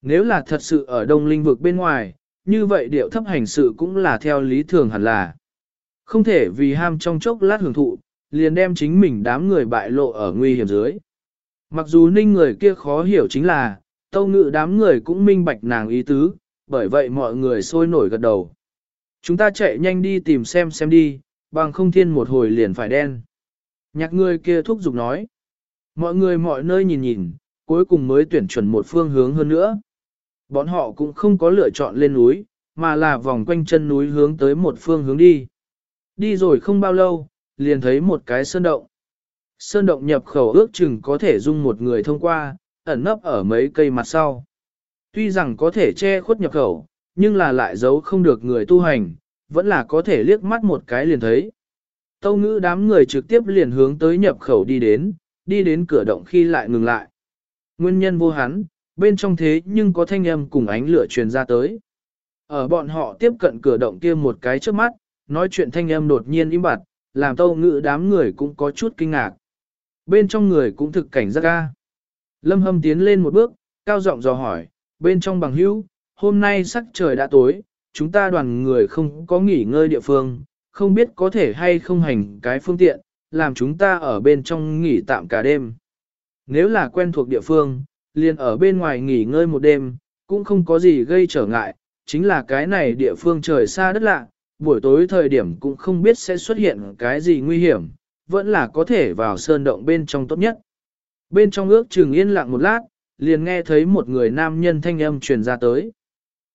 Nếu là thật sự ở đông linh vực bên ngoài, như vậy điệu thấp hành sự cũng là theo lý thường hẳn là. Không thể vì ham trong chốc lát hưởng thụ, liền đem chính mình đám người bại lộ ở nguy hiểm dưới. Mặc dù ninh người kia khó hiểu chính là, tâu ngự đám người cũng minh bạch nàng ý tứ, bởi vậy mọi người sôi nổi gật đầu. Chúng ta chạy nhanh đi tìm xem xem đi, bằng không thiên một hồi liền phải đen. Nhạc người kia thúc giục nói. Mọi người mọi nơi nhìn nhìn, cuối cùng mới tuyển chuẩn một phương hướng hơn nữa. Bọn họ cũng không có lựa chọn lên núi, mà là vòng quanh chân núi hướng tới một phương hướng đi. Đi rồi không bao lâu, liền thấy một cái sơn động. Sơn động nhập khẩu ước chừng có thể dung một người thông qua, ẩn nấp ở mấy cây mặt sau. Tuy rằng có thể che khuất nhập khẩu, nhưng là lại giấu không được người tu hành, vẫn là có thể liếc mắt một cái liền thấy. Tâu ngữ đám người trực tiếp liền hướng tới nhập khẩu đi đến, đi đến cửa động khi lại ngừng lại. Nguyên nhân vô hắn, bên trong thế nhưng có thanh âm cùng ánh lửa truyền ra tới. Ở bọn họ tiếp cận cửa động kia một cái trước mắt, nói chuyện thanh âm đột nhiên im bặt, làm tâu ngự đám người cũng có chút kinh ngạc. Bên trong người cũng thực cảnh giác ga Lâm hâm tiến lên một bước, cao giọng dò hỏi, bên trong bằng hữu, hôm nay sắc trời đã tối, chúng ta đoàn người không có nghỉ ngơi địa phương, không biết có thể hay không hành cái phương tiện, làm chúng ta ở bên trong nghỉ tạm cả đêm. Nếu là quen thuộc địa phương, liền ở bên ngoài nghỉ ngơi một đêm, cũng không có gì gây trở ngại, chính là cái này địa phương trời xa đất lạ, buổi tối thời điểm cũng không biết sẽ xuất hiện cái gì nguy hiểm, vẫn là có thể vào sơn động bên trong tốt nhất. Bên trong ước chừng yên lặng một lát, liền nghe thấy một người nam nhân thanh âm truyền ra tới.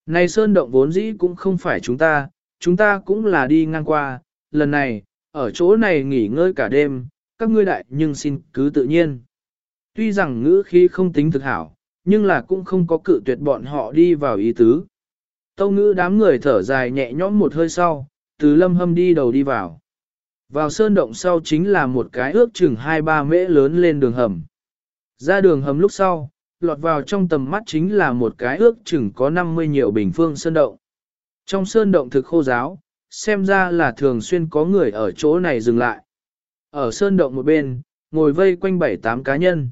Này sơn động vốn dĩ cũng không phải chúng ta, chúng ta cũng là đi ngang qua, lần này, ở chỗ này nghỉ ngơi cả đêm, các ngươi đại nhưng xin cứ tự nhiên. Tuy rằng ngữ khí không tính thực hảo, nhưng là cũng không có cự tuyệt bọn họ đi vào ý tứ. Tâu ngữ đám người thở dài nhẹ nhõm một hơi sau, từ lâm hâm đi đầu đi vào. Vào sơn động sau chính là một cái ước chừng 2-3 mễ lớn lên đường hầm. Ra đường hầm lúc sau, lọt vào trong tầm mắt chính là một cái ước chừng có 50 nhiều bình phương sơn động. Trong sơn động thực khô giáo, xem ra là thường xuyên có người ở chỗ này dừng lại. Ở sơn động một bên, ngồi vây quanh bảy tám cá nhân.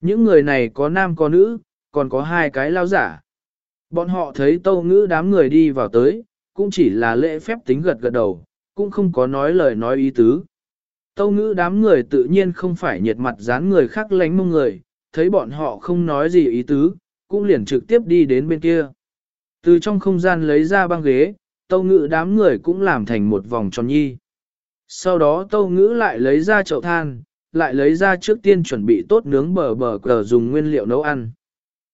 Những người này có nam có nữ, còn có hai cái lao giả. Bọn họ thấy tâu ngữ đám người đi vào tới, cũng chỉ là lễ phép tính gật gật đầu, cũng không có nói lời nói ý tứ. Tâu ngữ đám người tự nhiên không phải nhiệt mặt dán người khác lánh mông người, thấy bọn họ không nói gì ý tứ, cũng liền trực tiếp đi đến bên kia. Từ trong không gian lấy ra băng ghế, tâu ngữ đám người cũng làm thành một vòng tròn nhi. Sau đó tâu ngữ lại lấy ra chậu than, lại lấy ra trước tiên chuẩn bị tốt nướng bờ bờ cờ dùng nguyên liệu nấu ăn.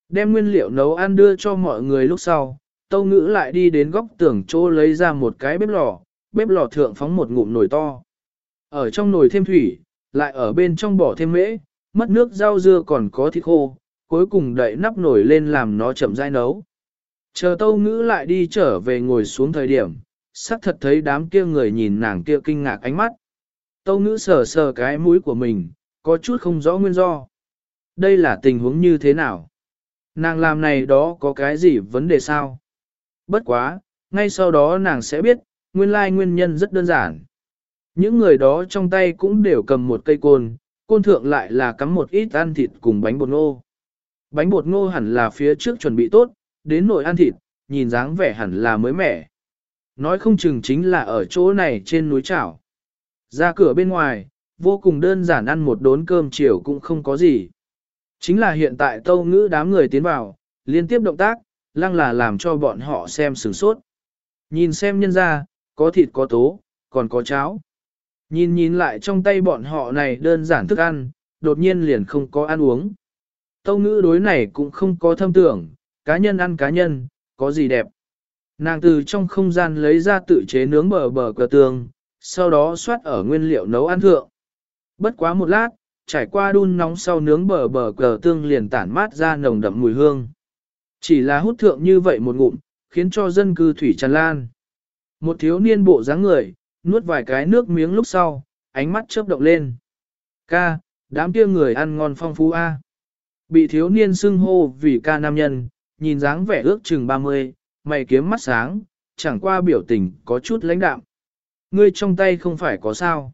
Đem nguyên liệu nấu ăn đưa cho mọi người lúc sau, tâu ngữ lại đi đến góc tường chỗ lấy ra một cái bếp lò, bếp lò thượng phóng một ngụm nồi to. Ở trong nồi thêm thủy, lại ở bên trong bỏ thêm mễ, mất nước rau dưa còn có thịt khô, cuối cùng đậy nắp nồi lên làm nó chậm rãi nấu. Chờ tâu ngữ lại đi trở về ngồi xuống thời điểm, sắc thật thấy đám kia người nhìn nàng kia kinh ngạc ánh mắt. Tâu ngữ sờ sờ cái mũi của mình, có chút không rõ nguyên do. Đây là tình huống như thế nào? Nàng làm này đó có cái gì vấn đề sao? Bất quá, ngay sau đó nàng sẽ biết, nguyên lai nguyên nhân rất đơn giản. Những người đó trong tay cũng đều cầm một cây côn, côn thượng lại là cắm một ít ăn thịt cùng bánh bột ngô. Bánh bột ngô hẳn là phía trước chuẩn bị tốt, đến nồi ăn thịt, nhìn dáng vẻ hẳn là mới mẻ. Nói không chừng chính là ở chỗ này trên núi chảo. Ra cửa bên ngoài, vô cùng đơn giản ăn một đốn cơm chiều cũng không có gì. Chính là hiện tại tâu ngữ đám người tiến vào, liên tiếp động tác, lăng là làm cho bọn họ xem sửng sốt. Nhìn xem nhân ra, có thịt có tố, còn có cháo. Nhìn nhìn lại trong tay bọn họ này đơn giản thức ăn, đột nhiên liền không có ăn uống. Tâu ngữ đối này cũng không có thâm tưởng, cá nhân ăn cá nhân, có gì đẹp. Nàng từ trong không gian lấy ra tự chế nướng bờ bờ cờ tường, sau đó xoát ở nguyên liệu nấu ăn thượng. Bất quá một lát, trải qua đun nóng sau nướng bờ bờ cờ tương liền tản mát ra nồng đậm mùi hương. Chỉ là hút thượng như vậy một ngụm, khiến cho dân cư thủy tràn lan. Một thiếu niên bộ dáng người, nuốt vài cái nước miếng lúc sau, ánh mắt chớp động lên. Ca, đám kia người ăn ngon phong phú a. Bị thiếu niên xưng hô vì ca nam nhân, nhìn dáng vẻ ước chừng 30, mày kiếm mắt sáng, chẳng qua biểu tình có chút lãnh đạm. Ngươi trong tay không phải có sao.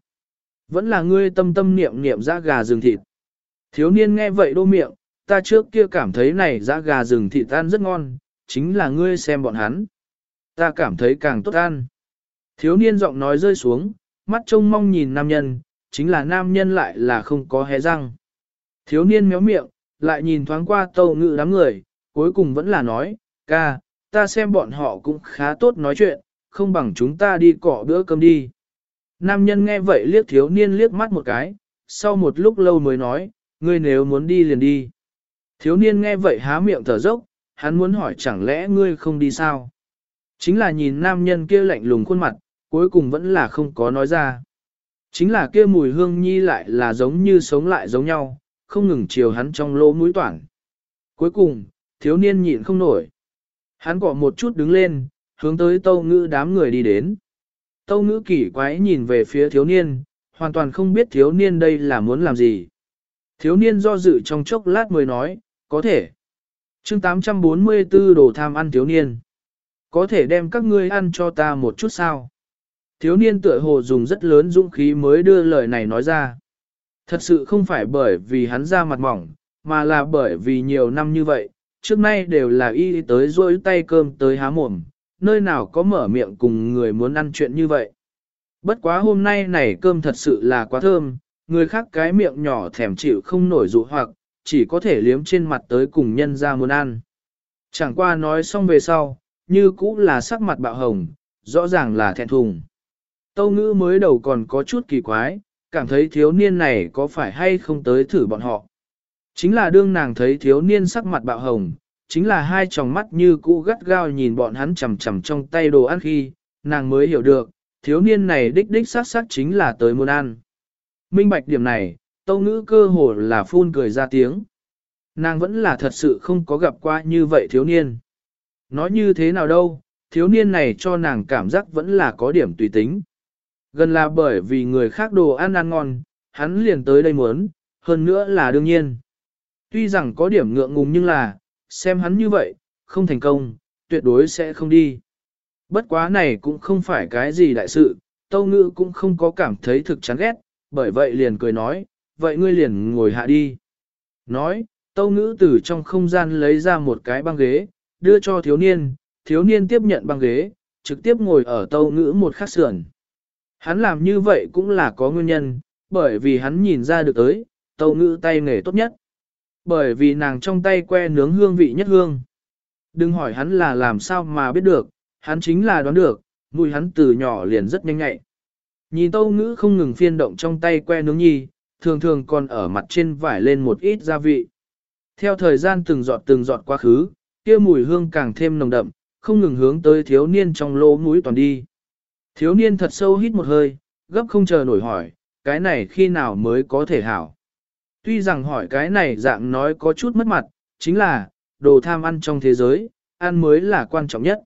Vẫn là ngươi tâm tâm niệm niệm giã gà rừng thịt. Thiếu niên nghe vậy đô miệng, ta trước kia cảm thấy này giã gà rừng thịt tan rất ngon, chính là ngươi xem bọn hắn. Ta cảm thấy càng tốt ăn. Thiếu niên giọng nói rơi xuống, mắt trông mong nhìn nam nhân, chính là nam nhân lại là không có hé răng. Thiếu niên méo miệng, lại nhìn thoáng qua tâu ngự đám người, cuối cùng vẫn là nói, ca, ta xem bọn họ cũng khá tốt nói chuyện, không bằng chúng ta đi cọ bữa cơm đi. Nam nhân nghe vậy liếc thiếu niên liếc mắt một cái, sau một lúc lâu mới nói, ngươi nếu muốn đi liền đi. Thiếu niên nghe vậy há miệng thở dốc, hắn muốn hỏi chẳng lẽ ngươi không đi sao? Chính là nhìn nam nhân kia lạnh lùng khuôn mặt, cuối cùng vẫn là không có nói ra. Chính là kia mùi hương nhi lại là giống như sống lại giống nhau, không ngừng chiều hắn trong lỗ mũi toản. Cuối cùng, thiếu niên nhịn không nổi. Hắn cọ một chút đứng lên, hướng tới tâu ngữ đám người đi đến. Tâu ngữ kỳ quái nhìn về phía thiếu niên, hoàn toàn không biết thiếu niên đây là muốn làm gì. Thiếu niên do dự trong chốc lát mới nói, có thể. chương 844 đồ tham ăn thiếu niên. Có thể đem các ngươi ăn cho ta một chút sao? Thiếu niên tựa hồ dùng rất lớn dũng khí mới đưa lời này nói ra. Thật sự không phải bởi vì hắn ra mặt mỏng, mà là bởi vì nhiều năm như vậy, trước nay đều là y tới rôi tay cơm tới há mồm, nơi nào có mở miệng cùng người muốn ăn chuyện như vậy. Bất quá hôm nay này cơm thật sự là quá thơm, người khác cái miệng nhỏ thèm chịu không nổi dụ hoặc, chỉ có thể liếm trên mặt tới cùng nhân ra muốn ăn. Chẳng qua nói xong về sau, như cũ là sắc mặt bạo hồng, rõ ràng là thẹn thùng. Tâu ngữ mới đầu còn có chút kỳ quái, cảm thấy thiếu niên này có phải hay không tới thử bọn họ. Chính là đương nàng thấy thiếu niên sắc mặt bạo hồng, chính là hai tròng mắt như cũ gắt gao nhìn bọn hắn chầm chầm trong tay đồ ăn khi, nàng mới hiểu được, thiếu niên này đích đích sát sát chính là tới muốn ăn. Minh bạch điểm này, tâu ngữ cơ hồ là phun cười ra tiếng. Nàng vẫn là thật sự không có gặp qua như vậy thiếu niên. Nói như thế nào đâu, thiếu niên này cho nàng cảm giác vẫn là có điểm tùy tính. Gần là bởi vì người khác đồ ăn ăn ngon, hắn liền tới đây muốn, hơn nữa là đương nhiên. Tuy rằng có điểm ngượng ngùng nhưng là, xem hắn như vậy, không thành công, tuyệt đối sẽ không đi. Bất quá này cũng không phải cái gì đại sự, tâu ngữ cũng không có cảm thấy thực chán ghét, bởi vậy liền cười nói, vậy ngươi liền ngồi hạ đi. Nói, tâu ngữ từ trong không gian lấy ra một cái băng ghế, đưa cho thiếu niên, thiếu niên tiếp nhận băng ghế, trực tiếp ngồi ở tâu ngữ một khắc sườn. Hắn làm như vậy cũng là có nguyên nhân, bởi vì hắn nhìn ra được tới, tâu ngữ tay nghề tốt nhất. Bởi vì nàng trong tay que nướng hương vị nhất hương. Đừng hỏi hắn là làm sao mà biết được, hắn chính là đoán được, mùi hắn từ nhỏ liền rất nhanh nhạy. Nhìn tâu ngữ không ngừng phiên động trong tay que nướng nhi, thường thường còn ở mặt trên vải lên một ít gia vị. Theo thời gian từng giọt từng giọt quá khứ, kia mùi hương càng thêm nồng đậm, không ngừng hướng tới thiếu niên trong lỗ mũi toàn đi. Thiếu niên thật sâu hít một hơi, gấp không chờ nổi hỏi, cái này khi nào mới có thể hảo. Tuy rằng hỏi cái này dạng nói có chút mất mặt, chính là, đồ tham ăn trong thế giới, ăn mới là quan trọng nhất.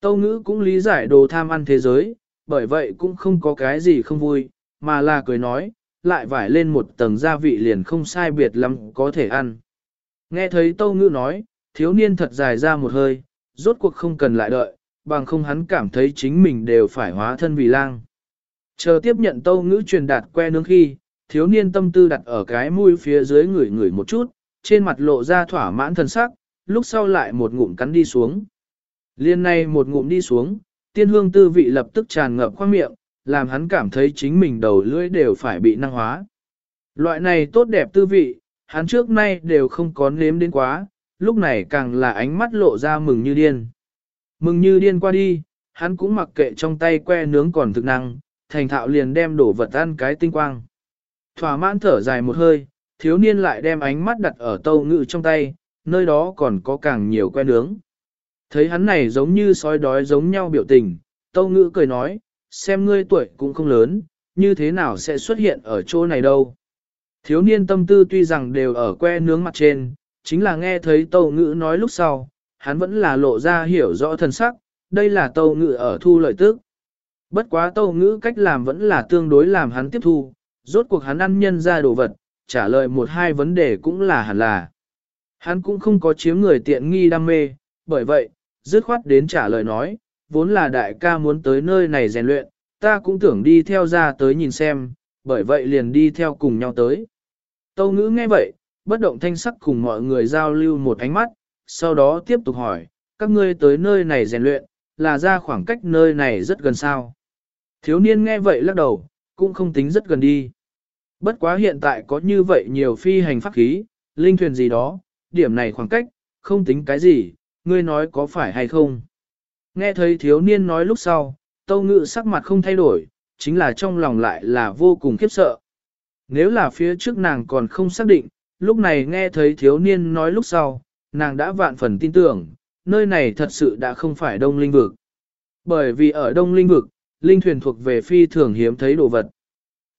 Tâu ngữ cũng lý giải đồ tham ăn thế giới, bởi vậy cũng không có cái gì không vui, mà là cười nói, lại vải lên một tầng gia vị liền không sai biệt lắm có thể ăn. Nghe thấy tâu ngữ nói, thiếu niên thật dài ra một hơi, rốt cuộc không cần lại đợi, bằng không hắn cảm thấy chính mình đều phải hóa thân vì lang. Chờ tiếp nhận tâu ngữ truyền đạt que nướng khi, thiếu niên tâm tư đặt ở cái mũi phía dưới người người một chút, trên mặt lộ ra thỏa mãn thần sắc, lúc sau lại một ngụm cắn đi xuống. Liên này một ngụm đi xuống, tiên hương tư vị lập tức tràn ngập khoang miệng, làm hắn cảm thấy chính mình đầu lưỡi đều phải bị năng hóa. Loại này tốt đẹp tư vị, hắn trước nay đều không có nếm đến quá, lúc này càng là ánh mắt lộ ra mừng như điên. Mừng như điên qua đi, hắn cũng mặc kệ trong tay que nướng còn thực năng, thành thạo liền đem đổ vật ăn cái tinh quang. Thỏa mãn thở dài một hơi, thiếu niên lại đem ánh mắt đặt ở tâu ngự trong tay, nơi đó còn có càng nhiều que nướng. Thấy hắn này giống như sói đói giống nhau biểu tình, tâu ngự cười nói, xem ngươi tuổi cũng không lớn, như thế nào sẽ xuất hiện ở chỗ này đâu. Thiếu niên tâm tư tuy rằng đều ở que nướng mặt trên, chính là nghe thấy tâu ngữ nói lúc sau, hắn vẫn là lộ ra hiểu rõ thân sắc, đây là tâu ngữ ở thu lợi tức. Bất quá tâu ngữ cách làm vẫn là tương đối làm hắn tiếp thu, rốt cuộc hắn ăn nhân ra đồ vật, trả lời một hai vấn đề cũng là hẳn là. Hắn cũng không có chiếm người tiện nghi đam mê, bởi vậy, dứt khoát đến trả lời nói, vốn là đại ca muốn tới nơi này rèn luyện, ta cũng tưởng đi theo ra tới nhìn xem, bởi vậy liền đi theo cùng nhau tới. Tâu ngữ nghe vậy, bất động thanh sắc cùng mọi người giao lưu một ánh mắt, sau đó tiếp tục hỏi, các ngươi tới nơi này rèn luyện, là ra khoảng cách nơi này rất gần sao. Thiếu niên nghe vậy lắc đầu, cũng không tính rất gần đi. Bất quá hiện tại có như vậy nhiều phi hành pháp khí, linh thuyền gì đó, điểm này khoảng cách, không tính cái gì, ngươi nói có phải hay không. Nghe thấy thiếu niên nói lúc sau, tâu ngự sắc mặt không thay đổi, chính là trong lòng lại là vô cùng khiếp sợ. Nếu là phía trước nàng còn không xác định, lúc này nghe thấy thiếu niên nói lúc sau, nàng đã vạn phần tin tưởng, nơi này thật sự đã không phải đông linh vực. Bởi vì ở đông linh vực, linh thuyền thuộc về phi thường hiếm thấy đồ vật.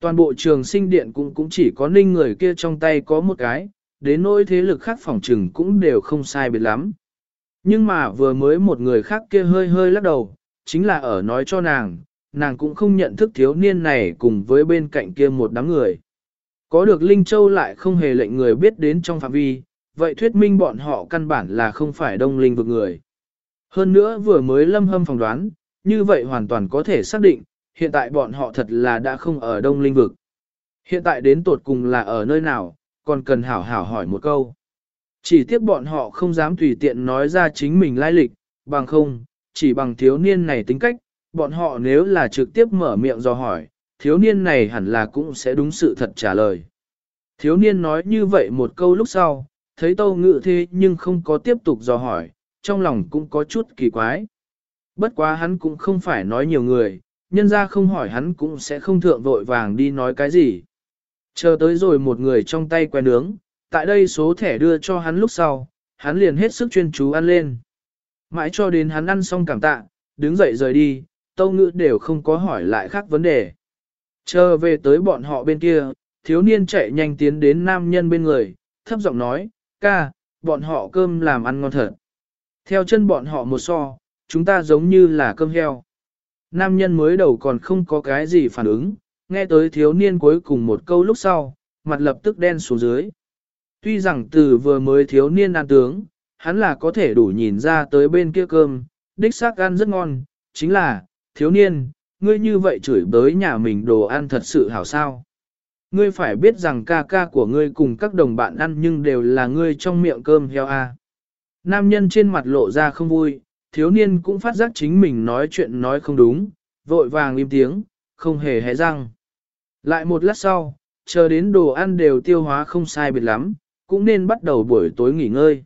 Toàn bộ trường sinh điện cũng cũng chỉ có ninh người kia trong tay có một cái, đến nỗi thế lực khác phòng trừng cũng đều không sai biệt lắm. Nhưng mà vừa mới một người khác kia hơi hơi lắc đầu, chính là ở nói cho nàng, nàng cũng không nhận thức thiếu niên này cùng với bên cạnh kia một đám người. Có được Linh Châu lại không hề lệnh người biết đến trong phạm vi, vậy thuyết minh bọn họ căn bản là không phải đông linh vực người. Hơn nữa vừa mới lâm hâm phỏng đoán, như vậy hoàn toàn có thể xác định, hiện tại bọn họ thật là đã không ở đông linh vực. Hiện tại đến tột cùng là ở nơi nào, còn cần hảo hảo hỏi một câu. Chỉ tiếc bọn họ không dám tùy tiện nói ra chính mình lai lịch, bằng không, chỉ bằng thiếu niên này tính cách, bọn họ nếu là trực tiếp mở miệng do hỏi, thiếu niên này hẳn là cũng sẽ đúng sự thật trả lời. Thiếu niên nói như vậy một câu lúc sau, thấy tâu ngự thế nhưng không có tiếp tục dò hỏi, trong lòng cũng có chút kỳ quái. Bất quá hắn cũng không phải nói nhiều người, nhân ra không hỏi hắn cũng sẽ không thượng vội vàng đi nói cái gì. Chờ tới rồi một người trong tay que nướng, tại đây số thẻ đưa cho hắn lúc sau, hắn liền hết sức chuyên chú ăn lên. Mãi cho đến hắn ăn xong cảm tạ, đứng dậy rời đi, tâu ngữ đều không có hỏi lại khác vấn đề. Chờ về tới bọn họ bên kia, thiếu niên chạy nhanh tiến đến nam nhân bên người, thấp giọng nói, ca, bọn họ cơm làm ăn ngon thật. Theo chân bọn họ một so, chúng ta giống như là cơm heo. Nam nhân mới đầu còn không có cái gì phản ứng, nghe tới thiếu niên cuối cùng một câu lúc sau, mặt lập tức đen xuống dưới. Tuy rằng từ vừa mới thiếu niên ăn tướng, hắn là có thể đủ nhìn ra tới bên kia cơm, đích xác ăn rất ngon, chính là, thiếu niên, ngươi như vậy chửi bới nhà mình đồ ăn thật sự hảo sao. Ngươi phải biết rằng ca ca của ngươi cùng các đồng bạn ăn nhưng đều là ngươi trong miệng cơm heo a. Nam nhân trên mặt lộ ra không vui, thiếu niên cũng phát giác chính mình nói chuyện nói không đúng, vội vàng im tiếng, không hề hé răng. Lại một lát sau, chờ đến đồ ăn đều tiêu hóa không sai biệt lắm, cũng nên bắt đầu buổi tối nghỉ ngơi.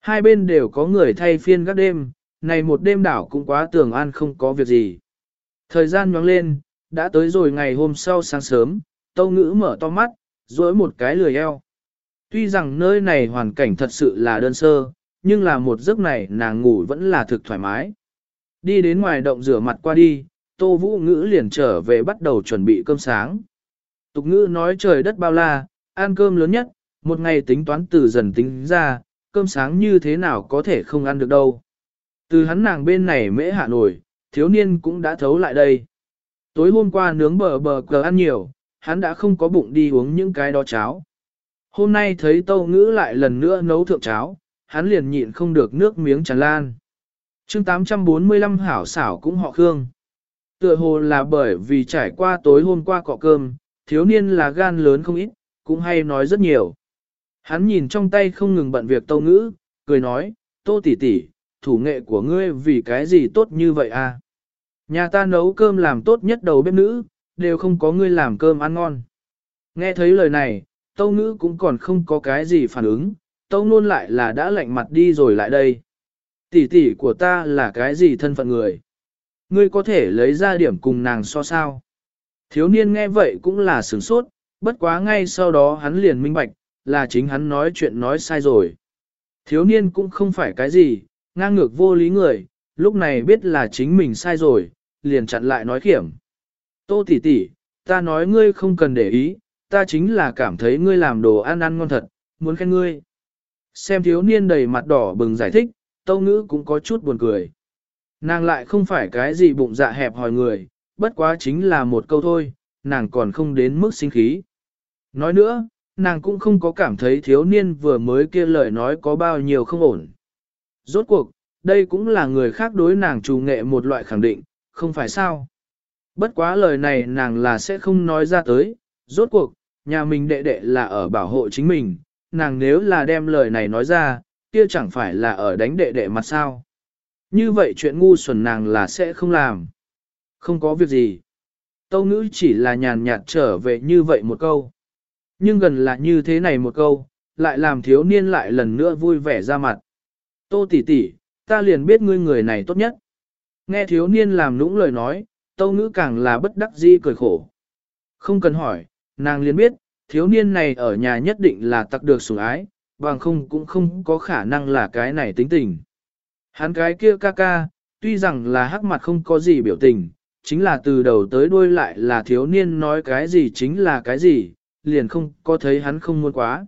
Hai bên đều có người thay phiên các đêm, này một đêm đảo cũng quá tưởng an không có việc gì. Thời gian nhoáng lên, đã tới rồi ngày hôm sau sáng sớm, tâu ngữ mở to mắt, dối một cái lười eo. Tuy rằng nơi này hoàn cảnh thật sự là đơn sơ, nhưng là một giấc này nàng ngủ vẫn là thực thoải mái. Đi đến ngoài động rửa mặt qua đi, tô vũ ngữ liền trở về bắt đầu chuẩn bị cơm sáng. Tục ngữ nói trời đất bao la, ăn cơm lớn nhất, một ngày tính toán từ dần tính ra, cơm sáng như thế nào có thể không ăn được đâu. Từ hắn nàng bên này mễ hạ nổi, thiếu niên cũng đã thấu lại đây. Tối hôm qua nướng bờ bờ cờ ăn nhiều, hắn đã không có bụng đi uống những cái đó cháo. Hôm nay thấy tâu ngữ lại lần nữa nấu thượng cháo, hắn liền nhịn không được nước miếng tràn lan. chương 845 hảo xảo cũng họ Khương. Tựa hồ là bởi vì trải qua tối hôm qua cọ cơm, thiếu niên là gan lớn không ít, cũng hay nói rất nhiều. Hắn nhìn trong tay không ngừng bận việc tâu ngữ, cười nói, tô tỷ tỷ, thủ nghệ của ngươi vì cái gì tốt như vậy à? Nhà ta nấu cơm làm tốt nhất đầu bếp nữ, đều không có ngươi làm cơm ăn ngon. Nghe thấy lời này, tâu ngữ cũng còn không có cái gì phản ứng, tâu nôn lại là đã lạnh mặt đi rồi lại đây. Tỷ tỷ của ta là cái gì thân phận người? Ngươi có thể lấy ra điểm cùng nàng so sao? Thiếu niên nghe vậy cũng là sửng sốt, bất quá ngay sau đó hắn liền minh bạch, là chính hắn nói chuyện nói sai rồi. Thiếu niên cũng không phải cái gì, ngang ngược vô lý người, lúc này biết là chính mình sai rồi, liền chặn lại nói khiểm. Tô tỷ tỷ, ta nói ngươi không cần để ý, ta chính là cảm thấy ngươi làm đồ ăn ăn ngon thật, muốn khen ngươi. Xem thiếu niên đầy mặt đỏ bừng giải thích, tâu ngữ cũng có chút buồn cười. Nàng lại không phải cái gì bụng dạ hẹp hỏi người, bất quá chính là một câu thôi, nàng còn không đến mức sinh khí. Nói nữa, nàng cũng không có cảm thấy thiếu niên vừa mới kia lời nói có bao nhiêu không ổn. Rốt cuộc, đây cũng là người khác đối nàng trù nghệ một loại khẳng định, không phải sao. Bất quá lời này nàng là sẽ không nói ra tới, rốt cuộc, nhà mình đệ đệ là ở bảo hộ chính mình, nàng nếu là đem lời này nói ra, kia chẳng phải là ở đánh đệ đệ mặt sao. Như vậy chuyện ngu xuẩn nàng là sẽ không làm. Không có việc gì. Tâu ngữ chỉ là nhàn nhạt trở về như vậy một câu. Nhưng gần là như thế này một câu, lại làm thiếu niên lại lần nữa vui vẻ ra mặt. Tô tỷ tỷ, ta liền biết ngươi người này tốt nhất. Nghe thiếu niên làm nũng lời nói, tâu ngữ càng là bất đắc di cười khổ. Không cần hỏi, nàng liền biết, thiếu niên này ở nhà nhất định là tặc được sủng ái, bằng không cũng không có khả năng là cái này tính tình. Hắn cái kia ca ca, tuy rằng là hắc mặt không có gì biểu tình, chính là từ đầu tới đuôi lại là thiếu niên nói cái gì chính là cái gì, liền không có thấy hắn không muốn quá.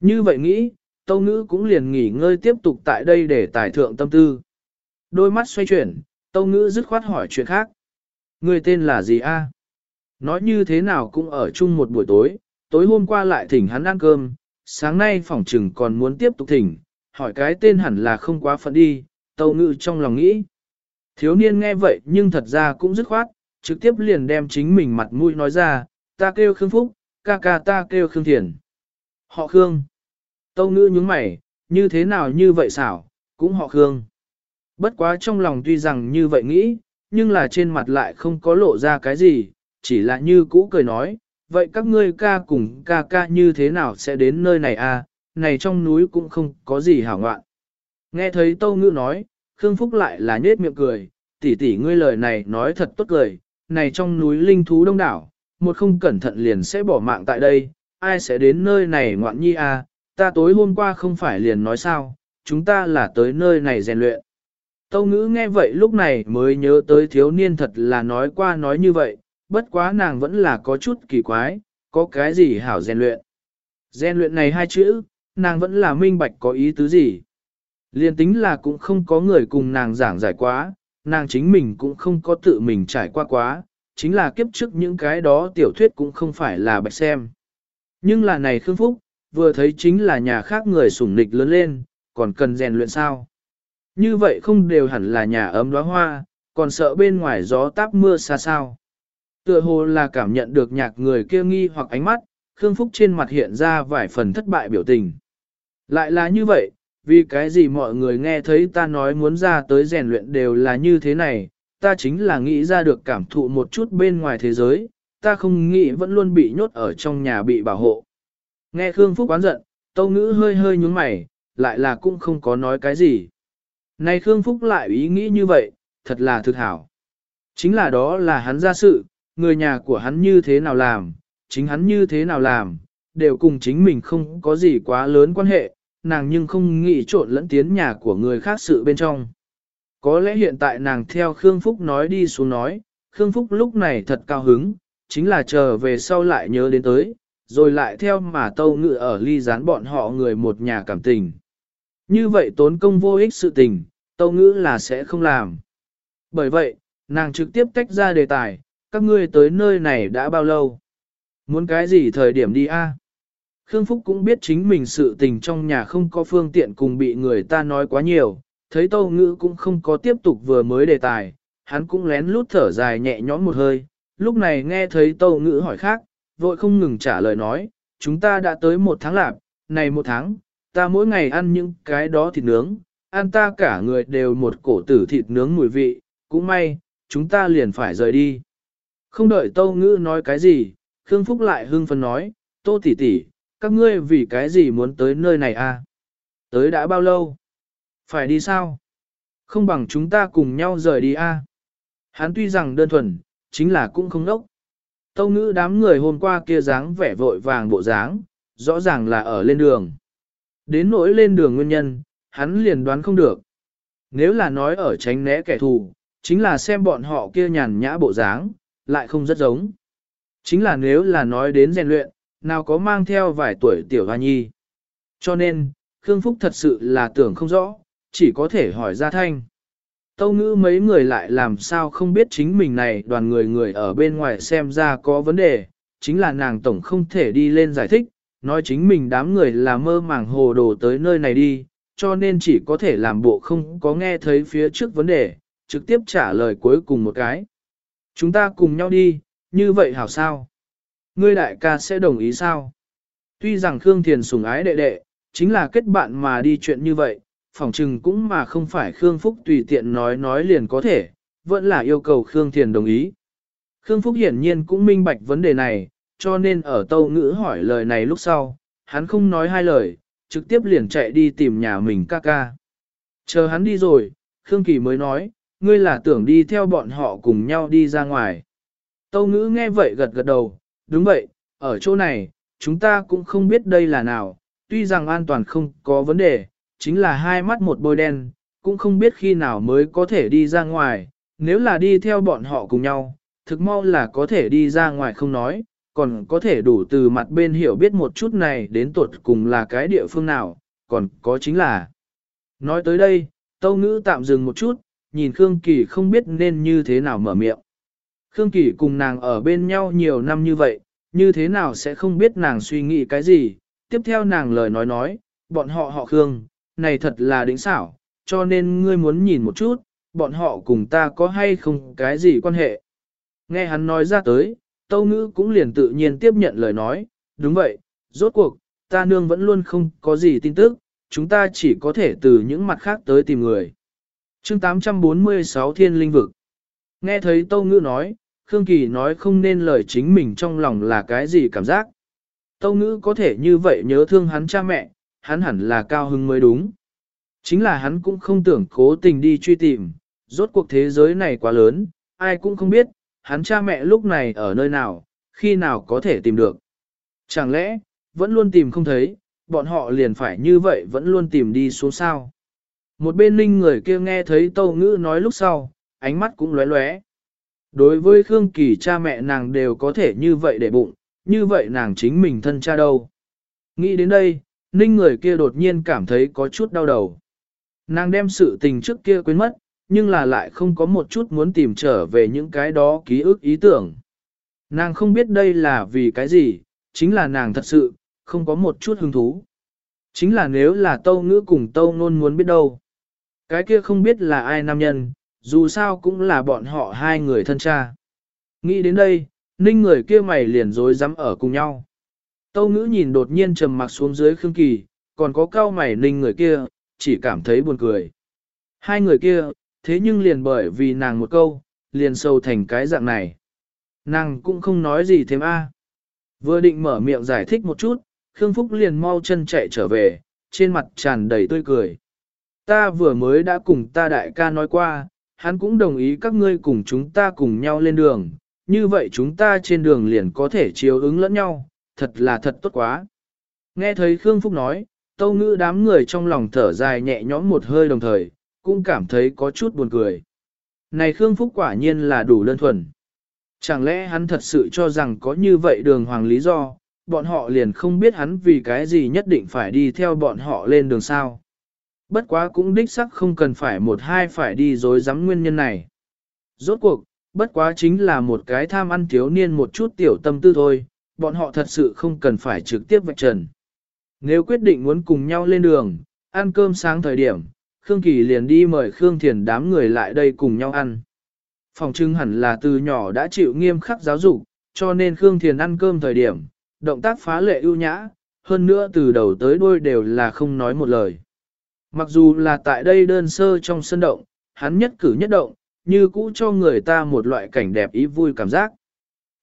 Như vậy nghĩ, tâu ngữ cũng liền nghỉ ngơi tiếp tục tại đây để tài thượng tâm tư. Đôi mắt xoay chuyển, tâu ngữ dứt khoát hỏi chuyện khác. Người tên là gì a? Nói như thế nào cũng ở chung một buổi tối, tối hôm qua lại thỉnh hắn ăn cơm, sáng nay phỏng trừng còn muốn tiếp tục thỉnh, hỏi cái tên hẳn là không quá phận đi, tâu ngự trong lòng nghĩ. Thiếu niên nghe vậy nhưng thật ra cũng dứt khoát, trực tiếp liền đem chính mình mặt mũi nói ra, ta kêu Khương Phúc, ca ca ta kêu Khương Thiền. Họ Khương. Tâu ngữ nhúng mày, như thế nào như vậy xảo, cũng họ Khương. Bất quá trong lòng tuy rằng như vậy nghĩ, nhưng là trên mặt lại không có lộ ra cái gì, chỉ là như cũ cười nói, vậy các ngươi ca cùng ca ca như thế nào sẽ đến nơi này à, này trong núi cũng không có gì hảo ngoạn. Nghe thấy Tâu Ngữ nói, Khương Phúc lại là nhết miệng cười, tỷ tỷ ngươi lời này nói thật tốt cười, này trong núi linh thú đông đảo, một không cẩn thận liền sẽ bỏ mạng tại đây, ai sẽ đến nơi này ngoạn nhi à, ta tối hôm qua không phải liền nói sao, chúng ta là tới nơi này rèn luyện. Tâu ngữ nghe vậy lúc này mới nhớ tới thiếu niên thật là nói qua nói như vậy, bất quá nàng vẫn là có chút kỳ quái, có cái gì hảo rèn luyện. Rèn luyện này hai chữ, nàng vẫn là minh bạch có ý tứ gì. Liên tính là cũng không có người cùng nàng giảng giải quá, nàng chính mình cũng không có tự mình trải qua quá, chính là kiếp trước những cái đó tiểu thuyết cũng không phải là bạch xem. Nhưng là này Khương Phúc, vừa thấy chính là nhà khác người sủng nịch lớn lên, còn cần rèn luyện sao. Như vậy không đều hẳn là nhà ấm đóa hoa, còn sợ bên ngoài gió táp mưa xa sao. Tựa hồ là cảm nhận được nhạc người kia nghi hoặc ánh mắt, Khương Phúc trên mặt hiện ra vài phần thất bại biểu tình. Lại là như vậy, vì cái gì mọi người nghe thấy ta nói muốn ra tới rèn luyện đều là như thế này, ta chính là nghĩ ra được cảm thụ một chút bên ngoài thế giới, ta không nghĩ vẫn luôn bị nhốt ở trong nhà bị bảo hộ. Nghe Khương Phúc quán giận, Tâu Ngữ hơi hơi nhúng mày, lại là cũng không có nói cái gì. Này Khương Phúc lại ý nghĩ như vậy, thật là thực hảo. Chính là đó là hắn ra sự, người nhà của hắn như thế nào làm, chính hắn như thế nào làm, đều cùng chính mình không có gì quá lớn quan hệ, nàng nhưng không nghĩ trộn lẫn tiến nhà của người khác sự bên trong. Có lẽ hiện tại nàng theo Khương Phúc nói đi xuống nói, Khương Phúc lúc này thật cao hứng, chính là chờ về sau lại nhớ đến tới, rồi lại theo mà tâu ngự ở ly gián bọn họ người một nhà cảm tình. Như vậy tốn công vô ích sự tình, tâu ngữ là sẽ không làm. Bởi vậy, nàng trực tiếp tách ra đề tài, các ngươi tới nơi này đã bao lâu? Muốn cái gì thời điểm đi a? Khương Phúc cũng biết chính mình sự tình trong nhà không có phương tiện cùng bị người ta nói quá nhiều, thấy tâu ngữ cũng không có tiếp tục vừa mới đề tài, hắn cũng lén lút thở dài nhẹ nhõm một hơi, lúc này nghe thấy tâu ngữ hỏi khác, vội không ngừng trả lời nói, chúng ta đã tới một tháng lạp, này một tháng, ta mỗi ngày ăn những cái đó thịt nướng, ăn ta cả người đều một cổ tử thịt nướng mùi vị, cũng may, chúng ta liền phải rời đi. Không đợi tâu ngữ nói cái gì, Khương Phúc lại hưng phấn nói, tô tỷ tỷ, các ngươi vì cái gì muốn tới nơi này à? Tới đã bao lâu? Phải đi sao? Không bằng chúng ta cùng nhau rời đi à? Hắn tuy rằng đơn thuần, chính là cũng không đốc. Tâu ngữ đám người hôm qua kia dáng vẻ vội vàng bộ dáng, rõ ràng là ở lên đường. Đến nỗi lên đường nguyên nhân, hắn liền đoán không được. Nếu là nói ở tránh né kẻ thù, chính là xem bọn họ kia nhàn nhã bộ dáng, lại không rất giống. Chính là nếu là nói đến rèn luyện, nào có mang theo vài tuổi tiểu hoa nhi. Cho nên, Khương Phúc thật sự là tưởng không rõ, chỉ có thể hỏi ra thanh. Tâu ngữ mấy người lại làm sao không biết chính mình này đoàn người người ở bên ngoài xem ra có vấn đề, chính là nàng tổng không thể đi lên giải thích, nói chính mình đám người là mơ màng hồ đồ tới nơi này đi, cho nên chỉ có thể làm bộ không có nghe thấy phía trước vấn đề, trực tiếp trả lời cuối cùng một cái. Chúng ta cùng nhau đi, như vậy hảo sao? Ngươi đại ca sẽ đồng ý sao? Tuy rằng Khương Thiền sủng ái đệ đệ, chính là kết bạn mà đi chuyện như vậy, phỏng chừng cũng mà không phải Khương Phúc tùy tiện nói nói liền có thể, vẫn là yêu cầu Khương Thiền đồng ý. Khương Phúc hiển nhiên cũng minh bạch vấn đề này, cho nên ở tâu ngữ hỏi lời này lúc sau, hắn không nói hai lời, trực tiếp liền chạy đi tìm nhà mình ca ca. Chờ hắn đi rồi, Khương Kỳ mới nói, ngươi là tưởng đi theo bọn họ cùng nhau đi ra ngoài. Tâu ngữ nghe vậy gật gật đầu, đúng vậy, ở chỗ này, chúng ta cũng không biết đây là nào, tuy rằng an toàn không có vấn đề, chính là hai mắt một bôi đen, cũng không biết khi nào mới có thể đi ra ngoài, nếu là đi theo bọn họ cùng nhau, thực mau là có thể đi ra ngoài không nói, còn có thể đủ từ mặt bên hiểu biết một chút này đến tuột cùng là cái địa phương nào, còn có chính là. Nói tới đây, Tâu Ngữ tạm dừng một chút, nhìn Khương Kỳ không biết nên như thế nào mở miệng. Khương Kỳ cùng nàng ở bên nhau nhiều năm như vậy, như thế nào sẽ không biết nàng suy nghĩ cái gì, tiếp theo nàng lời nói nói, bọn họ họ Khương, này thật là đỉnh xảo, cho nên ngươi muốn nhìn một chút, bọn họ cùng ta có hay không cái gì quan hệ. Nghe hắn nói ra tới, Tâu Ngữ cũng liền tự nhiên tiếp nhận lời nói, đúng vậy, rốt cuộc, ta nương vẫn luôn không có gì tin tức, chúng ta chỉ có thể từ những mặt khác tới tìm người chương 846 Thiên Linh Vực Nghe thấy Tâu Ngữ nói, Khương Kỳ nói không nên lời chính mình trong lòng là cái gì cảm giác. Tâu Ngữ có thể như vậy nhớ thương hắn cha mẹ, hắn hẳn là cao hưng mới đúng. Chính là hắn cũng không tưởng cố tình đi truy tìm, rốt cuộc thế giới này quá lớn, ai cũng không biết, hắn cha mẹ lúc này ở nơi nào, khi nào có thể tìm được. Chẳng lẽ, vẫn luôn tìm không thấy, bọn họ liền phải như vậy vẫn luôn tìm đi xuống sao. Một bên ninh người kia nghe thấy tâu ngữ nói lúc sau, ánh mắt cũng lóe lóe. Đối với Khương Kỳ cha mẹ nàng đều có thể như vậy để bụng, như vậy nàng chính mình thân cha đâu. Nghĩ đến đây, ninh người kia đột nhiên cảm thấy có chút đau đầu. Nàng đem sự tình trước kia quên mất, nhưng là lại không có một chút muốn tìm trở về những cái đó ký ức ý tưởng. Nàng không biết đây là vì cái gì, chính là nàng thật sự, không có một chút hứng thú. Chính là nếu là tâu ngữ cùng tâu nôn muốn biết đâu. Cái kia không biết là ai nam nhân, dù sao cũng là bọn họ hai người thân cha. Nghĩ đến đây, ninh người kia mày liền dối dám ở cùng nhau. Tâu ngữ nhìn đột nhiên trầm mặc xuống dưới Khương Kỳ, còn có cao mày ninh người kia, chỉ cảm thấy buồn cười. Hai người kia, thế nhưng liền bởi vì nàng một câu, liền sâu thành cái dạng này. Nàng cũng không nói gì thêm a. Vừa định mở miệng giải thích một chút, Khương Phúc liền mau chân chạy trở về, trên mặt tràn đầy tươi cười. Ta vừa mới đã cùng ta đại ca nói qua, hắn cũng đồng ý các ngươi cùng chúng ta cùng nhau lên đường, như vậy chúng ta trên đường liền có thể chiếu ứng lẫn nhau, thật là thật tốt quá. Nghe thấy Khương Phúc nói, tâu ngữ đám người trong lòng thở dài nhẹ nhõm một hơi đồng thời, cũng cảm thấy có chút buồn cười. Này Khương Phúc quả nhiên là đủ đơn thuần. Chẳng lẽ hắn thật sự cho rằng có như vậy đường hoàng lý do, bọn họ liền không biết hắn vì cái gì nhất định phải đi theo bọn họ lên đường sao. Bất quá cũng đích sắc không cần phải một hai phải đi dối rắm nguyên nhân này. Rốt cuộc, bất quá chính là một cái tham ăn thiếu niên một chút tiểu tâm tư thôi, bọn họ thật sự không cần phải trực tiếp vạch trần. Nếu quyết định muốn cùng nhau lên đường, ăn cơm sáng thời điểm, Khương Kỳ liền đi mời Khương Thiền đám người lại đây cùng nhau ăn. Phòng trưng hẳn là từ nhỏ đã chịu nghiêm khắc giáo dục, cho nên Khương Thiền ăn cơm thời điểm, động tác phá lệ ưu nhã, hơn nữa từ đầu tới đuôi đều là không nói một lời. Mặc dù là tại đây đơn sơ trong sân động, hắn nhất cử nhất động, như cũ cho người ta một loại cảnh đẹp ý vui cảm giác.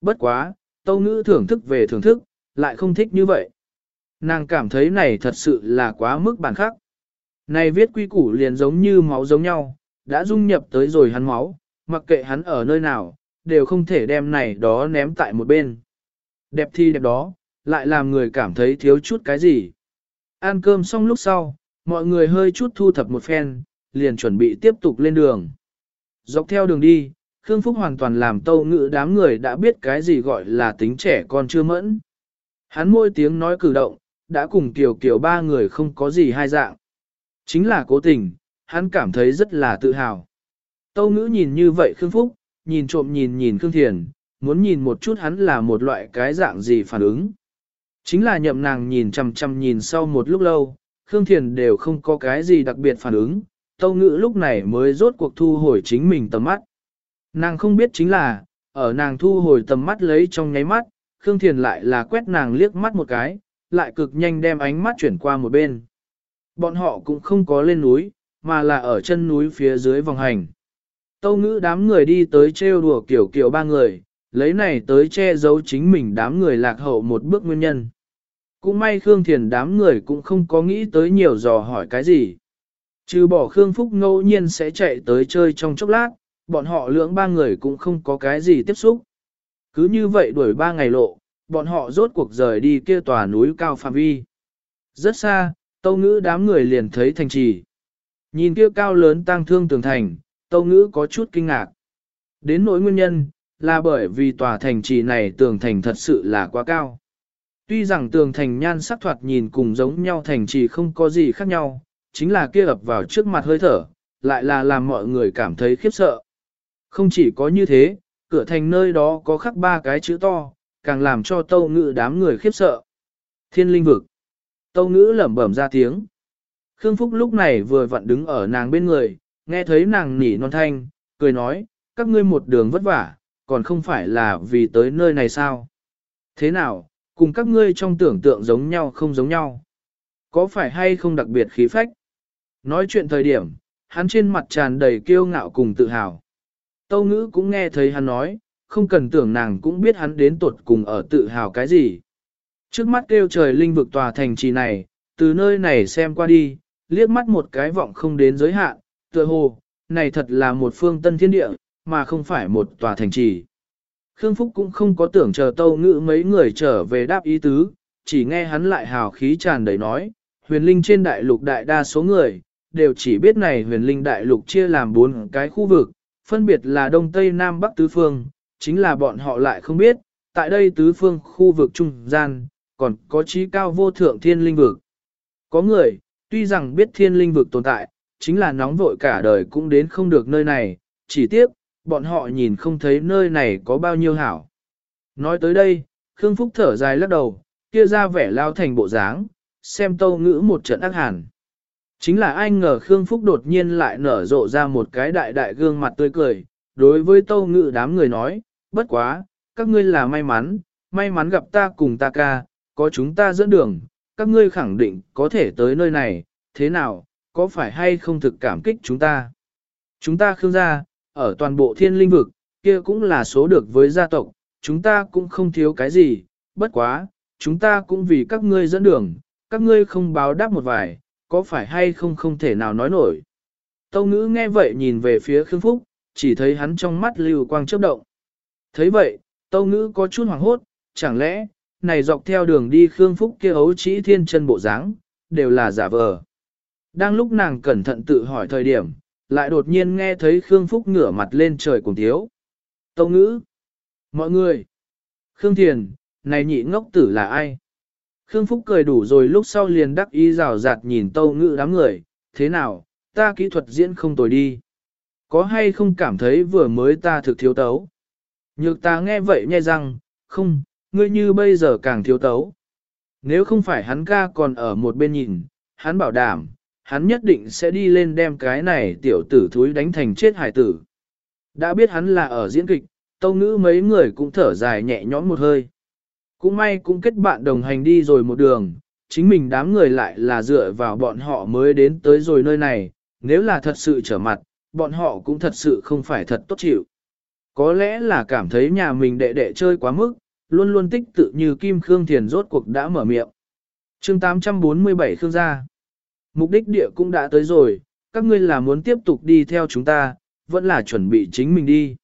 Bất quá, tâu ngữ thưởng thức về thưởng thức, lại không thích như vậy. Nàng cảm thấy này thật sự là quá mức bản khắc. Này viết quy củ liền giống như máu giống nhau, đã dung nhập tới rồi hắn máu, mặc kệ hắn ở nơi nào, đều không thể đem này đó ném tại một bên. Đẹp thi đẹp đó, lại làm người cảm thấy thiếu chút cái gì. Ăn cơm xong lúc sau, mọi người hơi chút thu thập một phen, liền chuẩn bị tiếp tục lên đường. Dọc theo đường đi, Khương Phúc hoàn toàn làm tâu ngự đám người đã biết cái gì gọi là tính trẻ con chưa mẫn. Hắn môi tiếng nói cử động, đã cùng tiểu kiểu ba người không có gì hai dạng. Chính là cố tình, hắn cảm thấy rất là tự hào. Tâu ngữ nhìn như vậy Khương Phúc, nhìn trộm nhìn nhìn Khương Thiền, muốn nhìn một chút hắn là một loại cái dạng gì phản ứng. Chính là nhậm nàng nhìn chầm chầm nhìn sau một lúc lâu, Khương Thiền đều không có cái gì đặc biệt phản ứng, tâu ngữ lúc này mới rốt cuộc thu hồi chính mình tầm mắt. Nàng không biết chính là, ở nàng thu hồi tầm mắt lấy trong nháy mắt, Khương Thiền lại là quét nàng liếc mắt một cái, lại cực nhanh đem ánh mắt chuyển qua một bên. Bọn họ cũng không có lên núi, mà là ở chân núi phía dưới vòng hành. Tâu ngữ đám người đi tới trêu đùa kiểu kiểu ba người, lấy này tới che giấu chính mình đám người lạc hậu một bước nguyên nhân. Cũng may Khương Thiền đám người cũng không có nghĩ tới nhiều dò hỏi cái gì. Trừ bỏ Khương Phúc ngẫu nhiên sẽ chạy tới chơi trong chốc lát, bọn họ lưỡng ba người cũng không có cái gì tiếp xúc. Cứ như vậy đuổi ba ngày lộ, bọn họ rốt cuộc rời đi kia tòa núi cao phạm vi. Rất xa, tâu ngữ đám người liền thấy thành trì. Nhìn kia cao lớn tăng thương tường thành, tâu ngữ có chút kinh ngạc. Đến nỗi nguyên nhân, là bởi vì tòa thành trì này tường thành thật sự là quá cao. Tuy rằng tường thành nhan sắc thoạt nhìn cùng giống nhau thành trì không có gì khác nhau, chính là kia ập vào trước mặt hơi thở, lại là làm mọi người cảm thấy khiếp sợ. Không chỉ có như thế, cửa thành nơi đó có khắc ba cái chữ to, càng làm cho tâu ngữ đám người khiếp sợ. Thiên linh vực. Tâu ngữ lẩm bẩm ra tiếng. Khương Phúc lúc này vừa vặn đứng ở nàng bên người, nghe thấy nàng nỉ non thanh, cười nói, các ngươi một đường vất vả, còn không phải là vì tới nơi này sao? Thế nào, cùng các ngươi trong tưởng tượng giống nhau không giống nhau? Có phải hay không đặc biệt khí phách? Nói chuyện thời điểm, hắn trên mặt tràn đầy kiêu ngạo cùng tự hào. Tâu ngữ cũng nghe thấy hắn nói, không cần tưởng nàng cũng biết hắn đến tuột cùng ở tự hào cái gì. Trước mắt kêu trời linh vực tòa thành trì này, từ nơi này xem qua đi, liếc mắt một cái vọng không đến giới hạn, tựa hồ, này thật là một phương tân thiên địa, mà không phải một tòa thành trì. Khương Phúc cũng không có tưởng chờ tâu ngữ mấy người trở về đáp ý tứ, chỉ nghe hắn lại hào khí tràn đầy nói, huyền linh trên đại lục đại đa số người, đều chỉ biết này huyền linh đại lục chia làm bốn cái khu vực, phân biệt là Đông Tây Nam Bắc Tứ Phương, chính là bọn họ lại không biết, tại đây Tứ Phương khu vực trung gian, còn có trí cao vô thượng thiên linh vực. Có người, tuy rằng biết thiên linh vực tồn tại, chính là nóng vội cả đời cũng đến không được nơi này, chỉ tiếc, bọn họ nhìn không thấy nơi này có bao nhiêu hảo. Nói tới đây, Khương Phúc thở dài lắc đầu, kia ra vẻ lao thành bộ dáng, xem tâu ngữ một trận ác hàn. Chính là ai ngờ Khương Phúc đột nhiên lại nở rộ ra một cái đại đại gương mặt tươi cười, đối với tâu ngữ đám người nói, bất quá, các ngươi là may mắn, may mắn gặp ta cùng ta ca, có chúng ta dẫn đường, các ngươi khẳng định có thể tới nơi này, thế nào, có phải hay không thực cảm kích chúng ta? Chúng ta khương gia, ở toàn bộ thiên linh vực, kia cũng là số được với gia tộc, chúng ta cũng không thiếu cái gì, bất quá, chúng ta cũng vì các ngươi dẫn đường, các ngươi không báo đáp một vài, có phải hay không không thể nào nói nổi. Tâu ngữ nghe vậy nhìn về phía Khương Phúc, chỉ thấy hắn trong mắt lưu quang chớp động. thấy vậy, tâu ngữ có chút hoảng hốt, chẳng lẽ, này dọc theo đường đi Khương Phúc kia ấu trĩ thiên chân bộ dáng đều là giả vờ. Đang lúc nàng cẩn thận tự hỏi thời điểm, lại đột nhiên nghe thấy Khương Phúc ngửa mặt lên trời cùng thiếu. Tâu ngữ. Mọi người. Khương Thiền, này nhị ngốc tử là ai? Khương Phúc cười đủ rồi lúc sau liền đắc ý rào rạt nhìn tâu ngữ đám người, thế nào, ta kỹ thuật diễn không tồi đi. Có hay không cảm thấy vừa mới ta thực thiếu tấu? Nhược ta nghe vậy nhai rằng, không, ngươi như bây giờ càng thiếu tấu. Nếu không phải hắn ca còn ở một bên nhìn, hắn bảo đảm, hắn nhất định sẽ đi lên đem cái này tiểu tử thúi đánh thành chết hải tử. Đã biết hắn là ở diễn kịch, tâu ngữ mấy người cũng thở dài nhẹ nhõm một hơi. Cũng may cũng kết bạn đồng hành đi rồi một đường, chính mình đám người lại là dựa vào bọn họ mới đến tới rồi nơi này, nếu là thật sự trở mặt, bọn họ cũng thật sự không phải thật tốt chịu. Có lẽ là cảm thấy nhà mình đệ đệ chơi quá mức, luôn luôn tích tự như Kim Khương Thiền rốt cuộc đã mở miệng. chương 847 Khương gia. Mục đích địa cũng đã tới rồi, các ngươi là muốn tiếp tục đi theo chúng ta, vẫn là chuẩn bị chính mình đi.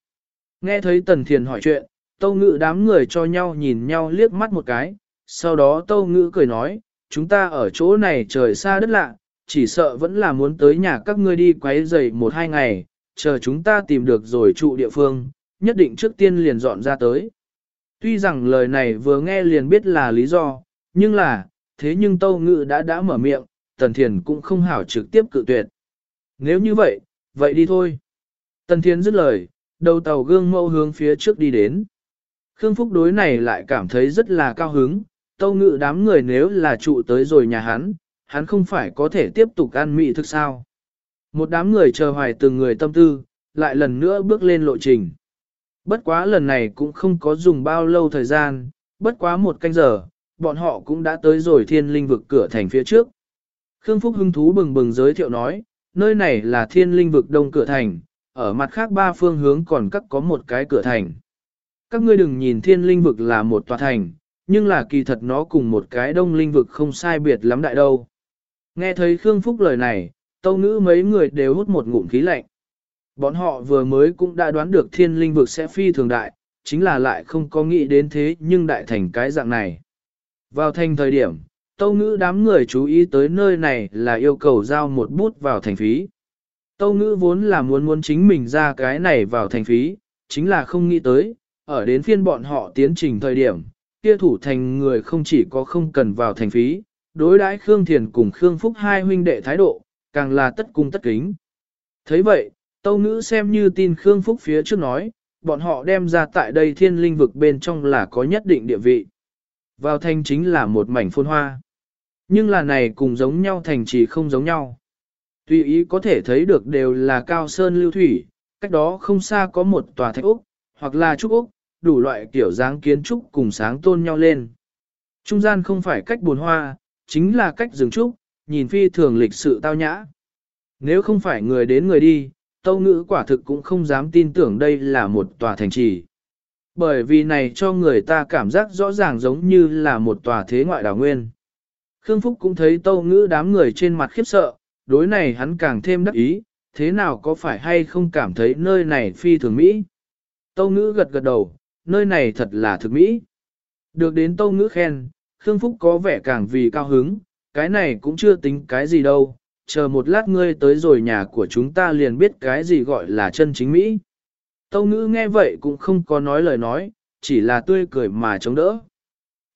Nghe thấy Tần Thiền hỏi chuyện, Tâu Ngữ đám người cho nhau nhìn nhau liếc mắt một cái, sau đó Tâu Ngữ cười nói, chúng ta ở chỗ này trời xa đất lạ, chỉ sợ vẫn là muốn tới nhà các ngươi đi quấy giày một hai ngày, chờ chúng ta tìm được rồi trụ địa phương, nhất định trước tiên liền dọn ra tới. Tuy rằng lời này vừa nghe liền biết là lý do, nhưng là, thế nhưng Tâu Ngữ đã đã mở miệng, Tần Thiền cũng không hảo trực tiếp cự tuyệt. Nếu như vậy, vậy đi thôi. Tần Thiền dứt lời, đầu tàu gương mẫu hướng phía trước đi đến. Khương Phúc đối này lại cảm thấy rất là cao hứng, tâu ngự đám người nếu là trụ tới rồi nhà hắn, hắn không phải có thể tiếp tục ăn mị thực sao. Một đám người chờ hoài từng người tâm tư, lại lần nữa bước lên lộ trình. Bất quá lần này cũng không có dùng bao lâu thời gian, bất quá một canh giờ, bọn họ cũng đã tới rồi thiên linh vực cửa thành phía trước. Khương Phúc hứng thú bừng bừng giới thiệu nói, nơi này là thiên linh vực đông cửa thành, ở mặt khác ba phương hướng còn cắt có một cái cửa thành. Các ngươi đừng nhìn thiên linh vực là một tòa thành, nhưng là kỳ thật nó cùng một cái đông linh vực không sai biệt lắm đại đâu. Nghe thấy Khương Phúc lời này, tâu ngữ mấy người đều hút một ngụm khí lạnh. Bọn họ vừa mới cũng đã đoán được thiên linh vực sẽ phi thường đại, chính là lại không có nghĩ đến thế nhưng đại thành cái dạng này. Vào thành thời điểm, tâu ngữ đám người chú ý tới nơi này là yêu cầu giao một bút vào thành phí. Tâu ngữ vốn là muốn muốn chính mình ra cái này vào thành phí, chính là không nghĩ tới, ở đến phiên bọn họ tiến trình thời điểm, kia thủ thành người không chỉ có không cần vào thành phí, đối đãi Khương Thiền cùng Khương Phúc hai huynh đệ thái độ, càng là tất cung tất kính. thấy vậy, tâu ngữ xem như tin Khương Phúc phía trước nói, bọn họ đem ra tại đây thiên linh vực bên trong là có nhất định địa vị. Vào thành chính là một mảnh phôn hoa. Nhưng là này cùng giống nhau thành trì không giống nhau. Tùy ý có thể thấy được đều là cao sơn lưu thủy, cách đó không xa có một tòa thạch Úc, hoặc là trúc Úc, đủ loại kiểu dáng kiến trúc cùng sáng tôn nhau lên. Trung gian không phải cách buồn hoa, chính là cách rừng trúc, nhìn phi thường lịch sự tao nhã. Nếu không phải người đến người đi, tâu ngữ quả thực cũng không dám tin tưởng đây là một tòa thành trì. Bởi vì này cho người ta cảm giác rõ ràng giống như là một tòa thế ngoại đảo nguyên. Khương Phúc cũng thấy tâu ngữ đám người trên mặt khiếp sợ, đối này hắn càng thêm đắc ý, thế nào có phải hay không cảm thấy nơi này phi thường Mỹ. Tâu ngữ gật gật đầu, nơi này thật là thực Mỹ. Được đến tâu ngữ khen, Khương Phúc có vẻ càng vì cao hứng, cái này cũng chưa tính cái gì đâu, chờ một lát ngươi tới rồi nhà của chúng ta liền biết cái gì gọi là chân chính Mỹ. Tâu ngữ nghe vậy cũng không có nói lời nói, chỉ là tươi cười mà chống đỡ.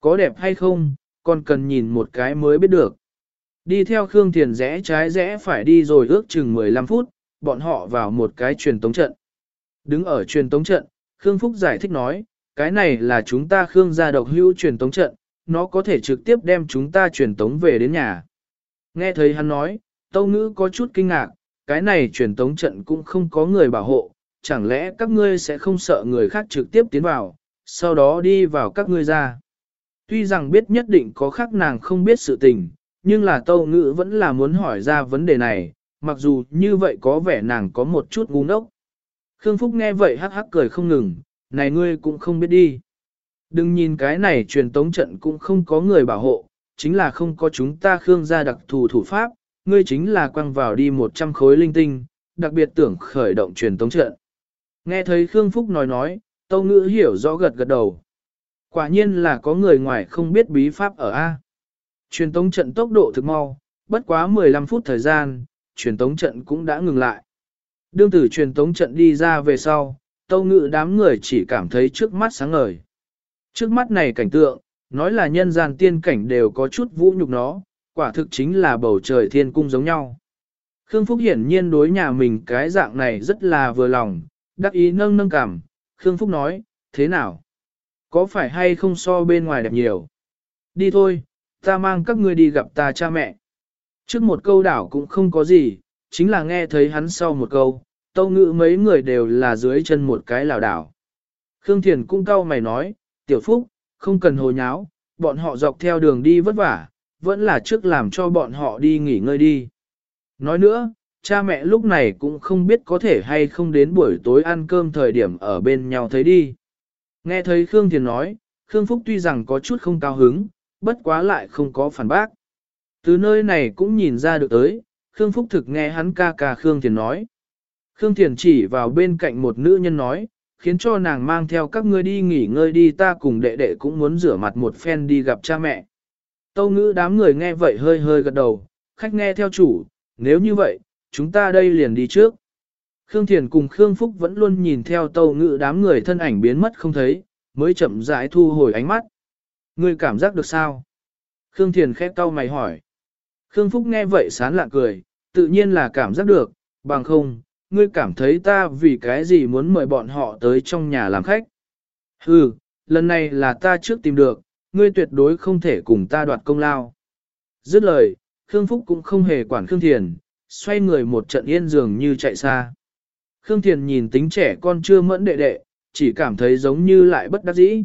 Có đẹp hay không, còn cần nhìn một cái mới biết được. Đi theo Khương Thiền rẽ trái rẽ phải đi rồi ước chừng 15 phút, bọn họ vào một cái truyền tống trận. Đứng ở truyền tống trận, Khương Phúc giải thích nói, cái này là chúng ta Khương gia độc hữu truyền tống trận, nó có thể trực tiếp đem chúng ta truyền tống về đến nhà. Nghe thấy hắn nói, Tâu Ngữ có chút kinh ngạc, cái này truyền tống trận cũng không có người bảo hộ, chẳng lẽ các ngươi sẽ không sợ người khác trực tiếp tiến vào, sau đó đi vào các ngươi ra. Tuy rằng biết nhất định có khác nàng không biết sự tình, nhưng là Tâu Ngữ vẫn là muốn hỏi ra vấn đề này, mặc dù như vậy có vẻ nàng có một chút ngu ngốc. Khương Phúc nghe vậy hắc hắc cười không ngừng, này ngươi cũng không biết đi. Đừng nhìn cái này truyền tống trận cũng không có người bảo hộ, chính là không có chúng ta Khương gia đặc thù thủ pháp, ngươi chính là quăng vào đi 100 khối linh tinh, đặc biệt tưởng khởi động truyền tống trận. Nghe thấy Khương Phúc nói nói, Tâu Ngữ hiểu rõ gật gật đầu. Quả nhiên là có người ngoài không biết bí pháp ở A. Truyền tống trận tốc độ thực mau, bất quá 15 phút thời gian, truyền tống trận cũng đã ngừng lại. Đương tử truyền tống trận đi ra về sau, Tâu ngự đám người chỉ cảm thấy trước mắt sáng ngời. Trước mắt này cảnh tượng, nói là nhân gian tiên cảnh đều có chút vũ nhục nó, quả thực chính là bầu trời thiên cung giống nhau. Khương Phúc hiển nhiên đối nhà mình cái dạng này rất là vừa lòng, đắc ý nâng nâng cảm. Khương Phúc nói, thế nào? Có phải hay không so bên ngoài đẹp nhiều? Đi thôi, ta mang các ngươi đi gặp ta cha mẹ. Trước một câu đảo cũng không có gì, chính là nghe thấy hắn sau một câu, tâu ngữ mấy người đều là dưới chân một cái lào đảo. Khương Thiền cũng cau mày nói, tiểu phúc, không cần hồ nháo, bọn họ dọc theo đường đi vất vả, vẫn là trước làm cho bọn họ đi nghỉ ngơi đi. Nói nữa, cha mẹ lúc này cũng không biết có thể hay không đến buổi tối ăn cơm thời điểm ở bên nhau thấy đi. Nghe thấy Khương Thiền nói, Khương Phúc tuy rằng có chút không cao hứng, bất quá lại không có phản bác. Từ nơi này cũng nhìn ra được tới, Khương Phúc thực nghe hắn ca ca Khương Thiền nói. Khương Thiền chỉ vào bên cạnh một nữ nhân nói, khiến cho nàng mang theo các ngươi đi nghỉ ngơi đi ta cùng đệ đệ cũng muốn rửa mặt một phen đi gặp cha mẹ. Tâu ngữ đám người nghe vậy hơi hơi gật đầu, khách nghe theo chủ, nếu như vậy, chúng ta đây liền đi trước. Khương Thiền cùng Khương Phúc vẫn luôn nhìn theo tâu ngự đám người thân ảnh biến mất không thấy, mới chậm rãi thu hồi ánh mắt. Ngươi cảm giác được sao? Khương Thiền khép cau mày hỏi. Khương Phúc nghe vậy sán lạ cười, tự nhiên là cảm giác được, bằng không, ngươi cảm thấy ta vì cái gì muốn mời bọn họ tới trong nhà làm khách. Hừ, lần này là ta trước tìm được, ngươi tuyệt đối không thể cùng ta đoạt công lao. Dứt lời, Khương Phúc cũng không hề quản Khương Thiền, xoay người một trận yên dường như chạy xa. Khương Thiền nhìn tính trẻ con chưa mẫn đệ đệ, chỉ cảm thấy giống như lại bất đắc dĩ.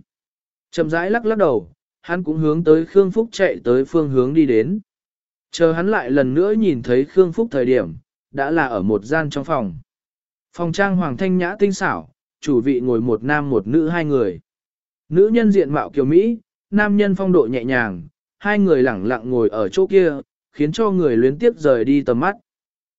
Chậm rãi lắc lắc đầu, hắn cũng hướng tới Khương Phúc chạy tới phương hướng đi đến. Chờ hắn lại lần nữa nhìn thấy Khương Phúc thời điểm, đã là ở một gian trong phòng. Phòng trang hoàng thanh nhã tinh xảo, chủ vị ngồi một nam một nữ hai người. Nữ nhân diện mạo kiều Mỹ, nam nhân phong độ nhẹ nhàng, hai người lẳng lặng ngồi ở chỗ kia, khiến cho người luyến tiếp rời đi tầm mắt.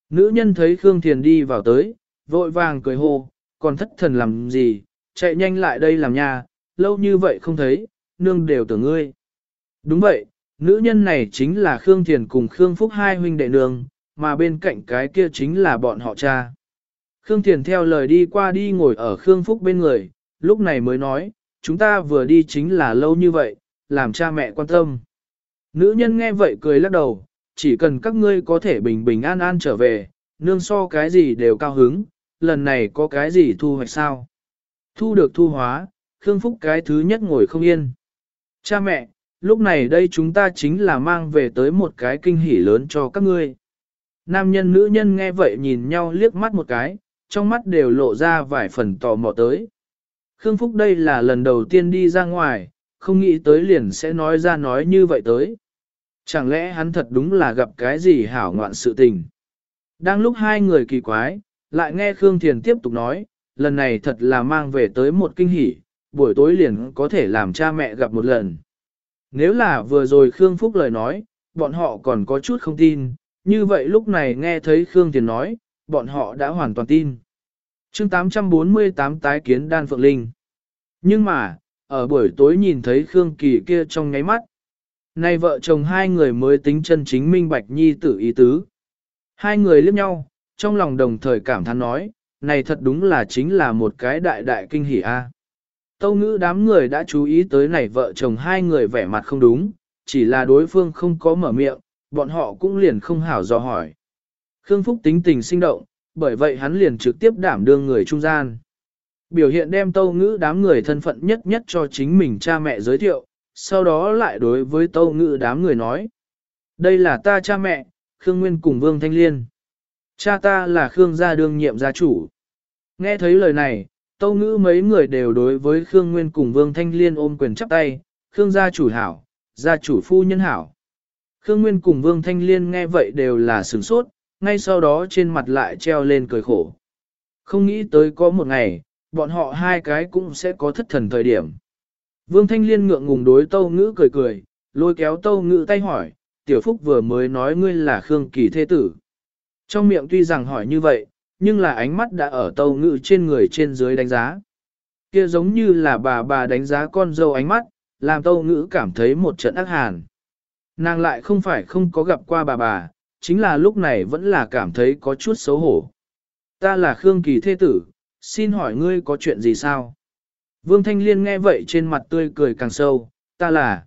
Nữ nhân thấy Khương Thiền đi vào tới, vội vàng cười hô, còn thất thần làm gì, chạy nhanh lại đây làm nha, lâu như vậy không thấy, nương đều tưởng ngươi. Đúng vậy, nữ nhân này chính là Khương Thiền cùng Khương Phúc hai huynh đệ nương, mà bên cạnh cái kia chính là bọn họ cha. Khương Thiền theo lời đi qua đi ngồi ở Khương Phúc bên người, lúc này mới nói, chúng ta vừa đi chính là lâu như vậy, làm cha mẹ quan tâm. Nữ nhân nghe vậy cười lắc đầu, chỉ cần các ngươi có thể bình bình an an trở về, nương so cái gì đều cao hứng, lần này có cái gì thu hoạch sao? Thu được thu hóa, Khương Phúc cái thứ nhất ngồi không yên. Cha mẹ, lúc này đây chúng ta chính là mang về tới một cái kinh hỉ lớn cho các ngươi. Nam nhân nữ nhân nghe vậy nhìn nhau liếc mắt một cái, trong mắt đều lộ ra vài phần tò mò tới. Khương Phúc đây là lần đầu tiên đi ra ngoài, không nghĩ tới liền sẽ nói ra nói như vậy tới. Chẳng lẽ hắn thật đúng là gặp cái gì hảo ngoạn sự tình. Đang lúc hai người kỳ quái, lại nghe Khương Thiền tiếp tục nói, lần này thật là mang về tới một kinh hỉ, buổi tối liền có thể làm cha mẹ gặp một lần. Nếu là vừa rồi Khương Phúc lời nói, bọn họ còn có chút không tin, như vậy lúc này nghe thấy Khương Thiền nói, bọn họ đã hoàn toàn tin. chương 848 tái kiến đan phượng linh. Nhưng mà, ở buổi tối nhìn thấy Khương Kỳ kia trong nháy mắt. Nay vợ chồng hai người mới tính chân chính minh bạch nhi tử ý tứ. Hai người liếc nhau, trong lòng đồng thời cảm thán nói, này thật đúng là chính là một cái đại đại kinh hỉ a. À. Tâu ngữ đám người đã chú ý tới này vợ chồng hai người vẻ mặt không đúng, chỉ là đối phương không có mở miệng, bọn họ cũng liền không hảo dò hỏi. Khương Phúc tính tình sinh động, bởi vậy hắn liền trực tiếp đảm đương người trung gian. Biểu hiện đem tâu ngữ đám người thân phận nhất nhất cho chính mình cha mẹ giới thiệu, sau đó lại đối với tâu ngữ đám người nói. Đây là ta cha mẹ, Khương Nguyên cùng Vương Thanh Liên. Cha ta là Khương gia đương nhiệm gia chủ. Nghe thấy lời này, tâu ngữ mấy người đều đối với Khương Nguyên cùng Vương Thanh Liên ôm quyền chắp tay, Khương gia chủ hảo, gia chủ phu nhân hảo. Khương Nguyên cùng Vương Thanh Liên nghe vậy đều là sửng sốt, ngay sau đó trên mặt lại treo lên cười khổ. Không nghĩ tới có một ngày, bọn họ hai cái cũng sẽ có thất thần thời điểm. Vương Thanh Liên ngượng ngùng đối Tâu Ngữ cười cười, lôi kéo Tâu Ngữ tay hỏi, Tiểu Phúc vừa mới nói ngươi là Khương Kỳ Thế Tử. Trong miệng tuy rằng hỏi như vậy, nhưng là ánh mắt đã ở Tâu ngự trên người trên dưới đánh giá. Kia giống như là bà bà đánh giá con dâu ánh mắt, làm Tâu Ngữ cảm thấy một trận ác hàn. Nàng lại không phải không có gặp qua bà bà, chính là lúc này vẫn là cảm thấy có chút xấu hổ. Ta là Khương Kỳ Thế Tử, xin hỏi ngươi có chuyện gì sao? Vương Thanh Liên nghe vậy trên mặt tươi cười càng sâu, ta là...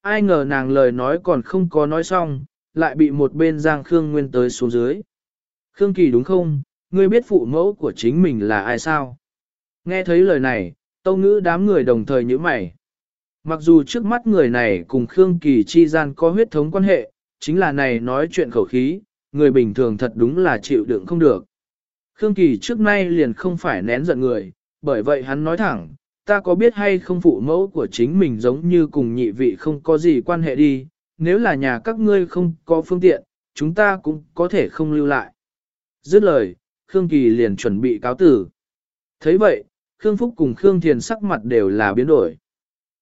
Ai ngờ nàng lời nói còn không có nói xong, lại bị một bên Giang Khương Nguyên tới xuống dưới. Khương Kỳ đúng không, ngươi biết phụ mẫu của chính mình là ai sao? Nghe thấy lời này, tâu ngữ đám người đồng thời như mày. Mặc dù trước mắt người này cùng Khương Kỳ chi gian có huyết thống quan hệ, chính là này nói chuyện khẩu khí, người bình thường thật đúng là chịu đựng không được. Khương Kỳ trước nay liền không phải nén giận người, bởi vậy hắn nói thẳng, ta có biết hay không phụ mẫu của chính mình giống như cùng nhị vị không có gì quan hệ đi, nếu là nhà các ngươi không có phương tiện, chúng ta cũng có thể không lưu lại. Dứt lời, Khương Kỳ liền chuẩn bị cáo tử. thấy vậy, Khương Phúc cùng Khương Thiền sắc mặt đều là biến đổi.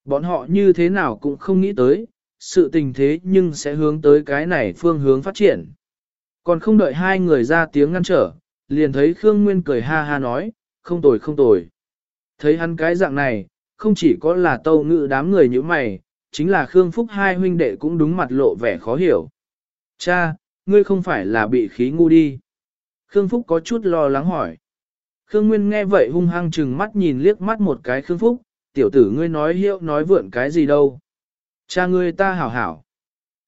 Bọn họ như thế nào cũng không nghĩ tới, sự tình thế nhưng sẽ hướng tới cái này phương hướng phát triển. Còn không đợi hai người ra tiếng ngăn trở, liền thấy Khương Nguyên cười ha ha nói, không tồi không tồi. Thấy hắn cái dạng này, không chỉ có là tâu ngự đám người như mày, chính là Khương Phúc hai huynh đệ cũng đúng mặt lộ vẻ khó hiểu. Cha, ngươi không phải là bị khí ngu đi. Khương Phúc có chút lo lắng hỏi. Khương Nguyên nghe vậy hung hăng chừng mắt nhìn liếc mắt một cái Khương Phúc, tiểu tử ngươi nói hiệu nói vượn cái gì đâu. Cha ngươi ta hảo hảo.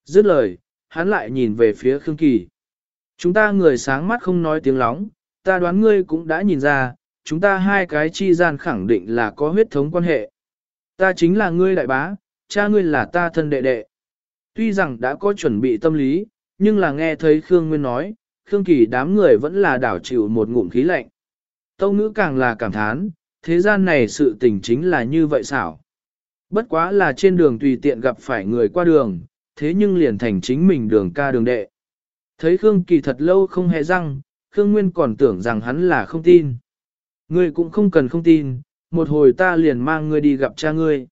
Dứt lời, hắn lại nhìn về phía Khương Kỳ. Chúng ta người sáng mắt không nói tiếng lóng, ta đoán ngươi cũng đã nhìn ra, chúng ta hai cái chi gian khẳng định là có huyết thống quan hệ. Ta chính là ngươi đại bá, cha ngươi là ta thân đệ đệ. Tuy rằng đã có chuẩn bị tâm lý, nhưng là nghe thấy Khương Nguyên nói, Khương Kỳ đám người vẫn là đảo chịu một ngụm khí lạnh. Tâu ngữ càng là cảm thán, thế gian này sự tình chính là như vậy xảo. Bất quá là trên đường tùy tiện gặp phải người qua đường, thế nhưng liền thành chính mình đường ca đường đệ. Thấy Khương Kỳ thật lâu không hề răng, Khương Nguyên còn tưởng rằng hắn là không tin. Ngươi cũng không cần không tin, một hồi ta liền mang ngươi đi gặp cha ngươi.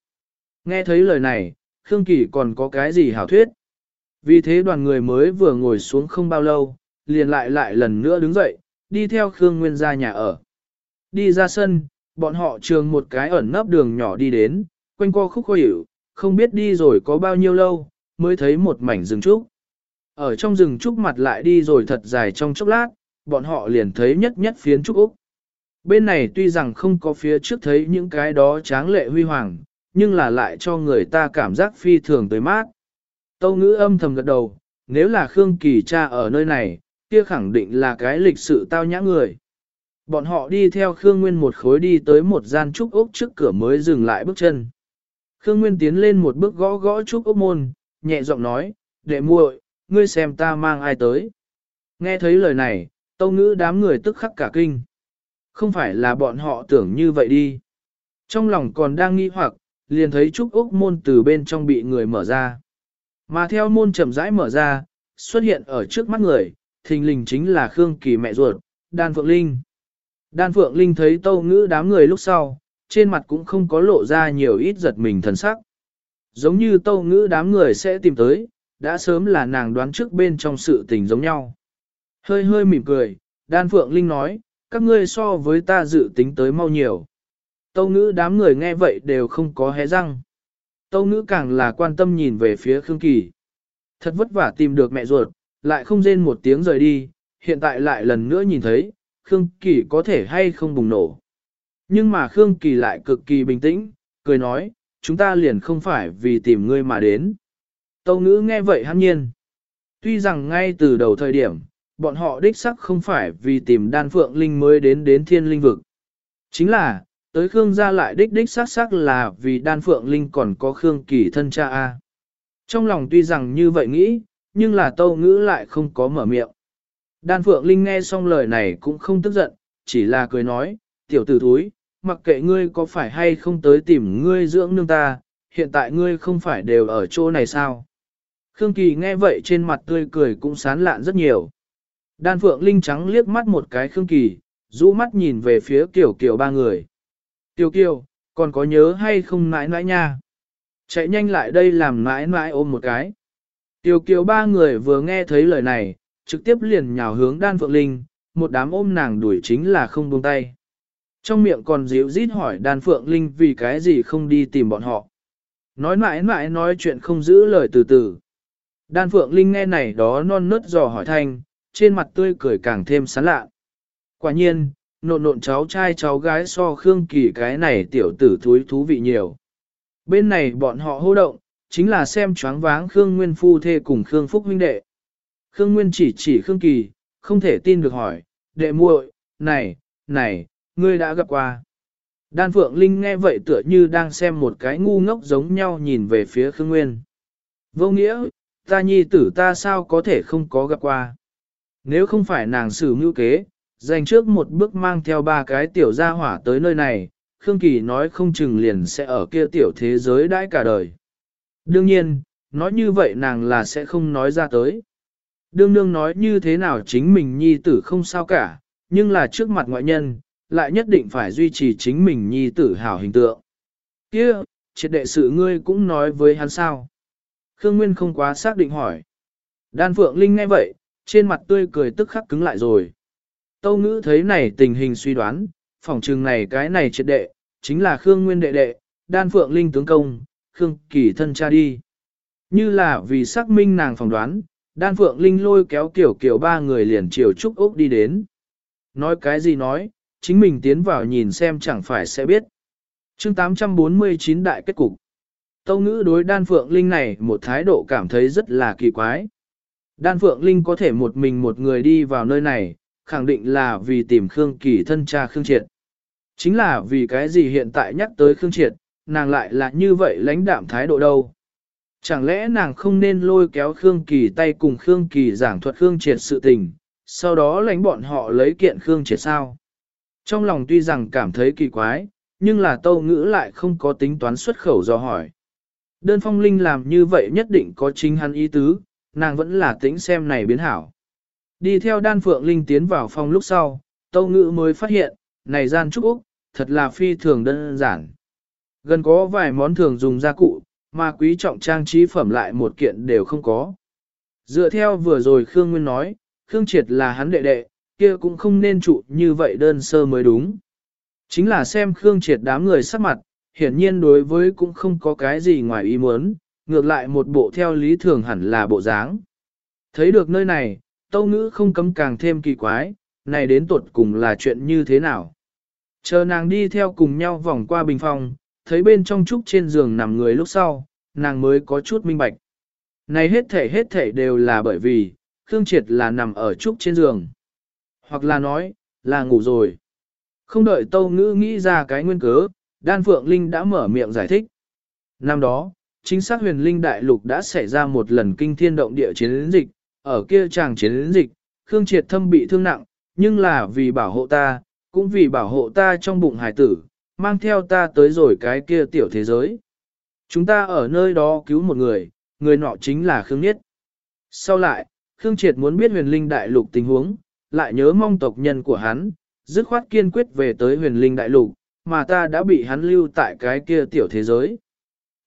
Nghe thấy lời này, Khương Kỳ còn có cái gì hảo thuyết. Vì thế đoàn người mới vừa ngồi xuống không bao lâu, liền lại lại lần nữa đứng dậy, đi theo Khương Nguyên ra nhà ở. Đi ra sân, bọn họ trường một cái ẩn nấp đường nhỏ đi đến, quanh co khúc khô hiểu, không biết đi rồi có bao nhiêu lâu, mới thấy một mảnh rừng trúc. Ở trong rừng trúc mặt lại đi rồi thật dài trong chốc lát, bọn họ liền thấy nhất nhất phiến trúc Úc. Bên này tuy rằng không có phía trước thấy những cái đó tráng lệ huy hoàng, nhưng là lại cho người ta cảm giác phi thường tới mát. Tâu ngữ âm thầm gật đầu, nếu là Khương Kỳ cha ở nơi này, kia khẳng định là cái lịch sự tao nhã người. Bọn họ đi theo Khương Nguyên một khối đi tới một gian trúc ốc trước cửa mới dừng lại bước chân. Khương Nguyên tiến lên một bước gõ gõ trúc ốc môn, nhẹ giọng nói, đệ muội, ngươi xem ta mang ai tới. Nghe thấy lời này, tâu ngữ đám người tức khắc cả kinh. Không phải là bọn họ tưởng như vậy đi. Trong lòng còn đang nghi hoặc, liền thấy trúc ốc môn từ bên trong bị người mở ra. Mà theo môn chậm rãi mở ra, xuất hiện ở trước mắt người, thình lình chính là Khương Kỳ mẹ ruột, Đan Phượng Linh. Đan Phượng Linh thấy tâu ngữ đám người lúc sau, trên mặt cũng không có lộ ra nhiều ít giật mình thần sắc. Giống như tâu ngữ đám người sẽ tìm tới, đã sớm là nàng đoán trước bên trong sự tình giống nhau. Hơi hơi mỉm cười, Đan Phượng Linh nói, các ngươi so với ta dự tính tới mau nhiều. Tâu ngữ đám người nghe vậy đều không có hé răng. Tâu ngữ càng là quan tâm nhìn về phía Khương Kỳ. Thật vất vả tìm được mẹ ruột, lại không rên một tiếng rời đi, hiện tại lại lần nữa nhìn thấy, Khương Kỳ có thể hay không bùng nổ. Nhưng mà Khương Kỳ lại cực kỳ bình tĩnh, cười nói, chúng ta liền không phải vì tìm ngươi mà đến. Tâu ngữ nghe vậy hắn nhiên. Tuy rằng ngay từ đầu thời điểm, bọn họ đích sắc không phải vì tìm đan phượng linh mới đến đến thiên linh vực. Chính là, tới Khương gia lại đích đích sắc sắc là vì đan phượng linh còn có Khương Kỳ thân cha A. Trong lòng tuy rằng như vậy nghĩ, nhưng là tâu ngữ lại không có mở miệng. Đan phượng linh nghe xong lời này cũng không tức giận, chỉ là cười nói, tiểu tử thúi, mặc kệ ngươi có phải hay không tới tìm ngươi dưỡng nương ta, hiện tại ngươi không phải đều ở chỗ này sao? Khương Kỳ nghe vậy trên mặt tươi cười cũng sán lạn rất nhiều. Đan Phượng Linh trắng liếc mắt một cái Khương Kỳ, rũ mắt nhìn về phía Kiều Kiều ba người. Kiều Kiều, còn có nhớ hay không nãi nãi nha? Chạy nhanh lại đây làm nãi nãi ôm một cái. Kiều Kiều ba người vừa nghe thấy lời này, trực tiếp liền nhào hướng Đan Phượng Linh, một đám ôm nàng đuổi chính là không buông tay. Trong miệng còn díu rít hỏi Đan Phượng Linh vì cái gì không đi tìm bọn họ. Nói mãi mãi nói chuyện không giữ lời từ từ. Đan Phượng Linh nghe này đó non nớt dò hỏi thanh, trên mặt tươi cười càng thêm sán lạ. Quả nhiên, nộn nộn cháu trai cháu gái so Khương Kỳ cái này tiểu tử thúi thú vị nhiều. Bên này bọn họ hô động, chính là xem choáng váng Khương Nguyên phu thê cùng Khương Phúc huynh đệ. Khương Nguyên chỉ chỉ Khương Kỳ, không thể tin được hỏi, đệ muội, này, này, ngươi đã gặp qua. Đan Phượng Linh nghe vậy tựa như đang xem một cái ngu ngốc giống nhau nhìn về phía Khương Nguyên. Vô nghĩa, ta nhi tử ta sao có thể không có gặp qua. Nếu không phải nàng xử mưu kế, dành trước một bước mang theo ba cái tiểu gia hỏa tới nơi này, Khương Kỳ nói không chừng liền sẽ ở kia tiểu thế giới đãi cả đời. Đương nhiên, nói như vậy nàng là sẽ không nói ra tới. Đương nương nói như thế nào chính mình nhi tử không sao cả, nhưng là trước mặt ngoại nhân, lại nhất định phải duy trì chính mình nhi tử hảo hình tượng. Kia, triệt đệ sự ngươi cũng nói với hắn sao. Khương Nguyên không quá xác định hỏi. Đan Phượng Linh nghe vậy, trên mặt tươi cười tức khắc cứng lại rồi. Tâu ngữ thấy này tình hình suy đoán, phỏng trừng này cái này triệt đệ, chính là Khương Nguyên đệ đệ, Đan Phượng Linh tướng công, Khương Kỳ thân cha đi. Như là vì xác minh nàng phỏng đoán, Đan Phượng Linh lôi kéo kiểu kiểu ba người liền chiều Trúc Úc đi đến. Nói cái gì nói, chính mình tiến vào nhìn xem chẳng phải sẽ biết. chương 849 đại kết cục. Tâu ngữ đối đan phượng linh này một thái độ cảm thấy rất là kỳ quái. Đan phượng linh có thể một mình một người đi vào nơi này, khẳng định là vì tìm Khương Kỳ thân cha Khương Triệt. Chính là vì cái gì hiện tại nhắc tới Khương Triệt, nàng lại là như vậy lãnh đạm thái độ đâu. Chẳng lẽ nàng không nên lôi kéo Khương Kỳ tay cùng Khương Kỳ giảng thuật Khương Triệt sự tình, sau đó lãnh bọn họ lấy kiện Khương Triệt sao? Trong lòng tuy rằng cảm thấy kỳ quái, nhưng là tâu ngữ lại không có tính toán xuất khẩu do hỏi. Đơn phong linh làm như vậy nhất định có chính hắn ý tứ, nàng vẫn là tính xem này biến hảo. Đi theo đan phượng linh tiến vào phòng lúc sau, tâu ngữ mới phát hiện, này gian trúc Úc, thật là phi thường đơn giản. Gần có vài món thường dùng gia cụ, mà quý trọng trang trí phẩm lại một kiện đều không có. Dựa theo vừa rồi Khương Nguyên nói, Khương Triệt là hắn đệ đệ, kia cũng không nên trụ như vậy đơn sơ mới đúng. Chính là xem Khương Triệt đám người sắc mặt, hiển nhiên đối với cũng không có cái gì ngoài ý muốn, ngược lại một bộ theo lý thường hẳn là bộ dáng. Thấy được nơi này, tâu ngữ không cấm càng thêm kỳ quái, này đến tuột cùng là chuyện như thế nào. Chờ nàng đi theo cùng nhau vòng qua bình phòng, thấy bên trong trúc trên giường nằm người lúc sau, nàng mới có chút minh bạch. Này hết thể hết thể đều là bởi vì, Khương Triệt là nằm ở trúc trên giường hoặc là nói, là ngủ rồi. Không đợi Tâu Ngữ nghĩ ra cái nguyên cớ, Đan Phượng Linh đã mở miệng giải thích. Năm đó, chính xác huyền linh đại lục đã xảy ra một lần kinh thiên động địa chiến dịch, ở kia chàng chiến dịch, Khương Triệt Thâm bị thương nặng, nhưng là vì bảo hộ ta, cũng vì bảo hộ ta trong bụng hải tử, mang theo ta tới rồi cái kia tiểu thế giới. Chúng ta ở nơi đó cứu một người, người nọ chính là Khương Nhiết. Sau lại, Khương Triệt muốn biết huyền linh đại lục tình huống, lại nhớ mong tộc nhân của hắn, dứt khoát kiên quyết về tới huyền linh đại lục, mà ta đã bị hắn lưu tại cái kia tiểu thế giới.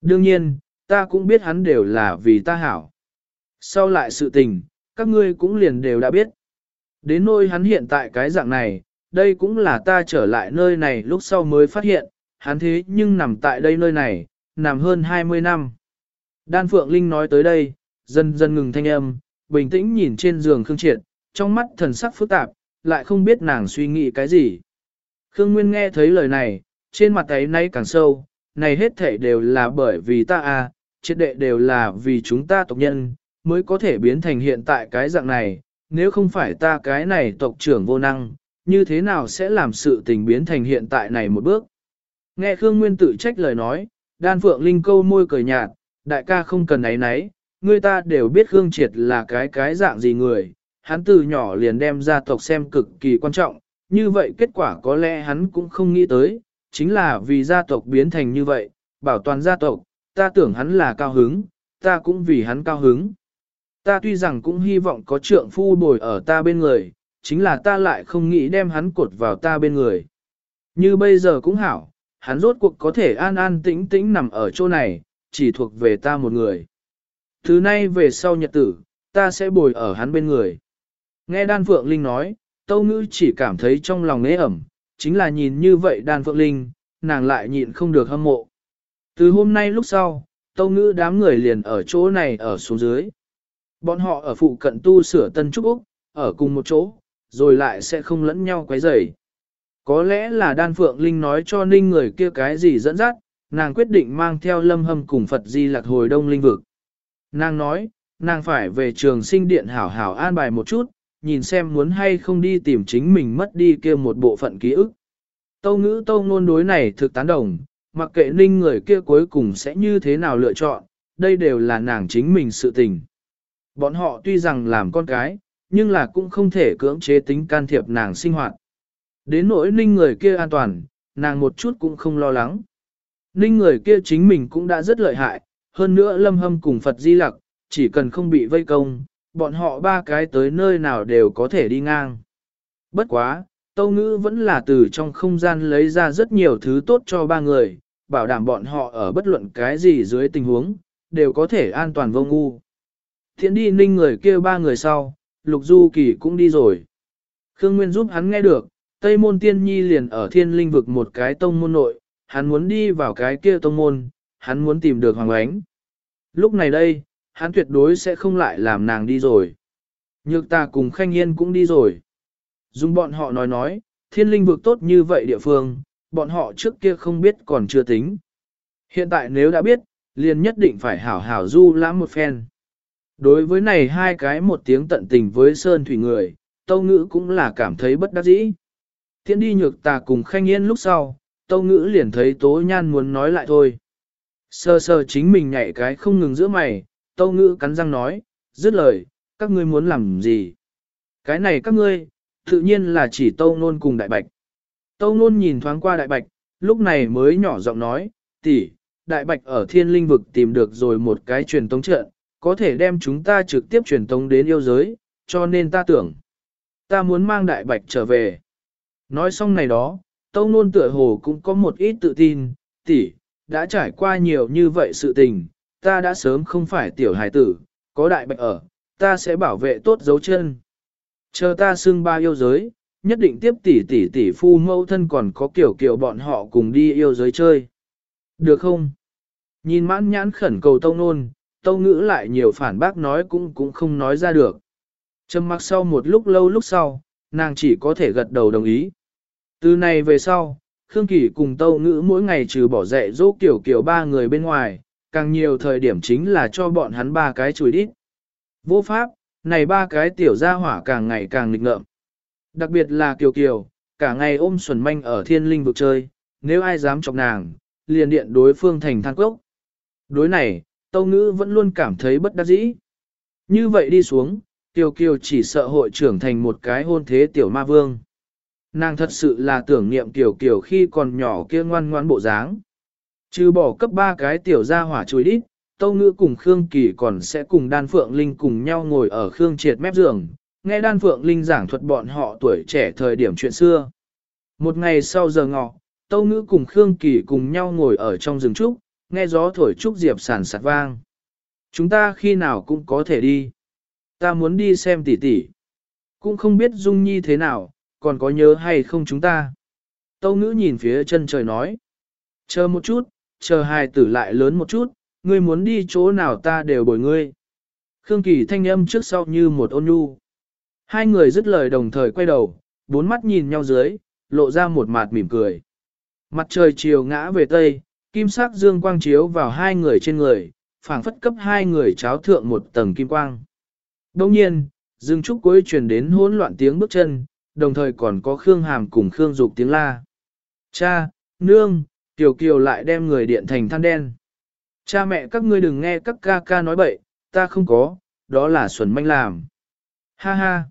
Đương nhiên, ta cũng biết hắn đều là vì ta hảo. Sau lại sự tình, các ngươi cũng liền đều đã biết. Đến nôi hắn hiện tại cái dạng này, đây cũng là ta trở lại nơi này lúc sau mới phát hiện, hắn thế nhưng nằm tại đây nơi này, nằm hơn 20 năm. Đan Phượng Linh nói tới đây, dần dần ngừng thanh âm, bình tĩnh nhìn trên giường Khương Triệt, trong mắt thần sắc phức tạp, lại không biết nàng suy nghĩ cái gì. Khương Nguyên nghe thấy lời này, trên mặt ấy nay càng sâu, này hết thể đều là bởi vì ta à, triệt đệ đều là vì chúng ta tộc nhân, mới có thể biến thành hiện tại cái dạng này, nếu không phải ta cái này tộc trưởng vô năng, như thế nào sẽ làm sự tình biến thành hiện tại này một bước. Nghe Khương Nguyên tự trách lời nói, đan phượng linh câu môi cười nhạt, đại ca không cần ấy nấy, người ta đều biết Khương Triệt là cái cái dạng gì người, hắn từ nhỏ liền đem gia tộc xem cực kỳ quan trọng, như vậy kết quả có lẽ hắn cũng không nghĩ tới, chính là vì gia tộc biến thành như vậy, bảo toàn gia tộc, ta tưởng hắn là cao hứng, ta cũng vì hắn cao hứng. Ta tuy rằng cũng hy vọng có trượng phu bồi ở ta bên người, chính là ta lại không nghĩ đem hắn cột vào ta bên người. Như bây giờ cũng hảo, hắn rốt cuộc có thể an an tĩnh tĩnh nằm ở chỗ này, chỉ thuộc về ta một người. Thứ nay về sau nhật tử, ta sẽ bồi ở hắn bên người. Nghe Đan Phượng Linh nói, Tâu Ngữ chỉ cảm thấy trong lòng nế ẩm, chính là nhìn như vậy Đan Phượng Linh, nàng lại nhịn không được hâm mộ. Từ hôm nay lúc sau, Tâu Ngữ đám người liền ở chỗ này ở xuống dưới. Bọn họ ở phụ cận tu sửa tân trúc Úc, ở cùng một chỗ, rồi lại sẽ không lẫn nhau quấy rầy. Có lẽ là Đan Phượng Linh nói cho Ninh người kia cái gì dẫn dắt, nàng quyết định mang theo lâm hâm cùng Phật Di Lạc hồi đông linh vực. Nàng nói, nàng phải về trường sinh điện hảo hảo an bài một chút, nhìn xem muốn hay không đi tìm chính mình mất đi kia một bộ phận ký ức. Tâu ngữ tâu ngôn đối này thực tán đồng, mặc kệ ninh người kia cuối cùng sẽ như thế nào lựa chọn, đây đều là nàng chính mình sự tình. Bọn họ tuy rằng làm con cái, nhưng là cũng không thể cưỡng chế tính can thiệp nàng sinh hoạt. Đến nỗi ninh người kia an toàn, nàng một chút cũng không lo lắng. Ninh người kia chính mình cũng đã rất lợi hại, hơn nữa lâm hâm cùng Phật Di Lặc, chỉ cần không bị vây công, bọn họ ba cái tới nơi nào đều có thể đi ngang. Bất quá, Tâu Ngữ vẫn là từ trong không gian lấy ra rất nhiều thứ tốt cho ba người, bảo đảm bọn họ ở bất luận cái gì dưới tình huống, đều có thể an toàn vô ngu. Thiện đi ninh người kia ba người sau, Lục Du Kỳ cũng đi rồi. Khương Nguyên giúp hắn nghe được, Tây Môn Tiên Nhi liền ở thiên linh vực một cái tông môn nội, hắn muốn đi vào cái kia tông môn, hắn muốn tìm được Hoàng Ánh. Lúc này đây, hắn tuyệt đối sẽ không lại làm nàng đi rồi. Nhược ta cùng Khanh Yên cũng đi rồi. Dùng bọn họ nói nói, thiên linh vực tốt như vậy địa phương, bọn họ trước kia không biết còn chưa tính. Hiện tại nếu đã biết, liền nhất định phải hảo hảo du lãm một phen. Đối với này hai cái một tiếng tận tình với Sơn Thủy người, Tâu Ngữ cũng là cảm thấy bất đắc dĩ. Thiện đi nhược ta cùng Khanh Yên lúc sau, Tâu Ngữ liền thấy Tố Nhan muốn nói lại thôi. Sơ sơ chính mình nhảy cái không ngừng giữa mày, Tâu Ngữ cắn răng nói, dứt lời, các ngươi muốn làm gì? Cái này các ngươi, tự nhiên là chỉ Tâu Nôn cùng Đại Bạch. Tâu Nôn nhìn thoáng qua Đại Bạch, lúc này mới nhỏ giọng nói, tỷ, Đại Bạch ở thiên linh vực tìm được rồi một cái truyền tống trận, có thể đem chúng ta trực tiếp truyền tống đến yêu giới, cho nên ta tưởng, ta muốn mang Đại Bạch trở về. Nói xong này đó, Tâu Nôn tựa hồ cũng có một ít tự tin, tỷ, đã trải qua nhiều như vậy sự tình, ta đã sớm không phải tiểu hài tử, có đại bạch ở, ta sẽ bảo vệ tốt dấu chân. Chờ ta xưng ba yêu giới, nhất định tiếp tỷ tỷ tỷ phu mâu thân còn có kiểu kiểu bọn họ cùng đi yêu giới chơi. Được không? Nhìn mãn nhãn khẩn cầu tâu nôn, tâu ngữ lại nhiều phản bác nói cũng cũng không nói ra được. Trầm mặc sau một lúc lâu lúc sau, nàng chỉ có thể gật đầu đồng ý. Từ này về sau, Khương Kỳ cùng tâu ngữ mỗi ngày trừ bỏ dạy dỗ kiểu kiểu ba người bên ngoài, càng nhiều thời điểm chính là cho bọn hắn ba cái chùi đít. Vô pháp, này ba cái tiểu gia hỏa càng ngày càng nghịch ngợm. Đặc biệt là Kiều Kiều, cả ngày ôm xuẩn manh ở thiên linh vực chơi, nếu ai dám chọc nàng, liền điện đối phương thành than cốc. Đối này, Tâu Ngữ vẫn luôn cảm thấy bất đắc dĩ. Như vậy đi xuống, Kiều Kiều chỉ sợ hội trưởng thành một cái hôn thế tiểu ma vương. Nàng thật sự là tưởng niệm Kiều Kiều khi còn nhỏ kia ngoan ngoan bộ dáng. Trừ bỏ cấp 3 cái tiểu gia hỏa chùi đít, Tâu Ngữ cùng Khương Kỳ còn sẽ cùng Đan Phượng Linh cùng nhau ngồi ở Khương Triệt mép giường, nghe Đan Phượng Linh giảng thuật bọn họ tuổi trẻ thời điểm chuyện xưa. Một ngày sau giờ ngọ, Tâu Ngữ cùng Khương Kỳ cùng nhau ngồi ở trong rừng trúc, nghe gió thổi trúc diệp sản sạt vang. Chúng ta khi nào cũng có thể đi. Ta muốn đi xem tỷ tỷ. Cũng không biết Dung Nhi thế nào, còn có nhớ hay không chúng ta. Tâu Ngữ nhìn phía chân trời nói. Chờ một chút, chờ hai tử lại lớn một chút, ngươi muốn đi chỗ nào ta đều bồi ngươi. Khương Kỳ thanh âm trước sau như một ôn nhu. Hai người dứt lời đồng thời quay đầu, bốn mắt nhìn nhau dưới, lộ ra một mặt mỉm cười. Mặt trời chiều ngã về tây, kim sắc dương quang chiếu vào hai người trên người, phảng phất cấp hai người cháo thượng một tầng kim quang. Đồng nhiên, dương trúc cuối truyền đến hỗn loạn tiếng bước chân, đồng thời còn có Khương Hàm cùng Khương Dục tiếng la. Cha, nương, Tiểu Kiều lại đem người điện thành than đen. Cha mẹ các ngươi đừng nghe các ca ca nói bậy, ta không có, đó là xuẩn manh làm. Ha ha.